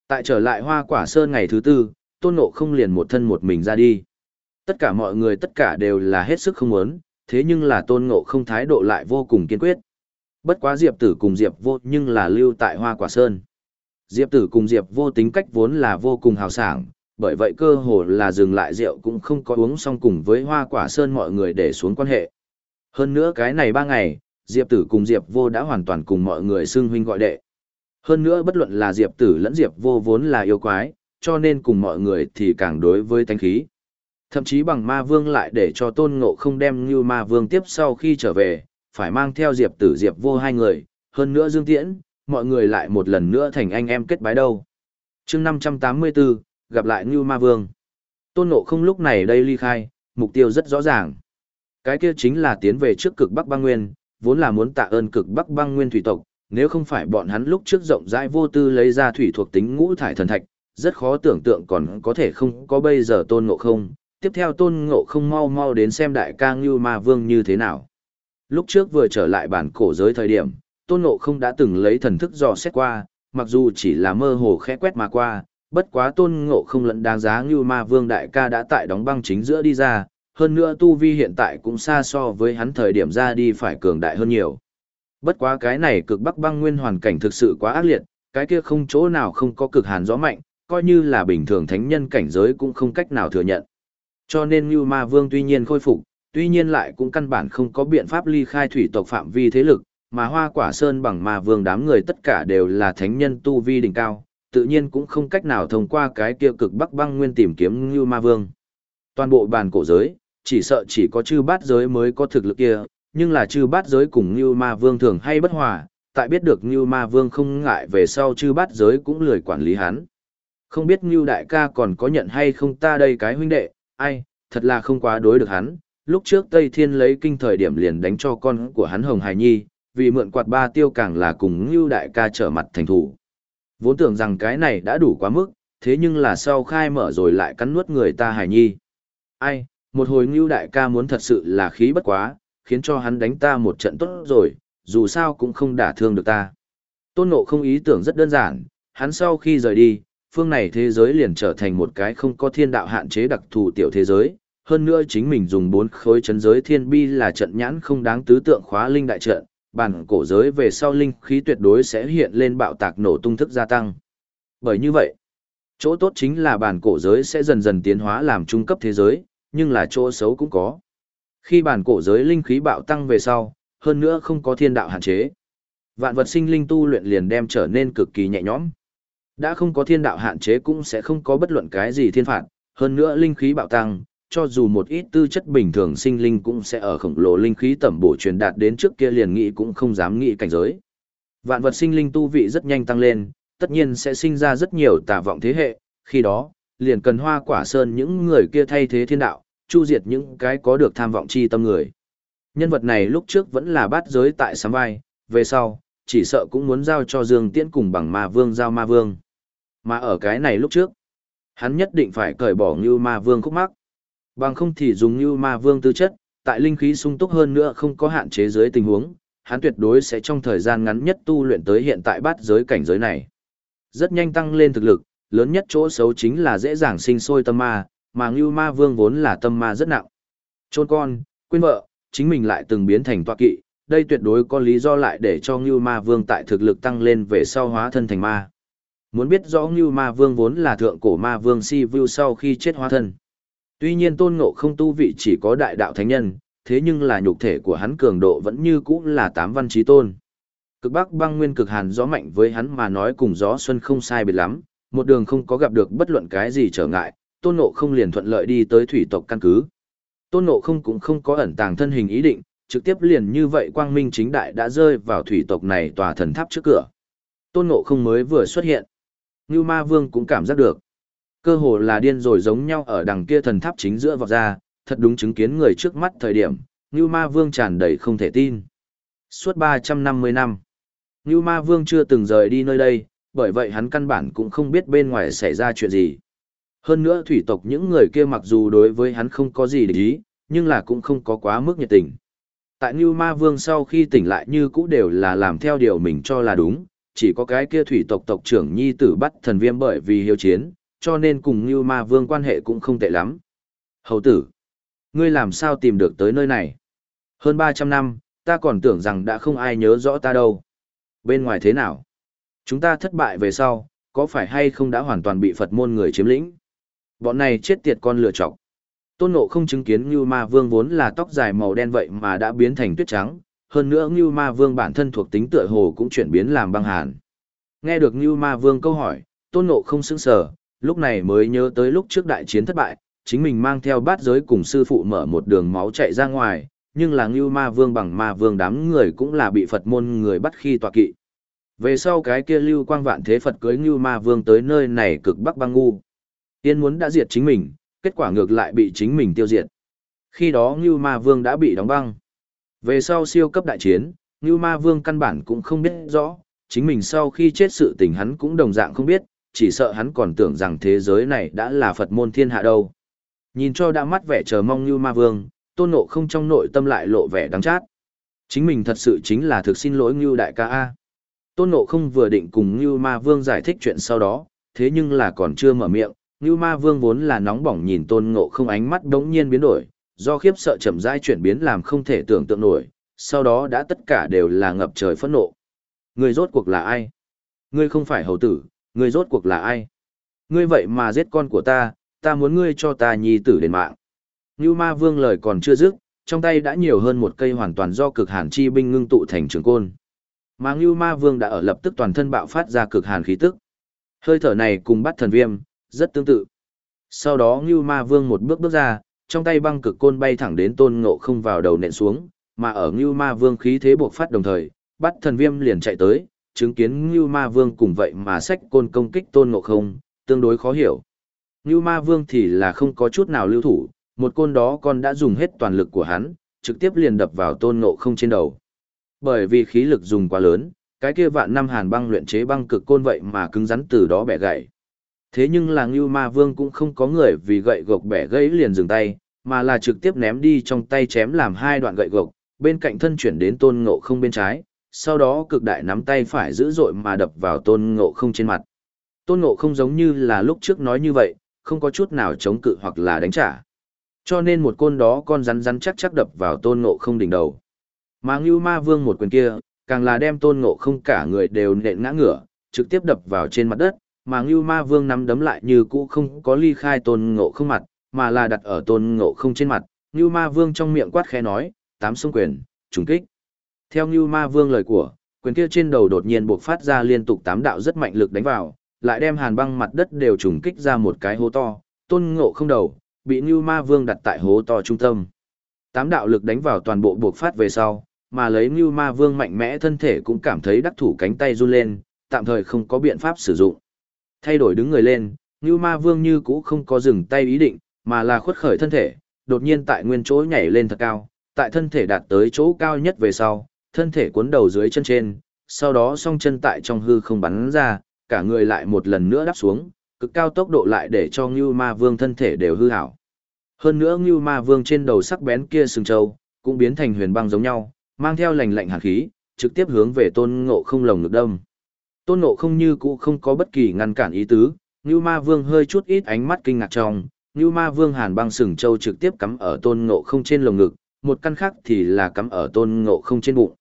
Tại trở lại hoa quả sơn ngày thứ tư, tôn ngộ không liền một thân một mình ra đi. Tất cả mọi người tất cả đều là hết sức không muốn, thế nhưng là tôn ngộ không thái độ lại vô cùng kiên quyết. Bất quá Diệp tử cùng Diệp vô nhưng là lưu tại hoa quả sơn. Diệp tử cùng Diệp vô tính cách vốn là vô cùng hào sảng, bởi vậy cơ hồ là dừng lại rượu cũng không có uống xong cùng với hoa quả sơn mọi người để xuống quan hệ. Hơn nữa cái này ba ngày, Diệp tử cùng Diệp vô đã hoàn toàn cùng mọi người xưng huynh gọi đệ. Hơn nữa bất luận là Diệp tử lẫn Diệp vô vốn là yêu quái, cho nên cùng mọi người thì càng đối với thanh khí. Thậm chí bằng ma vương lại để cho tôn ngộ không đem như ma vương tiếp sau khi trở về, phải mang theo Diệp tử Diệp vô hai người, hơn nữa Dương Tiễn, mọi người lại một lần nữa thành anh em kết bái đâu. chương 584, gặp lại Như Ma Vương. Tôn Ngộ không lúc này đây ly khai, mục tiêu rất rõ ràng. Cái kia chính là tiến về trước cực Bắc băng nguyên, vốn là muốn tạ ơn cực Bắc băng nguyên thủy tộc, nếu không phải bọn hắn lúc trước rộng rãi vô tư lấy ra thủy thuộc tính ngũ thải thần thạch, rất khó tưởng tượng còn có thể không có bây giờ Tôn Ngộ không. Tiếp theo Tôn Ngộ không mau mau đến xem đại ca Ngưu Ma Vương như thế nào. Lúc trước vừa trở lại bản cổ giới thời điểm, Tôn Ngộ không đã từng lấy thần thức dò xét qua, mặc dù chỉ là mơ hồ khẽ quét mà qua, bất quá Tôn Ngộ không lẫn đáng giá ngưu ma vương đại ca đã tại đóng băng chính giữa đi ra, hơn nữa Tu Vi hiện tại cũng xa so với hắn thời điểm ra đi phải cường đại hơn nhiều. Bất quá cái này cực bắc băng nguyên hoàn cảnh thực sự quá ác liệt, cái kia không chỗ nào không có cực hàn gió mạnh, coi như là bình thường thánh nhân cảnh giới cũng không cách nào thừa nhận. Cho nên Ngưu Ma Vương tuy nhiên khôi phục, tuy nhiên lại cũng căn bản không có biện pháp ly khai thủy tộc phạm vi thế lực, mà hoa quả sơn bằng ma vương đám người tất cả đều là thánh nhân tu vi đỉnh cao, tự nhiên cũng không cách nào thông qua cái kia cực bắc băng nguyên tìm kiếm Ngưu ma vương. Toàn bộ bàn cổ giới, chỉ sợ chỉ có chư bát giới mới có thực lực kia, nhưng là chư bát giới cùng Ngưu ma vương thường hay bất hòa, tại biết được Ngưu ma vương không ngại về sau chư bát giới cũng lười quản lý hắn. Không biết Ngưu đại ca còn có nhận hay không ta đây cái huynh đệ, ai, thật là không quá đối được hắn, lúc trước Tây Thiên lấy kinh thời điểm liền đánh cho con của hắn Hồng Hải Nhi, vì mượn quạt ba tiêu càng là cùng Ngưu đại ca trở mặt thành thủ. Vốn tưởng rằng cái này đã đủ quá mức, thế nhưng là sau khai mở rồi lại cắn nuốt người ta Hải Nhi. Ai, một hồi Ngưu đại ca muốn thật sự là khí bất quá, khiến cho hắn đánh ta một trận tốt rồi, dù sao cũng không đả thương được ta. Tôn Ngộ không ý tưởng rất đơn giản, hắn sau khi rời đi, phương này thế giới liền trở thành một cái không có thiên đạo hạn chế đặc thù tiểu thế giới. Hơn nữa chính mình dùng bốn khối chấn giới thiên bi là trận nhãn không đáng tứ tượng khóa linh đại trận, bản cổ giới về sau linh khí tuyệt đối sẽ hiện lên bạo tạc nổ tung thức gia tăng. Bởi như vậy, chỗ tốt chính là bản cổ giới sẽ dần dần tiến hóa làm trung cấp thế giới, nhưng là chỗ xấu cũng có. Khi bản cổ giới linh khí bạo tăng về sau, hơn nữa không có thiên đạo hạn chế. Vạn vật sinh linh tu luyện liền đem trở nên cực kỳ nhẹ nhõm. Đã không có thiên đạo hạn chế cũng sẽ không có bất luận cái gì thiên phạt, hơn nữa linh khí bạo tăng, cho dù một ít tư chất bình thường sinh linh cũng sẽ ở khổng lồ linh khí tẩm bổ truyền đạt đến trước kia liền nghĩ cũng không dám nghĩ cảnh giới. Vạn vật sinh linh tu vị rất nhanh tăng lên, tất nhiên sẽ sinh ra rất nhiều tà vọng thế hệ, khi đó, liền cần hoa quả sơn những người kia thay thế thiên đạo, chu diệt những cái có được tham vọng chi tâm người. Nhân vật này lúc trước vẫn là bát giới tại sám vai, về sau, chỉ sợ cũng muốn giao cho Dương Tiễn cùng bằng ma vương giao ma vương. Mà ở cái này lúc trước, hắn nhất định phải cởi bỏ như ma vương khúc mắc. Bằng không thì dùng như ma vương tư chất, tại linh khí sung túc hơn nữa không có hạn chế dưới tình huống, hắn tuyệt đối sẽ trong thời gian ngắn nhất tu luyện tới hiện tại bát giới cảnh giới này. Rất nhanh tăng lên thực lực, lớn nhất chỗ xấu chính là dễ dàng sinh sôi tâm ma, mà Ngưu Ma Vương vốn là tâm ma rất nặng. Chôn con, quên vợ, chính mình lại từng biến thành tọa kỵ, đây tuyệt đối có lý do lại để cho Ngưu Ma Vương tại thực lực tăng lên về sau hóa thân thành ma. Muốn biết rõ Ngưu Ma Vương vốn là thượng cổ ma vương Si Vu sau khi chết hóa thân. Tuy nhiên tôn ngộ không tu vị chỉ có đại đạo thánh nhân, thế nhưng là nhục thể của hắn cường độ vẫn như cũ là tám văn trí tôn. Cực bắc băng nguyên cực hàn gió mạnh với hắn mà nói cùng gió xuân không sai biệt lắm, một đường không có gặp được bất luận cái gì trở ngại, tôn ngộ không liền thuận lợi đi tới thủy tộc căn cứ. Tôn ngộ không cũng không có ẩn tàng thân hình ý định, trực tiếp liền như vậy quang minh chính đại đã rơi vào thủy tộc này tòa thần tháp trước cửa. Tôn ngộ không mới vừa xuất hiện. Ngưu ma vương cũng cảm giác được. Cơ hồ là điên rồi giống nhau ở đằng kia thần tháp chính giữa vọt ra, thật đúng chứng kiến người trước mắt thời điểm, Ngưu ma vương tràn đầy không thể tin. Suốt 350 năm, Ngưu ma vương chưa từng rời đi nơi đây, bởi vậy hắn căn bản cũng không biết bên ngoài xảy ra chuyện gì. Hơn nữa thủy tộc những người kia mặc dù đối với hắn không có gì để ý, nhưng là cũng không có quá mức nhiệt tình. Tại Ngưu Ma Vương sau khi tỉnh lại như cũ đều là làm theo điều mình cho là đúng, chỉ có cái kia thủy tộc tộc trưởng nhi tử bắt thần viêm bởi vì hiếu chiến, cho nên cùng Ngưu Ma Vương quan hệ cũng không tệ lắm. Hầu tử, ngươi làm sao tìm được tới nơi này? Hơn 300 năm, ta còn tưởng rằng đã không ai nhớ rõ ta đâu. Bên ngoài thế nào? Chúng ta thất bại về sau, có phải hay không đã hoàn toàn bị Phật môn người chiếm lĩnh? Bọn này chết tiệt con lựa chọc. Tôn Ngộ không chứng kiến Ngưu Ma Vương vốn là tóc dài màu đen vậy mà đã biến thành tuyết trắng, hơn nữa Ngưu Ma Vương bản thân thuộc tính tựa hồ cũng chuyển biến làm băng hàn. Nghe được Ngưu Ma Vương câu hỏi, Tôn Ngộ không sững sờ, lúc này mới nhớ tới lúc trước đại chiến thất bại, chính mình mang theo bát giới cùng sư phụ mở một đường máu chạy ra ngoài, nhưng là Ngưu Ma Vương bằng Ma Vương đám người cũng là bị Phật môn người bắt khi tọa kỵ. Về sau cái kia lưu quang vạn thế Phật cưới Ngưu Ma Vương tới nơi này cực bắc băng ngu. Tiên muốn đã diệt chính mình, kết quả ngược lại bị chính mình tiêu diệt. Khi đó Ngưu Ma Vương đã bị đóng băng. Về sau siêu cấp đại chiến, Ngưu Ma Vương căn bản cũng không biết rõ, chính mình sau khi chết sự tình hắn cũng đồng dạng không biết, chỉ sợ hắn còn tưởng rằng thế giới này đã là Phật môn thiên hạ đâu. Nhìn cho đã mắt vẻ chờ mong Ngưu Ma Vương, tôn nộ không trong nội tâm lại lộ vẻ đắng chát. Chính mình thật sự chính là thực xin lỗi Ngưu Đại ca A. Tôn nộ không vừa định cùng Ngưu Ma Vương giải thích chuyện sau đó, thế nhưng là còn chưa mở miệng, Ngưu Ma Vương vốn là nóng bỏng nhìn Tôn Ngộ không ánh mắt đống nhiên biến đổi, do khiếp sợ chậm rãi chuyển biến làm không thể tưởng tượng nổi, sau đó đã tất cả đều là ngập trời phẫn nộ. Người rốt cuộc là ai? Ngươi không phải hầu tử, ngươi rốt cuộc là ai? Ngươi vậy mà giết con của ta, ta muốn ngươi cho ta nhi tử đền mạng. Như Ma Vương lời còn chưa dứt, trong tay đã nhiều hơn một cây hoàn toàn do cực hàn chi binh ngưng tụ thành trường côn. Mà Ngưu Ma Vương đã ở lập tức toàn thân bạo phát ra cực hàn khí tức. Hơi thở này cùng bắt thần viêm, rất tương tự. Sau đó Ngưu Ma Vương một bước bước ra, trong tay băng cực côn bay thẳng đến Tôn Ngộ không vào đầu nện xuống, mà ở Ngưu Ma Vương khí thế buộc phát đồng thời, bắt thần viêm liền chạy tới, chứng kiến Ngưu Ma Vương cùng vậy mà sách côn công kích Tôn Ngộ không, tương đối khó hiểu. Ngưu Ma Vương thì là không có chút nào lưu thủ, một côn đó còn đã dùng hết toàn lực của hắn, trực tiếp liền đập vào Tôn Ngộ không trên đầu. Bởi vì khí lực dùng quá lớn, cái kia vạn năm hàn băng luyện chế băng cực côn vậy mà cứng rắn từ đó bẻ gãy. Thế nhưng là Ngưu Ma Vương cũng không có người vì gậy gộc bẻ gãy liền dừng tay, mà là trực tiếp ném đi trong tay chém làm hai đoạn gậy gộc, bên cạnh thân chuyển đến tôn ngộ không bên trái, sau đó cực đại nắm tay phải dữ dội mà đập vào tôn ngộ không trên mặt. Tôn ngộ không giống như là lúc trước nói như vậy, không có chút nào chống cự hoặc là đánh trả. Cho nên một côn đó con rắn rắn chắc chắc đập vào tôn ngộ không đỉnh đầu. Mà Ngưu Ma Vương một quyền kia, càng là đem tôn ngộ không cả người đều nện ngã ngửa, trực tiếp đập vào trên mặt đất, mà Ngưu Ma Vương nắm đấm lại như cũ không có ly khai tôn ngộ không mặt, mà là đặt ở tôn ngộ không trên mặt. Ngưu Ma Vương trong miệng quát khẽ nói, tám sông quyền, trùng kích. Theo Ngưu Ma Vương lời của, quyền kia trên đầu đột nhiên buộc phát ra liên tục tám đạo rất mạnh lực đánh vào, lại đem hàn băng mặt đất đều trùng kích ra một cái hố to, tôn ngộ không đầu, bị Ngưu Ma Vương đặt tại hố to trung tâm. Tám đạo lực đánh vào toàn bộ buộc phát về sau, mà lấy Ngưu Ma Vương mạnh mẽ thân thể cũng cảm thấy đắc thủ cánh tay run lên, tạm thời không có biện pháp sử dụng. Thay đổi đứng người lên, Ngưu Ma Vương như cũ không có dừng tay ý định, mà là khuất khởi thân thể, đột nhiên tại nguyên chỗ nhảy lên thật cao, tại thân thể đạt tới chỗ cao nhất về sau, thân thể cuốn đầu dưới chân trên, sau đó song chân tại trong hư không bắn ra, cả người lại một lần nữa đáp xuống, cực cao tốc độ lại để cho Ngưu Ma Vương thân thể đều hư hảo. Hơn nữa Ngưu Ma Vương trên đầu sắc bén kia sừng trâu, cũng biến thành huyền băng giống nhau, mang theo lành lạnh hàn khí, trực tiếp hướng về Tôn Ngộ Không lồng ngực đâm. Tôn nộ Không như cũ không có bất kỳ ngăn cản ý tứ, như Ma Vương hơi chút ít ánh mắt kinh ngạc trong, như Ma Vương hàn băng sừng trâu trực tiếp cắm ở Tôn nộ Không trên lồng ngực, một căn khác thì là cắm ở Tôn nộ Không trên bụng.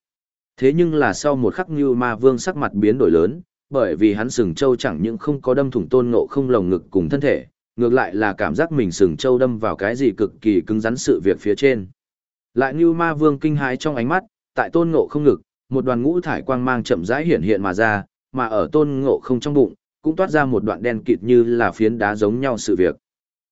Thế nhưng là sau một khắc như Ma Vương sắc mặt biến đổi lớn, bởi vì hắn sừng trâu chẳng những không có đâm thủng tôn nộ không lồng ngực cùng thân thể, ngược lại là cảm giác mình sừng trâu đâm vào cái gì cực kỳ cứng rắn sự việc phía trên. Lại như ma vương kinh hãi trong ánh mắt, tại tôn ngộ không ngực, một đoàn ngũ thải quang mang chậm rãi hiện hiện mà ra, mà ở tôn ngộ không trong bụng, cũng toát ra một đoạn đen kịt như là phiến đá giống nhau sự việc.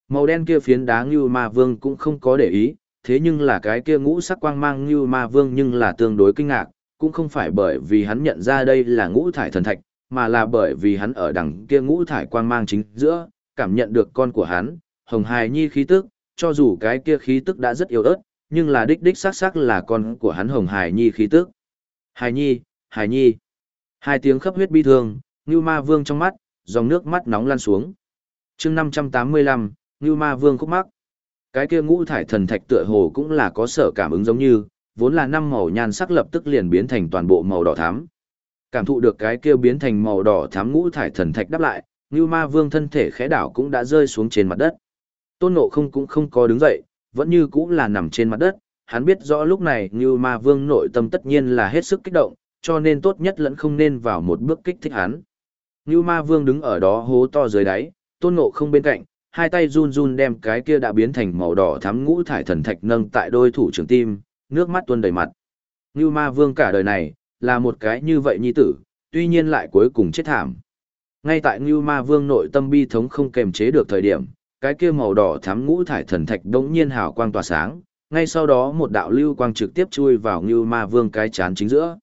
Màu đen kia phiến đá như ma vương cũng không có để ý, thế nhưng là cái kia ngũ sắc quang mang như ma vương nhưng là tương đối kinh ngạc, cũng không phải bởi vì hắn nhận ra đây là ngũ thải thần thạch, mà là bởi vì hắn ở đằng kia ngũ thải quang mang chính giữa, cảm nhận được con của hắn, hồng hài nhi khí tức, cho dù cái kia khí tức đã rất yếu ớt, nhưng là đích đích xác xác là con của hắn hồng hài nhi khí tức. Hài nhi, hài nhi. Hai tiếng khắp huyết bi thương, Ngưu Ma Vương trong mắt, dòng nước mắt nóng lan xuống. chương 585, Ngưu Ma Vương khúc mắc. Cái kia ngũ thải thần thạch tựa hồ cũng là có sở cảm ứng giống như, vốn là năm màu nhan sắc lập tức liền biến thành toàn bộ màu đỏ thắm, Cảm thụ được cái kia biến thành màu đỏ thám ngũ thải thần thạch đáp lại, Ngưu Ma Vương thân thể khẽ đảo cũng đã rơi xuống trên mặt đất. Tôn Ngộ không cũng không có đứng dậy, vẫn như cũng là nằm trên mặt đất, hắn biết rõ lúc này Ngưu Ma Vương nội tâm tất nhiên là hết sức kích động, cho nên tốt nhất lẫn không nên vào một bước kích thích hắn. Như Ma Vương đứng ở đó hố to dưới đáy, Tôn Ngộ không bên cạnh, hai tay run run đem cái kia đã biến thành màu đỏ thắm ngũ thải thần thạch nâng tại đôi thủ trưởng tim, nước mắt tuôn đầy mặt. Như Ma Vương cả đời này, là một cái như vậy nhi tử, tuy nhiên lại cuối cùng chết thảm. Ngay tại Ngưu Ma Vương nội tâm bi thống không kềm chế được thời điểm, cái kia màu đỏ thắm ngũ thải thần thạch đống nhiên hào quang tỏa sáng, ngay sau đó một đạo lưu quang trực tiếp chui vào Ngưu Ma Vương cái chán chính giữa.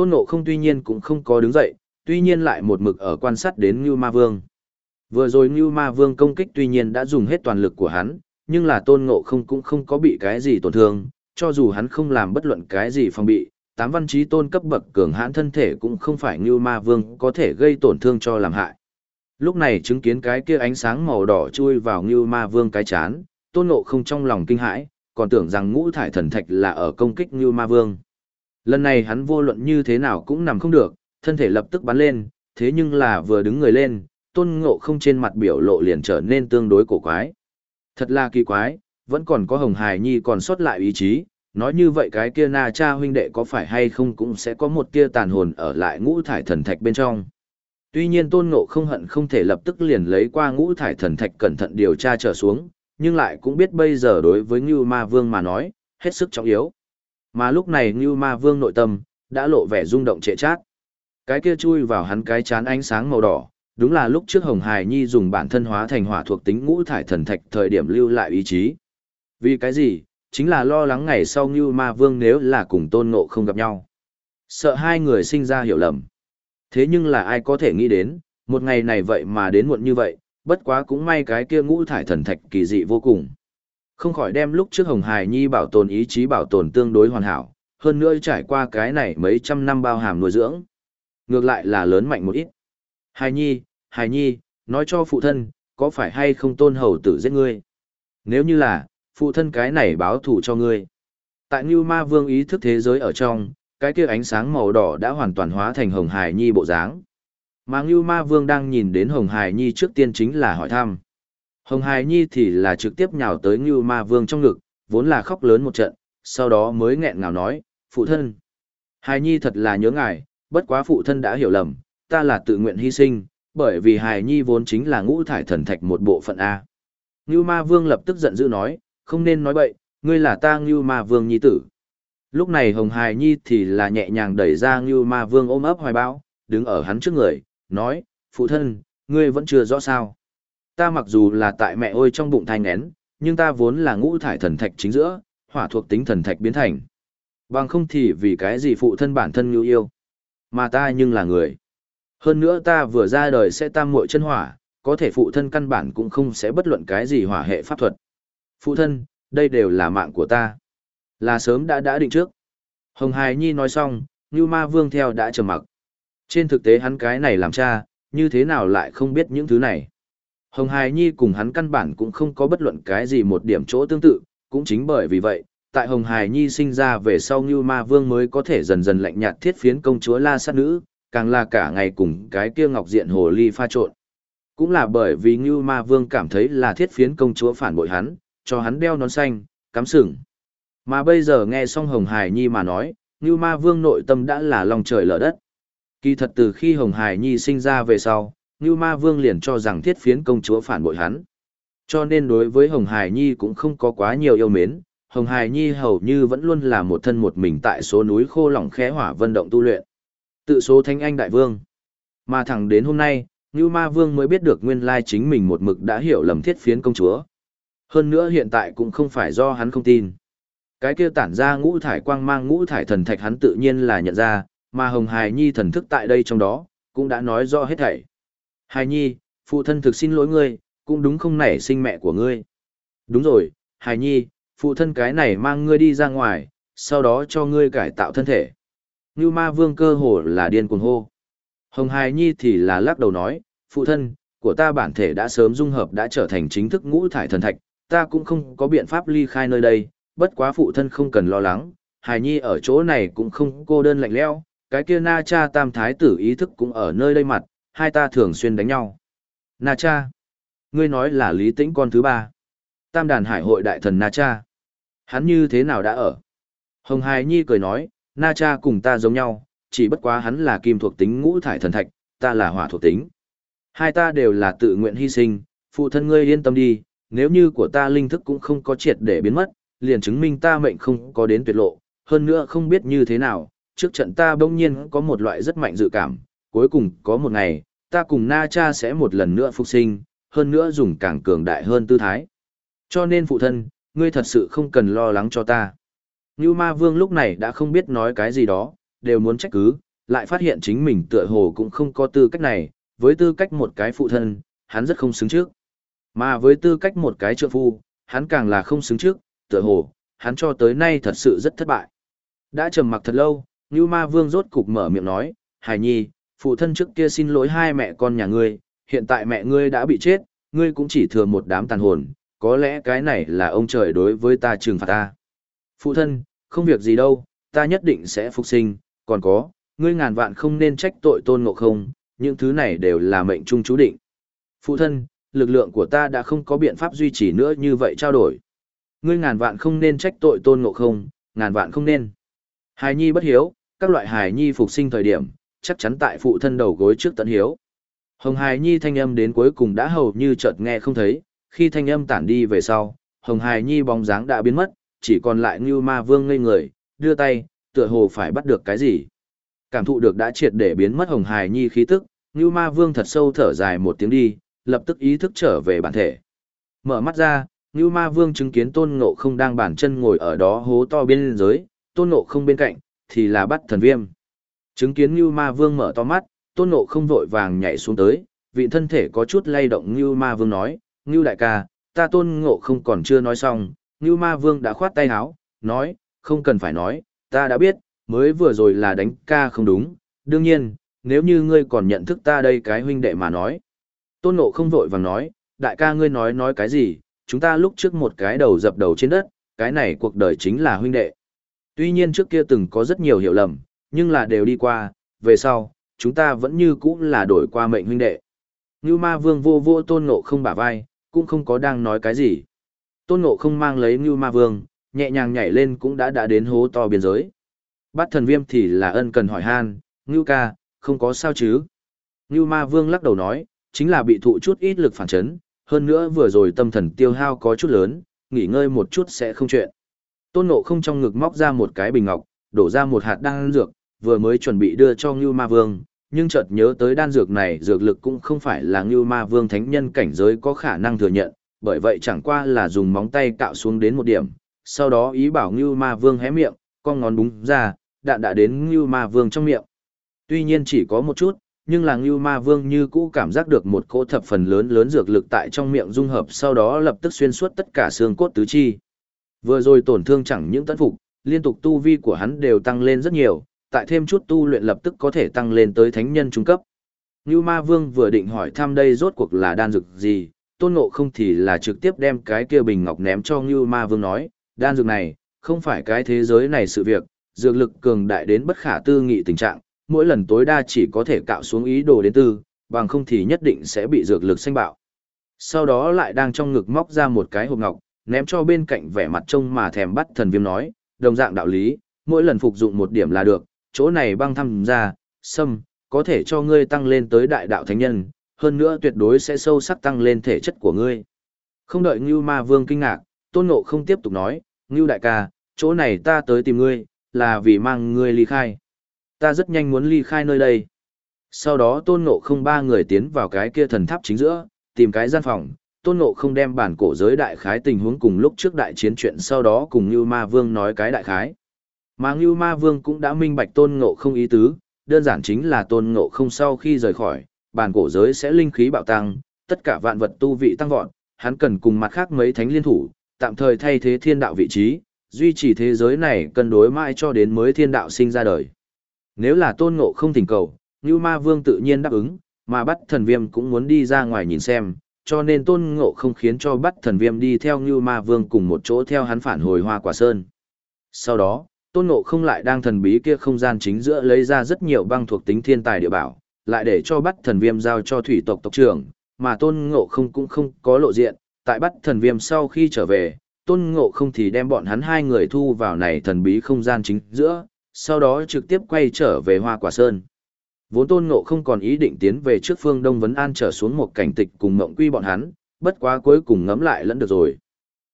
Tôn Ngộ không tuy nhiên cũng không có đứng dậy, tuy nhiên lại một mực ở quan sát đến Ngưu Ma Vương. Vừa rồi Ngưu Ma Vương công kích tuy nhiên đã dùng hết toàn lực của hắn, nhưng là Tôn Ngộ không cũng không có bị cái gì tổn thương, cho dù hắn không làm bất luận cái gì phòng bị, tám văn trí tôn cấp bậc cường hãn thân thể cũng không phải Ngưu ma vương có thể gây tổn thương cho làm hại. Lúc này chứng kiến cái kia ánh sáng màu đỏ chui vào Ngưu ma vương cái chán, tôn ngộ không trong lòng kinh hãi, còn tưởng rằng ngũ thải thần thạch là ở công kích Ngưu ma vương. Lần này hắn vô luận như thế nào cũng nằm không được, thân thể lập tức bắn lên, thế nhưng là vừa đứng người lên, tôn ngộ không trên mặt biểu lộ liền trở nên tương đối cổ quái. Thật là kỳ quái, vẫn còn có hồng hài nhi còn sót lại ý chí, nói như vậy cái kia na cha huynh đệ có phải hay không cũng sẽ có một tia tàn hồn ở lại ngũ thải thần thạch bên trong. Tuy nhiên tôn ngộ không hận không thể lập tức liền lấy qua ngũ thải thần thạch cẩn thận điều tra trở xuống, nhưng lại cũng biết bây giờ đối với Ngưu Ma Vương mà nói, hết sức trọng yếu. Mà lúc này Ngưu Ma Vương nội tâm, đã lộ vẻ rung động trệ chát. Cái kia chui vào hắn cái chán ánh sáng màu đỏ, đúng là lúc trước Hồng Hải Nhi dùng bản thân hóa thành hỏa thuộc tính ngũ thải thần thạch thời điểm lưu lại ý chí. Vì cái gì, chính là lo lắng ngày sau Ngưu Ma Vương nếu là cùng tôn ngộ không gặp nhau. Sợ hai người sinh ra hiểu lầm. Thế nhưng là ai có thể nghĩ đến, một ngày này vậy mà đến muộn như vậy, bất quá cũng may cái kia ngũ thải thần thạch kỳ dị vô cùng. Không khỏi đem lúc trước Hồng Hải Nhi bảo tồn ý chí bảo tồn tương đối hoàn hảo, hơn nữa trải qua cái này mấy trăm năm bao hàm nuôi dưỡng. Ngược lại là lớn mạnh một ít. Hải Nhi, Hải Nhi, nói cho phụ thân, có phải hay không tôn hầu tử giết ngươi? Nếu như là, Phụ thân cái này báo thù cho ngươi. Tại Ngưu Ma Vương ý thức thế giới ở trong, cái kia ánh sáng màu đỏ đã hoàn toàn hóa thành Hồng Hải Nhi bộ dáng. Mà Ngưu Ma Vương đang nhìn đến Hồng Hải Nhi trước tiên chính là hỏi thăm. Hồng Hải Nhi thì là trực tiếp nhào tới Ngưu Ma Vương trong ngực, vốn là khóc lớn một trận, sau đó mới nghẹn ngào nói, phụ thân. Hải Nhi thật là nhớ ngài, bất quá phụ thân đã hiểu lầm, ta là tự nguyện hy sinh, bởi vì Hải Nhi vốn chính là ngũ thải thần thạch một bộ phận A. Ngưu Ma Vương lập tức giận dữ nói, không nên nói bậy, ngươi là ta Ngưu Ma Vương Nhi tử. Lúc này Hồng Hải Nhi thì là nhẹ nhàng đẩy ra Ngưu Ma Vương ôm ấp hoài bão, đứng ở hắn trước người, nói, phụ thân, ngươi vẫn chưa rõ sao. Ta mặc dù là tại mẹ ôi trong bụng thai ngén, nhưng ta vốn là ngũ thải thần thạch chính giữa, hỏa thuộc tính thần thạch biến thành. Bằng không thì vì cái gì phụ thân bản thân như yêu. Mà ta nhưng là người. Hơn nữa ta vừa ra đời sẽ tam muội chân hỏa, có thể phụ thân căn bản cũng không sẽ bất luận cái gì hỏa hệ pháp thuật. Phụ thân, đây đều là mạng của ta. Là sớm đã đã định trước. Hồng Hải Nhi nói xong, Như Ma Vương theo đã trầm mặc. Trên thực tế hắn cái này làm cha, như thế nào lại không biết những thứ này. Hồng Hải Nhi cùng hắn căn bản cũng không có bất luận cái gì một điểm chỗ tương tự, cũng chính bởi vì vậy, tại Hồng Hải Nhi sinh ra về sau Như Ma Vương mới có thể dần dần lạnh nhạt thiết phiến công chúa La Sát Nữ, càng là cả ngày cùng cái kia ngọc diện hồ ly pha trộn. Cũng là bởi vì Như Ma Vương cảm thấy là thiết phiến công chúa phản bội hắn, cho hắn đeo nón xanh, cắm sừng. Mà bây giờ nghe xong Hồng Hải Nhi mà nói, Như Ma Vương nội tâm đã là lòng trời lở đất. Kỳ thật từ khi Hồng Hải Nhi sinh ra về sau, Ngưu Ma Vương liền cho rằng thiết phiến công chúa phản bội hắn. Cho nên đối với Hồng Hải Nhi cũng không có quá nhiều yêu mến, Hồng Hải Nhi hầu như vẫn luôn là một thân một mình tại số núi khô lỏng khẽ hỏa vân động tu luyện. Tự số Thánh Anh Đại Vương. Mà thẳng đến hôm nay, Ngưu Ma Vương mới biết được nguyên lai chính mình một mực đã hiểu lầm thiết phiến công chúa. Hơn nữa hiện tại cũng không phải do hắn không tin. Cái kia tản ra ngũ thải quang mang ngũ thải thần thạch hắn tự nhiên là nhận ra, mà Hồng Hải Nhi thần thức tại đây trong đó, cũng đã nói rõ hết thảy. Hải Nhi, phụ thân thực xin lỗi ngươi, cũng đúng không nảy sinh mẹ của ngươi. Đúng rồi, Hải Nhi, phụ thân cái này mang ngươi đi ra ngoài, sau đó cho ngươi cải tạo thân thể. Như ma vương cơ hồ là điên cuồng hô. Hồng Hải Nhi thì là lắc đầu nói, phụ thân, của ta bản thể đã sớm dung hợp đã trở thành chính thức ngũ thải thần thạch, ta cũng không có biện pháp ly khai nơi đây, bất quá phụ thân không cần lo lắng, Hải Nhi ở chỗ này cũng không cô đơn lạnh lẽo, cái kia Na Cha Tam Thái tử ý thức cũng ở nơi đây mặt, hai ta thường xuyên đánh nhau. Na Cha, ngươi nói là lý tĩnh con thứ ba. Tam đàn hải hội đại thần Na Cha. Hắn như thế nào đã ở? Hồng Hải Nhi cười nói, Na Cha cùng ta giống nhau, chỉ bất quá hắn là kim thuộc tính ngũ thải thần thạch, ta là hỏa thuộc tính. Hai ta đều là tự nguyện hy sinh, phụ thân ngươi yên tâm đi, nếu như của ta linh thức cũng không có triệt để biến mất, liền chứng minh ta mệnh không có đến tuyệt lộ, hơn nữa không biết như thế nào, trước trận ta bỗng nhiên có một loại rất mạnh dự cảm, cuối cùng có một ngày, ta cùng Na Cha sẽ một lần nữa phục sinh, hơn nữa dùng càng cường đại hơn tư thái. Cho nên phụ thân, ngươi thật sự không cần lo lắng cho ta. Như ma vương lúc này đã không biết nói cái gì đó, đều muốn trách cứ, lại phát hiện chính mình tựa hồ cũng không có tư cách này, với tư cách một cái phụ thân, hắn rất không xứng trước. Mà với tư cách một cái trượng phu, hắn càng là không xứng trước, tựa hồ, hắn cho tới nay thật sự rất thất bại. Đã trầm mặc thật lâu, Như Ma Vương rốt cục mở miệng nói, Hải Nhi, phụ thân trước kia xin lỗi hai mẹ con nhà ngươi, hiện tại mẹ ngươi đã bị chết, ngươi cũng chỉ thừa một đám tàn hồn, có lẽ cái này là ông trời đối với ta trừng phạt ta. Phụ thân, không việc gì đâu, ta nhất định sẽ phục sinh, còn có, ngươi ngàn vạn không nên trách tội tôn ngộ không, những thứ này đều là mệnh trung chú định. Phụ thân, lực lượng của ta đã không có biện pháp duy trì nữa như vậy trao đổi. Ngươi ngàn vạn không nên trách tội tôn ngộ không, ngàn vạn không nên. Hài nhi bất hiếu, các loại hài nhi phục sinh thời điểm, chắc chắn tại phụ thân đầu gối trước tận hiếu. Hồng hài nhi thanh âm đến cuối cùng đã hầu như chợt nghe không thấy, khi thanh âm tản đi về sau, hồng hài nhi bóng dáng đã biến mất, chỉ còn lại Ngưu ma vương ngây người, đưa tay, tựa hồ phải bắt được cái gì. Cảm thụ được đã triệt để biến mất hồng hài nhi khí tức, Ngưu ma vương thật sâu thở dài một tiếng đi, lập tức ý thức trở về bản thể. Mở mắt ra, Ngưu ma vương chứng kiến tôn ngộ không đang bản chân ngồi ở đó hố to bên dưới, tôn ngộ không bên cạnh, thì là bắt thần viêm. Chứng kiến Ngưu Ma Vương mở to mắt, tôn ngộ không vội vàng nhảy xuống tới, vị thân thể có chút lay động Ngưu Ma Vương nói, Ngưu đại ca, ta tôn ngộ không còn chưa nói xong, Ngưu Ma Vương đã khoát tay áo, nói, không cần phải nói, ta đã biết, mới vừa rồi là đánh ca không đúng, đương nhiên, nếu như ngươi còn nhận thức ta đây cái huynh đệ mà nói. Tôn ngộ không vội vàng nói, đại ca ngươi nói nói cái gì, chúng ta lúc trước một cái đầu dập đầu trên đất, cái này cuộc đời chính là huynh đệ. Tuy nhiên trước kia từng có rất nhiều hiểu lầm, nhưng là đều đi qua, về sau, chúng ta vẫn như cũ là đổi qua mệnh huynh đệ. Như ma vương vô vô tôn ngộ không bả vai, cũng không có đang nói cái gì. Tôn ngộ không mang lấy như ma vương, nhẹ nhàng nhảy lên cũng đã đã đến hố to biên giới. Bắt thần viêm thì là ân cần hỏi han, ngưu ca, không có sao chứ. Ngưu ma vương lắc đầu nói, chính là bị thụ chút ít lực phản chấn, hơn nữa vừa rồi tâm thần tiêu hao có chút lớn, nghỉ ngơi một chút sẽ không chuyện. Tôn ngộ không trong ngực móc ra một cái bình ngọc, đổ ra một hạt đan dược, vừa mới chuẩn bị đưa cho Ngưu Ma Vương, nhưng chợt nhớ tới đan dược này dược lực cũng không phải là Ngưu Ma Vương thánh nhân cảnh giới có khả năng thừa nhận, bởi vậy chẳng qua là dùng móng tay cạo xuống đến một điểm, sau đó ý bảo Ngưu Ma Vương hé miệng, con ngón búng ra, đạn đã đến Ngưu Ma Vương trong miệng. Tuy nhiên chỉ có một chút, nhưng là Ngưu Ma Vương như cũ cảm giác được một cỗ thập phần lớn lớn dược lực tại trong miệng dung hợp sau đó lập tức xuyên suốt tất cả xương cốt tứ chi. Vừa rồi tổn thương chẳng những tấn phục, liên tục tu vi của hắn đều tăng lên rất nhiều, tại thêm chút tu luyện lập tức có thể tăng lên tới thánh nhân trung cấp. Như Ma Vương vừa định hỏi thăm đây rốt cuộc là đan dược gì, tôn ngộ không thì là trực tiếp đem cái kia bình ngọc ném cho Như Ma Vương nói, đan dược này, không phải cái thế giới này sự việc, dược lực cường đại đến bất khả tư nghị tình trạng, mỗi lần tối đa chỉ có thể cạo xuống ý đồ đến tư, bằng không thì nhất định sẽ bị dược lực xanh bạo. Sau đó lại đang trong ngực móc ra một cái hộp ngọc, ném cho bên cạnh vẻ mặt trông mà thèm bắt thần viêm nói, đồng dạng đạo lý, mỗi lần phục dụng một điểm là được, chỗ này băng thăm ra, xâm, có thể cho ngươi tăng lên tới đại đạo thánh nhân, hơn nữa tuyệt đối sẽ sâu sắc tăng lên thể chất của ngươi. Không đợi Ngưu Ma Vương kinh ngạc, Tôn Ngộ không tiếp tục nói, Ngưu đại ca, chỗ này ta tới tìm ngươi, là vì mang ngươi ly khai. Ta rất nhanh muốn ly khai nơi đây. Sau đó Tôn Ngộ không ba người tiến vào cái kia thần tháp chính giữa, tìm cái gian phòng, Tôn Ngộ không đem bản cổ giới đại khái tình huống cùng lúc trước đại chiến chuyện sau đó cùng Ngưu Ma Vương nói cái đại khái. Mà Ngưu Ma Vương cũng đã minh bạch Tôn Ngộ không ý tứ, đơn giản chính là Tôn Ngộ không sau khi rời khỏi, bản cổ giới sẽ linh khí bạo tăng, tất cả vạn vật tu vị tăng vọt, hắn cần cùng mặt khác mấy thánh liên thủ, tạm thời thay thế thiên đạo vị trí, duy trì thế giới này cân đối mãi cho đến mới thiên đạo sinh ra đời. Nếu là Tôn Ngộ không thỉnh cầu, Ngưu Ma Vương tự nhiên đáp ứng, mà bắt thần viêm cũng muốn đi ra ngoài nhìn xem, cho nên tôn ngộ không khiến cho bắt thần viêm đi theo Ngưu ma vương cùng một chỗ theo hắn phản hồi hoa quả sơn. Sau đó, tôn ngộ không lại đang thần bí kia không gian chính giữa lấy ra rất nhiều băng thuộc tính thiên tài địa bảo, lại để cho bắt thần viêm giao cho thủy tộc tộc trưởng, mà tôn ngộ không cũng không có lộ diện, tại bắt thần viêm sau khi trở về, tôn ngộ không thì đem bọn hắn hai người thu vào này thần bí không gian chính giữa, sau đó trực tiếp quay trở về hoa quả sơn. Vốn tôn ngộ không còn ý định tiến về trước phương Đông Vấn An trở xuống một cảnh tịch cùng mộng quy bọn hắn, bất quá cuối cùng ngấm lại lẫn được rồi.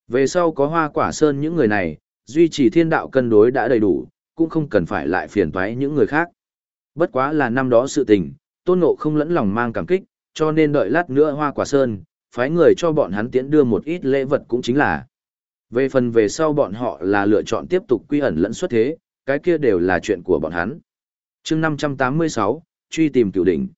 Về sau có hoa quả sơn những người này, duy trì thiên đạo cân đối đã đầy đủ, cũng không cần phải lại phiền toái những người khác. Bất quá là năm đó sự tình, tôn ngộ không lẫn lòng mang cảm kích, cho nên đợi lát nữa hoa quả sơn, phái người cho bọn hắn tiễn đưa một ít lễ vật cũng chính là. Về phần về sau bọn họ là lựa chọn tiếp tục quy ẩn lẫn xuất thế, cái kia đều là chuyện của bọn hắn chương 586, truy tìm cửu đỉnh.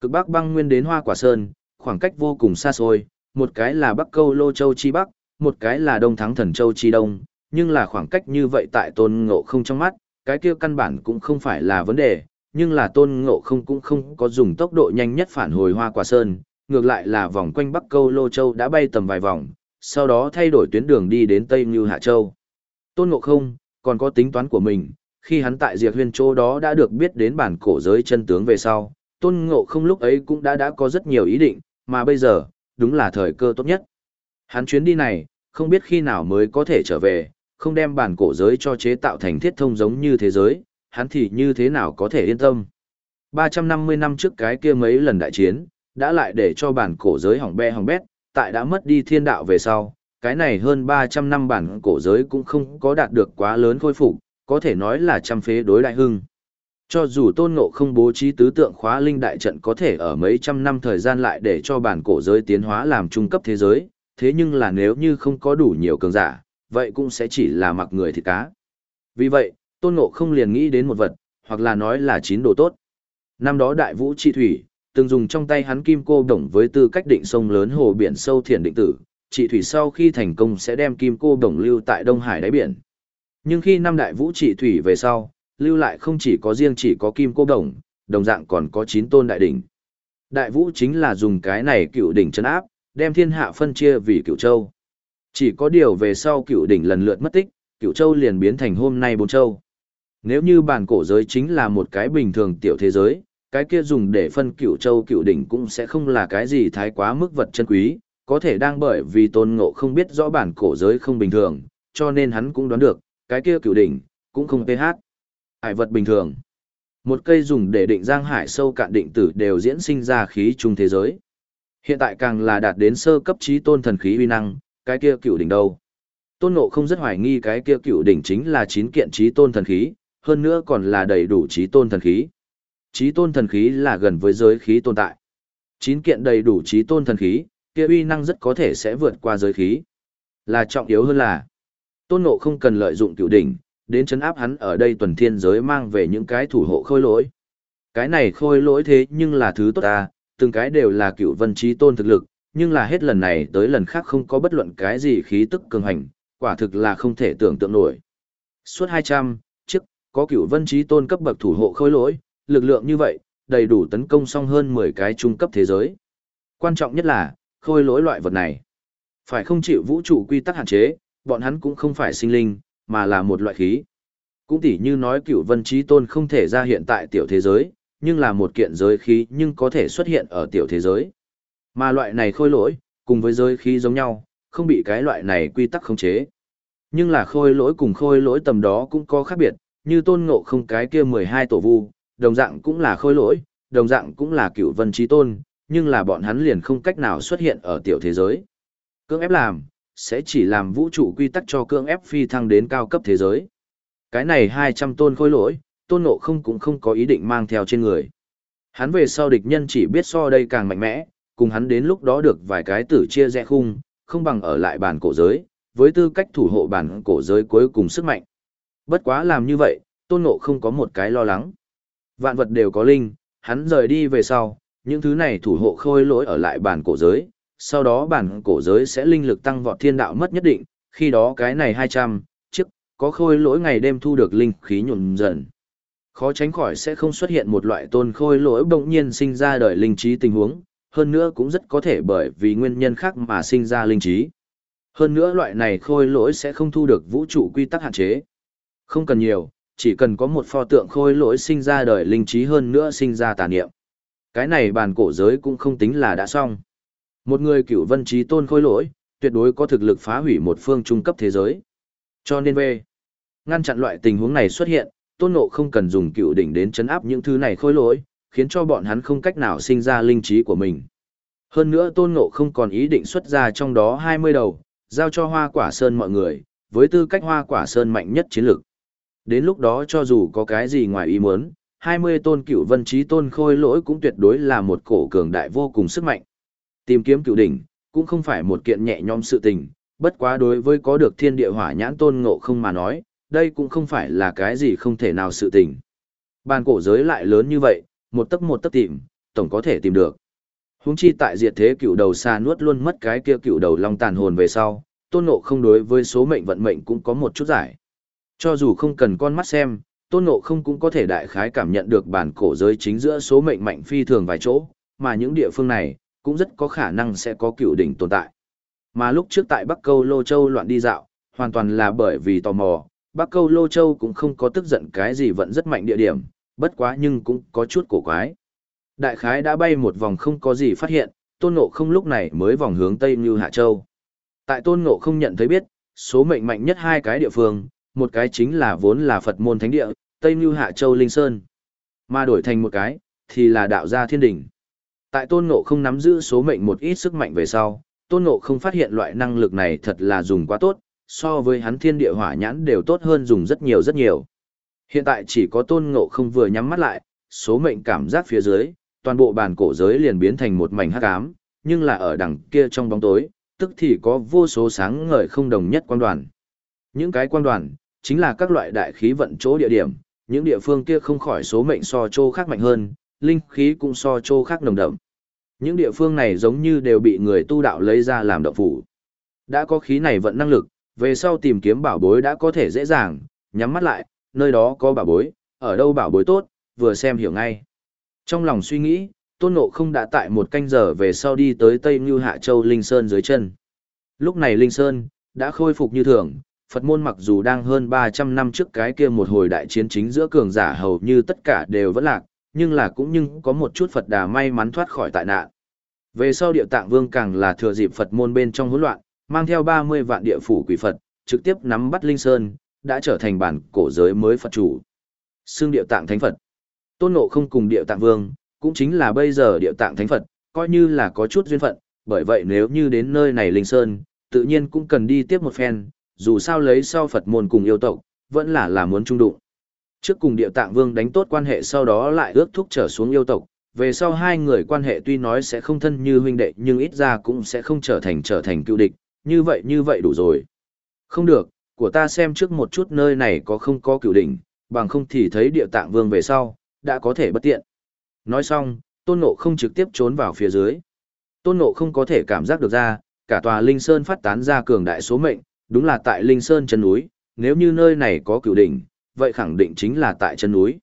Cực Bắc băng nguyên đến Hoa Quả Sơn, khoảng cách vô cùng xa xôi, một cái là Bắc Câu Lô Châu Chi Bắc, một cái là Đông Thắng Thần Châu Chi Đông, nhưng là khoảng cách như vậy tại tôn ngộ không trong mắt, cái kia căn bản cũng không phải là vấn đề, nhưng là tôn ngộ không cũng không có dùng tốc độ nhanh nhất phản hồi Hoa Quả Sơn, ngược lại là vòng quanh Bắc Câu Lô Châu đã bay tầm vài vòng, sau đó thay đổi tuyến đường đi đến Tây Như Hạ Châu. Tôn ngộ không, còn có tính toán của mình, khi hắn tại Diệp Huyên Châu đó đã được biết đến bản cổ giới chân tướng về sau, Tôn Ngộ không lúc ấy cũng đã đã có rất nhiều ý định, mà bây giờ, đúng là thời cơ tốt nhất. Hắn chuyến đi này, không biết khi nào mới có thể trở về, không đem bản cổ giới cho chế tạo thành thiết thông giống như thế giới, hắn thì như thế nào có thể yên tâm. 350 năm trước cái kia mấy lần đại chiến, đã lại để cho bản cổ giới hỏng be hỏng bét, tại đã mất đi thiên đạo về sau, cái này hơn 300 năm bản cổ giới cũng không có đạt được quá lớn khôi phục, có thể nói là trăm phế đối đại hưng. Cho dù tôn ngộ không bố trí tứ tượng khóa linh đại trận có thể ở mấy trăm năm thời gian lại để cho bản cổ giới tiến hóa làm trung cấp thế giới, thế nhưng là nếu như không có đủ nhiều cường giả, vậy cũng sẽ chỉ là mặc người thịt cá. Vì vậy, tôn ngộ không liền nghĩ đến một vật, hoặc là nói là chín đồ tốt. Năm đó đại vũ trị thủy, từng dùng trong tay hắn kim cô đồng với tư cách định sông lớn hồ biển sâu thiền định tử, trị thủy sau khi thành công sẽ đem kim cô đồng lưu tại Đông Hải đáy biển. Nhưng khi năm đại vũ trị thủy về sau, lưu lại không chỉ có riêng chỉ có kim cô đồng, đồng dạng còn có chín tôn đại đỉnh. Đại vũ chính là dùng cái này cựu đỉnh chân áp, đem thiên hạ phân chia vì cựu châu. Chỉ có điều về sau cựu đỉnh lần lượt mất tích, cựu châu liền biến thành hôm nay bốn châu. Nếu như bản cổ giới chính là một cái bình thường tiểu thế giới, cái kia dùng để phân cựu châu cựu đỉnh cũng sẽ không là cái gì thái quá mức vật chân quý, có thể đang bởi vì tôn ngộ không biết rõ bản cổ giới không bình thường, cho nên hắn cũng đoán được, cái kia cựu đỉnh, cũng không pH. Hải vật bình thường. Một cây dùng để định giang hải sâu cạn định tử đều diễn sinh ra khí trung thế giới. Hiện tại càng là đạt đến sơ cấp trí tôn thần khí uy năng, cái kia cựu đỉnh đâu. Tôn ngộ không rất hoài nghi cái kia cựu đỉnh chính là chín kiện trí tôn thần khí, hơn nữa còn là đầy đủ trí tôn thần khí. Trí tôn thần khí là gần với giới khí tồn tại. Chín kiện đầy đủ trí tôn thần khí, kia uy năng rất có thể sẽ vượt qua giới khí. Là trọng yếu hơn là, tôn ngộ không cần lợi dụng cựu đỉnh, đến chấn áp hắn ở đây tuần thiên giới mang về những cái thủ hộ khôi lỗi. Cái này khôi lỗi thế nhưng là thứ tốt ta, từng cái đều là cựu vân trí tôn thực lực, nhưng là hết lần này tới lần khác không có bất luận cái gì khí tức cường hành, quả thực là không thể tưởng tượng nổi. Suốt 200, chiếc, có cựu vân trí tôn cấp bậc thủ hộ khôi lỗi, lực lượng như vậy, đầy đủ tấn công xong hơn 10 cái trung cấp thế giới. Quan trọng nhất là, khôi lỗi loại vật này. Phải không chịu vũ trụ quy tắc hạn chế, bọn hắn cũng không phải sinh linh, mà là một loại khí. Cũng tỉ như nói cựu vân trí tôn không thể ra hiện tại tiểu thế giới, nhưng là một kiện giới khí nhưng có thể xuất hiện ở tiểu thế giới. Mà loại này khôi lỗi, cùng với giới khí giống nhau, không bị cái loại này quy tắc khống chế. Nhưng là khôi lỗi cùng khôi lỗi tầm đó cũng có khác biệt, như tôn ngộ không cái kia 12 tổ vu, đồng dạng cũng là khôi lỗi, đồng dạng cũng là cựu vân trí tôn, nhưng là bọn hắn liền không cách nào xuất hiện ở tiểu thế giới. Cưỡng ép làm, sẽ chỉ làm vũ trụ quy tắc cho cưỡng ép phi thăng đến cao cấp thế giới. Cái này 200 tôn khôi lỗi, tôn ngộ không cũng không có ý định mang theo trên người. Hắn về sau địch nhân chỉ biết so đây càng mạnh mẽ, cùng hắn đến lúc đó được vài cái tử chia rẽ khung, không bằng ở lại bản cổ giới, với tư cách thủ hộ bản cổ giới cuối cùng sức mạnh. Bất quá làm như vậy, tôn ngộ không có một cái lo lắng. Vạn vật đều có linh, hắn rời đi về sau, những thứ này thủ hộ khôi lỗi ở lại bản cổ giới, sau đó bản cổ giới sẽ linh lực tăng vọt thiên đạo mất nhất định, khi đó cái này 200, chiếc, có khôi lỗi ngày đêm thu được linh khí nhuộm dần. Khó tránh khỏi sẽ không xuất hiện một loại tôn khôi lỗi bỗng nhiên sinh ra đời linh trí tình huống, hơn nữa cũng rất có thể bởi vì nguyên nhân khác mà sinh ra linh trí. Hơn nữa loại này khôi lỗi sẽ không thu được vũ trụ quy tắc hạn chế. Không cần nhiều, chỉ cần có một pho tượng khôi lỗi sinh ra đời linh trí hơn nữa sinh ra tà niệm. Cái này bàn cổ giới cũng không tính là đã xong. Một người cựu vân trí tôn khôi lỗi, tuyệt đối có thực lực phá hủy một phương trung cấp thế giới. Cho nên về, ngăn chặn loại tình huống này xuất hiện, tôn ngộ không cần dùng cựu đỉnh đến chấn áp những thứ này khôi lỗi, khiến cho bọn hắn không cách nào sinh ra linh trí của mình. Hơn nữa tôn ngộ không còn ý định xuất ra trong đó 20 đầu, giao cho hoa quả sơn mọi người, với tư cách hoa quả sơn mạnh nhất chiến lược. Đến lúc đó cho dù có cái gì ngoài ý muốn, 20 tôn cựu vân trí tôn khôi lỗi cũng tuyệt đối là một cổ cường đại vô cùng sức mạnh. Tìm kiếm cựu đỉnh, cũng không phải một kiện nhẹ nhõm sự tình, bất quá đối với có được thiên địa hỏa nhãn tôn ngộ không mà nói, đây cũng không phải là cái gì không thể nào sự tình. Bàn cổ giới lại lớn như vậy, một tấc một tấc tìm, tổng có thể tìm được. Húng chi tại diệt thế cựu đầu xa nuốt luôn mất cái kia cựu đầu long tàn hồn về sau, tôn ngộ không đối với số mệnh vận mệnh cũng có một chút giải. Cho dù không cần con mắt xem, tôn ngộ không cũng có thể đại khái cảm nhận được bản cổ giới chính giữa số mệnh mạnh phi thường vài chỗ, mà những địa phương này, cũng rất có khả năng sẽ có cựu đỉnh tồn tại. Mà lúc trước tại Bắc Câu Lô Châu loạn đi dạo, hoàn toàn là bởi vì tò mò, Bắc Câu Lô Châu cũng không có tức giận cái gì vẫn rất mạnh địa điểm, bất quá nhưng cũng có chút cổ quái. Đại khái đã bay một vòng không có gì phát hiện, tôn ngộ không lúc này mới vòng hướng Tây Như Hạ Châu. Tại tôn ngộ không nhận thấy biết, số mệnh mạnh nhất hai cái địa phương, một cái chính là vốn là Phật môn thánh địa, Tây Như Hạ Châu Linh Sơn. Mà đổi thành một cái, thì là đạo gia thiên đỉnh. Tại tôn ngộ không nắm giữ số mệnh một ít sức mạnh về sau, tôn ngộ không phát hiện loại năng lực này thật là dùng quá tốt, so với hắn thiên địa hỏa nhãn đều tốt hơn dùng rất nhiều rất nhiều. Hiện tại chỉ có tôn ngộ không vừa nhắm mắt lại, số mệnh cảm giác phía dưới, toàn bộ bàn cổ giới liền biến thành một mảnh hắc ám, nhưng là ở đằng kia trong bóng tối, tức thì có vô số sáng ngời không đồng nhất quan đoàn. Những cái quan đoàn, chính là các loại đại khí vận chỗ địa điểm, những địa phương kia không khỏi số mệnh so chỗ khác mạnh hơn, linh khí cũng so chỗ khác nồng đậm. Những địa phương này giống như đều bị người tu đạo lấy ra làm động phủ. Đã có khí này vận năng lực, về sau tìm kiếm bảo bối đã có thể dễ dàng, nhắm mắt lại, nơi đó có bảo bối, ở đâu bảo bối tốt, vừa xem hiểu ngay. Trong lòng suy nghĩ, Tôn Ngộ không đã tại một canh giờ về sau đi tới Tây Như Hạ Châu Linh Sơn dưới chân. Lúc này Linh Sơn, đã khôi phục như thường. Phật môn mặc dù đang hơn 300 năm trước cái kia một hồi đại chiến chính giữa cường giả hầu như tất cả đều vẫn lạc, nhưng là cũng nhưng có một chút Phật đà may mắn thoát khỏi tại nạn. Về sau địa tạng vương càng là thừa dịp Phật môn bên trong hỗn loạn, mang theo 30 vạn địa phủ quỷ Phật, trực tiếp nắm bắt Linh Sơn, đã trở thành bản cổ giới mới Phật chủ. Xương địa tạng thánh Phật. Tôn Ngộ không cùng địa tạng vương, cũng chính là bây giờ địa tạng thánh Phật, coi như là có chút duyên phận, bởi vậy nếu như đến nơi này Linh Sơn, tự nhiên cũng cần đi tiếp một phen, dù sao lấy sau Phật môn cùng yêu tộc, vẫn là là muốn trung đụng. Trước cùng địa tạng vương đánh tốt quan hệ sau đó lại ước thúc trở xuống yêu tộc, về sau hai người quan hệ tuy nói sẽ không thân như huynh đệ nhưng ít ra cũng sẽ không trở thành trở thành cựu địch, như vậy như vậy đủ rồi. Không được, của ta xem trước một chút nơi này có không có cựu đỉnh, bằng không thì thấy địa tạng vương về sau, đã có thể bất tiện. Nói xong, tôn ngộ không trực tiếp trốn vào phía dưới. Tôn ngộ không có thể cảm giác được ra, cả tòa Linh Sơn phát tán ra cường đại số mệnh, đúng là tại Linh Sơn chân núi, nếu như nơi này có cựu đỉnh, vậy khẳng định chính là tại chân núi.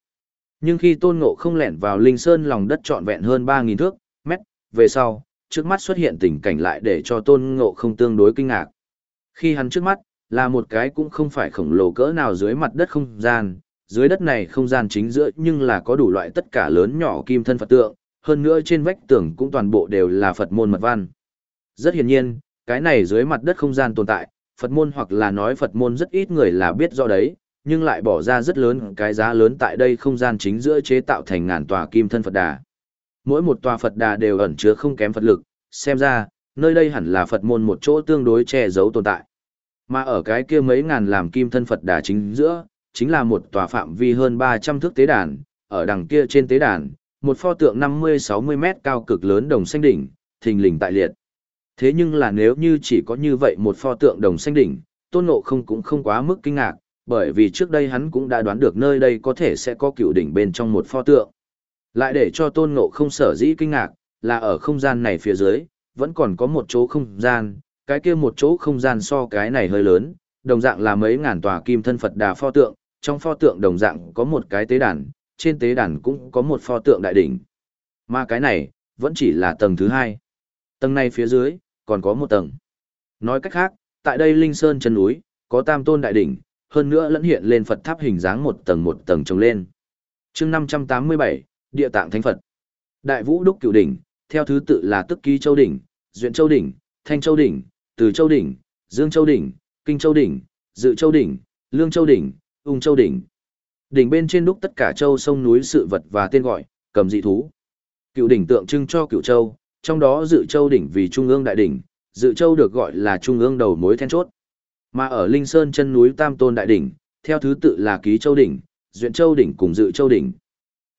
Nhưng khi tôn ngộ không lẻn vào Linh Sơn lòng đất trọn vẹn hơn 3.000 thước, mét, về sau, trước mắt xuất hiện tình cảnh lại để cho tôn ngộ không tương đối kinh ngạc. Khi hắn trước mắt, là một cái cũng không phải khổng lồ cỡ nào dưới mặt đất không gian, dưới đất này không gian chính giữa nhưng là có đủ loại tất cả lớn nhỏ kim thân Phật tượng, hơn nữa trên vách tường cũng toàn bộ đều là Phật môn mật văn. Rất hiển nhiên, cái này dưới mặt đất không gian tồn tại, Phật môn hoặc là nói Phật môn rất ít người là biết do đấy, nhưng lại bỏ ra rất lớn cái giá lớn tại đây không gian chính giữa chế tạo thành ngàn tòa kim thân Phật đà. Mỗi một tòa Phật đà đều ẩn chứa không kém Phật lực, xem ra, nơi đây hẳn là Phật môn một chỗ tương đối che giấu tồn tại. Mà ở cái kia mấy ngàn làm kim thân Phật đà chính giữa, chính là một tòa phạm vi hơn 300 thước tế đàn, ở đằng kia trên tế đàn, một pho tượng 50-60 mét cao cực lớn đồng xanh đỉnh, thình lình tại liệt. Thế nhưng là nếu như chỉ có như vậy một pho tượng đồng xanh đỉnh, tôn ngộ không cũng không quá mức kinh ngạc, bởi vì trước đây hắn cũng đã đoán được nơi đây có thể sẽ có cựu đỉnh bên trong một pho tượng. Lại để cho tôn ngộ không sở dĩ kinh ngạc, là ở không gian này phía dưới, vẫn còn có một chỗ không gian, cái kia một chỗ không gian so cái này hơi lớn, đồng dạng là mấy ngàn tòa kim thân Phật đà pho tượng, trong pho tượng đồng dạng có một cái tế đàn, trên tế đàn cũng có một pho tượng đại đỉnh. Mà cái này, vẫn chỉ là tầng thứ hai. Tầng này phía dưới, còn có một tầng. Nói cách khác, tại đây Linh Sơn chân núi, có tam tôn đại đỉnh, hơn nữa lẫn hiện lên Phật tháp hình dáng một tầng một tầng trồng lên. chương 587, Địa tạng Thánh Phật. Đại vũ đúc cửu đỉnh, theo thứ tự là Tức Ký Châu Đỉnh, Duyện Châu Đỉnh, Thanh Châu Đỉnh, từ Châu Đỉnh, Dương Châu Đỉnh, Kinh Châu Đỉnh, Dự Châu Đỉnh, Lương Châu Đỉnh, Ung Châu Đỉnh. Đỉnh bên trên đúc tất cả châu sông núi sự vật và tên gọi, cầm dị thú. Cựu đỉnh tượng trưng cho cựu châu, trong đó Dự Châu Đỉnh vì Trung ương đại đỉnh, Dự Châu được gọi là Trung ương đầu mối then chốt. Mà ở Linh Sơn chân núi Tam Tôn Đại Đỉnh, theo thứ tự là Ký Châu Đỉnh, Duyện Châu Đỉnh cùng Dự Châu Đỉnh.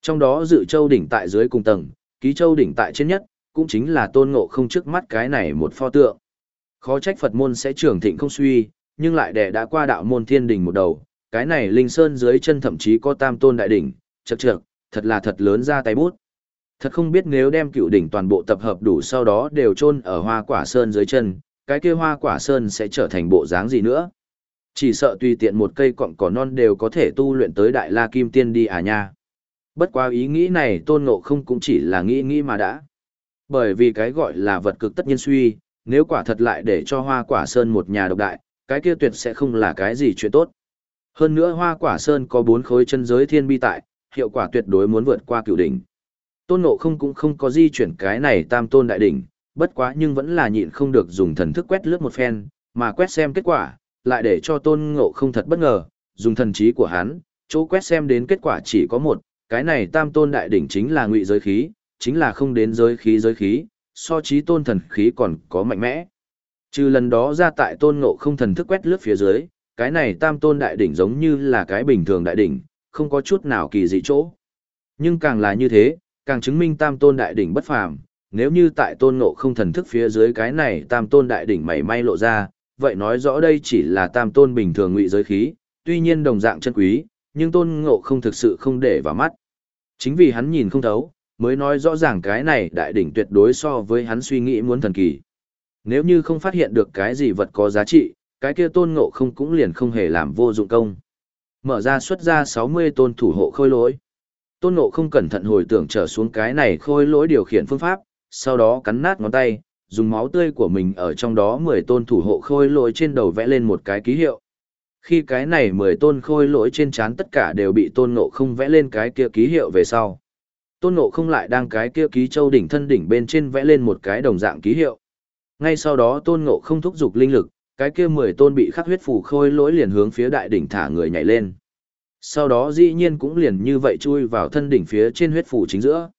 Trong đó Dự Châu Đỉnh tại dưới cùng tầng, Ký Châu Đỉnh tại trên nhất, cũng chính là tôn ngộ không trước mắt cái này một pho tượng. Khó trách Phật môn sẽ trưởng thịnh không suy, nhưng lại đẻ đã qua đạo môn thiên đình một đầu, cái này Linh Sơn dưới chân thậm chí có Tam Tôn Đại Đỉnh, chật chật, thật là thật lớn ra tay bút. Thật không biết nếu đem cựu đỉnh toàn bộ tập hợp đủ sau đó đều chôn ở hoa quả sơn dưới chân, cái kia hoa quả sơn sẽ trở thành bộ dáng gì nữa. Chỉ sợ tùy tiện một cây cọng cỏ non đều có thể tu luyện tới đại la kim tiên đi à nha. Bất quá ý nghĩ này tôn ngộ không cũng chỉ là nghĩ nghĩ mà đã. Bởi vì cái gọi là vật cực tất nhiên suy, nếu quả thật lại để cho hoa quả sơn một nhà độc đại, cái kia tuyệt sẽ không là cái gì chuyện tốt. Hơn nữa hoa quả sơn có bốn khối chân giới thiên bi tại, hiệu quả tuyệt đối muốn vượt qua cửu đỉnh. Tôn ngộ không cũng không có di chuyển cái này tam tôn đại đỉnh, bất quá nhưng vẫn là nhịn không được dùng thần thức quét lướt một phen, mà quét xem kết quả, lại để cho tôn ngộ không thật bất ngờ, dùng thần trí của hắn, chỗ quét xem đến kết quả chỉ có một, cái này tam tôn đại đỉnh chính là ngụy giới khí, chính là không đến giới khí giới khí, so trí tôn thần khí còn có mạnh mẽ. Trừ lần đó ra tại tôn ngộ không thần thức quét lướt phía dưới, cái này tam tôn đại đỉnh giống như là cái bình thường đại đỉnh, không có chút nào kỳ dị chỗ. Nhưng càng là như thế, càng chứng minh tam tôn đại đỉnh bất phàm, nếu như tại tôn ngộ không thần thức phía dưới cái này tam tôn đại đỉnh mảy may lộ ra, vậy nói rõ đây chỉ là tam tôn bình thường ngụy giới khí, tuy nhiên đồng dạng chân quý, nhưng tôn ngộ không thực sự không để vào mắt. Chính vì hắn nhìn không thấu, mới nói rõ ràng cái này đại đỉnh tuyệt đối so với hắn suy nghĩ muốn thần kỳ. Nếu như không phát hiện được cái gì vật có giá trị, cái kia tôn ngộ không cũng liền không hề làm vô dụng công. Mở ra xuất ra 60 tôn thủ hộ khôi lỗi. Tôn ngộ không cẩn thận hồi tưởng trở xuống cái này khôi lỗi điều khiển phương pháp, sau đó cắn nát ngón tay, dùng máu tươi của mình ở trong đó 10 tôn thủ hộ khôi lỗi trên đầu vẽ lên một cái ký hiệu. Khi cái này 10 tôn khôi lỗi trên trán tất cả đều bị tôn ngộ không vẽ lên cái kia ký hiệu về sau. Tôn ngộ không lại đang cái kia ký châu đỉnh thân đỉnh bên trên vẽ lên một cái đồng dạng ký hiệu. Ngay sau đó tôn ngộ không thúc giục linh lực, cái kia 10 tôn bị khắc huyết phủ khôi lỗi liền hướng phía đại đỉnh thả người nhảy lên. Sau đó dĩ nhiên cũng liền như vậy chui vào thân đỉnh phía trên huyết phủ chính giữa.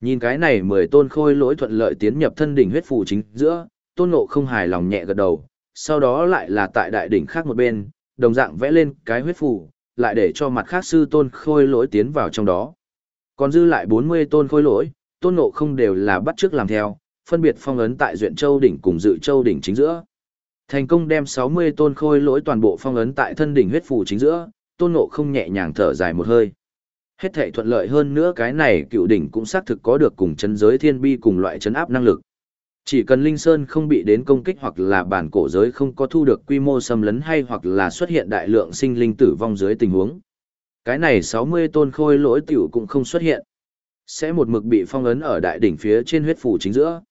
Nhìn cái này mười tôn khôi lỗi thuận lợi tiến nhập thân đỉnh huyết phủ chính giữa, tôn ngộ không hài lòng nhẹ gật đầu, sau đó lại là tại đại đỉnh khác một bên, đồng dạng vẽ lên cái huyết phủ, lại để cho mặt khác sư tôn khôi lỗi tiến vào trong đó. Còn dư lại 40 tôn khôi lỗi, tôn ngộ không đều là bắt trước làm theo, phân biệt phong ấn tại duyện châu đỉnh cùng dự châu đỉnh chính giữa. Thành công đem 60 tôn khôi lỗi toàn bộ phong ấn tại thân đỉnh huyết phủ chính giữa, tôn ngộ không nhẹ nhàng thở dài một hơi. Hết thể thuận lợi hơn nữa cái này cựu đỉnh cũng xác thực có được cùng chấn giới thiên bi cùng loại chấn áp năng lực. Chỉ cần Linh Sơn không bị đến công kích hoặc là bản cổ giới không có thu được quy mô xâm lấn hay hoặc là xuất hiện đại lượng sinh linh tử vong dưới tình huống. Cái này 60 tôn khôi lỗi tiểu cũng không xuất hiện. Sẽ một mực bị phong ấn ở đại đỉnh phía trên huyết phủ chính giữa.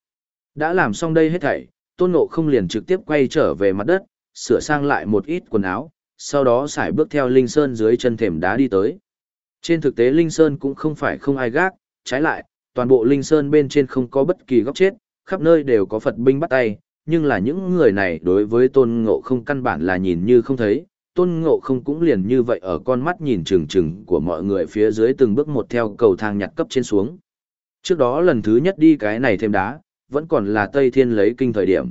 Đã làm xong đây hết thảy, tôn ngộ không liền trực tiếp quay trở về mặt đất, sửa sang lại một ít quần áo, sau đó xài bước theo Linh Sơn dưới chân thềm đá đi tới. Trên thực tế Linh Sơn cũng không phải không ai gác, trái lại, toàn bộ Linh Sơn bên trên không có bất kỳ góc chết, khắp nơi đều có Phật binh bắt tay, nhưng là những người này đối với tôn ngộ không căn bản là nhìn như không thấy, tôn ngộ không cũng liền như vậy ở con mắt nhìn trừng trừng của mọi người phía dưới từng bước một theo cầu thang nhặt cấp trên xuống. Trước đó lần thứ nhất đi cái này thêm đá, vẫn còn là Tây Thiên lấy kinh thời điểm.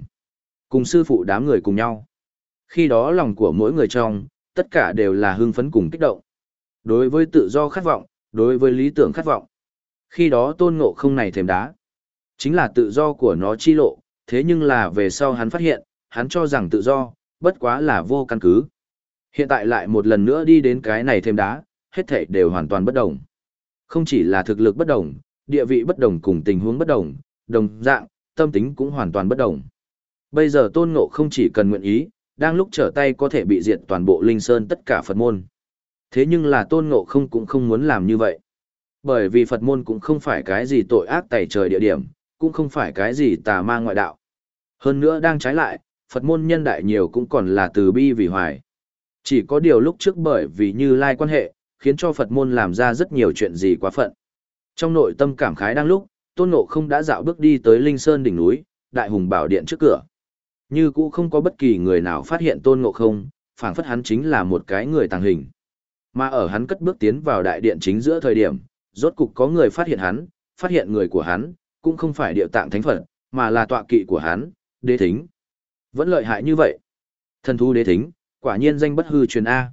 Cùng sư phụ đám người cùng nhau. Khi đó lòng của mỗi người trong, tất cả đều là hưng phấn cùng kích động. Đối với tự do khát vọng, đối với lý tưởng khát vọng. Khi đó tôn ngộ không này thêm đá. Chính là tự do của nó chi lộ, thế nhưng là về sau hắn phát hiện, hắn cho rằng tự do, bất quá là vô căn cứ. Hiện tại lại một lần nữa đi đến cái này thêm đá, hết thảy đều hoàn toàn bất đồng. Không chỉ là thực lực bất đồng, địa vị bất đồng cùng tình huống bất đồng, đồng dạng, tâm tính cũng hoàn toàn bất đồng. Bây giờ tôn ngộ không chỉ cần nguyện ý, đang lúc trở tay có thể bị diệt toàn bộ linh sơn tất cả Phật môn. Thế nhưng là tôn ngộ không cũng không muốn làm như vậy. Bởi vì Phật môn cũng không phải cái gì tội ác tẩy trời địa điểm, cũng không phải cái gì tà ma ngoại đạo. Hơn nữa đang trái lại, Phật môn nhân đại nhiều cũng còn là từ bi vì hoài. Chỉ có điều lúc trước bởi vì như lai quan hệ, khiến cho Phật môn làm ra rất nhiều chuyện gì quá phận. Trong nội tâm cảm khái đang lúc, Tôn Ngộ không đã dạo bước đi tới Linh Sơn đỉnh núi, Đại Hùng Bảo Điện trước cửa. Như cũ không có bất kỳ người nào phát hiện Tôn Ngộ không, phảng phất hắn chính là một cái người tàng hình. Mà ở hắn cất bước tiến vào đại điện chính giữa thời điểm, rốt cục có người phát hiện hắn, phát hiện người của hắn, cũng không phải địa tạng thánh Phật, mà là tọa kỵ của hắn, đế thính. Vẫn lợi hại như vậy. Thần thú đế thính, quả nhiên danh bất hư truyền A.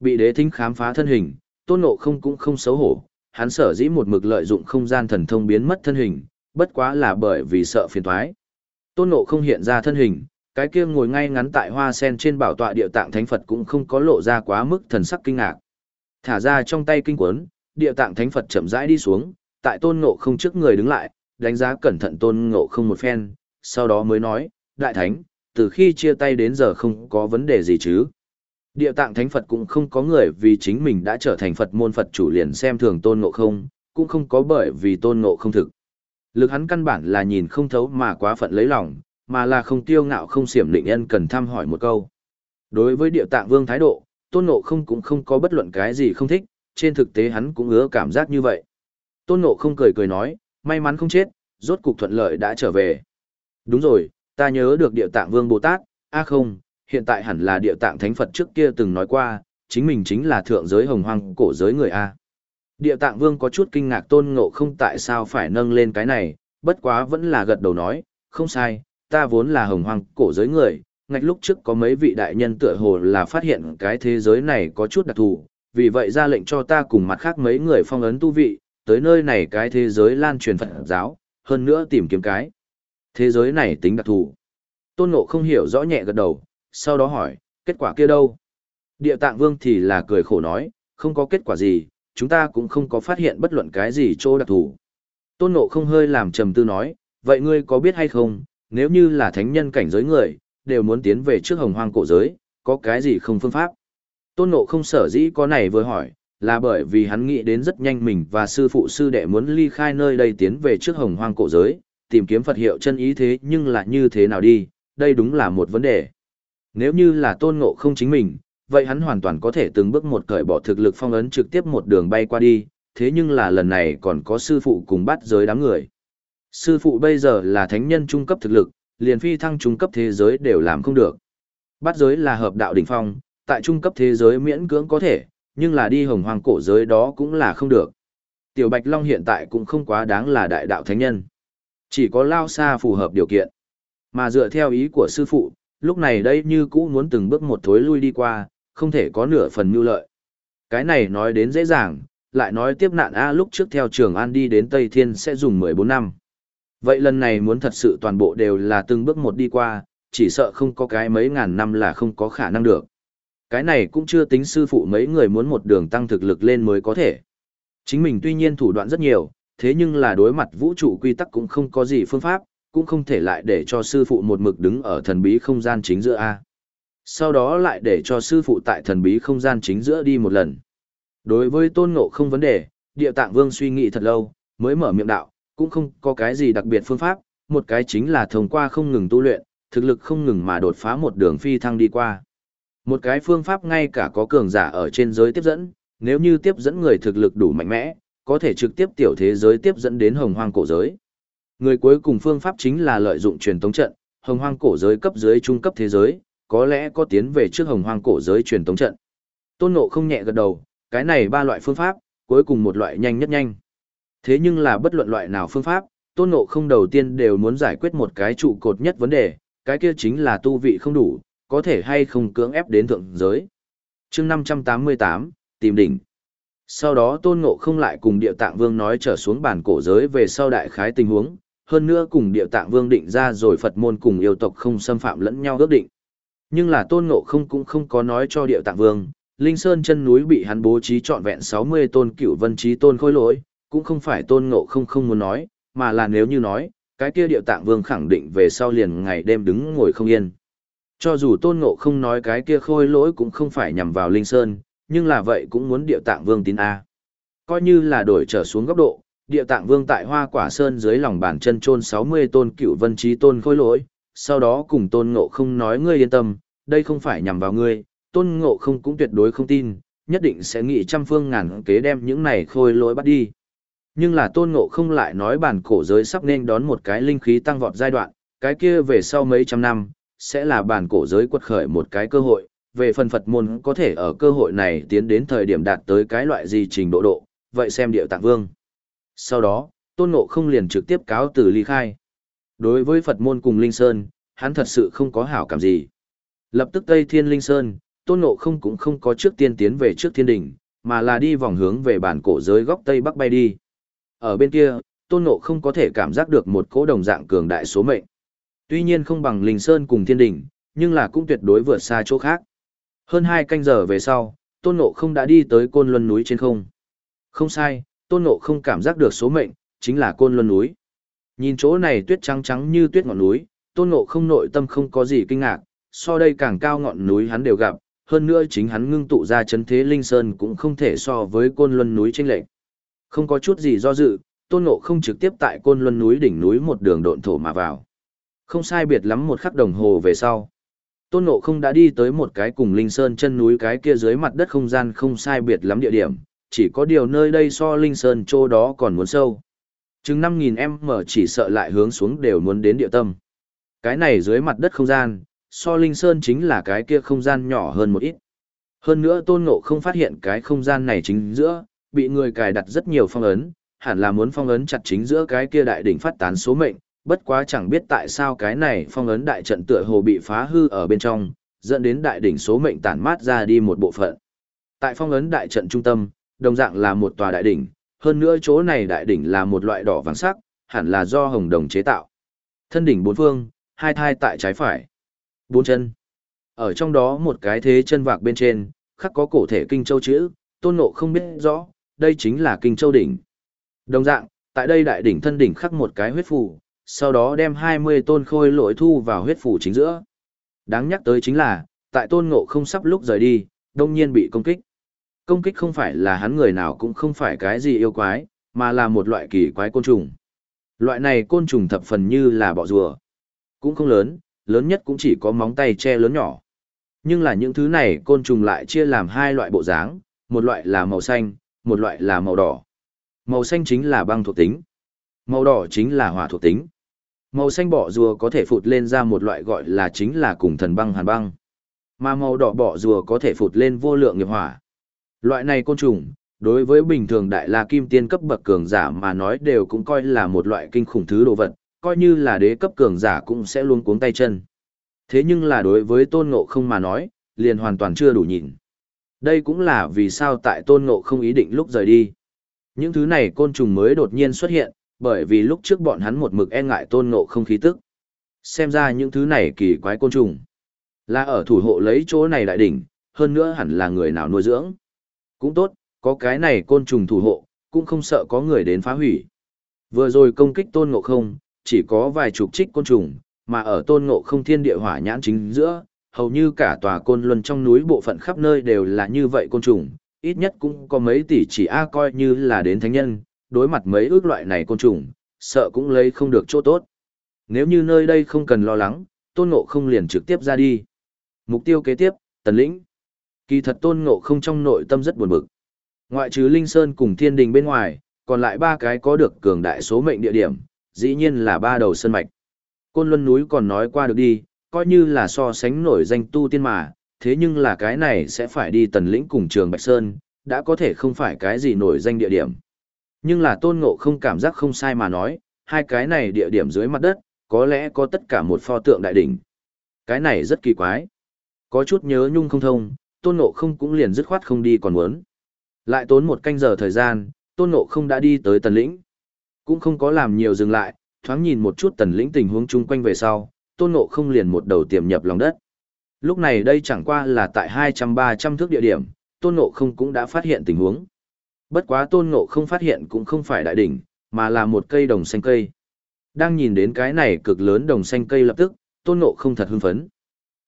Bị đế thính khám phá thân hình, tôn ngộ không cũng không xấu hổ, hắn sở dĩ một mực lợi dụng không gian thần thông biến mất thân hình, bất quá là bởi vì sợ phiền toái. Tôn ngộ không hiện ra thân hình, cái kia ngồi ngay ngắn tại hoa sen trên bảo tọa địa tạng thánh Phật cũng không có lộ ra quá mức thần sắc kinh ngạc. Thả ra trong tay kinh cuốn, địa tạng thánh Phật chậm rãi đi xuống, tại tôn ngộ không trước người đứng lại, đánh giá cẩn thận tôn ngộ không một phen, sau đó mới nói, đại thánh, từ khi chia tay đến giờ không có vấn đề gì chứ. Địa tạng thánh Phật cũng không có người vì chính mình đã trở thành Phật môn Phật chủ liền xem thường tôn ngộ không, cũng không có bởi vì tôn ngộ không thực. Lực hắn căn bản là nhìn không thấu mà quá phận lấy lòng, mà là không tiêu ngạo không xiểm định nhân cần thăm hỏi một câu. Đối với địa tạng vương thái độ, tôn ngộ không cũng không có bất luận cái gì không thích, trên thực tế hắn cũng ứa cảm giác như vậy. Tôn ngộ không cười cười nói, may mắn không chết, rốt cục thuận lợi đã trở về. Đúng rồi, ta nhớ được địa tạng vương Bồ Tát, a à không, hiện tại hẳn là địa tạng thánh Phật trước kia từng nói qua, chính mình chính là thượng giới hồng hoang cổ giới người A. Địa tạng vương có chút kinh ngạc tôn ngộ không tại sao phải nâng lên cái này, bất quá vẫn là gật đầu nói, không sai, ta vốn là hồng hoang cổ giới người, ngạch lúc trước có mấy vị đại nhân tựa hồ là phát hiện cái thế giới này có chút đặc thù, vì vậy ra lệnh cho ta cùng mặt khác mấy người phong ấn tu vị, tới nơi này cái thế giới lan truyền Phật giáo, hơn nữa tìm kiếm cái. Thế giới này tính đặc thù. Tôn Ngộ không hiểu rõ nhẹ gật đầu, sau đó hỏi, kết quả kia đâu? Địa tạng vương thì là cười khổ nói, không có kết quả gì, chúng ta cũng không có phát hiện bất luận cái gì chỗ đặc thù. Tôn Ngộ không hơi làm trầm tư nói, vậy ngươi có biết hay không, nếu như là thánh nhân cảnh giới người, đều muốn tiến về trước hồng hoang cổ giới, có cái gì không phương pháp? Tôn Ngộ không sở dĩ có này vừa hỏi, là bởi vì hắn nghĩ đến rất nhanh mình và sư phụ sư đệ muốn ly khai nơi đây tiến về trước hồng hoang cổ giới, tìm kiếm Phật hiệu chân ý thế nhưng là như thế nào đi, đây đúng là một vấn đề. Nếu như là tôn ngộ không chính mình, vậy hắn hoàn toàn có thể từng bước một cởi bỏ thực lực phong ấn trực tiếp một đường bay qua đi, thế nhưng là lần này còn có sư phụ cùng bắt giới đám người. Sư phụ bây giờ là thánh nhân trung cấp thực lực, liền phi thăng trung cấp thế giới đều làm không được. Bắt giới là hợp đạo đỉnh phong, tại trung cấp thế giới miễn cưỡng có thể, nhưng là đi hồng hoàng cổ giới đó cũng là không được. Tiểu Bạch Long hiện tại cũng không quá đáng là đại đạo thánh nhân. Chỉ có lao xa phù hợp điều kiện. Mà dựa theo ý của sư phụ, lúc này đây như cũ muốn từng bước một thối lui đi qua, không thể có nửa phần mưu lợi. Cái này nói đến dễ dàng, lại nói tiếp nạn A lúc trước theo trường An đi đến Tây Thiên sẽ dùng 14 năm. Vậy lần này muốn thật sự toàn bộ đều là từng bước một đi qua, chỉ sợ không có cái mấy ngàn năm là không có khả năng được. Cái này cũng chưa tính sư phụ mấy người muốn một đường tăng thực lực lên mới có thể. Chính mình tuy nhiên thủ đoạn rất nhiều, thế nhưng là đối mặt vũ trụ quy tắc cũng không có gì phương pháp, cũng không thể lại để cho sư phụ một mực đứng ở thần bí không gian chính giữa A. Sau đó lại để cho sư phụ tại thần bí không gian chính giữa đi một lần. Đối với tôn ngộ không vấn đề, địa tạng vương suy nghĩ thật lâu, mới mở miệng đạo, cũng không có cái gì đặc biệt phương pháp, một cái chính là thông qua không ngừng tu luyện, thực lực không ngừng mà đột phá một đường phi thăng đi qua. Một cái phương pháp ngay cả có cường giả ở trên giới tiếp dẫn, nếu như tiếp dẫn người thực lực đủ mạnh mẽ, có thể trực tiếp tiểu thế giới tiếp dẫn đến hồng hoang cổ giới. Người cuối cùng phương pháp chính là lợi dụng truyền tống trận, hồng hoang cổ giới cấp dưới trung cấp thế giới, có lẽ có tiến về trước hồng hoang cổ giới truyền tống trận. Tôn Ngộ không nhẹ gật đầu, cái này ba loại phương pháp, cuối cùng một loại nhanh nhất nhanh. Thế nhưng là bất luận loại nào phương pháp, Tôn Ngộ không đầu tiên đều muốn giải quyết một cái trụ cột nhất vấn đề, cái kia chính là tu vị không đủ, có thể hay không cưỡng ép đến thượng giới. chương 588, tìm đỉnh. Sau đó Tôn Ngộ không lại cùng địa tạng vương nói trở xuống bản cổ giới về sau đại khái tình huống, hơn nữa cùng địa tạng vương định ra rồi Phật môn cùng yêu tộc không xâm phạm lẫn nhau ước định. Nhưng là Tôn Ngộ không cũng không có nói cho địa tạng vương, Linh Sơn chân núi bị hắn bố trí trọn vẹn 60 tôn cửu vân trí tôn khôi lỗi, cũng không phải Tôn Ngộ không không muốn nói, mà là nếu như nói, cái kia địa tạng vương khẳng định về sau liền ngày đêm đứng ngồi không yên. Cho dù Tôn Ngộ không nói cái kia khôi lỗi cũng không phải nhằm vào Linh Sơn, nhưng là vậy cũng muốn địa tạng vương tín A. Coi như là đổi trở xuống góc độ, địa tạng vương tại hoa quả sơn dưới lòng bàn chân trôn 60 tôn cựu vân trí tôn khôi lỗi, sau đó cùng tôn ngộ không nói ngươi yên tâm, đây không phải nhằm vào ngươi, tôn ngộ không cũng tuyệt đối không tin, nhất định sẽ nghĩ trăm phương ngàn kế đem những này khôi lỗi bắt đi. Nhưng là tôn ngộ không lại nói bản cổ giới sắp nên đón một cái linh khí tăng vọt giai đoạn, cái kia về sau mấy trăm năm, sẽ là bản cổ giới quật khởi một cái cơ hội, về phần Phật môn có thể ở cơ hội này tiến đến thời điểm đạt tới cái loại gì trình độ độ, vậy xem điệu tạng vương. Sau đó, Tôn Ngộ không liền trực tiếp cáo từ ly khai. Đối với Phật môn cùng Linh Sơn, hắn thật sự không có hảo cảm gì. Lập tức Tây Thiên Linh Sơn, Tôn Ngộ không cũng không có trước tiên tiến về trước thiên đỉnh, mà là đi vòng hướng về bản cổ giới góc Tây Bắc bay đi. Ở bên kia, Tôn Ngộ không có thể cảm giác được một cỗ đồng dạng cường đại số mệnh. Tuy nhiên không bằng Linh Sơn cùng thiên đỉnh, nhưng là cũng tuyệt đối vượt xa chỗ khác. Hơn hai canh giờ về sau, Tôn Ngộ không đã đi tới côn luân núi trên không. Không sai, Tôn Ngộ không cảm giác được số mệnh, chính là côn luân núi. Nhìn chỗ này tuyết trắng trắng như tuyết ngọn núi, Tôn Ngộ không nội tâm không có gì kinh ngạc, so đây càng cao ngọn núi hắn đều gặp, hơn nữa chính hắn ngưng tụ ra chấn thế linh sơn cũng không thể so với côn luân núi trên lệch. Không có chút gì do dự, Tôn Ngộ không trực tiếp tại côn luân núi đỉnh núi một đường độn thổ mà vào. Không sai biệt lắm một khắc đồng hồ về sau. Tôn Ngộ không đã đi tới một cái cùng Linh Sơn chân núi cái kia dưới mặt đất không gian không sai biệt lắm địa điểm, chỉ có điều nơi đây so Linh Sơn chỗ đó còn muốn sâu. Chừng 5.000 m chỉ sợ lại hướng xuống đều muốn đến địa tâm. Cái này dưới mặt đất không gian, so Linh Sơn chính là cái kia không gian nhỏ hơn một ít. Hơn nữa Tôn Ngộ không phát hiện cái không gian này chính giữa, bị người cài đặt rất nhiều phong ấn, hẳn là muốn phong ấn chặt chính giữa cái kia đại đỉnh phát tán số mệnh, bất quá chẳng biết tại sao cái này phong ấn đại trận tựa hồ bị phá hư ở bên trong, dẫn đến đại đỉnh số mệnh tản mát ra đi một bộ phận. Tại phong ấn đại trận trung tâm, đồng dạng là một tòa đại đỉnh, hơn nữa chỗ này đại đỉnh là một loại đỏ vàng sắc, hẳn là do hồng đồng chế tạo. Thân đỉnh bốn phương, hai thai tại trái phải. Bốn chân. Ở trong đó một cái thế chân vạc bên trên, khắc có cổ thể kinh châu chữ, tôn ngộ không biết rõ, đây chính là kinh châu đỉnh. Đồng dạng, tại đây đại đỉnh thân đỉnh khắc một cái huyết phù, sau đó đem 20 tôn khôi lỗi thu vào huyết phủ chính giữa. Đáng nhắc tới chính là, tại tôn ngộ không sắp lúc rời đi, đông nhiên bị công kích. Công kích không phải là hắn người nào cũng không phải cái gì yêu quái, mà là một loại kỳ quái côn trùng. Loại này côn trùng thập phần như là bọ rùa. Cũng không lớn, lớn nhất cũng chỉ có móng tay che lớn nhỏ. Nhưng là những thứ này côn trùng lại chia làm hai loại bộ dáng, một loại là màu xanh, một loại là màu đỏ. Màu xanh chính là băng thuộc tính. Màu đỏ chính là hỏa thuộc tính. Màu xanh bọ rùa có thể phụt lên ra một loại gọi là chính là cùng thần băng hàn băng. Mà màu đỏ bọ rùa có thể phụt lên vô lượng nghiệp hỏa. Loại này côn trùng, đối với bình thường đại la kim tiên cấp bậc cường giả mà nói đều cũng coi là một loại kinh khủng thứ đồ vật, coi như là đế cấp cường giả cũng sẽ luôn cuống tay chân. Thế nhưng là đối với tôn ngộ không mà nói, liền hoàn toàn chưa đủ nhìn. Đây cũng là vì sao tại tôn ngộ không ý định lúc rời đi. Những thứ này côn trùng mới đột nhiên xuất hiện, bởi vì lúc trước bọn hắn một mực e ngại tôn ngộ không khí tức. Xem ra những thứ này kỳ quái côn trùng. Là ở thủ hộ lấy chỗ này đại đỉnh, hơn nữa hẳn là người nào nuôi dưỡng. Cũng tốt, có cái này côn trùng thủ hộ, cũng không sợ có người đến phá hủy. Vừa rồi công kích tôn ngộ không, chỉ có vài chục trích côn trùng, mà ở tôn ngộ không thiên địa hỏa nhãn chính giữa, hầu như cả tòa côn luân trong núi bộ phận khắp nơi đều là như vậy côn trùng, ít nhất cũng có mấy tỷ chỉ A coi như là đến thánh nhân, đối mặt mấy ước loại này côn trùng, sợ cũng lấy không được chỗ tốt. Nếu như nơi đây không cần lo lắng, tôn ngộ không liền trực tiếp ra đi. Mục tiêu kế tiếp, tần lĩnh. Kỳ thật tôn ngộ không trong nội tâm rất buồn bực. Ngoại trừ Linh Sơn cùng Thiên Đình bên ngoài, còn lại ba cái có được cường đại số mệnh địa điểm, dĩ nhiên là ba đầu sơn mạch. Côn Luân núi còn nói qua được đi, coi như là so sánh nổi danh tu tiên mà, thế nhưng là cái này sẽ phải đi tần lĩnh cùng trường Bạch Sơn, đã có thể không phải cái gì nổi danh địa điểm. Nhưng là tôn ngộ không cảm giác không sai mà nói, hai cái này địa điểm dưới mặt đất, có lẽ có tất cả một pho tượng đại đỉnh. Cái này rất kỳ quái. Có chút nhớ nhung không thông, tôn ngộ không cũng liền dứt khoát không đi còn muốn. Lại tốn một canh giờ thời gian, tôn ngộ không đã đi tới tần lĩnh. Cũng không có làm nhiều dừng lại, thoáng nhìn một chút tần lĩnh tình huống chung quanh về sau, tôn ngộ không liền một đầu tiềm nhập lòng đất. Lúc này đây chẳng qua là tại 200-300 thước địa điểm, tôn ngộ không cũng đã phát hiện tình huống. Bất quá tôn ngộ không phát hiện cũng không phải đại đỉnh, mà là một cây đồng xanh cây. Đang nhìn đến cái này cực lớn đồng xanh cây lập tức, tôn ngộ không thật hưng phấn.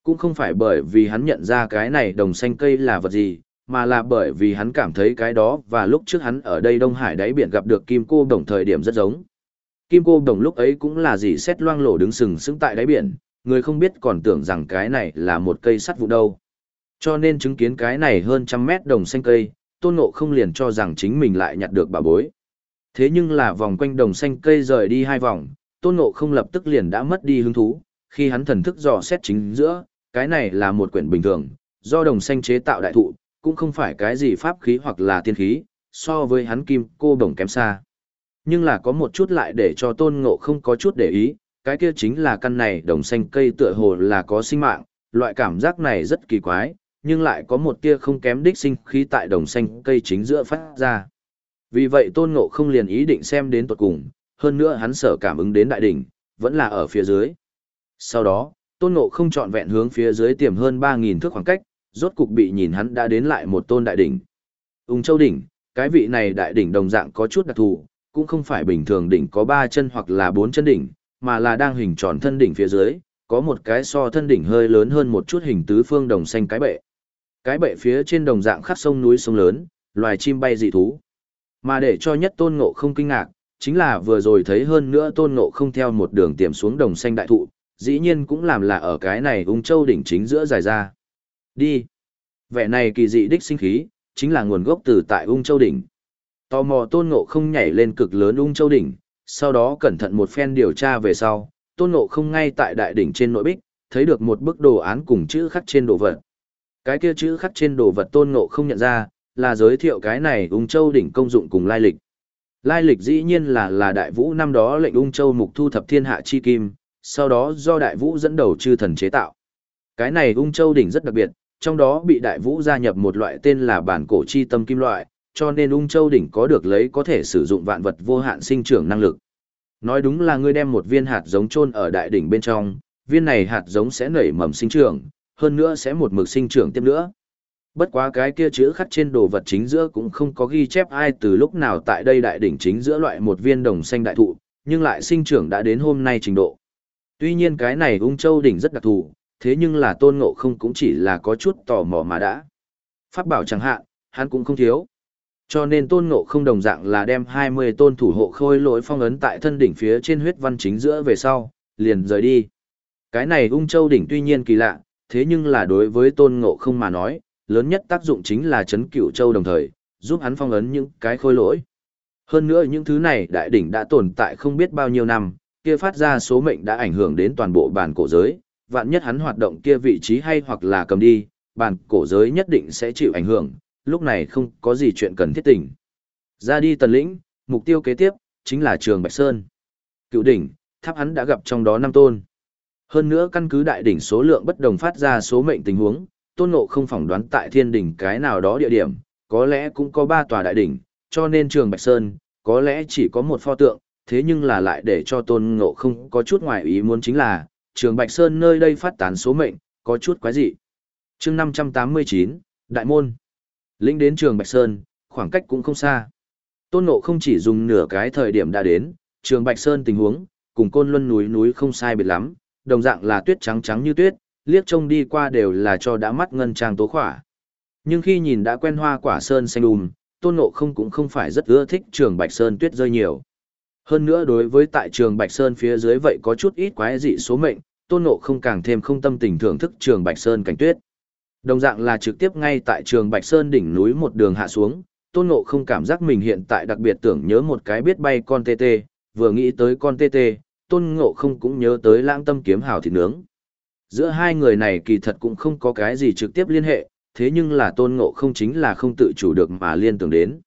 Cũng không phải bởi vì hắn nhận ra cái này đồng xanh cây là vật gì, mà là bởi vì hắn cảm thấy cái đó và lúc trước hắn ở đây Đông Hải đáy biển gặp được Kim Cô Đồng thời điểm rất giống. Kim Cô Đồng lúc ấy cũng là gì xét loang lổ đứng sừng sững tại đáy biển, người không biết còn tưởng rằng cái này là một cây sắt vụ đâu. Cho nên chứng kiến cái này hơn trăm mét đồng xanh cây, tôn ngộ không liền cho rằng chính mình lại nhặt được bà bối. Thế nhưng là vòng quanh đồng xanh cây rời đi hai vòng, tôn ngộ không lập tức liền đã mất đi hứng thú, khi hắn thần thức dò xét chính giữa, cái này là một quyển bình thường, do đồng xanh chế tạo đại thụ, cũng không phải cái gì pháp khí hoặc là tiên khí, so với hắn kim cô đồng kém xa. Nhưng là có một chút lại để cho tôn ngộ không có chút để ý, cái kia chính là căn này đồng xanh cây tựa hồ là có sinh mạng, loại cảm giác này rất kỳ quái, nhưng lại có một tia không kém đích sinh khí tại đồng xanh cây chính giữa phát ra. Vì vậy tôn ngộ không liền ý định xem đến tuột cùng, hơn nữa hắn sở cảm ứng đến đại đỉnh, vẫn là ở phía dưới. Sau đó, tôn ngộ không chọn vẹn hướng phía dưới tiềm hơn 3.000 thước khoảng cách, rốt cục bị nhìn hắn đã đến lại một tôn đại đỉnh. Ung Châu đỉnh, cái vị này đại đỉnh đồng dạng có chút đặc thù, cũng không phải bình thường đỉnh có ba chân hoặc là bốn chân đỉnh, mà là đang hình tròn thân đỉnh phía dưới, có một cái so thân đỉnh hơi lớn hơn một chút hình tứ phương đồng xanh cái bệ. Cái bệ phía trên đồng dạng khắc sông núi sông lớn, loài chim bay dị thú. Mà để cho nhất tôn ngộ không kinh ngạc, chính là vừa rồi thấy hơn nữa tôn ngộ không theo một đường tiềm xuống đồng xanh đại thụ, dĩ nhiên cũng làm là ở cái này ung châu đỉnh chính giữa dài ra. Đi. Vẻ này kỳ dị đích sinh khí, chính là nguồn gốc từ tại ung châu đỉnh. Tò mò tôn ngộ không nhảy lên cực lớn ung châu đỉnh, sau đó cẩn thận một phen điều tra về sau, tôn ngộ không ngay tại đại đỉnh trên nội bích, thấy được một bức đồ án cùng chữ khắc trên đồ vật. Cái kia chữ khắc trên đồ vật tôn ngộ không nhận ra, là giới thiệu cái này ung châu đỉnh công dụng cùng lai lịch. Lai lịch dĩ nhiên là là đại vũ năm đó lệnh ung châu mục thu thập thiên hạ chi kim, sau đó do đại vũ dẫn đầu chư thần chế tạo. Cái này ung châu đỉnh rất đặc biệt, trong đó bị đại vũ gia nhập một loại tên là bản cổ chi tâm kim loại, cho nên ung châu đỉnh có được lấy có thể sử dụng vạn vật vô hạn sinh trưởng năng lực. Nói đúng là ngươi đem một viên hạt giống chôn ở đại đỉnh bên trong, viên này hạt giống sẽ nảy mầm sinh trưởng, hơn nữa sẽ một mực sinh trưởng tiếp nữa. Bất quá cái kia chữ khắc trên đồ vật chính giữa cũng không có ghi chép ai từ lúc nào tại đây đại đỉnh chính giữa loại một viên đồng xanh đại thụ, nhưng lại sinh trưởng đã đến hôm nay trình độ. Tuy nhiên cái này ung châu đỉnh rất đặc thù, thế nhưng là tôn ngộ không cũng chỉ là có chút tò mò mà đã. Pháp bảo chẳng hạn, hắn cũng không thiếu. Cho nên tôn ngộ không đồng dạng là đem 20 tôn thủ hộ khôi lỗi phong ấn tại thân đỉnh phía trên huyết văn chính giữa về sau, liền rời đi. Cái này ung châu đỉnh tuy nhiên kỳ lạ, thế nhưng là đối với tôn ngộ không mà nói, lớn nhất tác dụng chính là chấn cửu châu đồng thời, giúp hắn phong ấn những cái khôi lỗi. Hơn nữa những thứ này đại đỉnh đã tồn tại không biết bao nhiêu năm, kia phát ra số mệnh đã ảnh hưởng đến toàn bộ bản cổ giới, vạn nhất hắn hoạt động kia vị trí hay hoặc là cầm đi, bản cổ giới nhất định sẽ chịu ảnh hưởng, lúc này không có gì chuyện cần thiết tỉnh. Ra đi tần lĩnh, mục tiêu kế tiếp, chính là trường Bạch Sơn. Cựu đỉnh, tháp hắn đã gặp trong đó năm tôn. Hơn nữa căn cứ đại đỉnh số lượng bất đồng phát ra số mệnh tình huống, tôn ngộ không phỏng đoán tại thiên đỉnh cái nào đó địa điểm, có lẽ cũng có ba tòa đại đỉnh, cho nên trường Bạch Sơn, có lẽ chỉ có một pho tượng, thế nhưng là lại để cho tôn ngộ không có chút ngoài ý muốn chính là, trường Bạch Sơn nơi đây phát tán số mệnh, có chút quái dị. chương 589, Đại Môn. Lĩnh đến trường Bạch Sơn, khoảng cách cũng không xa. Tôn Ngộ không chỉ dùng nửa cái thời điểm đã đến, trường Bạch Sơn tình huống, cùng côn luân núi núi không sai biệt lắm, đồng dạng là tuyết trắng trắng như tuyết, liếc trông đi qua đều là cho đã mắt ngân trang tố khỏa. Nhưng khi nhìn đã quen hoa quả sơn xanh đùm, Tôn Ngộ không cũng không phải rất ưa thích trường Bạch Sơn tuyết rơi nhiều. Hơn nữa đối với tại trường Bạch Sơn phía dưới vậy có chút ít quái dị số mệnh, Tôn Ngộ không càng thêm không tâm tình thưởng thức trường Bạch Sơn cảnh tuyết. Đồng dạng là trực tiếp ngay tại trường Bạch Sơn đỉnh núi một đường hạ xuống, Tôn Ngộ không cảm giác mình hiện tại đặc biệt tưởng nhớ một cái biết bay con tê tê, vừa nghĩ tới con tê tê, Tôn Ngộ không cũng nhớ tới lãng tâm kiếm hào thịt nướng. Giữa hai người này kỳ thật cũng không có cái gì trực tiếp liên hệ, thế nhưng là Tôn Ngộ không chính là không tự chủ được mà liên tưởng đến.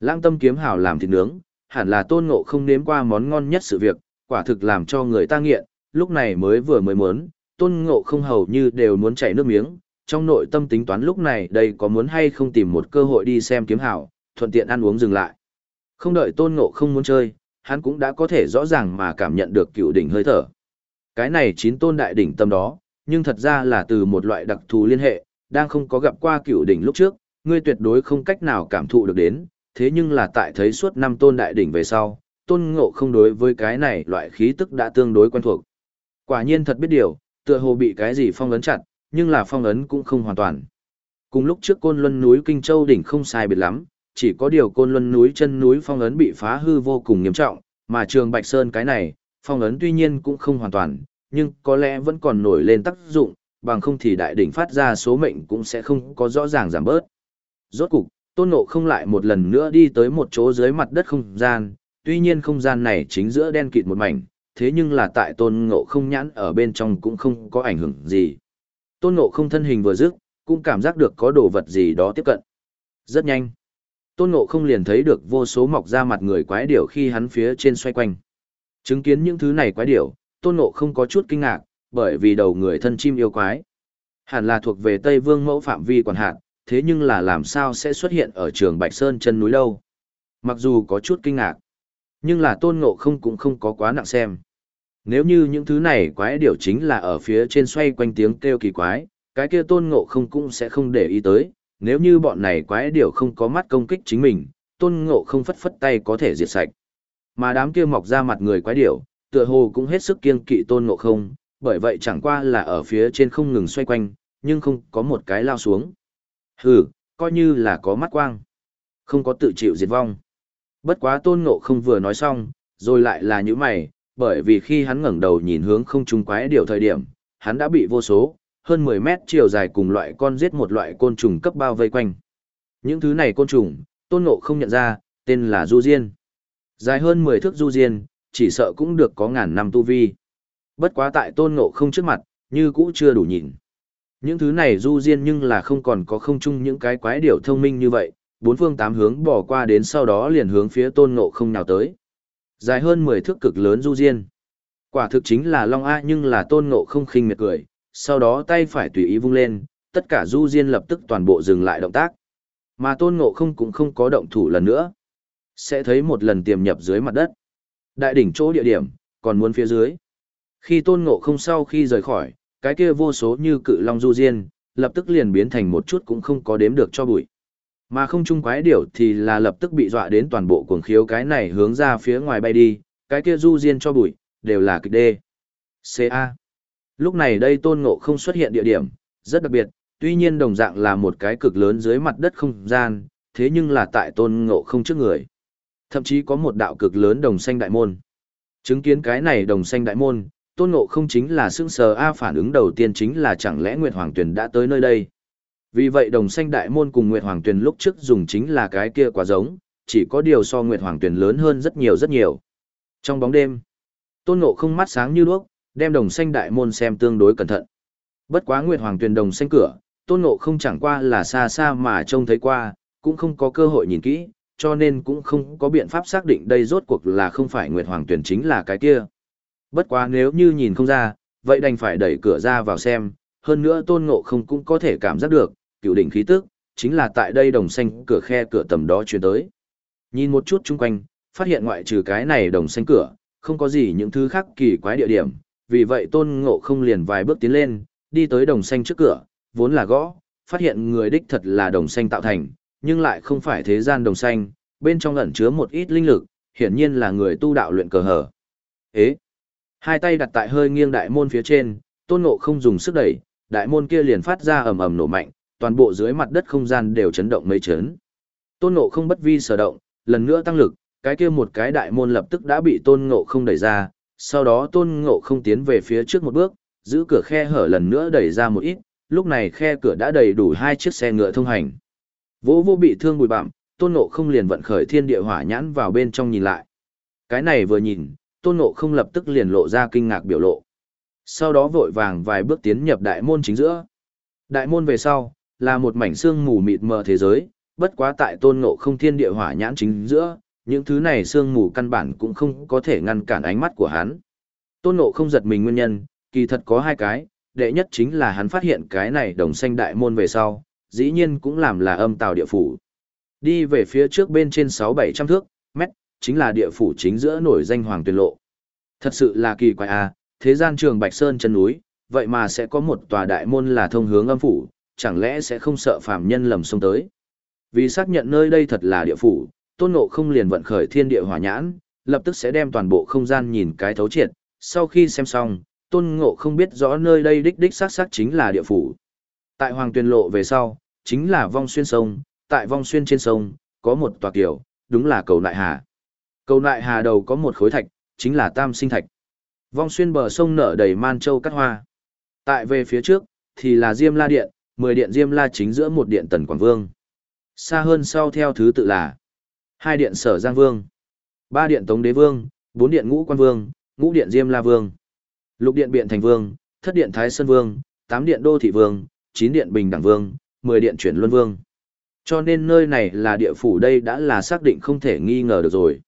Lãng tâm kiếm hào làm thịt nướng, hẳn là Tôn Ngộ không nếm qua món ngon nhất sự việc, quả thực làm cho người ta nghiện, lúc này mới vừa mới muốn, Tôn Ngộ không hầu như đều muốn chảy nước miếng, trong nội tâm tính toán lúc này đây có muốn hay không tìm một cơ hội đi xem kiếm hảo, thuận tiện ăn uống dừng lại. Không đợi tôn ngộ không muốn chơi, hắn cũng đã có thể rõ ràng mà cảm nhận được cựu đỉnh hơi thở. Cái này chín tôn đại đỉnh tâm đó, nhưng thật ra là từ một loại đặc thù liên hệ, đang không có gặp qua cựu đỉnh lúc trước, ngươi tuyệt đối không cách nào cảm thụ được đến, thế nhưng là tại thấy suốt năm tôn đại đỉnh về sau, tôn ngộ không đối với cái này loại khí tức đã tương đối quen thuộc. Quả nhiên thật biết điều, tựa hồ bị cái gì phong ấn chặt, nhưng là phong ấn cũng không hoàn toàn. Cùng lúc trước côn luân núi Kinh Châu đỉnh không sai biệt lắm, chỉ có điều côn luân núi chân núi phong ấn bị phá hư vô cùng nghiêm trọng, mà trường Bạch Sơn cái này, phong ấn tuy nhiên cũng không hoàn toàn, nhưng có lẽ vẫn còn nổi lên tác dụng, bằng không thì đại đỉnh phát ra số mệnh cũng sẽ không có rõ ràng giảm bớt. Rốt cục, tôn ngộ không lại một lần nữa đi tới một chỗ dưới mặt đất không gian, tuy nhiên không gian này chính giữa đen kịt một mảnh, thế nhưng là tại tôn ngộ không nhãn ở bên trong cũng không có ảnh hưởng gì. Tôn Ngộ không thân hình vừa dứt, cũng cảm giác được có đồ vật gì đó tiếp cận. Rất nhanh. Tôn Ngộ không liền thấy được vô số mọc ra mặt người quái điểu khi hắn phía trên xoay quanh. Chứng kiến những thứ này quái điểu, Tôn Ngộ không có chút kinh ngạc, bởi vì đầu người thân chim yêu quái. Hẳn là thuộc về Tây Vương mẫu phạm vi quản hạt, thế nhưng là làm sao sẽ xuất hiện ở trường Bạch Sơn chân núi đâu. Mặc dù có chút kinh ngạc, nhưng là Tôn Ngộ không cũng không có quá nặng xem. Nếu như những thứ này quái điểu chính là ở phía trên xoay quanh tiếng kêu kỳ quái, cái kia tôn ngộ không cũng sẽ không để ý tới, nếu như bọn này quái điểu không có mắt công kích chính mình, tôn ngộ không phất phất tay có thể diệt sạch. Mà đám kia mọc ra mặt người quái điểu, tựa hồ cũng hết sức kiêng kỵ tôn ngộ không, bởi vậy chẳng qua là ở phía trên không ngừng xoay quanh, nhưng không có một cái lao xuống. Hừ, coi như là có mắt quang. Không có tự chịu diệt vong. Bất quá tôn ngộ không vừa nói xong, rồi lại là những mày, bởi vì khi hắn ngẩng đầu nhìn hướng không trung quái điều thời điểm, hắn đã bị vô số, hơn 10 mét chiều dài cùng loại con giết một loại côn trùng cấp bao vây quanh. Những thứ này côn trùng, tôn ngộ không nhận ra, tên là du diên. Dài hơn 10 thước du diên, chỉ sợ cũng được có ngàn năm tu vi. Bất quá tại tôn ngộ không trước mặt, như cũ chưa đủ nhìn. Những thứ này du diên nhưng là không còn có không chung những cái quái điểu thông minh như vậy, bốn phương tám hướng bỏ qua đến sau đó liền hướng phía tôn ngộ không nào tới. Dài hơn 10 thước cực lớn du diên. Quả thực chính là Long A nhưng là tôn ngộ không khinh miệt cười, sau đó tay phải tùy ý vung lên, tất cả du diên lập tức toàn bộ dừng lại động tác. Mà tôn ngộ không cũng không có động thủ lần nữa. Sẽ thấy một lần tiềm nhập dưới mặt đất. Đại đỉnh chỗ địa điểm, còn muốn phía dưới. Khi tôn ngộ không sau khi rời khỏi, cái kia vô số như cự long du diên, lập tức liền biến thành một chút cũng không có đếm được cho bụi. Mà không trung quái điểu thì là lập tức bị dọa đến toàn bộ cuồng khiếu cái này hướng ra phía ngoài bay đi, cái kia du diên cho bụi, đều là kịch đê. CA. Lúc này đây tôn ngộ không xuất hiện địa điểm, rất đặc biệt, tuy nhiên đồng dạng là một cái cực lớn dưới mặt đất không gian, thế nhưng là tại tôn ngộ không trước người. Thậm chí có một đạo cực lớn đồng xanh đại môn. Chứng kiến cái này đồng xanh đại môn, tôn ngộ không chính là sững sờ A phản ứng đầu tiên chính là chẳng lẽ Nguyệt Hoàng Tuyền đã tới nơi đây. Vì vậy đồng xanh đại môn cùng Nguyệt Hoàng Tuyền lúc trước dùng chính là cái kia quá giống, chỉ có điều so Nguyệt Hoàng Tuyền lớn hơn rất nhiều rất nhiều. Trong bóng đêm, tôn ngộ không mắt sáng như đuốc, đem đồng xanh đại môn xem tương đối cẩn thận. Bất quá Nguyệt Hoàng Tuyền đồng xanh cửa, tôn ngộ không chẳng qua là xa xa mà trông thấy qua, cũng không có cơ hội nhìn kỹ, cho nên cũng không có biện pháp xác định đây rốt cuộc là không phải Nguyệt Hoàng Tuyển chính là cái kia. Bất quá nếu như nhìn không ra, vậy đành phải đẩy cửa ra vào xem, hơn nữa tôn ngộ không cũng có thể cảm giác được, cựu đỉnh khí tức, chính là tại đây đồng xanh cửa khe cửa tầm đó chuyển tới. Nhìn một chút chung quanh, phát hiện ngoại trừ cái này đồng xanh cửa, không có gì những thứ khác kỳ quái địa điểm, vì vậy tôn ngộ không liền vài bước tiến lên, đi tới đồng xanh trước cửa, vốn là gõ, phát hiện người đích thật là đồng xanh tạo thành, nhưng lại không phải thế gian đồng xanh, bên trong ẩn chứa một ít linh lực, hiển nhiên là người tu đạo luyện cờ hở. Ế! Hai tay đặt tại hơi nghiêng đại môn phía trên, tôn ngộ không dùng sức đẩy, đại môn kia liền phát ra ầm ầm nổ mạnh, toàn bộ dưới mặt đất không gian đều chấn động mấy chấn. Tôn ngộ không bất vi sở động, lần nữa tăng lực, cái kia một cái đại môn lập tức đã bị tôn ngộ không đẩy ra, sau đó tôn ngộ không tiến về phía trước một bước, giữ cửa khe hở lần nữa đẩy ra một ít, lúc này khe cửa đã đầy đủ hai chiếc xe ngựa thông hành. Vô vô bị thương bụi bặm, tôn ngộ không liền vận khởi thiên địa hỏa nhãn vào bên trong nhìn lại. Cái này vừa nhìn, tôn ngộ không lập tức liền lộ ra kinh ngạc biểu lộ. Sau đó vội vàng vài bước tiến nhập đại môn chính giữa. Đại môn về sau, là một mảnh xương mù mịt mờ thế giới, bất quá tại tôn ngộ không thiên địa hỏa nhãn chính giữa, những thứ này xương mù căn bản cũng không có thể ngăn cản ánh mắt của hắn. Tôn ngộ không giật mình nguyên nhân, kỳ thật có hai cái, đệ nhất chính là hắn phát hiện cái này đồng xanh đại môn về sau, dĩ nhiên cũng làm là âm tào địa phủ. Đi về phía trước bên trên 6-700 thước, mét, chính là địa phủ chính giữa nổi danh hoàng tuyệt lộ. Thật sự là kỳ quái à, thế gian trường Bạch Sơn chân núi, vậy mà sẽ có một tòa đại môn là thông hướng âm phủ, chẳng lẽ sẽ không sợ phàm nhân lầm xông tới. Vì xác nhận nơi đây thật là địa phủ, tôn ngộ không liền vận khởi thiên địa hỏa nhãn, lập tức sẽ đem toàn bộ không gian nhìn cái thấu triệt, sau khi xem xong, tôn ngộ không biết rõ nơi đây đích đích xác xác chính là địa phủ. Tại Hoàng Tuyền Lộ về sau, chính là vong xuyên sông, tại vong xuyên trên sông, có một tòa kiểu, đúng là cầu nại hà. Cầu nại hà đầu có một khối thạch, chính là tam sinh thạch. Vong xuyên bờ sông nở đầy man châu cắt hoa. Tại về phía trước, thì là Diêm La Điện, mười điện Diêm La chính giữa một điện Tần Quảng Vương. Xa hơn sau theo thứ tự là hai điện Sở Giang Vương, ba điện Tống Đế Vương, bốn điện Ngũ Quan Vương, ngũ điện Diêm La Vương, lục điện Biện Thành Vương, thất điện Thái Sơn Vương, tám điện Đô Thị Vương, chín điện Bình Đẳng Vương, mười điện Chuyển Luân Vương. Cho nên nơi này là địa phủ đây đã là xác định không thể nghi ngờ được rồi.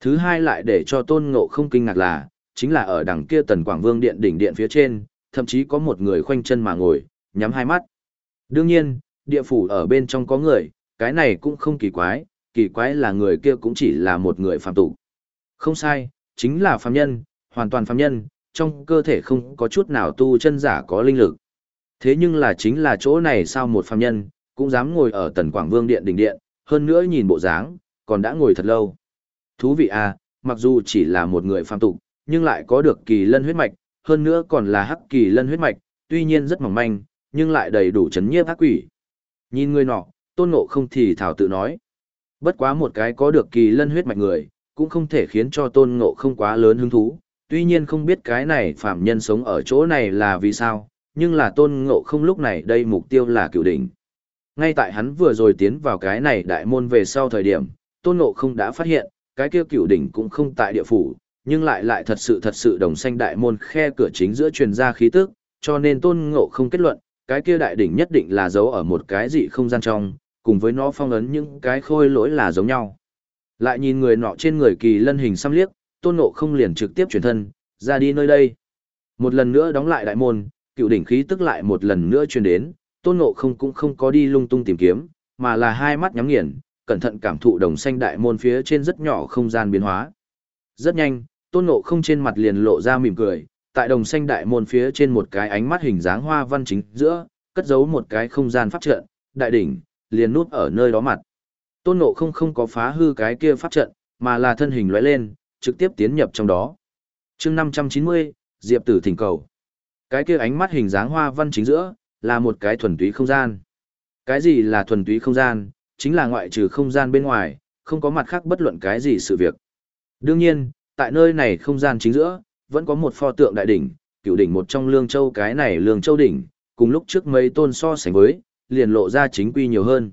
Thứ hai lại để cho tôn ngộ không kinh ngạc là, chính là ở đằng kia tần quảng vương điện đỉnh điện phía trên, thậm chí có một người khoanh chân mà ngồi, nhắm hai mắt. Đương nhiên, địa phủ ở bên trong có người, cái này cũng không kỳ quái, kỳ quái là người kia cũng chỉ là một người phạm tục. Không sai, chính là phàm nhân, hoàn toàn phàm nhân, trong cơ thể không có chút nào tu chân giả có linh lực. Thế nhưng là chính là chỗ này sao một phàm nhân, cũng dám ngồi ở tần quảng vương điện đỉnh điện, hơn nữa nhìn bộ dáng, còn đã ngồi thật lâu. Thú vị à, mặc dù chỉ là một người phạm tục, nhưng lại có được kỳ lân huyết mạch, hơn nữa còn là hắc kỳ lân huyết mạch, tuy nhiên rất mỏng manh, nhưng lại đầy đủ chấn nhiếp ác quỷ. Nhìn người nọ, tôn ngộ không thì thảo tự nói. Bất quá một cái có được kỳ lân huyết mạch người, cũng không thể khiến cho tôn ngộ không quá lớn hứng thú. Tuy nhiên không biết cái này phạm nhân sống ở chỗ này là vì sao, nhưng là tôn ngộ không lúc này đây mục tiêu là cựu đỉnh. Ngay tại hắn vừa rồi tiến vào cái này đại môn về sau thời điểm, tôn ngộ không đã phát hiện, cái kia cựu đỉnh cũng không tại địa phủ, nhưng lại lại thật sự thật sự đồng xanh đại môn khe cửa chính giữa truyền ra khí tức, cho nên tôn ngộ không kết luận, cái kia đại đỉnh nhất định là giấu ở một cái gì không gian trong, cùng với nó phong ấn những cái khôi lỗi là giống nhau. Lại nhìn người nọ trên người kỳ lân hình xăm liếc, tôn ngộ không liền trực tiếp chuyển thân, ra đi nơi đây. Một lần nữa đóng lại đại môn, cựu đỉnh khí tức lại một lần nữa truyền đến, tôn ngộ không cũng không có đi lung tung tìm kiếm, mà là hai mắt nhắm nghiền, cẩn thận cảm thụ đồng xanh đại môn phía trên rất nhỏ không gian biến hóa. Rất nhanh, tôn ngộ không trên mặt liền lộ ra mỉm cười, tại đồng xanh đại môn phía trên một cái ánh mắt hình dáng hoa văn chính giữa, cất giấu một cái không gian pháp trận, đại đỉnh, liền nút ở nơi đó mặt. Tôn ngộ không không có phá hư cái kia pháp trận, mà là thân hình lóe lên, trực tiếp tiến nhập trong đó. chương 590, Diệp tử thỉnh cầu. Cái kia ánh mắt hình dáng hoa văn chính giữa, là một cái thuần túy không gian. Cái gì là thuần túy không gian, chính là ngoại trừ không gian bên ngoài, không có mặt khác bất luận cái gì sự việc. Đương nhiên, tại nơi này không gian chính giữa, vẫn có một pho tượng đại đỉnh, cựu đỉnh một trong lương châu cái này lương châu đỉnh, cùng lúc trước mấy tôn so sánh với, liền lộ ra chính quy nhiều hơn.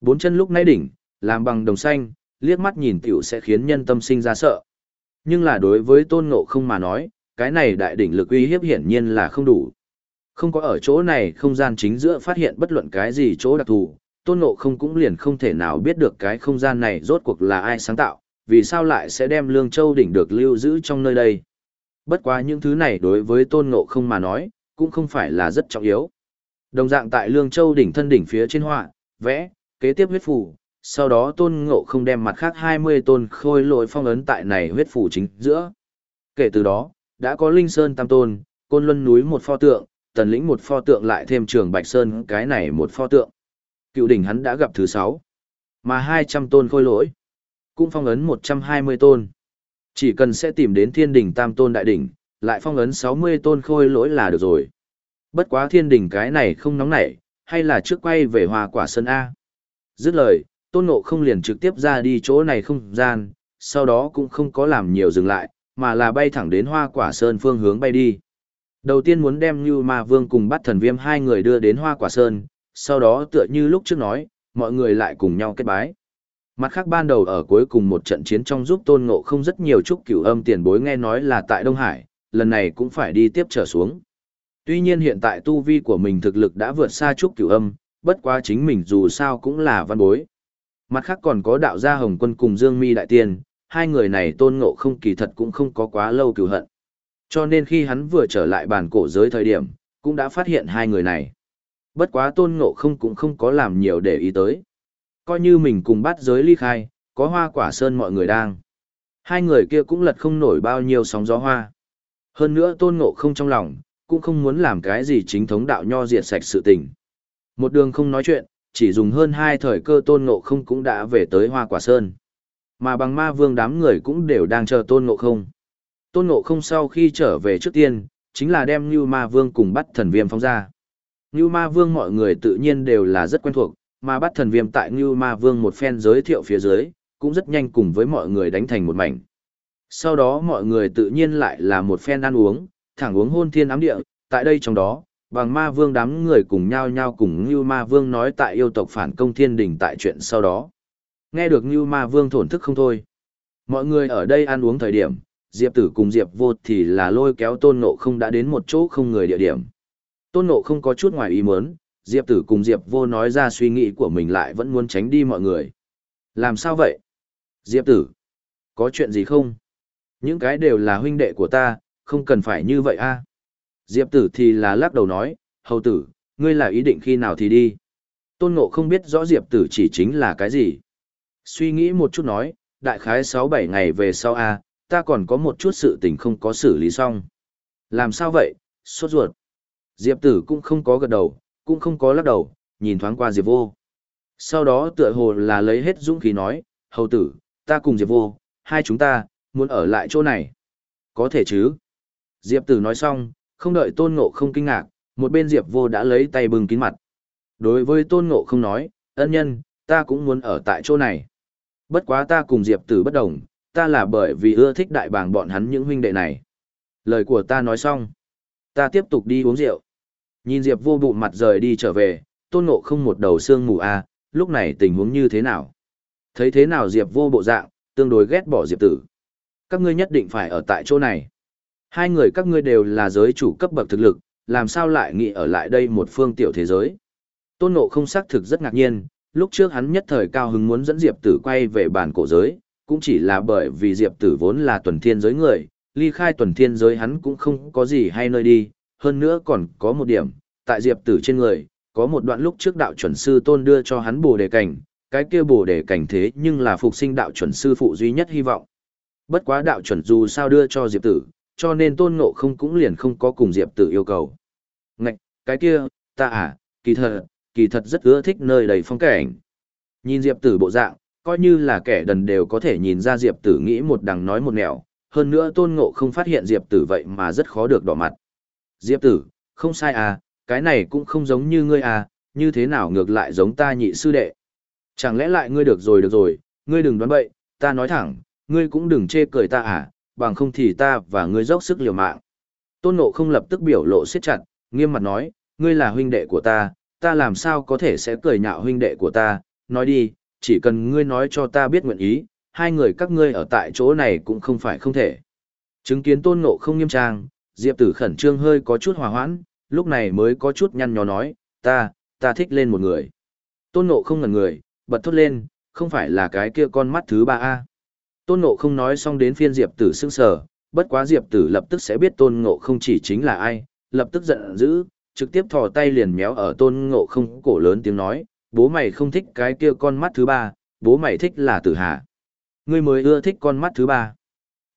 Bốn chân lúc nãy đỉnh, làm bằng đồng xanh, liếc mắt nhìn tiểu sẽ khiến nhân tâm sinh ra sợ. Nhưng là đối với tôn ngộ không mà nói, cái này đại đỉnh lực uy hiếp hiển nhiên là không đủ. Không có ở chỗ này không gian chính giữa phát hiện bất luận cái gì chỗ đặc thù, tôn ngộ không cũng liền không thể nào biết được cái không gian này rốt cuộc là ai sáng tạo, vì sao lại sẽ đem lương châu đỉnh được lưu giữ trong nơi đây. Bất quá những thứ này đối với tôn ngộ không mà nói, cũng không phải là rất trọng yếu. Đồng dạng tại lương châu đỉnh thân đỉnh phía trên họa, vẽ, kế tiếp huyết phủ, sau đó tôn ngộ không đem mặt khác 20 tôn khôi lội phong ấn tại này huyết phủ chính giữa. Kể từ đó, đã có Linh Sơn Tam Tôn, Côn Luân núi một pho tượng, Tần Lĩnh một pho tượng lại thêm trường Bạch Sơn cái này một pho tượng. Cựu đỉnh hắn đã gặp thứ 6. Mà 200 tôn khôi lỗi, cũng phong ấn 120 tôn. Chỉ cần sẽ tìm đến thiên đỉnh Tam Tôn Đại đỉnh, lại phong ấn 60 tôn khôi lỗi là được rồi. Bất quá thiên đình cái này không nóng nảy, hay là trước quay về hoa quả sơn A. Dứt lời, tôn ngộ không liền trực tiếp ra đi chỗ này không gian, sau đó cũng không có làm nhiều dừng lại, mà là bay thẳng đến hoa quả sơn phương hướng bay đi. Đầu tiên muốn đem như ma vương cùng bắt thần viêm hai người đưa đến hoa quả sơn, sau đó tựa như lúc trước nói, mọi người lại cùng nhau kết bái. Mặt khác ban đầu ở cuối cùng một trận chiến trong giúp tôn ngộ không rất nhiều chúc cửu âm tiền bối nghe nói là tại Đông Hải, lần này cũng phải đi tiếp trở xuống. Tuy nhiên hiện tại tu vi của mình thực lực đã vượt xa chúc cửu âm, bất quá chính mình dù sao cũng là văn bối. Mặt khác còn có đạo gia Hồng Quân cùng Dương Mi Đại Tiên, hai người này tôn ngộ không kỳ thật cũng không có quá lâu cửu hận. Cho nên khi hắn vừa trở lại bản cổ giới thời điểm, cũng đã phát hiện hai người này. Bất quá tôn ngộ không cũng không có làm nhiều để ý tới. Coi như mình cùng bắt giới ly khai, có hoa quả sơn mọi người đang. Hai người kia cũng lật không nổi bao nhiêu sóng gió hoa. Hơn nữa tôn ngộ không trong lòng, cũng không muốn làm cái gì chính thống đạo nho diệt sạch sự tình. Một đường không nói chuyện, chỉ dùng hơn hai thời cơ tôn ngộ không cũng đã về tới hoa quả sơn. Mà bằng ma vương đám người cũng đều đang chờ tôn ngộ không. Tôn ngộ không sau khi trở về trước tiên, chính là đem như ma vương cùng bắt thần viêm phóng ra. Như ma vương mọi người tự nhiên đều là rất quen thuộc, mà bắt thần viêm tại như ma vương một phen giới thiệu phía dưới, cũng rất nhanh cùng với mọi người đánh thành một mảnh. Sau đó mọi người tự nhiên lại là một phen ăn uống, thẳng uống hôn thiên ám địa, tại đây trong đó, bằng ma vương đám người cùng nhau nhau cùng như ma vương nói tại yêu tộc phản công thiên đình tại chuyện sau đó. Nghe được như ma vương thổn thức không thôi. Mọi người ở đây ăn uống thời điểm, Diệp tử cùng Diệp vô thì là lôi kéo tôn ngộ không đã đến một chỗ không người địa điểm. Tôn ngộ không có chút ngoài ý muốn, Diệp tử cùng Diệp vô nói ra suy nghĩ của mình lại vẫn muốn tránh đi mọi người. Làm sao vậy? Diệp tử, có chuyện gì không? Những cái đều là huynh đệ của ta, không cần phải như vậy a. Diệp tử thì là lắc đầu nói, hầu tử, ngươi là ý định khi nào thì đi. Tôn ngộ không biết rõ diệp tử chỉ chính là cái gì. Suy nghĩ một chút nói, đại khái 6-7 ngày về sau a, ta còn có một chút sự tình không có xử lý xong. Làm sao vậy, sốt ruột. Diệp tử cũng không có gật đầu, cũng không có lắc đầu, nhìn thoáng qua Diệp vô. Sau đó tựa hồ là lấy hết dũng khí nói, hầu tử, ta cùng Diệp vô, hai chúng ta, muốn ở lại chỗ này. Có thể chứ. Diệp tử nói xong, không đợi tôn ngộ không kinh ngạc, một bên Diệp vô đã lấy tay bưng kín mặt. Đối với tôn ngộ không nói, ân nhân, ta cũng muốn ở tại chỗ này. Bất quá ta cùng Diệp tử bất đồng, ta là bởi vì ưa thích đại bàng bọn hắn những huynh đệ này. Lời của ta nói xong. Ta tiếp tục đi uống rượu. Nhìn Diệp vô bụng mặt rời đi trở về, tôn ngộ không một đầu xương mù a lúc này tình huống như thế nào? Thấy thế nào Diệp vô bộ dạng, tương đối ghét bỏ Diệp tử. Các ngươi nhất định phải ở tại chỗ này. Hai người các ngươi đều là giới chủ cấp bậc thực lực, làm sao lại nghĩ ở lại đây một phương tiểu thế giới. Tôn Ngộ không xác thực rất ngạc nhiên, lúc trước hắn nhất thời cao hứng muốn dẫn Diệp Tử quay về bản cổ giới, cũng chỉ là bởi vì Diệp Tử vốn là tuần thiên giới người, ly khai tuần thiên giới hắn cũng không có gì hay nơi đi, hơn nữa còn có một điểm, tại Diệp Tử trên người, có một đoạn lúc trước đạo chuẩn sư tôn đưa cho hắn bồ đề cảnh, cái kia bồ đề cảnh thế nhưng là phục sinh đạo chuẩn sư phụ duy nhất hy vọng. Bất quá đạo chuẩn dù sao đưa cho Diệp Tử, cho nên tôn ngộ không cũng liền không có cùng Diệp tử yêu cầu. Ngạch, cái kia, ta à, kỳ thật, kỳ thật rất ưa thích nơi đầy phong cảnh. Nhìn Diệp tử bộ dạng, coi như là kẻ đần đều có thể nhìn ra Diệp tử nghĩ một đằng nói một nẻo, hơn nữa tôn ngộ không phát hiện Diệp tử vậy mà rất khó được đỏ mặt. Diệp tử, không sai à, cái này cũng không giống như ngươi à, như thế nào ngược lại giống ta nhị sư đệ. Chẳng lẽ lại ngươi được rồi được rồi, ngươi đừng đoán bậy, ta nói thẳng, ngươi cũng đừng chê cười ta à, bằng không thì ta và ngươi dốc sức liều mạng. Tôn Ngộ không lập tức biểu lộ siết chặt, nghiêm mặt nói, ngươi là huynh đệ của ta, ta làm sao có thể sẽ cười nhạo huynh đệ của ta, nói đi, chỉ cần ngươi nói cho ta biết nguyện ý, hai người các ngươi ở tại chỗ này cũng không phải không thể. Chứng kiến Tôn Ngộ không nghiêm trang, Diệp Tử khẩn trương hơi có chút hòa hoãn, lúc này mới có chút nhăn nhó nói, ta, ta thích lên một người. Tôn Ngộ không ngẩn người, bật thốt lên, không phải là cái kia con mắt thứ ba a Tôn Ngộ không nói xong đến phiên Diệp Tử sững sờ, bất quá Diệp Tử lập tức sẽ biết Tôn Ngộ không chỉ chính là ai, lập tức giận dữ, trực tiếp thò tay liền méo ở Tôn Ngộ không cổ lớn tiếng nói, bố mày không thích cái kia con mắt thứ ba, bố mày thích là Tử Hạ, Ngươi mới ưa thích con mắt thứ ba.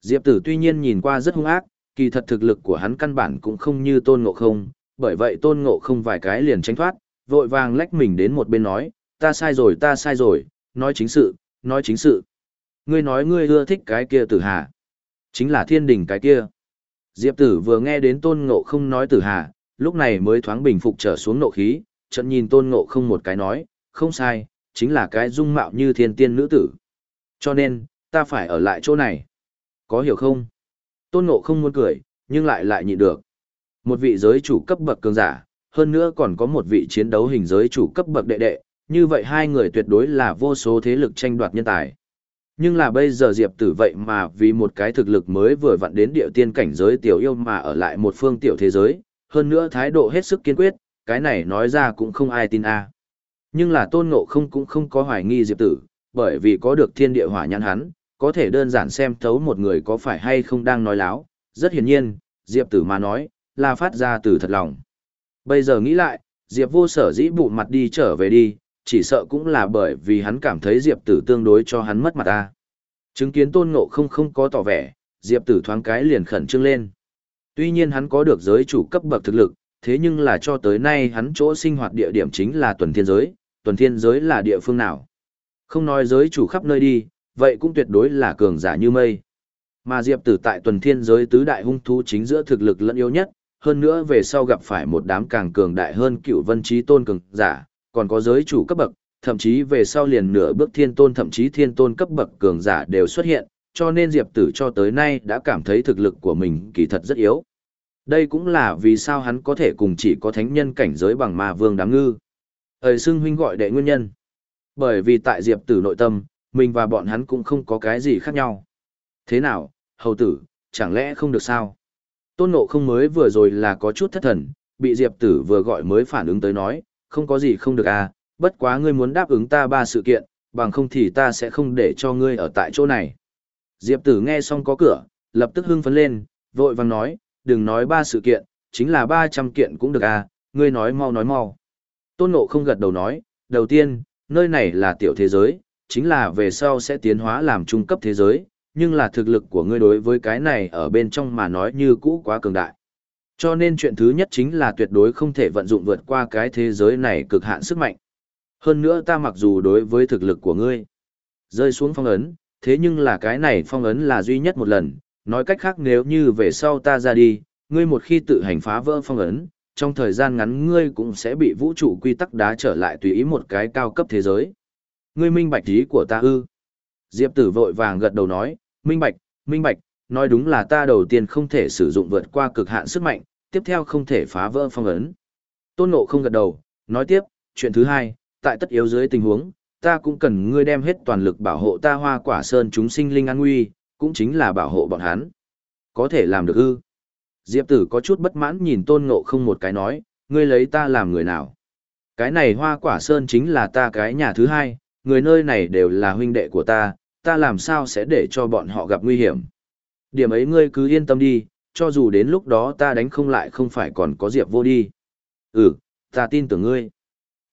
Diệp Tử tuy nhiên nhìn qua rất hung ác, kỳ thật thực lực của hắn căn bản cũng không như Tôn Ngộ không, bởi vậy Tôn Ngộ không vài cái liền tránh thoát, vội vàng lách mình đến một bên nói, ta sai rồi ta sai rồi, nói chính sự, nói chính sự. Ngươi nói ngươi ưa thích cái kia tử hà. Chính là thiên đình cái kia. Diệp tử vừa nghe đến tôn ngộ không nói tử hà, lúc này mới thoáng bình phục trở xuống nộ khí, trận nhìn tôn ngộ không một cái nói, không sai, chính là cái dung mạo như thiên tiên nữ tử. Cho nên, ta phải ở lại chỗ này. Có hiểu không? Tôn ngộ không muốn cười, nhưng lại lại nhịn được. Một vị giới chủ cấp bậc cường giả, hơn nữa còn có một vị chiến đấu hình giới chủ cấp bậc đệ đệ, như vậy hai người tuyệt đối là vô số thế lực tranh đoạt nhân tài. Nhưng là bây giờ Diệp Tử vậy mà vì một cái thực lực mới vừa vặn đến địa tiên cảnh giới tiểu yêu mà ở lại một phương tiểu thế giới, hơn nữa thái độ hết sức kiên quyết, cái này nói ra cũng không ai tin a. Nhưng là Tôn Ngộ không cũng không có hoài nghi Diệp Tử, bởi vì có được thiên địa hỏa nhãn hắn, có thể đơn giản xem thấu một người có phải hay không đang nói láo. Rất hiển nhiên, Diệp Tử mà nói, là phát ra từ thật lòng. Bây giờ nghĩ lại, Diệp vô sở dĩ bụ mặt đi trở về đi, chỉ sợ cũng là bởi vì hắn cảm thấy Diệp Tử tương đối cho hắn mất mặt ta. Chứng kiến Tôn Ngộ không không có tỏ vẻ, Diệp Tử thoáng cái liền khẩn trương lên. Tuy nhiên hắn có được giới chủ cấp bậc thực lực, thế nhưng là cho tới nay hắn chỗ sinh hoạt địa điểm chính là tuần thiên giới, tuần thiên giới là địa phương nào. Không nói giới chủ khắp nơi đi, vậy cũng tuyệt đối là cường giả như mây. Mà Diệp Tử tại tuần thiên giới tứ đại hung thú chính giữa thực lực lẫn yếu nhất, hơn nữa về sau gặp phải một đám càng cường đại hơn cựu vân trí tôn cường giả, còn có giới chủ cấp bậc, thậm chí về sau liền nửa bước thiên tôn thậm chí thiên tôn cấp bậc cường giả đều xuất hiện, cho nên Diệp Tử cho tới nay đã cảm thấy thực lực của mình kỳ thật rất yếu. Đây cũng là vì sao hắn có thể cùng chỉ có thánh nhân cảnh giới bằng ma vương đáng ngư. ở xưng huynh gọi đệ nguyên nhân. Bởi vì tại Diệp Tử nội tâm, mình và bọn hắn cũng không có cái gì khác nhau. Thế nào, hầu tử, chẳng lẽ không được sao? Tôn nộ không mới vừa rồi là có chút thất thần, bị Diệp Tử vừa gọi mới phản ứng tới nói, không có gì không được à, bất quá ngươi muốn đáp ứng ta ba sự kiện, bằng không thì ta sẽ không để cho ngươi ở tại chỗ này. Diệp tử nghe xong có cửa, lập tức hưng phấn lên, vội vàng nói, đừng nói ba sự kiện, chính là ba trăm kiện cũng được à, ngươi nói mau nói mau. Tôn Ngộ không gật đầu nói, đầu tiên, nơi này là tiểu thế giới, chính là về sau sẽ tiến hóa làm trung cấp thế giới, nhưng là thực lực của ngươi đối với cái này ở bên trong mà nói như cũ quá cường đại. Cho nên chuyện thứ nhất chính là tuyệt đối không thể vận dụng vượt qua cái thế giới này cực hạn sức mạnh. Hơn nữa ta mặc dù đối với thực lực của ngươi rơi xuống phong ấn, thế nhưng là cái này phong ấn là duy nhất một lần, nói cách khác nếu như về sau ta ra đi, ngươi một khi tự hành phá vỡ phong ấn, trong thời gian ngắn ngươi cũng sẽ bị vũ trụ quy tắc đá trở lại tùy ý một cái cao cấp thế giới. Ngươi minh bạch ý của ta ư. Diệp tử vội vàng gật đầu nói, minh bạch, minh bạch, nói đúng là ta đầu tiên không thể sử dụng vượt qua cực hạn sức mạnh, tiếp theo không thể phá vỡ phong ấn. Tôn Ngộ không gật đầu, nói tiếp, chuyện thứ hai, tại tất yếu dưới tình huống, ta cũng cần ngươi đem hết toàn lực bảo hộ ta hoa quả sơn chúng sinh linh an nguy, cũng chính là bảo hộ bọn hắn. Có thể làm được ư? Diệp tử có chút bất mãn nhìn Tôn Ngộ không một cái nói, ngươi lấy ta làm người nào? Cái này hoa quả sơn chính là ta cái nhà thứ hai, người nơi này đều là huynh đệ của ta, ta làm sao sẽ để cho bọn họ gặp nguy hiểm? Điểm ấy ngươi cứ yên tâm đi, cho dù đến lúc đó ta đánh không lại không phải còn có Diệp vô đi. Ừ, ta tin tưởng ngươi.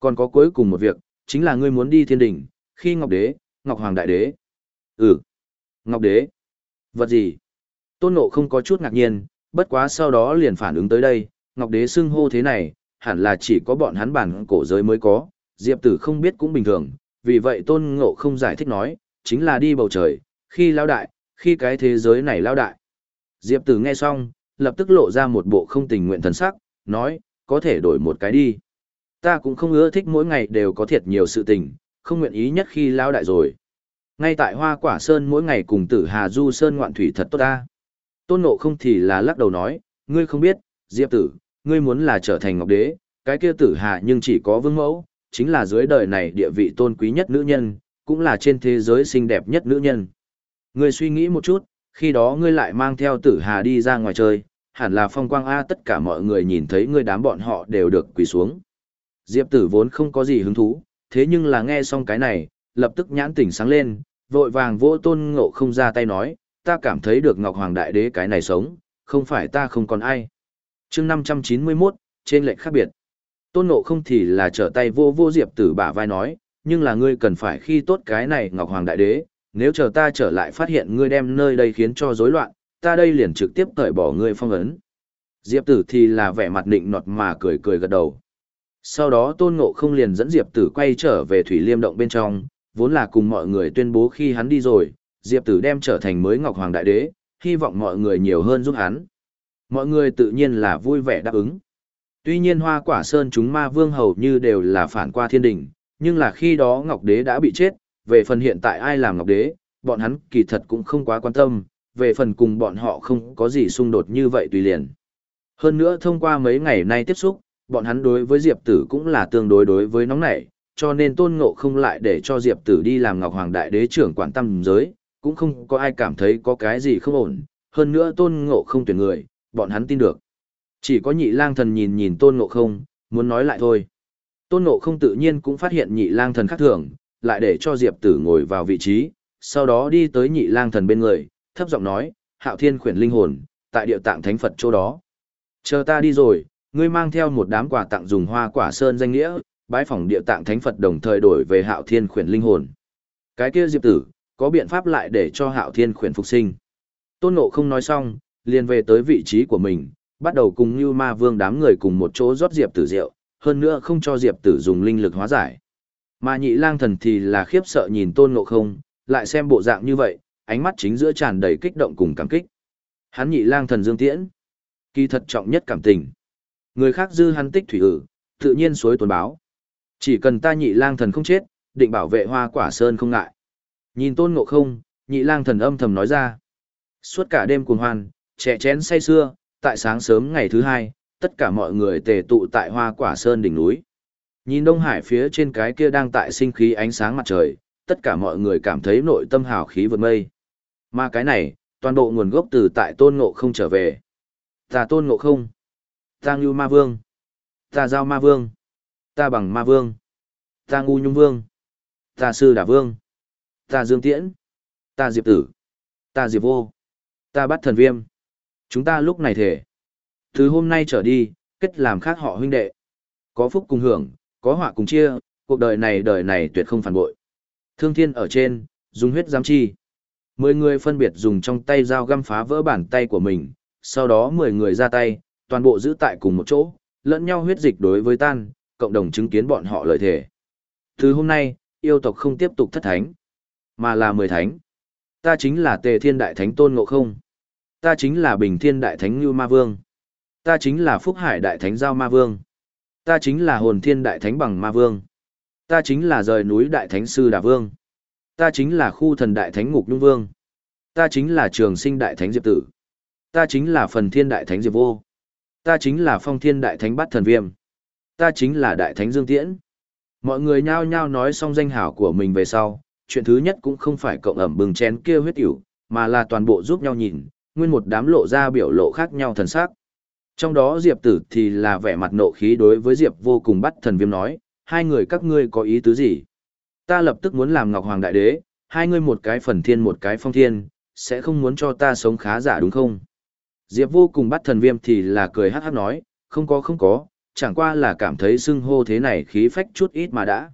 Còn có cuối cùng một việc, chính là ngươi muốn đi thiên đình. khi Ngọc Đế, Ngọc Hoàng Đại Đế. Ừ, Ngọc Đế. Vật gì? Tôn Nộ không có chút ngạc nhiên, bất quá sau đó liền phản ứng tới đây, Ngọc Đế xưng hô thế này, hẳn là chỉ có bọn hắn bản cổ giới mới có, Diệp Tử không biết cũng bình thường, vì vậy Tôn Ngộ không giải thích nói, chính là đi bầu trời, khi lao đại, khi cái thế giới này lao đại. Diệp Tử nghe xong, lập tức lộ ra một bộ không tình nguyện thần sắc, nói, có thể đổi một cái đi. Ta cũng không ưa thích mỗi ngày đều có thiệt nhiều sự tình, không nguyện ý nhất khi lao đại rồi. Ngay tại Hoa Quả Sơn mỗi ngày cùng Tử Hà Du Sơn ngoạn thủy thật tốt ta. Tôn Ngộ không thì là lắc đầu nói, ngươi không biết, Diệp tử, ngươi muốn là trở thành ngọc đế, cái kia Tử Hà nhưng chỉ có vương mẫu, chính là dưới đời này địa vị tôn quý nhất nữ nhân, cũng là trên thế giới xinh đẹp nhất nữ nhân. Ngươi suy nghĩ một chút, khi đó ngươi lại mang theo Tử Hà đi ra ngoài chơi, hẳn là phong quang A tất cả mọi người nhìn thấy ngươi đám bọn họ đều được quỳ xuống. Diệp tử vốn không có gì hứng thú, thế nhưng là nghe xong cái này, lập tức nhãn tỉnh sáng lên, vội vàng vỗ tôn ngộ không ra tay nói, ta cảm thấy được Ngọc Hoàng Đại Đế cái này sống, không phải ta không còn ai. chương 591, trên lệnh khác biệt. Tôn ngộ không thì là trở tay vô vô diệp tử bả vai nói, nhưng là ngươi cần phải khi tốt cái này Ngọc Hoàng Đại Đế, nếu chờ ta trở lại phát hiện ngươi đem nơi đây khiến cho rối loạn, ta đây liền trực tiếp cởi bỏ ngươi phong ấn. Diệp tử thì là vẻ mặt định nọt mà cười cười gật đầu. Sau đó tôn ngộ không liền dẫn Diệp tử quay trở về Thủy Liêm Động bên trong, vốn là cùng mọi người tuyên bố khi hắn đi rồi, Diệp Tử đem trở thành mới Ngọc Hoàng Đại Đế, hy vọng mọi người nhiều hơn giúp hắn. Mọi người tự nhiên là vui vẻ đáp ứng. Tuy nhiên hoa quả sơn chúng ma vương hầu như đều là phản qua thiên đình, nhưng là khi đó Ngọc Đế đã bị chết, về phần hiện tại ai làm Ngọc Đế, bọn hắn kỳ thật cũng không quá quan tâm, về phần cùng bọn họ không có gì xung đột như vậy tùy liền. Hơn nữa thông qua mấy ngày nay tiếp xúc, bọn hắn đối với Diệp Tử cũng là tương đối đối với nóng nảy, cho nên tôn ngộ không lại để cho Diệp Tử đi làm Ngọc Hoàng Đại Đế trưởng quản tâm giới, cũng không có ai cảm thấy có cái gì không ổn, hơn nữa tôn ngộ không tuyển người, bọn hắn tin được. Chỉ có nhị lang thần nhìn nhìn tôn ngộ không, muốn nói lại thôi. Tôn ngộ không tự nhiên cũng phát hiện nhị lang thần khác thường, lại để cho Diệp Tử ngồi vào vị trí, sau đó đi tới nhị lang thần bên người, thấp giọng nói, hạo thiên khuyển linh hồn, tại địa tạng thánh Phật chỗ đó. Chờ ta đi rồi, ngươi mang theo một đám quà tặng dùng hoa quả sơn danh nghĩa, bái phỏng địa tạng thánh Phật đồng thời đổi về hạo thiên khuyển linh hồn. Cái kia Diệp tử, có biện pháp lại để cho hạo thiên khuyển phục sinh. Tôn Ngộ không nói xong, liền về tới vị trí của mình, bắt đầu cùng như ma vương đám người cùng một chỗ rót Diệp tử rượu, hơn nữa không cho Diệp tử dùng linh lực hóa giải. Mà nhị lang thần thì là khiếp sợ nhìn Tôn Ngộ không, lại xem bộ dạng như vậy, ánh mắt chính giữa tràn đầy kích động cùng cảm kích. Hắn nhị lang thần dương tiễn, kỳ thật trọng nhất cảm tình. Người khác dư hắn tích thủy ử, tự nhiên suối tuần báo. Chỉ cần ta nhị lang thần không chết, định bảo vệ hoa quả sơn không ngại. Nhìn tôn ngộ không, nhị lang thần âm thầm nói ra. Suốt cả đêm cuồng hoan, trẻ chén say xưa, tại sáng sớm ngày thứ hai, tất cả mọi người tề tụ tại hoa quả sơn đỉnh núi. Nhìn Đông Hải phía trên cái kia đang tại sinh khí ánh sáng mặt trời, tất cả mọi người cảm thấy nội tâm hào khí vượt mây. Mà cái này, toàn bộ nguồn gốc từ tại tôn ngộ không trở về. Ta tôn ngộ không. Ta ngưu ma vương. Ta giao ma vương. Ta bằng ma vương. Ta ngu nhung vương. Ta sư đả vương. Ta dương tiễn. Ta diệp tử. Ta diệp vô. Ta bắt thần viêm. Chúng ta lúc này thể. Từ hôm nay trở đi, kết làm khác họ huynh đệ. Có phúc cùng hưởng, có họa cùng chia, cuộc đời này đời này tuyệt không phản bội. Thương thiên ở trên, dùng huyết giám chi. Mười người phân biệt dùng trong tay dao găm phá vỡ bàn tay của mình, sau đó mười người ra tay, toàn bộ giữ tại cùng một chỗ, lẫn nhau huyết dịch đối với tan, cộng đồng chứng kiến bọn họ lợi thể. Từ hôm nay, yêu tộc không tiếp tục thất thánh, mà là mười thánh. Ta chính là tề thiên đại thánh tôn ngộ không. Ta chính là bình thiên đại thánh như ma vương. Ta chính là phúc hải đại thánh giao ma vương. Ta chính là hồn thiên đại thánh bằng ma vương. Ta chính là rời núi đại thánh sư đà vương. Ta chính là khu thần đại thánh ngục nhung vương. Ta chính là trường sinh đại thánh diệp tử. Ta chính là phần thiên đại thánh diệp vô. Ta chính là phong thiên đại thánh bát thần viêm. Ta chính là đại thánh dương tiễn. Mọi người nhao nhao nói xong danh hảo của mình về sau, chuyện thứ nhất cũng không phải cộng ẩm bừng chén kia huyết ỉu, mà là toàn bộ giúp nhau nhìn, nguyên một đám lộ ra biểu lộ khác nhau thần sắc. Trong đó Diệp Tử thì là vẻ mặt nộ khí đối với Diệp vô cùng bắt thần viêm nói, hai người các ngươi có ý tứ gì? Ta lập tức muốn làm Ngọc Hoàng Đại Đế, hai ngươi một cái phần thiên một cái phong thiên, sẽ không muốn cho ta sống khá giả đúng không? Diệp vô cùng bắt thần viêm thì là cười hát hát nói, không có không có, chẳng qua là cảm thấy xưng hô thế này khí phách chút ít mà đã.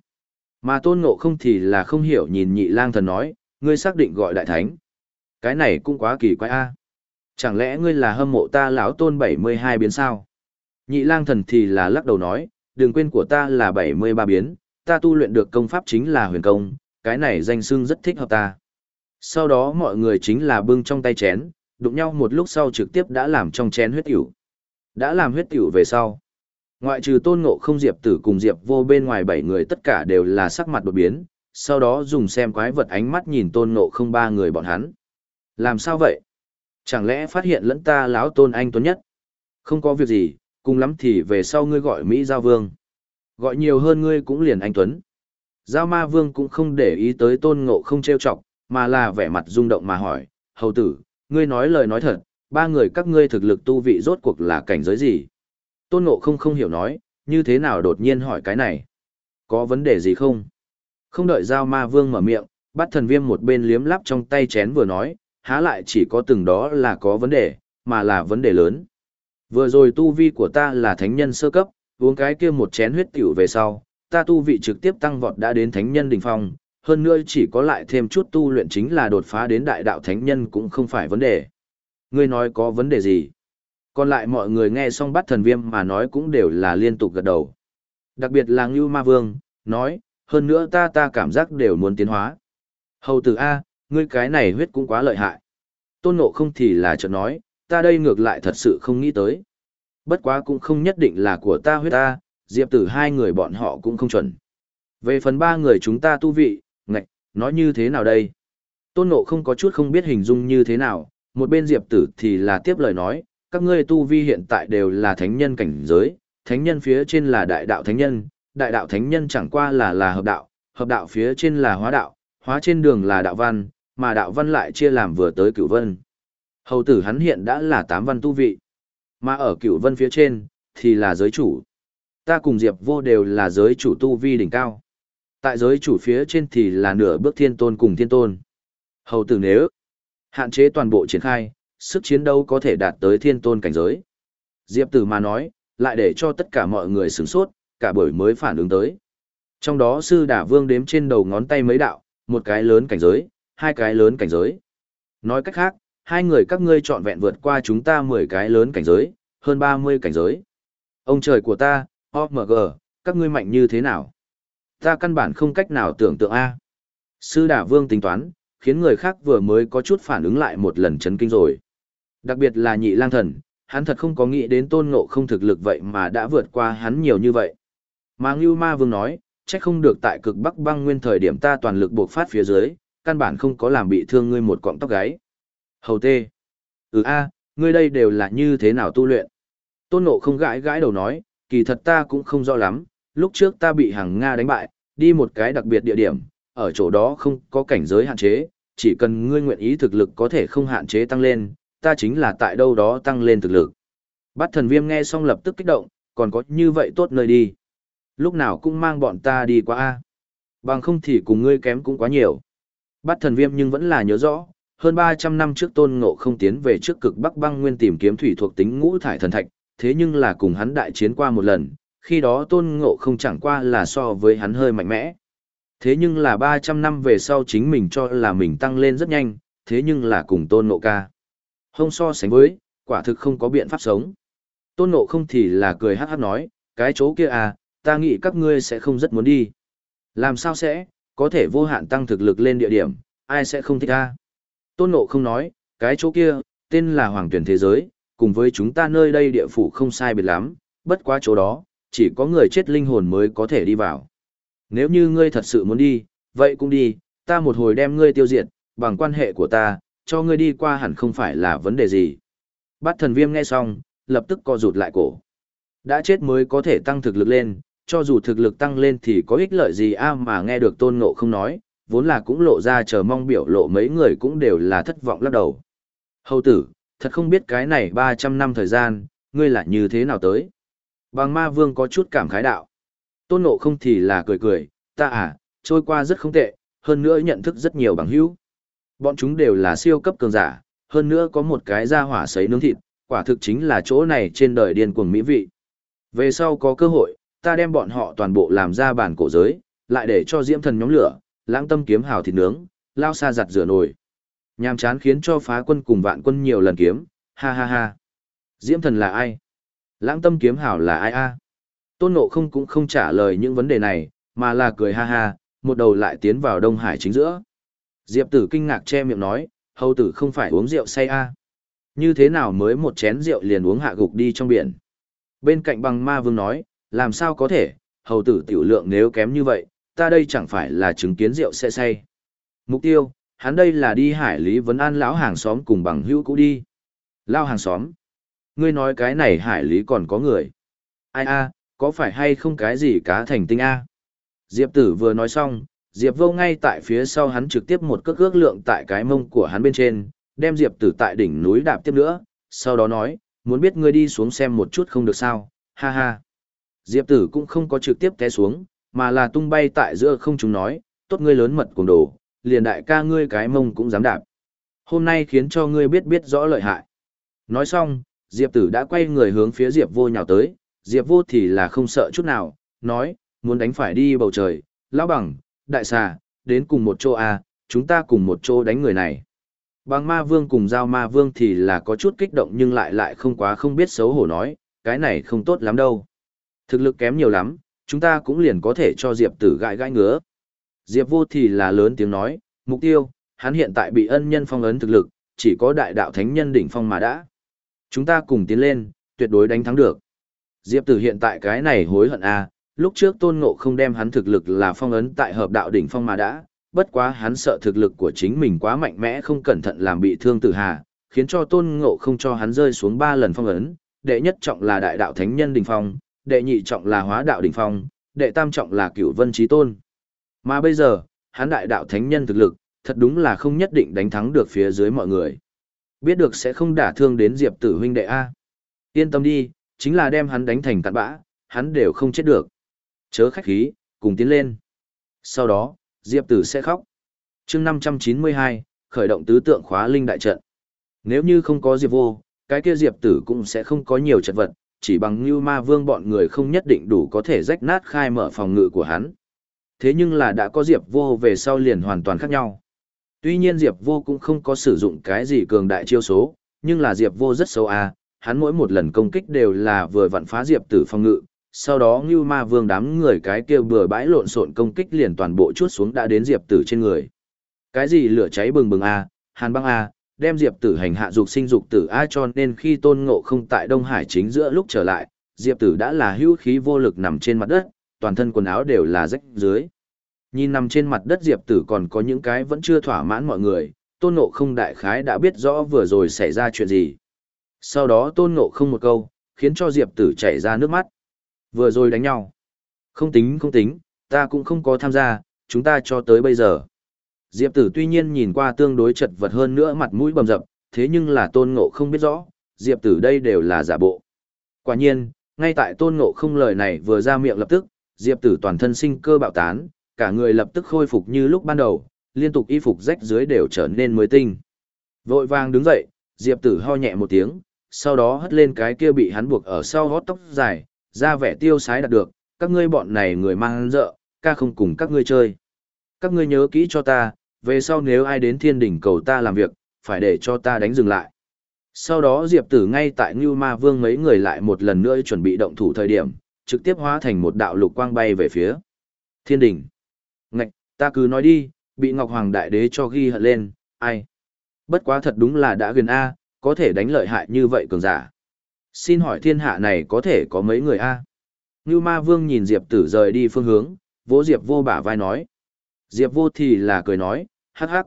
Mà tôn ngộ không thì là không hiểu nhìn nhị lang thần nói, ngươi xác định gọi đại thánh. Cái này cũng quá kỳ quái a. Chẳng lẽ ngươi là hâm mộ ta lão tôn 72 biến sao? Nhị lang thần thì là lắc đầu nói, đừng quên của ta là 73 biến, ta tu luyện được công pháp chính là huyền công, cái này danh xưng rất thích hợp ta. Sau đó mọi người chính là bưng trong tay chén, đụng nhau một lúc sau trực tiếp đã làm trong chén huyết tiểu. Đã làm huyết tiểu về sau. Ngoại trừ tôn ngộ không diệp tử cùng diệp vô bên ngoài bảy người tất cả đều là sắc mặt đột biến, sau đó dùng xem quái vật ánh mắt nhìn tôn ngộ không ba người bọn hắn. Làm sao vậy? Chẳng lẽ phát hiện lẫn ta lão tôn anh tuấn nhất? Không có việc gì, cùng lắm thì về sau ngươi gọi Mỹ Giao Vương. Gọi nhiều hơn ngươi cũng liền anh tuấn. Giao ma vương cũng không để ý tới tôn ngộ không trêu chọc, mà là vẻ mặt rung động mà hỏi, hầu tử, ngươi nói lời nói thật, ba người các ngươi thực lực tu vị rốt cuộc là cảnh giới gì? Tôn ngộ không không hiểu nói, như thế nào đột nhiên hỏi cái này? Có vấn đề gì không? Không đợi giao ma vương mở miệng, bắt thần viêm một bên liếm lắp trong tay chén vừa nói, há lại chỉ có từng đó là có vấn đề, mà là vấn đề lớn. Vừa rồi tu vi của ta là thánh nhân sơ cấp, uống cái kia một chén huyết tiểu về sau, ta tu vị trực tiếp tăng vọt đã đến thánh nhân đỉnh phong, hơn nữa chỉ có lại thêm chút tu luyện chính là đột phá đến đại đạo thánh nhân cũng không phải vấn đề. Ngươi nói có vấn đề gì? Còn lại mọi người nghe xong bắt thần viêm mà nói cũng đều là liên tục gật đầu. Đặc biệt là Ngưu Ma Vương, nói, hơn nữa ta ta cảm giác đều muốn tiến hóa. Hầu tử A, ngươi cái này huyết cũng quá lợi hại. Tôn nộ không thì là chợt nói, ta đây ngược lại thật sự không nghĩ tới. Bất quá cũng không nhất định là của ta huyết ta, diệp tử hai người bọn họ cũng không chuẩn. Về phần ba người chúng ta tu vị, ngạch, nói như thế nào đây? Tôn nộ không có chút không biết hình dung như thế nào, một bên diệp tử thì là tiếp lời nói, các ngươi tu vi hiện tại đều là thánh nhân cảnh giới, thánh nhân phía trên là đại đạo thánh nhân, đại đạo thánh nhân chẳng qua là là hợp đạo, hợp đạo phía trên là hóa đạo, hóa trên đường là đạo văn, mà đạo văn lại chia làm vừa tới cửu vân. Hầu tử hắn hiện đã là tám văn tu vị, mà ở cửu vân phía trên, thì là giới chủ. Ta cùng Diệp vô đều là giới chủ tu vi đỉnh cao. Tại giới chủ phía trên thì là nửa bước thiên tôn cùng thiên tôn. Hầu tử nếu hạn chế toàn bộ triển khai, sức chiến đấu có thể đạt tới thiên tôn cảnh giới. Diệp tử mà nói, lại để cho tất cả mọi người sửng sốt, cả buổi mới phản ứng tới. Trong đó sư đả vương đếm trên đầu ngón tay mấy đạo, một cái lớn cảnh giới, hai cái lớn cảnh giới. Nói cách khác, hai người các ngươi chọn vẹn vượt qua chúng ta 10 cái lớn cảnh giới, hơn 30 cảnh giới. Ông trời của ta, OMG, các ngươi mạnh như thế nào? Ta căn bản không cách nào tưởng tượng A. Sư đả vương tính toán, khiến người khác vừa mới có chút phản ứng lại một lần chấn kinh rồi. Đặc biệt là nhị lang thần, hắn thật không có nghĩ đến tôn ngộ không thực lực vậy mà đã vượt qua hắn nhiều như vậy. Mà Ngưu Ma Vương nói, chắc không được tại cực bắc băng nguyên thời điểm ta toàn lực buộc phát phía dưới, căn bản không có làm bị thương ngươi một cọng tóc gáy. Hầu tê. Ừ a, ngươi đây đều là như thế nào tu luyện? Tôn Ngộ không gãi gãi đầu nói, kỳ thật ta cũng không rõ lắm, lúc trước ta bị hàng Nga đánh bại, đi một cái đặc biệt địa điểm, ở chỗ đó không có cảnh giới hạn chế, chỉ cần ngươi nguyện ý thực lực có thể không hạn chế tăng lên, ta chính là tại đâu đó tăng lên thực lực. Bát thần viêm nghe xong lập tức kích động, còn có như vậy tốt nơi đi. Lúc nào cũng mang bọn ta đi qua A. Bằng không thì cùng ngươi kém cũng quá nhiều. Bát thần viêm nhưng vẫn là nhớ rõ, hơn 300 năm trước tôn ngộ không tiến về trước cực bắc băng nguyên tìm kiếm thủy thuộc tính ngũ thải thần thạch, thế nhưng là cùng hắn đại chiến qua một lần, khi đó tôn ngộ không chẳng qua là so với hắn hơi mạnh mẽ. Thế nhưng là 300 năm về sau chính mình cho là mình tăng lên rất nhanh, thế nhưng là cùng tôn ngộ ca. Không so sánh với, quả thực không có biện pháp sống. Tôn ngộ không thì là cười hát hát nói, cái chỗ kia à, ta nghĩ các ngươi sẽ không rất muốn đi. Làm sao sẽ, có thể vô hạn tăng thực lực lên địa điểm, ai sẽ không thích ta. Tôn ngộ không nói, cái chỗ kia, tên là Hoàng tuyển thế giới, cùng với chúng ta nơi đây địa phủ không sai biệt lắm, bất quá chỗ đó, chỉ có người chết linh hồn mới có thể đi vào. Nếu như ngươi thật sự muốn đi, vậy cũng đi, ta một hồi đem ngươi tiêu diệt, bằng quan hệ của ta, cho ngươi đi qua hẳn không phải là vấn đề gì. Bát thần viêm nghe xong, lập tức co rụt lại cổ. Đã chết mới có thể tăng thực lực lên, cho dù thực lực tăng lên thì có ích lợi gì a mà nghe được tôn ngộ không nói, vốn là cũng lộ ra chờ mong biểu lộ mấy người cũng đều là thất vọng lắc đầu. Hầu tử, thật không biết cái này 300 năm thời gian, ngươi là như thế nào tới. Bằng ma vương có chút cảm khái đạo. Tôn ngộ không thì là cười cười, ta à, trôi qua rất không tệ, hơn nữa nhận thức rất nhiều bằng hữu. Bọn chúng đều là siêu cấp cường giả, hơn nữa có một cái da hỏa sấy nướng thịt, quả thực chính là chỗ này trên đời điên cuồng mỹ vị. Về sau có cơ hội, ta đem bọn họ toàn bộ làm ra bản cổ giới, lại để cho diễm thần nhóm lửa, lãng tâm kiếm hào thịt nướng, lao xa giặt rửa nồi. Nhàm chán khiến cho phá quân cùng vạn quân nhiều lần kiếm, ha ha ha. Diễm thần là ai? Lãng tâm kiếm hào là ai a? Tôn Ngộ không cũng không trả lời những vấn đề này, mà là cười ha ha, một đầu lại tiến vào Đông Hải chính giữa. Diệp tử kinh ngạc che miệng nói, hầu tử không phải uống rượu say a Như thế nào mới một chén rượu liền uống hạ gục đi trong biển. Bên cạnh bằng ma vương nói, làm sao có thể, hầu tử tiểu lượng nếu kém như vậy, ta đây chẳng phải là chứng kiến rượu sẽ say. Mục tiêu, hắn đây là đi hải lý vấn an lão hàng xóm cùng bằng hữu cũ đi. Lao hàng xóm. Ngươi nói cái này hải lý còn có người. Ai a, có phải hay không cái gì cá thành tinh a? Diệp tử vừa nói xong, Diệp vô ngay tại phía sau hắn trực tiếp một cước ước lượng tại cái mông của hắn bên trên, đem Diệp tử tại đỉnh núi đạp tiếp nữa, sau đó nói, muốn biết ngươi đi xuống xem một chút không được sao, ha ha. Diệp tử cũng không có trực tiếp té xuống, mà là tung bay tại giữa không chúng nói, tốt ngươi lớn mật cùng đồ, liền đại ca ngươi cái mông cũng dám đạp. Hôm nay khiến cho ngươi biết biết rõ lợi hại. Nói xong, Diệp tử đã quay người hướng phía Diệp vô nhào tới, Diệp vô thì là không sợ chút nào, nói, muốn đánh phải đi bầu trời, lão bằng, đại xà, đến cùng một chỗ à, chúng ta cùng một chỗ đánh người này. Bằng ma vương cùng giao ma vương thì là có chút kích động nhưng lại lại không quá không biết xấu hổ nói, cái này không tốt lắm đâu. Thực lực kém nhiều lắm, chúng ta cũng liền có thể cho Diệp tử gãi gãi ngứa. Diệp vô thì là lớn tiếng nói, mục tiêu, hắn hiện tại bị ân nhân phong ấn thực lực, chỉ có đại đạo thánh nhân đỉnh phong mà đã. Chúng ta cùng tiến lên, tuyệt đối đánh thắng được. Diệp tử hiện tại cái này hối hận à, lúc trước tôn ngộ không đem hắn thực lực là phong ấn tại hợp đạo đỉnh phong mà đã, bất quá hắn sợ thực lực của chính mình quá mạnh mẽ không cẩn thận làm bị thương tử hà, khiến cho tôn ngộ không cho hắn rơi xuống ba lần phong ấn, đệ nhất trọng là đại đạo thánh nhân đỉnh phong, đệ nhị trọng là hóa đạo đỉnh phong, đệ tam trọng là cửu vân trí tôn. Mà bây giờ, hắn đại đạo thánh nhân thực lực, thật đúng là không nhất định đánh thắng được phía dưới mọi người. Biết được sẽ không đả thương đến Diệp tử huynh đệ A. Yên tâm đi, chính là đem hắn đánh thành tạt bã, hắn đều không chết được. Chớ khách khí, cùng tiến lên. Sau đó, Diệp tử sẽ khóc. chương 592, khởi động tứ tượng khóa linh đại trận. Nếu như không có Diệp vô, cái kia Diệp tử cũng sẽ không có nhiều trận vật, chỉ bằng như ma vương bọn người không nhất định đủ có thể rách nát khai mở phòng ngự của hắn. Thế nhưng là đã có Diệp vô về sau liền hoàn toàn khác nhau. Tuy nhiên Diệp vô cũng không có sử dụng cái gì cường đại chiêu số, nhưng là Diệp vô rất xấu à, hắn mỗi một lần công kích đều là vừa vặn phá Diệp tử phòng ngự, sau đó Ngưu Ma Vương đám người cái kia bừa bãi lộn xộn công kích liền toàn bộ chuốt xuống đã đến Diệp Tử trên người. Cái gì lửa cháy bừng bừng a, hàn băng a, đem Diệp Tử hành hạ dục sinh dục tử a cho nên khi Tôn Ngộ không tại Đông Hải chính giữa lúc trở lại, Diệp Tử đã là hữu khí vô lực nằm trên mặt đất, toàn thân quần áo đều là rách dưới. Nhìn nằm trên mặt đất Diệp Tử còn có những cái vẫn chưa thỏa mãn mọi người, Tôn Ngộ không đại khái đã biết rõ vừa rồi xảy ra chuyện gì. Sau đó Tôn Ngộ không một câu, khiến cho Diệp Tử chảy ra nước mắt. Vừa rồi đánh nhau. Không tính không tính, ta cũng không có tham gia, chúng ta cho tới bây giờ. Diệp tử tuy nhiên nhìn qua tương đối chật vật hơn nữa mặt mũi bầm dập, thế nhưng là tôn ngộ không biết rõ, diệp tử đây đều là giả bộ. Quả nhiên, ngay tại tôn ngộ không lời này vừa ra miệng lập tức, diệp tử toàn thân sinh cơ bạo tán, cả người lập tức khôi phục như lúc ban đầu, liên tục y phục rách dưới đều trở nên mới tinh. Vội vàng đứng dậy, diệp tử ho nhẹ một tiếng, sau đó hất lên cái kia bị hắn buộc ở sau gót tóc dài, ra vẻ tiêu sái đạt được, các ngươi bọn này người mang dợ, ca không cùng các ngươi chơi. Các ngươi nhớ kỹ cho ta, về sau nếu ai đến thiên đỉnh cầu ta làm việc, phải để cho ta đánh dừng lại. Sau đó Diệp Tử ngay tại Ngưu Ma Vương mấy người lại một lần nữa chuẩn bị động thủ thời điểm, trực tiếp hóa thành một đạo lục quang bay về phía thiên đỉnh. Ngạch, ta cứ nói đi, bị Ngọc Hoàng Đại Đế cho ghi hận lên, ai? Bất quá thật đúng là đã gần A, có thể đánh lợi hại như vậy cường giả. Xin hỏi thiên hạ này có thể có mấy người a? Ngưu ma vương nhìn Diệp tử rời đi phương hướng, vỗ Diệp vô bả vai nói. Diệp vô thì là cười nói, hắc hắc.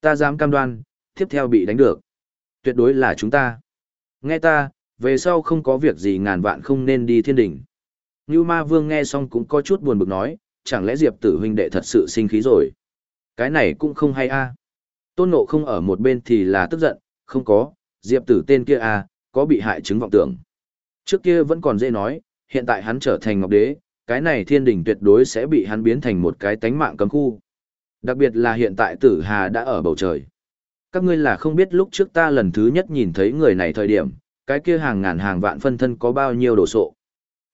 Ta dám cam đoan, tiếp theo bị đánh được. Tuyệt đối là chúng ta. Nghe ta, về sau không có việc gì ngàn vạn không nên đi thiên đỉnh. Như ma vương nghe xong cũng có chút buồn bực nói, chẳng lẽ Diệp tử huynh đệ thật sự sinh khí rồi. Cái này cũng không hay a. Tôn nộ không ở một bên thì là tức giận, không có, Diệp tử tên kia a, có bị hại chứng vọng tưởng. Trước kia vẫn còn dễ nói, hiện tại hắn trở thành ngọc đế, cái này thiên đình tuyệt đối sẽ bị hắn biến thành một cái tánh mạng cấm khu. Đặc biệt là hiện tại tử hà đã ở bầu trời. Các ngươi là không biết lúc trước ta lần thứ nhất nhìn thấy người này thời điểm, cái kia hàng ngàn hàng vạn phân thân có bao nhiêu đồ sộ.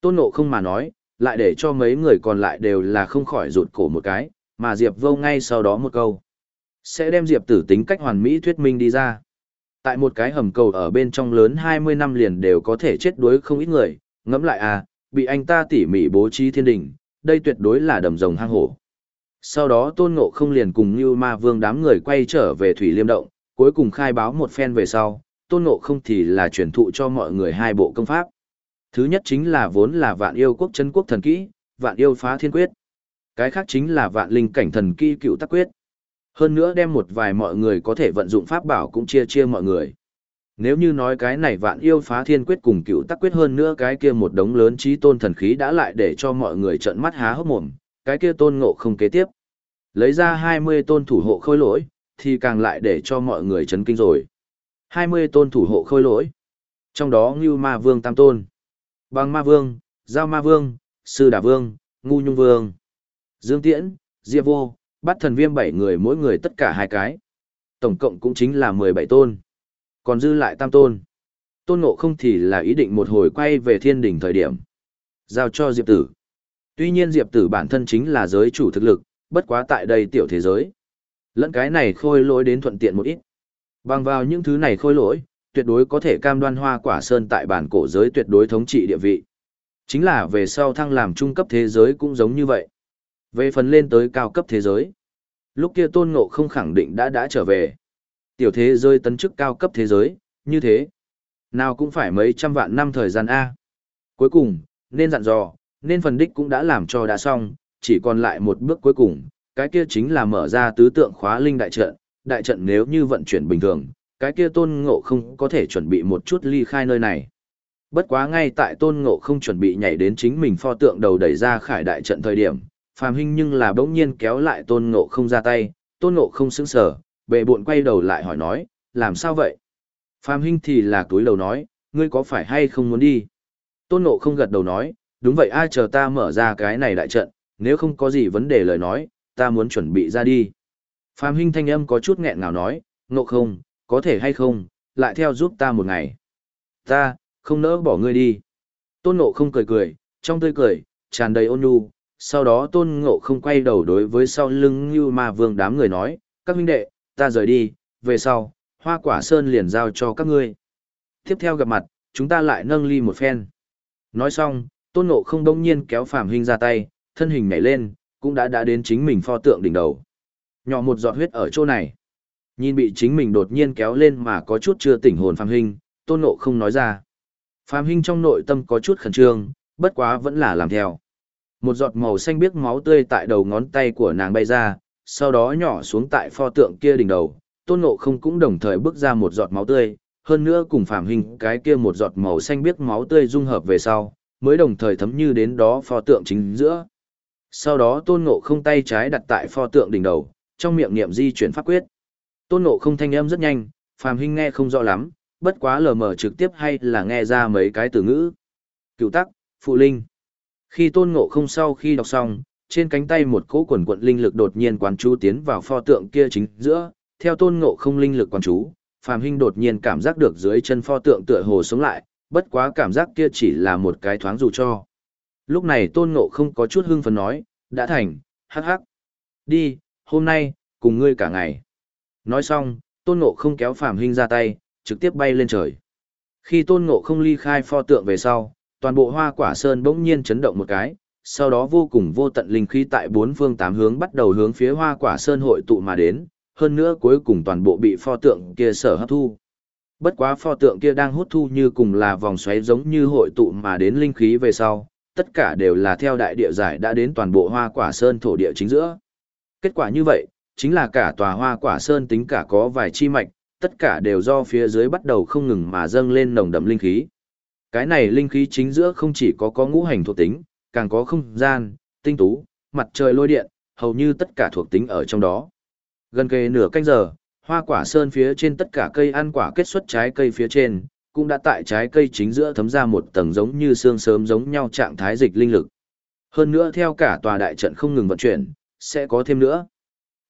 Tôn nộ không mà nói, lại để cho mấy người còn lại đều là không khỏi rụt cổ một cái, mà Diệp vô ngay sau đó một câu. Sẽ đem Diệp tử tính cách hoàn mỹ thuyết minh đi ra. Tại một cái hầm cầu ở bên trong lớn 20 năm liền đều có thể chết đuối không ít người, ngẫm lại à, bị anh ta tỉ mỉ bố trí thiên đình, đây tuyệt đối là đầm rồng hang hổ. Sau đó Tôn Ngộ không liền cùng như ma vương đám người quay trở về Thủy Liêm Động, cuối cùng khai báo một phen về sau, Tôn Ngộ không thì là truyền thụ cho mọi người hai bộ công pháp. Thứ nhất chính là vốn là vạn yêu quốc chân quốc thần kỹ, vạn yêu phá thiên quyết. Cái khác chính là vạn linh cảnh thần kỹ cựu tắc quyết. Hơn nữa đem một vài mọi người có thể vận dụng pháp bảo cũng chia chia mọi người. Nếu như nói cái này vạn yêu phá thiên quyết cùng cựu tắc quyết hơn nữa cái kia một đống lớn trí tôn thần khí đã lại để cho mọi người trợn mắt há hốc mồm, cái kia tôn ngộ không kế tiếp. Lấy ra 20 tôn thủ hộ khôi lỗi, thì càng lại để cho mọi người chấn kinh rồi. 20 tôn thủ hộ khôi lỗi. Trong đó Ngưu Ma Vương Tam Tôn, Bằng Ma Vương, Giao Ma Vương, Sư Đà Vương, Ngu Nhung Vương, Dương Tiễn, Diệp Vô, bắt thần viêm 7 người mỗi người tất cả hai cái. Tổng cộng cũng chính là 17 tôn. Còn dư lại Tam Tôn. Tôn Ngộ không thì là ý định một hồi quay về thiên đỉnh thời điểm. Giao cho Diệp Tử. Tuy nhiên Diệp Tử bản thân chính là giới chủ thực lực, bất quá tại đây tiểu thế giới. Lẫn cái này khôi lỗi đến thuận tiện một ít. Bằng vào những thứ này khôi lỗi, tuyệt đối có thể cam đoan hoa quả sơn tại bản cổ giới tuyệt đối thống trị địa vị. Chính là về sau thăng làm trung cấp thế giới cũng giống như vậy. Về phần lên tới cao cấp thế giới. Lúc kia tôn ngộ không khẳng định đã đã trở về. Tiểu thế giới tấn chức cao cấp thế giới, như thế. Nào cũng phải mấy trăm vạn năm thời gian A. Cuối cùng, nên dặn dò, nên phần đích cũng đã làm cho đã xong, chỉ còn lại một bước cuối cùng, cái kia chính là mở ra tứ tượng khóa linh đại trận, đại trận nếu như vận chuyển bình thường, cái kia tôn ngộ không có thể chuẩn bị một chút ly khai nơi này. Bất quá ngay tại tôn ngộ không chuẩn bị nhảy đến chính mình pho tượng đầu đẩy ra khải đại trận thời điểm, phàm hình nhưng là bỗng nhiên kéo lại tôn ngộ không ra tay, tôn ngộ không sững sờ, bệ buộn quay đầu lại hỏi nói, làm sao vậy? Phàm hình thì là túi đầu nói, ngươi có phải hay không muốn đi? Tôn ngộ không gật đầu nói, đúng vậy ai chờ ta mở ra cái này đại trận, nếu không có gì vấn đề lời nói, ta muốn chuẩn bị ra đi. Phạm Hinh thanh âm có chút nghẹn ngào nói, ngộ không, có thể hay không, lại theo giúp ta một ngày. Ta, không nỡ bỏ ngươi đi. Tôn ngộ không cười cười, trong tươi cười, tràn đầy ôn nhu. Sau đó tôn ngộ không quay đầu đối với sau lưng như ma vương đám người nói, các huynh đệ, ta rời đi, về sau, hoa quả sơn liền giao cho các ngươi. Tiếp theo gặp mặt, chúng ta lại nâng ly một phen. Nói xong, tôn ngộ không đông nhiên kéo Phàm Hinh ra tay, thân hình nhảy lên, cũng đã đã đến chính mình pho tượng đỉnh đầu. Nhỏ một giọt huyết ở chỗ này. Nhìn bị chính mình đột nhiên kéo lên mà có chút chưa tỉnh hồn Phạm Hinh, tôn nộ không nói ra. Phạm Hinh trong nội tâm có chút khẩn trương, bất quá vẫn là làm theo. Một giọt màu xanh biếc máu tươi tại đầu ngón tay của nàng bay ra, sau đó nhỏ xuống tại pho tượng kia đỉnh đầu, tôn nộ không cũng đồng thời bước ra một giọt máu tươi, hơn nữa cùng Phạm Hinh cái kia một giọt màu xanh biếc máu tươi dung hợp về sau, mới đồng thời thấm như đến đó pho tượng chính giữa. Sau đó tôn ngộ không tay trái đặt tại pho tượng đỉnh đầu, trong miệng niệm di chuyển pháp quyết. Tôn ngộ không thanh âm rất nhanh, phàm hình nghe không rõ lắm, bất quá lờ mờ trực tiếp hay là nghe ra mấy cái từ ngữ. Cựu tắc, phụ linh. Khi tôn ngộ không sau khi đọc xong, trên cánh tay một cỗ quần quận linh lực đột nhiên quán chú tiến vào pho tượng kia chính giữa, theo tôn ngộ không linh lực quán chú, phàm hình đột nhiên cảm giác được dưới chân pho tượng tựa hồ sống lại, bất quá cảm giác kia chỉ là một cái thoáng dù cho. Lúc này tôn ngộ không có chút hưng phấn nói, đã thành, hắc hắc. Đi, hôm nay, cùng ngươi cả ngày. Nói xong, tôn ngộ không kéo phàm hình ra tay, trực tiếp bay lên trời. Khi tôn ngộ không ly khai pho tượng về sau, toàn bộ hoa quả sơn bỗng nhiên chấn động một cái, sau đó vô cùng vô tận linh khí tại bốn phương tám hướng bắt đầu hướng phía hoa quả sơn hội tụ mà đến, hơn nữa cuối cùng toàn bộ bị pho tượng kia sở hấp thu. Bất quá pho tượng kia đang hút thu như cùng là vòng xoáy giống như hội tụ mà đến linh khí về sau, tất cả đều là theo đại địa giải đã đến toàn bộ hoa quả sơn thổ địa chính giữa. Kết quả như vậy, chính là cả tòa hoa quả sơn tính cả có vài chi mạch, tất cả đều do phía dưới bắt đầu không ngừng mà dâng lên nồng đậm linh khí. Cái này linh khí chính giữa không chỉ có có ngũ hành thuộc tính, càng có không gian, tinh tú, mặt trời lôi điện, hầu như tất cả thuộc tính ở trong đó. Gần kề nửa canh giờ, hoa quả sơn phía trên tất cả cây ăn quả kết xuất trái cây phía trên, cũng đã tại trái cây chính giữa thấm ra một tầng giống như xương sớm giống nhau trạng thái dịch linh lực. Hơn nữa theo cả tòa đại trận không ngừng vận chuyển, sẽ có thêm nữa.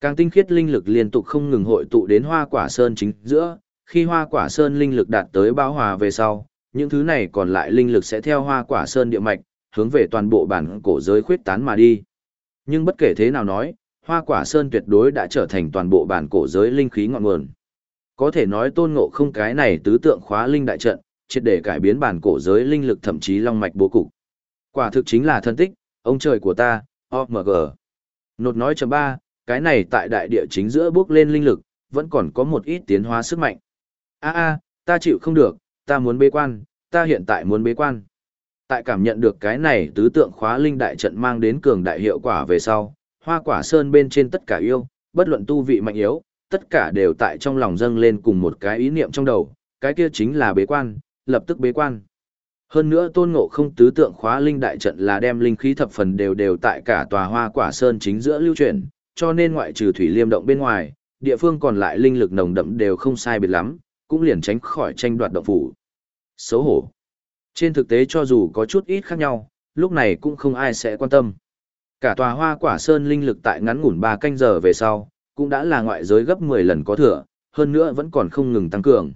Càng tinh khiết linh lực liên tục không ngừng hội tụ đến hoa quả sơn chính giữa, khi hoa quả sơn linh lực đạt tới bao hòa về sau, những thứ này còn lại linh lực sẽ theo hoa quả sơn địa mạch, hướng về toàn bộ bản cổ giới khuyết tán mà đi. Nhưng bất kể thế nào nói, hoa quả sơn tuyệt đối đã trở thành toàn bộ bản cổ giới linh khí ngọn nguồn. Có thể nói tôn ngộ không cái này tứ tượng khóa linh đại trận, triệt để cải biến bản cổ giới linh lực thậm chí long mạch bố cục. Quả thực chính là thân tích, ông trời của ta, OMG. Nột nói chấm ba, cái này tại đại địa chính giữa bước lên linh lực, vẫn còn có một ít tiến hóa sức mạnh. A a, ta chịu không được, ta muốn bế quan, ta hiện tại muốn bế quan. Tại cảm nhận được cái này tứ tượng khóa linh đại trận mang đến cường đại hiệu quả về sau, Hoa quả sơn bên trên tất cả yêu, bất luận tu vị mạnh yếu, tất cả đều tại trong lòng dâng lên cùng một cái ý niệm trong đầu, cái kia chính là bế quan, lập tức bế quan. Hơn nữa tôn ngộ không tứ tượng khóa linh đại trận là đem linh khí thập phần đều đều tại cả tòa hoa quả sơn chính giữa lưu chuyển, cho nên ngoại trừ thủy liêm động bên ngoài, địa phương còn lại linh lực nồng đậm đều không sai biệt lắm, cũng liền tránh khỏi tranh đoạt động phủ. Xấu hổ. Trên thực tế cho dù có chút ít khác nhau, lúc này cũng không ai sẽ quan tâm. Cả tòa hoa quả sơn linh lực tại ngắn ngủn 3 canh giờ về sau, cũng đã là ngoại giới gấp 10 lần có thừa, hơn nữa vẫn còn không ngừng tăng cường.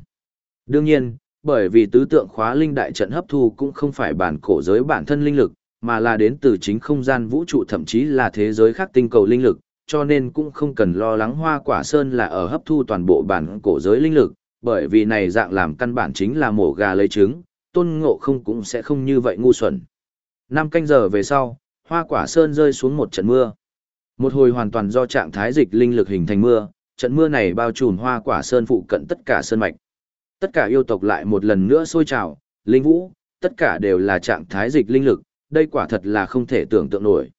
Đương nhiên, bởi vì tứ tượng khóa linh đại trận hấp thu cũng không phải bản cổ giới bản thân linh lực, mà là đến từ chính không gian vũ trụ thậm chí là thế giới khác tinh cầu linh lực, cho nên cũng không cần lo lắng hoa quả sơn là ở hấp thu toàn bộ bản cổ giới linh lực, bởi vì này dạng làm căn bản chính là mổ gà lấy trứng, tôn ngộ không cũng sẽ không như vậy ngu xuẩn. Năm canh giờ về sau, hoa quả sơn rơi xuống một trận mưa. Một hồi hoàn toàn do trạng thái dịch linh lực hình thành mưa, trận mưa này bao trùm hoa quả sơn phụ cận tất cả sơn mạch. Tất cả yêu tộc lại một lần nữa sôi trào, linh vũ, tất cả đều là trạng thái dịch linh lực, đây quả thật là không thể tưởng tượng nổi.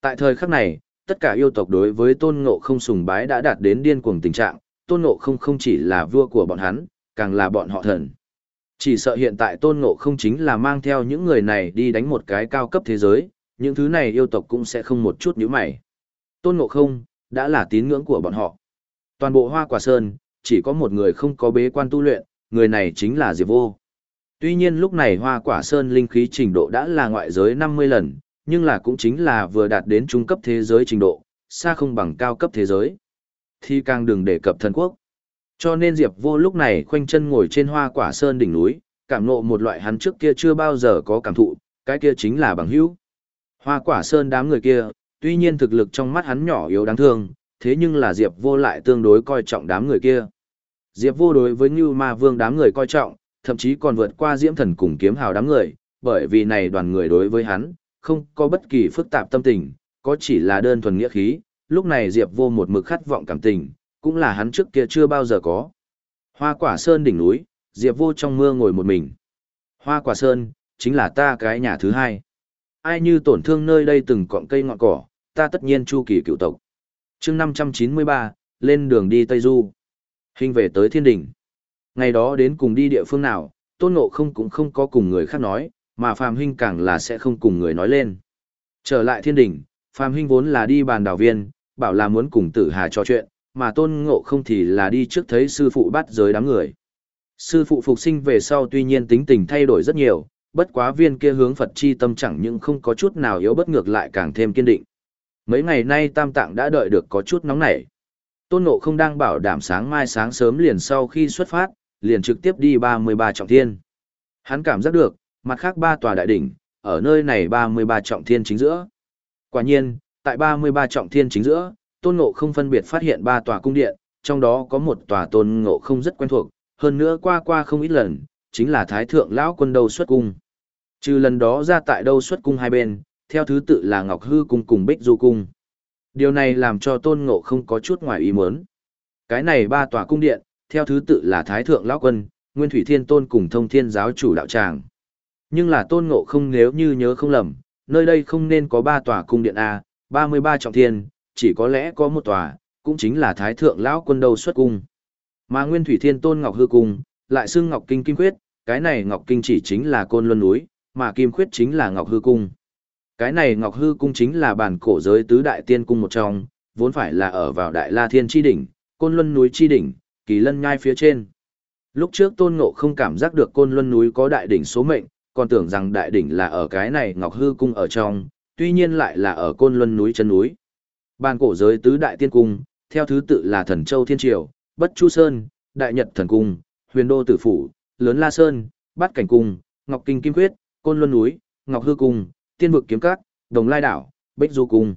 Tại thời khắc này, tất cả yêu tộc đối với tôn ngộ không sùng bái đã đạt đến điên cuồng tình trạng, tôn ngộ không không chỉ là vua của bọn hắn, càng là bọn họ thần. Chỉ sợ hiện tại tôn ngộ không chính là mang theo những người này đi đánh một cái cao cấp thế giới, những thứ này yêu tộc cũng sẽ không một chút nhíu mày. Tôn ngộ không, đã là tín ngưỡng của bọn họ. Toàn bộ hoa quả sơn, chỉ có một người không có bế quan tu luyện, người này chính là Diệp Vô. Tuy nhiên lúc này hoa quả sơn linh khí trình độ đã là ngoại giới 50 lần, nhưng là cũng chính là vừa đạt đến trung cấp thế giới trình độ, xa không bằng cao cấp thế giới. Thì càng đừng đề cập thần quốc. Cho nên Diệp Vô lúc này khoanh chân ngồi trên hoa quả sơn đỉnh núi, cảm ngộ một loại hắn trước kia chưa bao giờ có cảm thụ, cái kia chính là bằng hữu. Hoa quả sơn đám người kia, tuy nhiên thực lực trong mắt hắn nhỏ yếu đáng thương, thế nhưng là Diệp Vô lại tương đối coi trọng đám người kia. Diệp Vô đối với Như Ma Vương đám người coi trọng, thậm chí còn vượt qua Diễm Thần cùng Kiếm Hào đám người, bởi vì này đoàn người đối với hắn, không có bất kỳ phức tạp tâm tình, có chỉ là đơn thuần nghĩa khí, lúc này Diệp Vô một mực khát vọng cảm tình, cũng là hắn trước kia chưa bao giờ có. Hoa quả sơn đỉnh núi, Diệp Vô trong mưa ngồi một mình. Hoa quả sơn, chính là ta cái nhà thứ hai. Ai như tổn thương nơi đây từng cọng cây ngọn cỏ, ta tất nhiên chu kỳ cựu tộc. chương 593, lên đường đi Tây Du. Hình về tới thiên đỉnh. Ngày đó đến cùng đi địa phương nào, tôn ngộ không cũng không có cùng người khác nói, mà Phạm Hinh càng là sẽ không cùng người nói lên. Trở lại thiên đỉnh, Phạm Hinh vốn là đi bàn đảo viên, bảo là muốn cùng tử hà trò chuyện, mà tôn ngộ không thì là đi trước thấy sư phụ bắt giới đám người. Sư phụ phục sinh về sau tuy nhiên tính tình thay đổi rất nhiều, bất quá viên kia hướng Phật chi tâm chẳng những không có chút nào yếu bất ngược lại càng thêm kiên định. Mấy ngày nay tam tạng đã đợi được có chút nóng nảy. Tôn ngộ không đang bảo đảm sáng mai sáng sớm liền sau khi xuất phát, liền trực tiếp đi 33 trọng thiên. Hắn cảm giác được, mặt khác ba tòa đại đỉnh, ở nơi này 33 trọng thiên chính giữa. Quả nhiên, tại 33 trọng thiên chính giữa, tôn ngộ không phân biệt phát hiện ba tòa cung điện, trong đó có một tòa tôn ngộ không rất quen thuộc, hơn nữa qua qua không ít lần, chính là Thái Thượng Lão Quân Đâu xuất cung. Trừ lần đó ra tại đâu xuất cung hai bên, theo thứ tự là Ngọc Hư Cung cùng Bích Du Cung. Điều này làm cho tôn ngộ không có chút ngoài ý muốn. Cái này ba tòa cung điện, theo thứ tự là Thái Thượng Lão Quân, Nguyên Thủy Thiên Tôn cùng Thông Thiên Giáo Chủ Đạo Tràng. Nhưng là tôn ngộ không nếu như nhớ không lầm, nơi đây không nên có ba tòa cung điện A, 33 trọng thiên, chỉ có lẽ có một tòa, cũng chính là Thái Thượng Lão Quân Đâu xuất cung. Mà Nguyên Thủy Thiên Tôn Ngọc Hư Cung, lại xưng Ngọc Kinh Kim Khuyết, cái này Ngọc Kinh chỉ chính là côn luân núi, mà Kim Khuyết chính là Ngọc Hư Cung. Cái này Ngọc Hư Cung chính là bản cổ giới tứ đại tiên cung một trong, vốn phải là ở vào Đại La Thiên Chi Đỉnh, côn luân núi Chi Đỉnh, kỳ lân nhai phía trên. Lúc trước Tôn Ngộ không cảm giác được côn luân núi có đại đỉnh số mệnh, còn tưởng rằng đại đỉnh là ở cái này Ngọc Hư Cung ở trong, tuy nhiên lại là ở côn luân núi chân núi. Ban cổ giới tứ đại tiên cung, theo thứ tự là Thần Châu Thiên Triều, Bất Chu Sơn, Đại Nhật Thần Cung, Huyền Đô Tử Phủ, Lớn La Sơn, Bát Cảnh Cung, Ngọc Kinh Kim Quyết, Côn Luân Núi, Ngọc Hư Cung, Tiên Vực Kiếm cát, Đồng Lai Đảo, Bích Du Cung.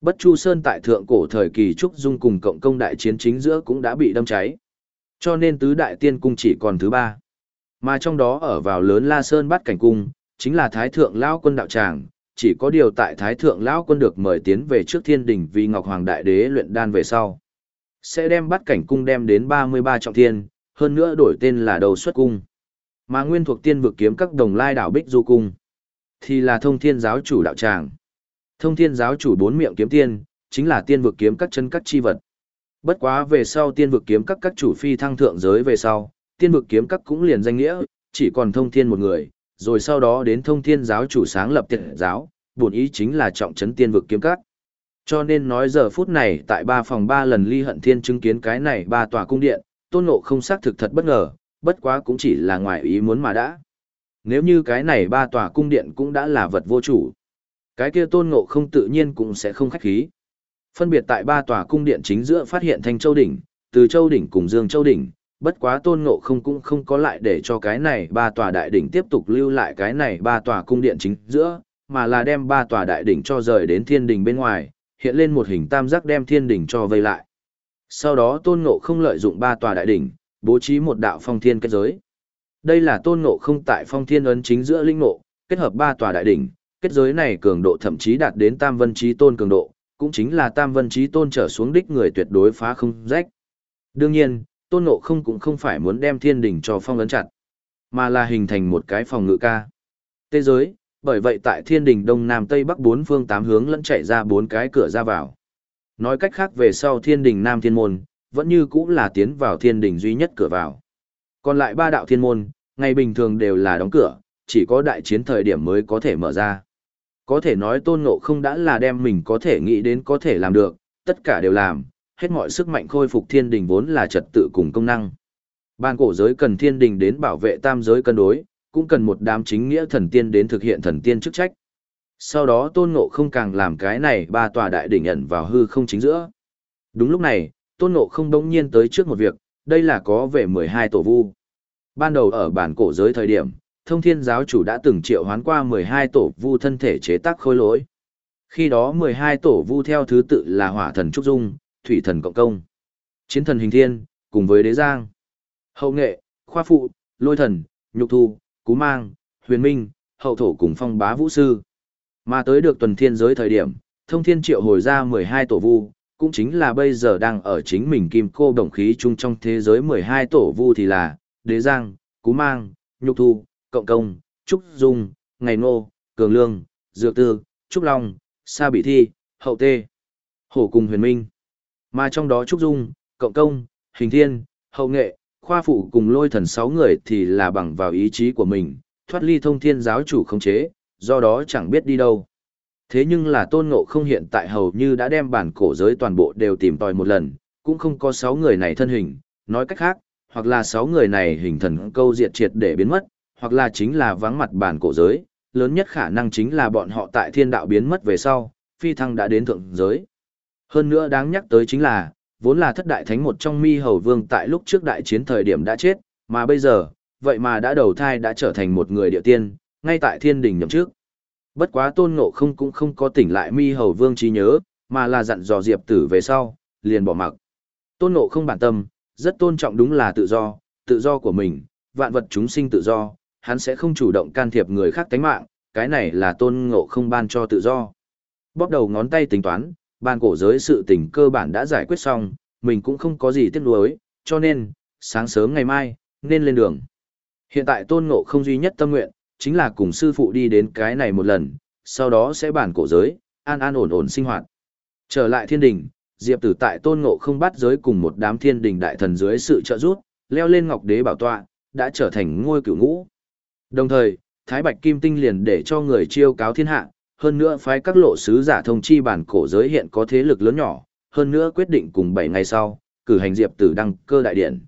Bất Chu Sơn tại thượng cổ thời kỳ Trúc Dung cùng cộng công đại chiến chính giữa cũng đã bị đâm cháy. Cho nên tứ đại tiên cung chỉ còn thứ ba. Mà trong đó ở vào lớn La Sơn Bát Cảnh Cung, chính là Thái Thượng Lao Quân Đạo Tràng, chỉ có điều tại Thái Thượng Lão Quân được mời tiến về trước thiên đỉnh vì Ngọc Hoàng Đại Đế luyện đan về sau. Sẽ đem bắt cảnh cung đem đến 33 trọng thiên, hơn nữa đổi tên là đầu xuất cung. Mà nguyên thuộc tiên vực kiếm các đồng lai đảo Bích Du Cung. Thì là thông thiên giáo chủ đạo tràng. Thông thiên giáo chủ bốn miệng kiếm tiên, chính là tiên vực kiếm các chân các chi vật. Bất quá về sau tiên vực kiếm các các chủ phi thăng thượng giới về sau, tiên vực kiếm các cũng liền danh nghĩa, chỉ còn thông thiên một người, rồi sau đó đến thông thiên giáo chủ sáng lập tiệt giáo, bổn ý chính là trọng trấn tiên vực kiếm các. Cho nên nói giờ phút này tại ba phòng ba lần ly hận thiên chứng kiến cái này ba tòa cung điện, tôn ngộ không xác thực thật bất ngờ, bất quá cũng chỉ là ngoài ý muốn mà đã. Nếu như cái này ba tòa cung điện cũng đã là vật vô chủ, cái kia tôn ngộ không tự nhiên cũng sẽ không khách khí. Phân biệt tại ba tòa cung điện chính giữa phát hiện thành châu đỉnh, từ châu đỉnh cùng dương châu đỉnh, bất quá tôn ngộ không cũng không có lại để cho cái này ba tòa đại đỉnh tiếp tục lưu lại cái này ba tòa cung điện chính giữa, mà là đem ba tòa đại đỉnh cho rời đến thiên đỉnh bên ngoài, hiện lên một hình tam giác đem thiên đỉnh cho vây lại. Sau đó tôn ngộ không lợi dụng ba tòa đại đỉnh, bố trí một đạo phong thiên kết giới. Đây là tôn ngộ không tại phong thiên ấn chính giữa linh ngộ, kết hợp ba tòa đại đỉnh, kết giới này cường độ thậm chí đạt đến tam vân trí tôn cường độ, cũng chính là tam vân trí tôn trở xuống đích người tuyệt đối phá không rách. Đương nhiên, tôn ngộ không cũng không phải muốn đem thiên đỉnh cho phong ấn chặt, mà là hình thành một cái phòng ngự ca. thế giới, bởi vậy tại thiên đỉnh đông nam tây bắc bốn phương tám hướng lẫn chạy ra bốn cái cửa ra vào. Nói cách khác về sau thiên đình nam thiên môn, vẫn như cũng là tiến vào thiên đình duy nhất cửa vào. Còn lại ba đạo thiên môn, ngày bình thường đều là đóng cửa, chỉ có đại chiến thời điểm mới có thể mở ra. Có thể nói tôn ngộ không đã là đem mình có thể nghĩ đến có thể làm được, tất cả đều làm, hết mọi sức mạnh khôi phục thiên đình vốn là trật tự cùng công năng. Ban cổ giới cần thiên đình đến bảo vệ tam giới cân đối, cũng cần một đám chính nghĩa thần tiên đến thực hiện thần tiên chức trách. Sau đó tôn ngộ không càng làm cái này ba tòa đại đỉnh ẩn vào hư không chính giữa. Đúng lúc này, tôn ngộ không đống nhiên tới trước một việc, đây là có về 12 tổ vu. Ban đầu ở bản cổ giới thời điểm, thông thiên giáo chủ đã từng triệu hoán qua 12 tổ vu thân thể chế tác khôi lỗi. Khi đó 12 tổ vu theo thứ tự là hỏa thần Trúc Dung, thủy thần Cộng Công, chiến thần Hình Thiên, cùng với đế giang, hậu nghệ, khoa phụ, lôi thần, nhục thu, cú mang, huyền minh, hậu thổ cùng phong bá vũ sư. Mà tới được tuần thiên giới thời điểm, thông thiên triệu hồi ra 12 tổ vu, cũng chính là bây giờ đang ở chính mình kim cô đồng khí chung trong thế giới 12 tổ vu thì là, đế giang, cú mang, nhục thu, cộng công, trúc dung, ngày nô, cường lương, dược tư, trúc long, sa bị thi, hậu tê, hổ cùng huyền minh. Mà trong đó trúc dung, cộng công, hình thiên, hậu nghệ, khoa phụ cùng lôi thần sáu người thì là bằng vào ý chí của mình, thoát ly thông thiên giáo chủ khống chế, do đó chẳng biết đi đâu. Thế nhưng là tôn ngộ không hiện tại hầu như đã đem bản cổ giới toàn bộ đều tìm tòi một lần, cũng không có sáu người này thân hình, nói cách khác, hoặc là sáu người này hình thần câu diệt triệt để biến mất, hoặc là chính là vắng mặt bản cổ giới, lớn nhất khả năng chính là bọn họ tại thiên đạo biến mất về sau, phi thăng đã đến thượng giới. Hơn nữa đáng nhắc tới chính là, vốn là thất đại thánh một trong mi hầu vương tại lúc trước đại chiến thời điểm đã chết, mà bây giờ, vậy mà đã đầu thai đã trở thành một người địa tiên, ngay tại thiên đình nhậm trước. Bất quá tôn ngộ không cũng không có tỉnh lại mi hầu vương trí nhớ, mà là dặn dò diệp tử về sau, liền bỏ mặc. Tôn ngộ không bản tâm, rất tôn trọng đúng là tự do, tự do của mình, vạn vật chúng sinh tự do, hắn sẽ không chủ động can thiệp người khác tánh mạng, cái này là tôn ngộ không ban cho tự do. Bóp đầu ngón tay tính toán, ban cổ giới sự tình cơ bản đã giải quyết xong, mình cũng không có gì tiếc nuối, cho nên, sáng sớm ngày mai, nên lên đường. Hiện tại tôn ngộ không duy nhất tâm nguyện, chính là cùng sư phụ đi đến cái này một lần, sau đó sẽ bản cổ giới, an an ổn ổn sinh hoạt. Trở lại thiên đình, Diệp Tử tại tôn ngộ không bắt giới cùng một đám thiên đình đại thần dưới sự trợ giúp, leo lên ngọc đế bảo tọa, đã trở thành ngôi cửu ngũ. Đồng thời, Thái Bạch Kim Tinh liền để cho người chiêu cáo thiên hạ, hơn nữa phái các lộ sứ giả thông chi bản cổ giới hiện có thế lực lớn nhỏ, hơn nữa quyết định cùng 7 ngày sau, cử hành Diệp Tử đăng cơ đại điện.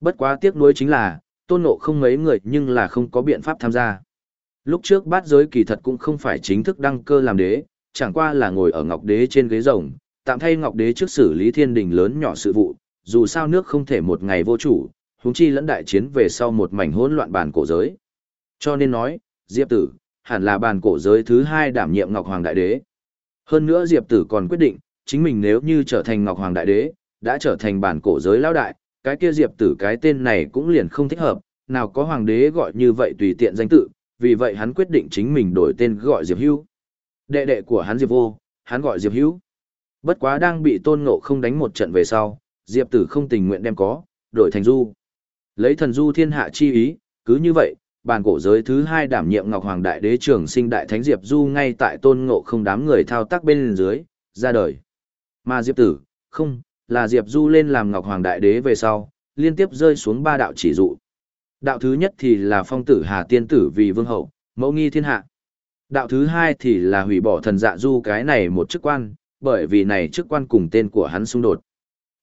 Bất quá tiếc nuối chính là, tôn nộ không mấy người nhưng là không có biện pháp tham gia. Lúc trước bát giới kỳ thật cũng không phải chính thức đăng cơ làm đế, chẳng qua là ngồi ở ngọc đế trên ghế rồng, tạm thay ngọc đế trước xử lý thiên đình lớn nhỏ sự vụ, dù sao nước không thể một ngày vô chủ, huống chi lẫn đại chiến về sau một mảnh hỗn loạn bản cổ giới. Cho nên nói, Diệp Tử, hẳn là bản cổ giới thứ hai đảm nhiệm Ngọc Hoàng Đại Đế. Hơn nữa Diệp Tử còn quyết định, chính mình nếu như trở thành Ngọc Hoàng Đại Đế, đã trở thành bản cổ giới lão đại, cái kia Diệp Tử cái tên này cũng liền không thích hợp, nào có Hoàng Đế gọi như vậy tùy tiện danh tự, vì vậy hắn quyết định chính mình đổi tên gọi Diệp Hữu. Đệ đệ của hắn Diệp Vô, hắn gọi Diệp Hữu. Bất quá đang bị Tôn Ngộ không đánh một trận về sau, Diệp Tử không tình nguyện đem có, đổi thành Du. Lấy thần Du thiên hạ chi ý, cứ như vậy, bàn cổ giới thứ hai đảm nhiệm Ngọc Hoàng Đại Đế trưởng sinh Đại Thánh Diệp Du ngay tại Tôn Ngộ không đám người thao tác bên dưới, ra đời. Mà Diệp Tử, không, là Diệp Du lên làm Ngọc Hoàng Đại Đế về sau, liên tiếp rơi xuống ba đạo chỉ dụ. Đạo thứ nhất thì là phong tử Hà Tiên Tử vì vương hậu, mẫu nghi thiên hạ. Đạo thứ hai thì là hủy bỏ thần dạ du cái này một chức quan, bởi vì này chức quan cùng tên của hắn xung đột.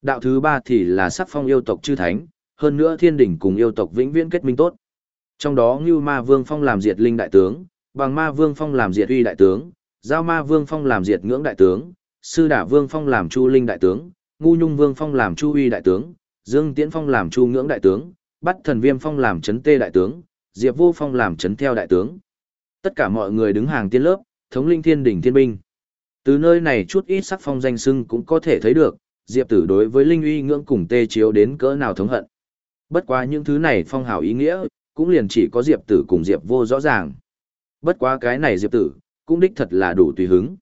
Đạo thứ ba thì là sắc phong yêu tộc chư thánh, hơn nữa thiên đỉnh cùng yêu tộc vĩnh viễn kết minh tốt. Trong đó Ngưu Ma Vương Phong làm diệt linh đại tướng, Bằng Ma Vương Phong làm diệt uy đại tướng, Giao Ma Vương Phong làm diệt ngưỡng đại tướng, Sư Đả Vương Phong làm chu linh đại tướng, Ngu Nhung Vương Phong làm chu uy đại tướng, Dương Tiễn Phong làm chu ngưỡng đại tướng, Bắt Thần Viêm Phong làm Trấn tê đại tướng, Diệp Vô Phong làm Trấn theo đại tướng. Tất cả mọi người đứng hàng tiên lớp, thống linh thiên đỉnh thiên binh. Từ nơi này chút ít sắc phong danh sưng cũng có thể thấy được, Diệp Tử đối với linh uy ngưỡng cùng tê chiếu đến cỡ nào thống hận. Bất quá những thứ này phong hào ý nghĩa, cũng liền chỉ có Diệp Tử cùng Diệp Vô rõ ràng. Bất quá cái này Diệp Tử, cũng đích thật là đủ tùy hứng.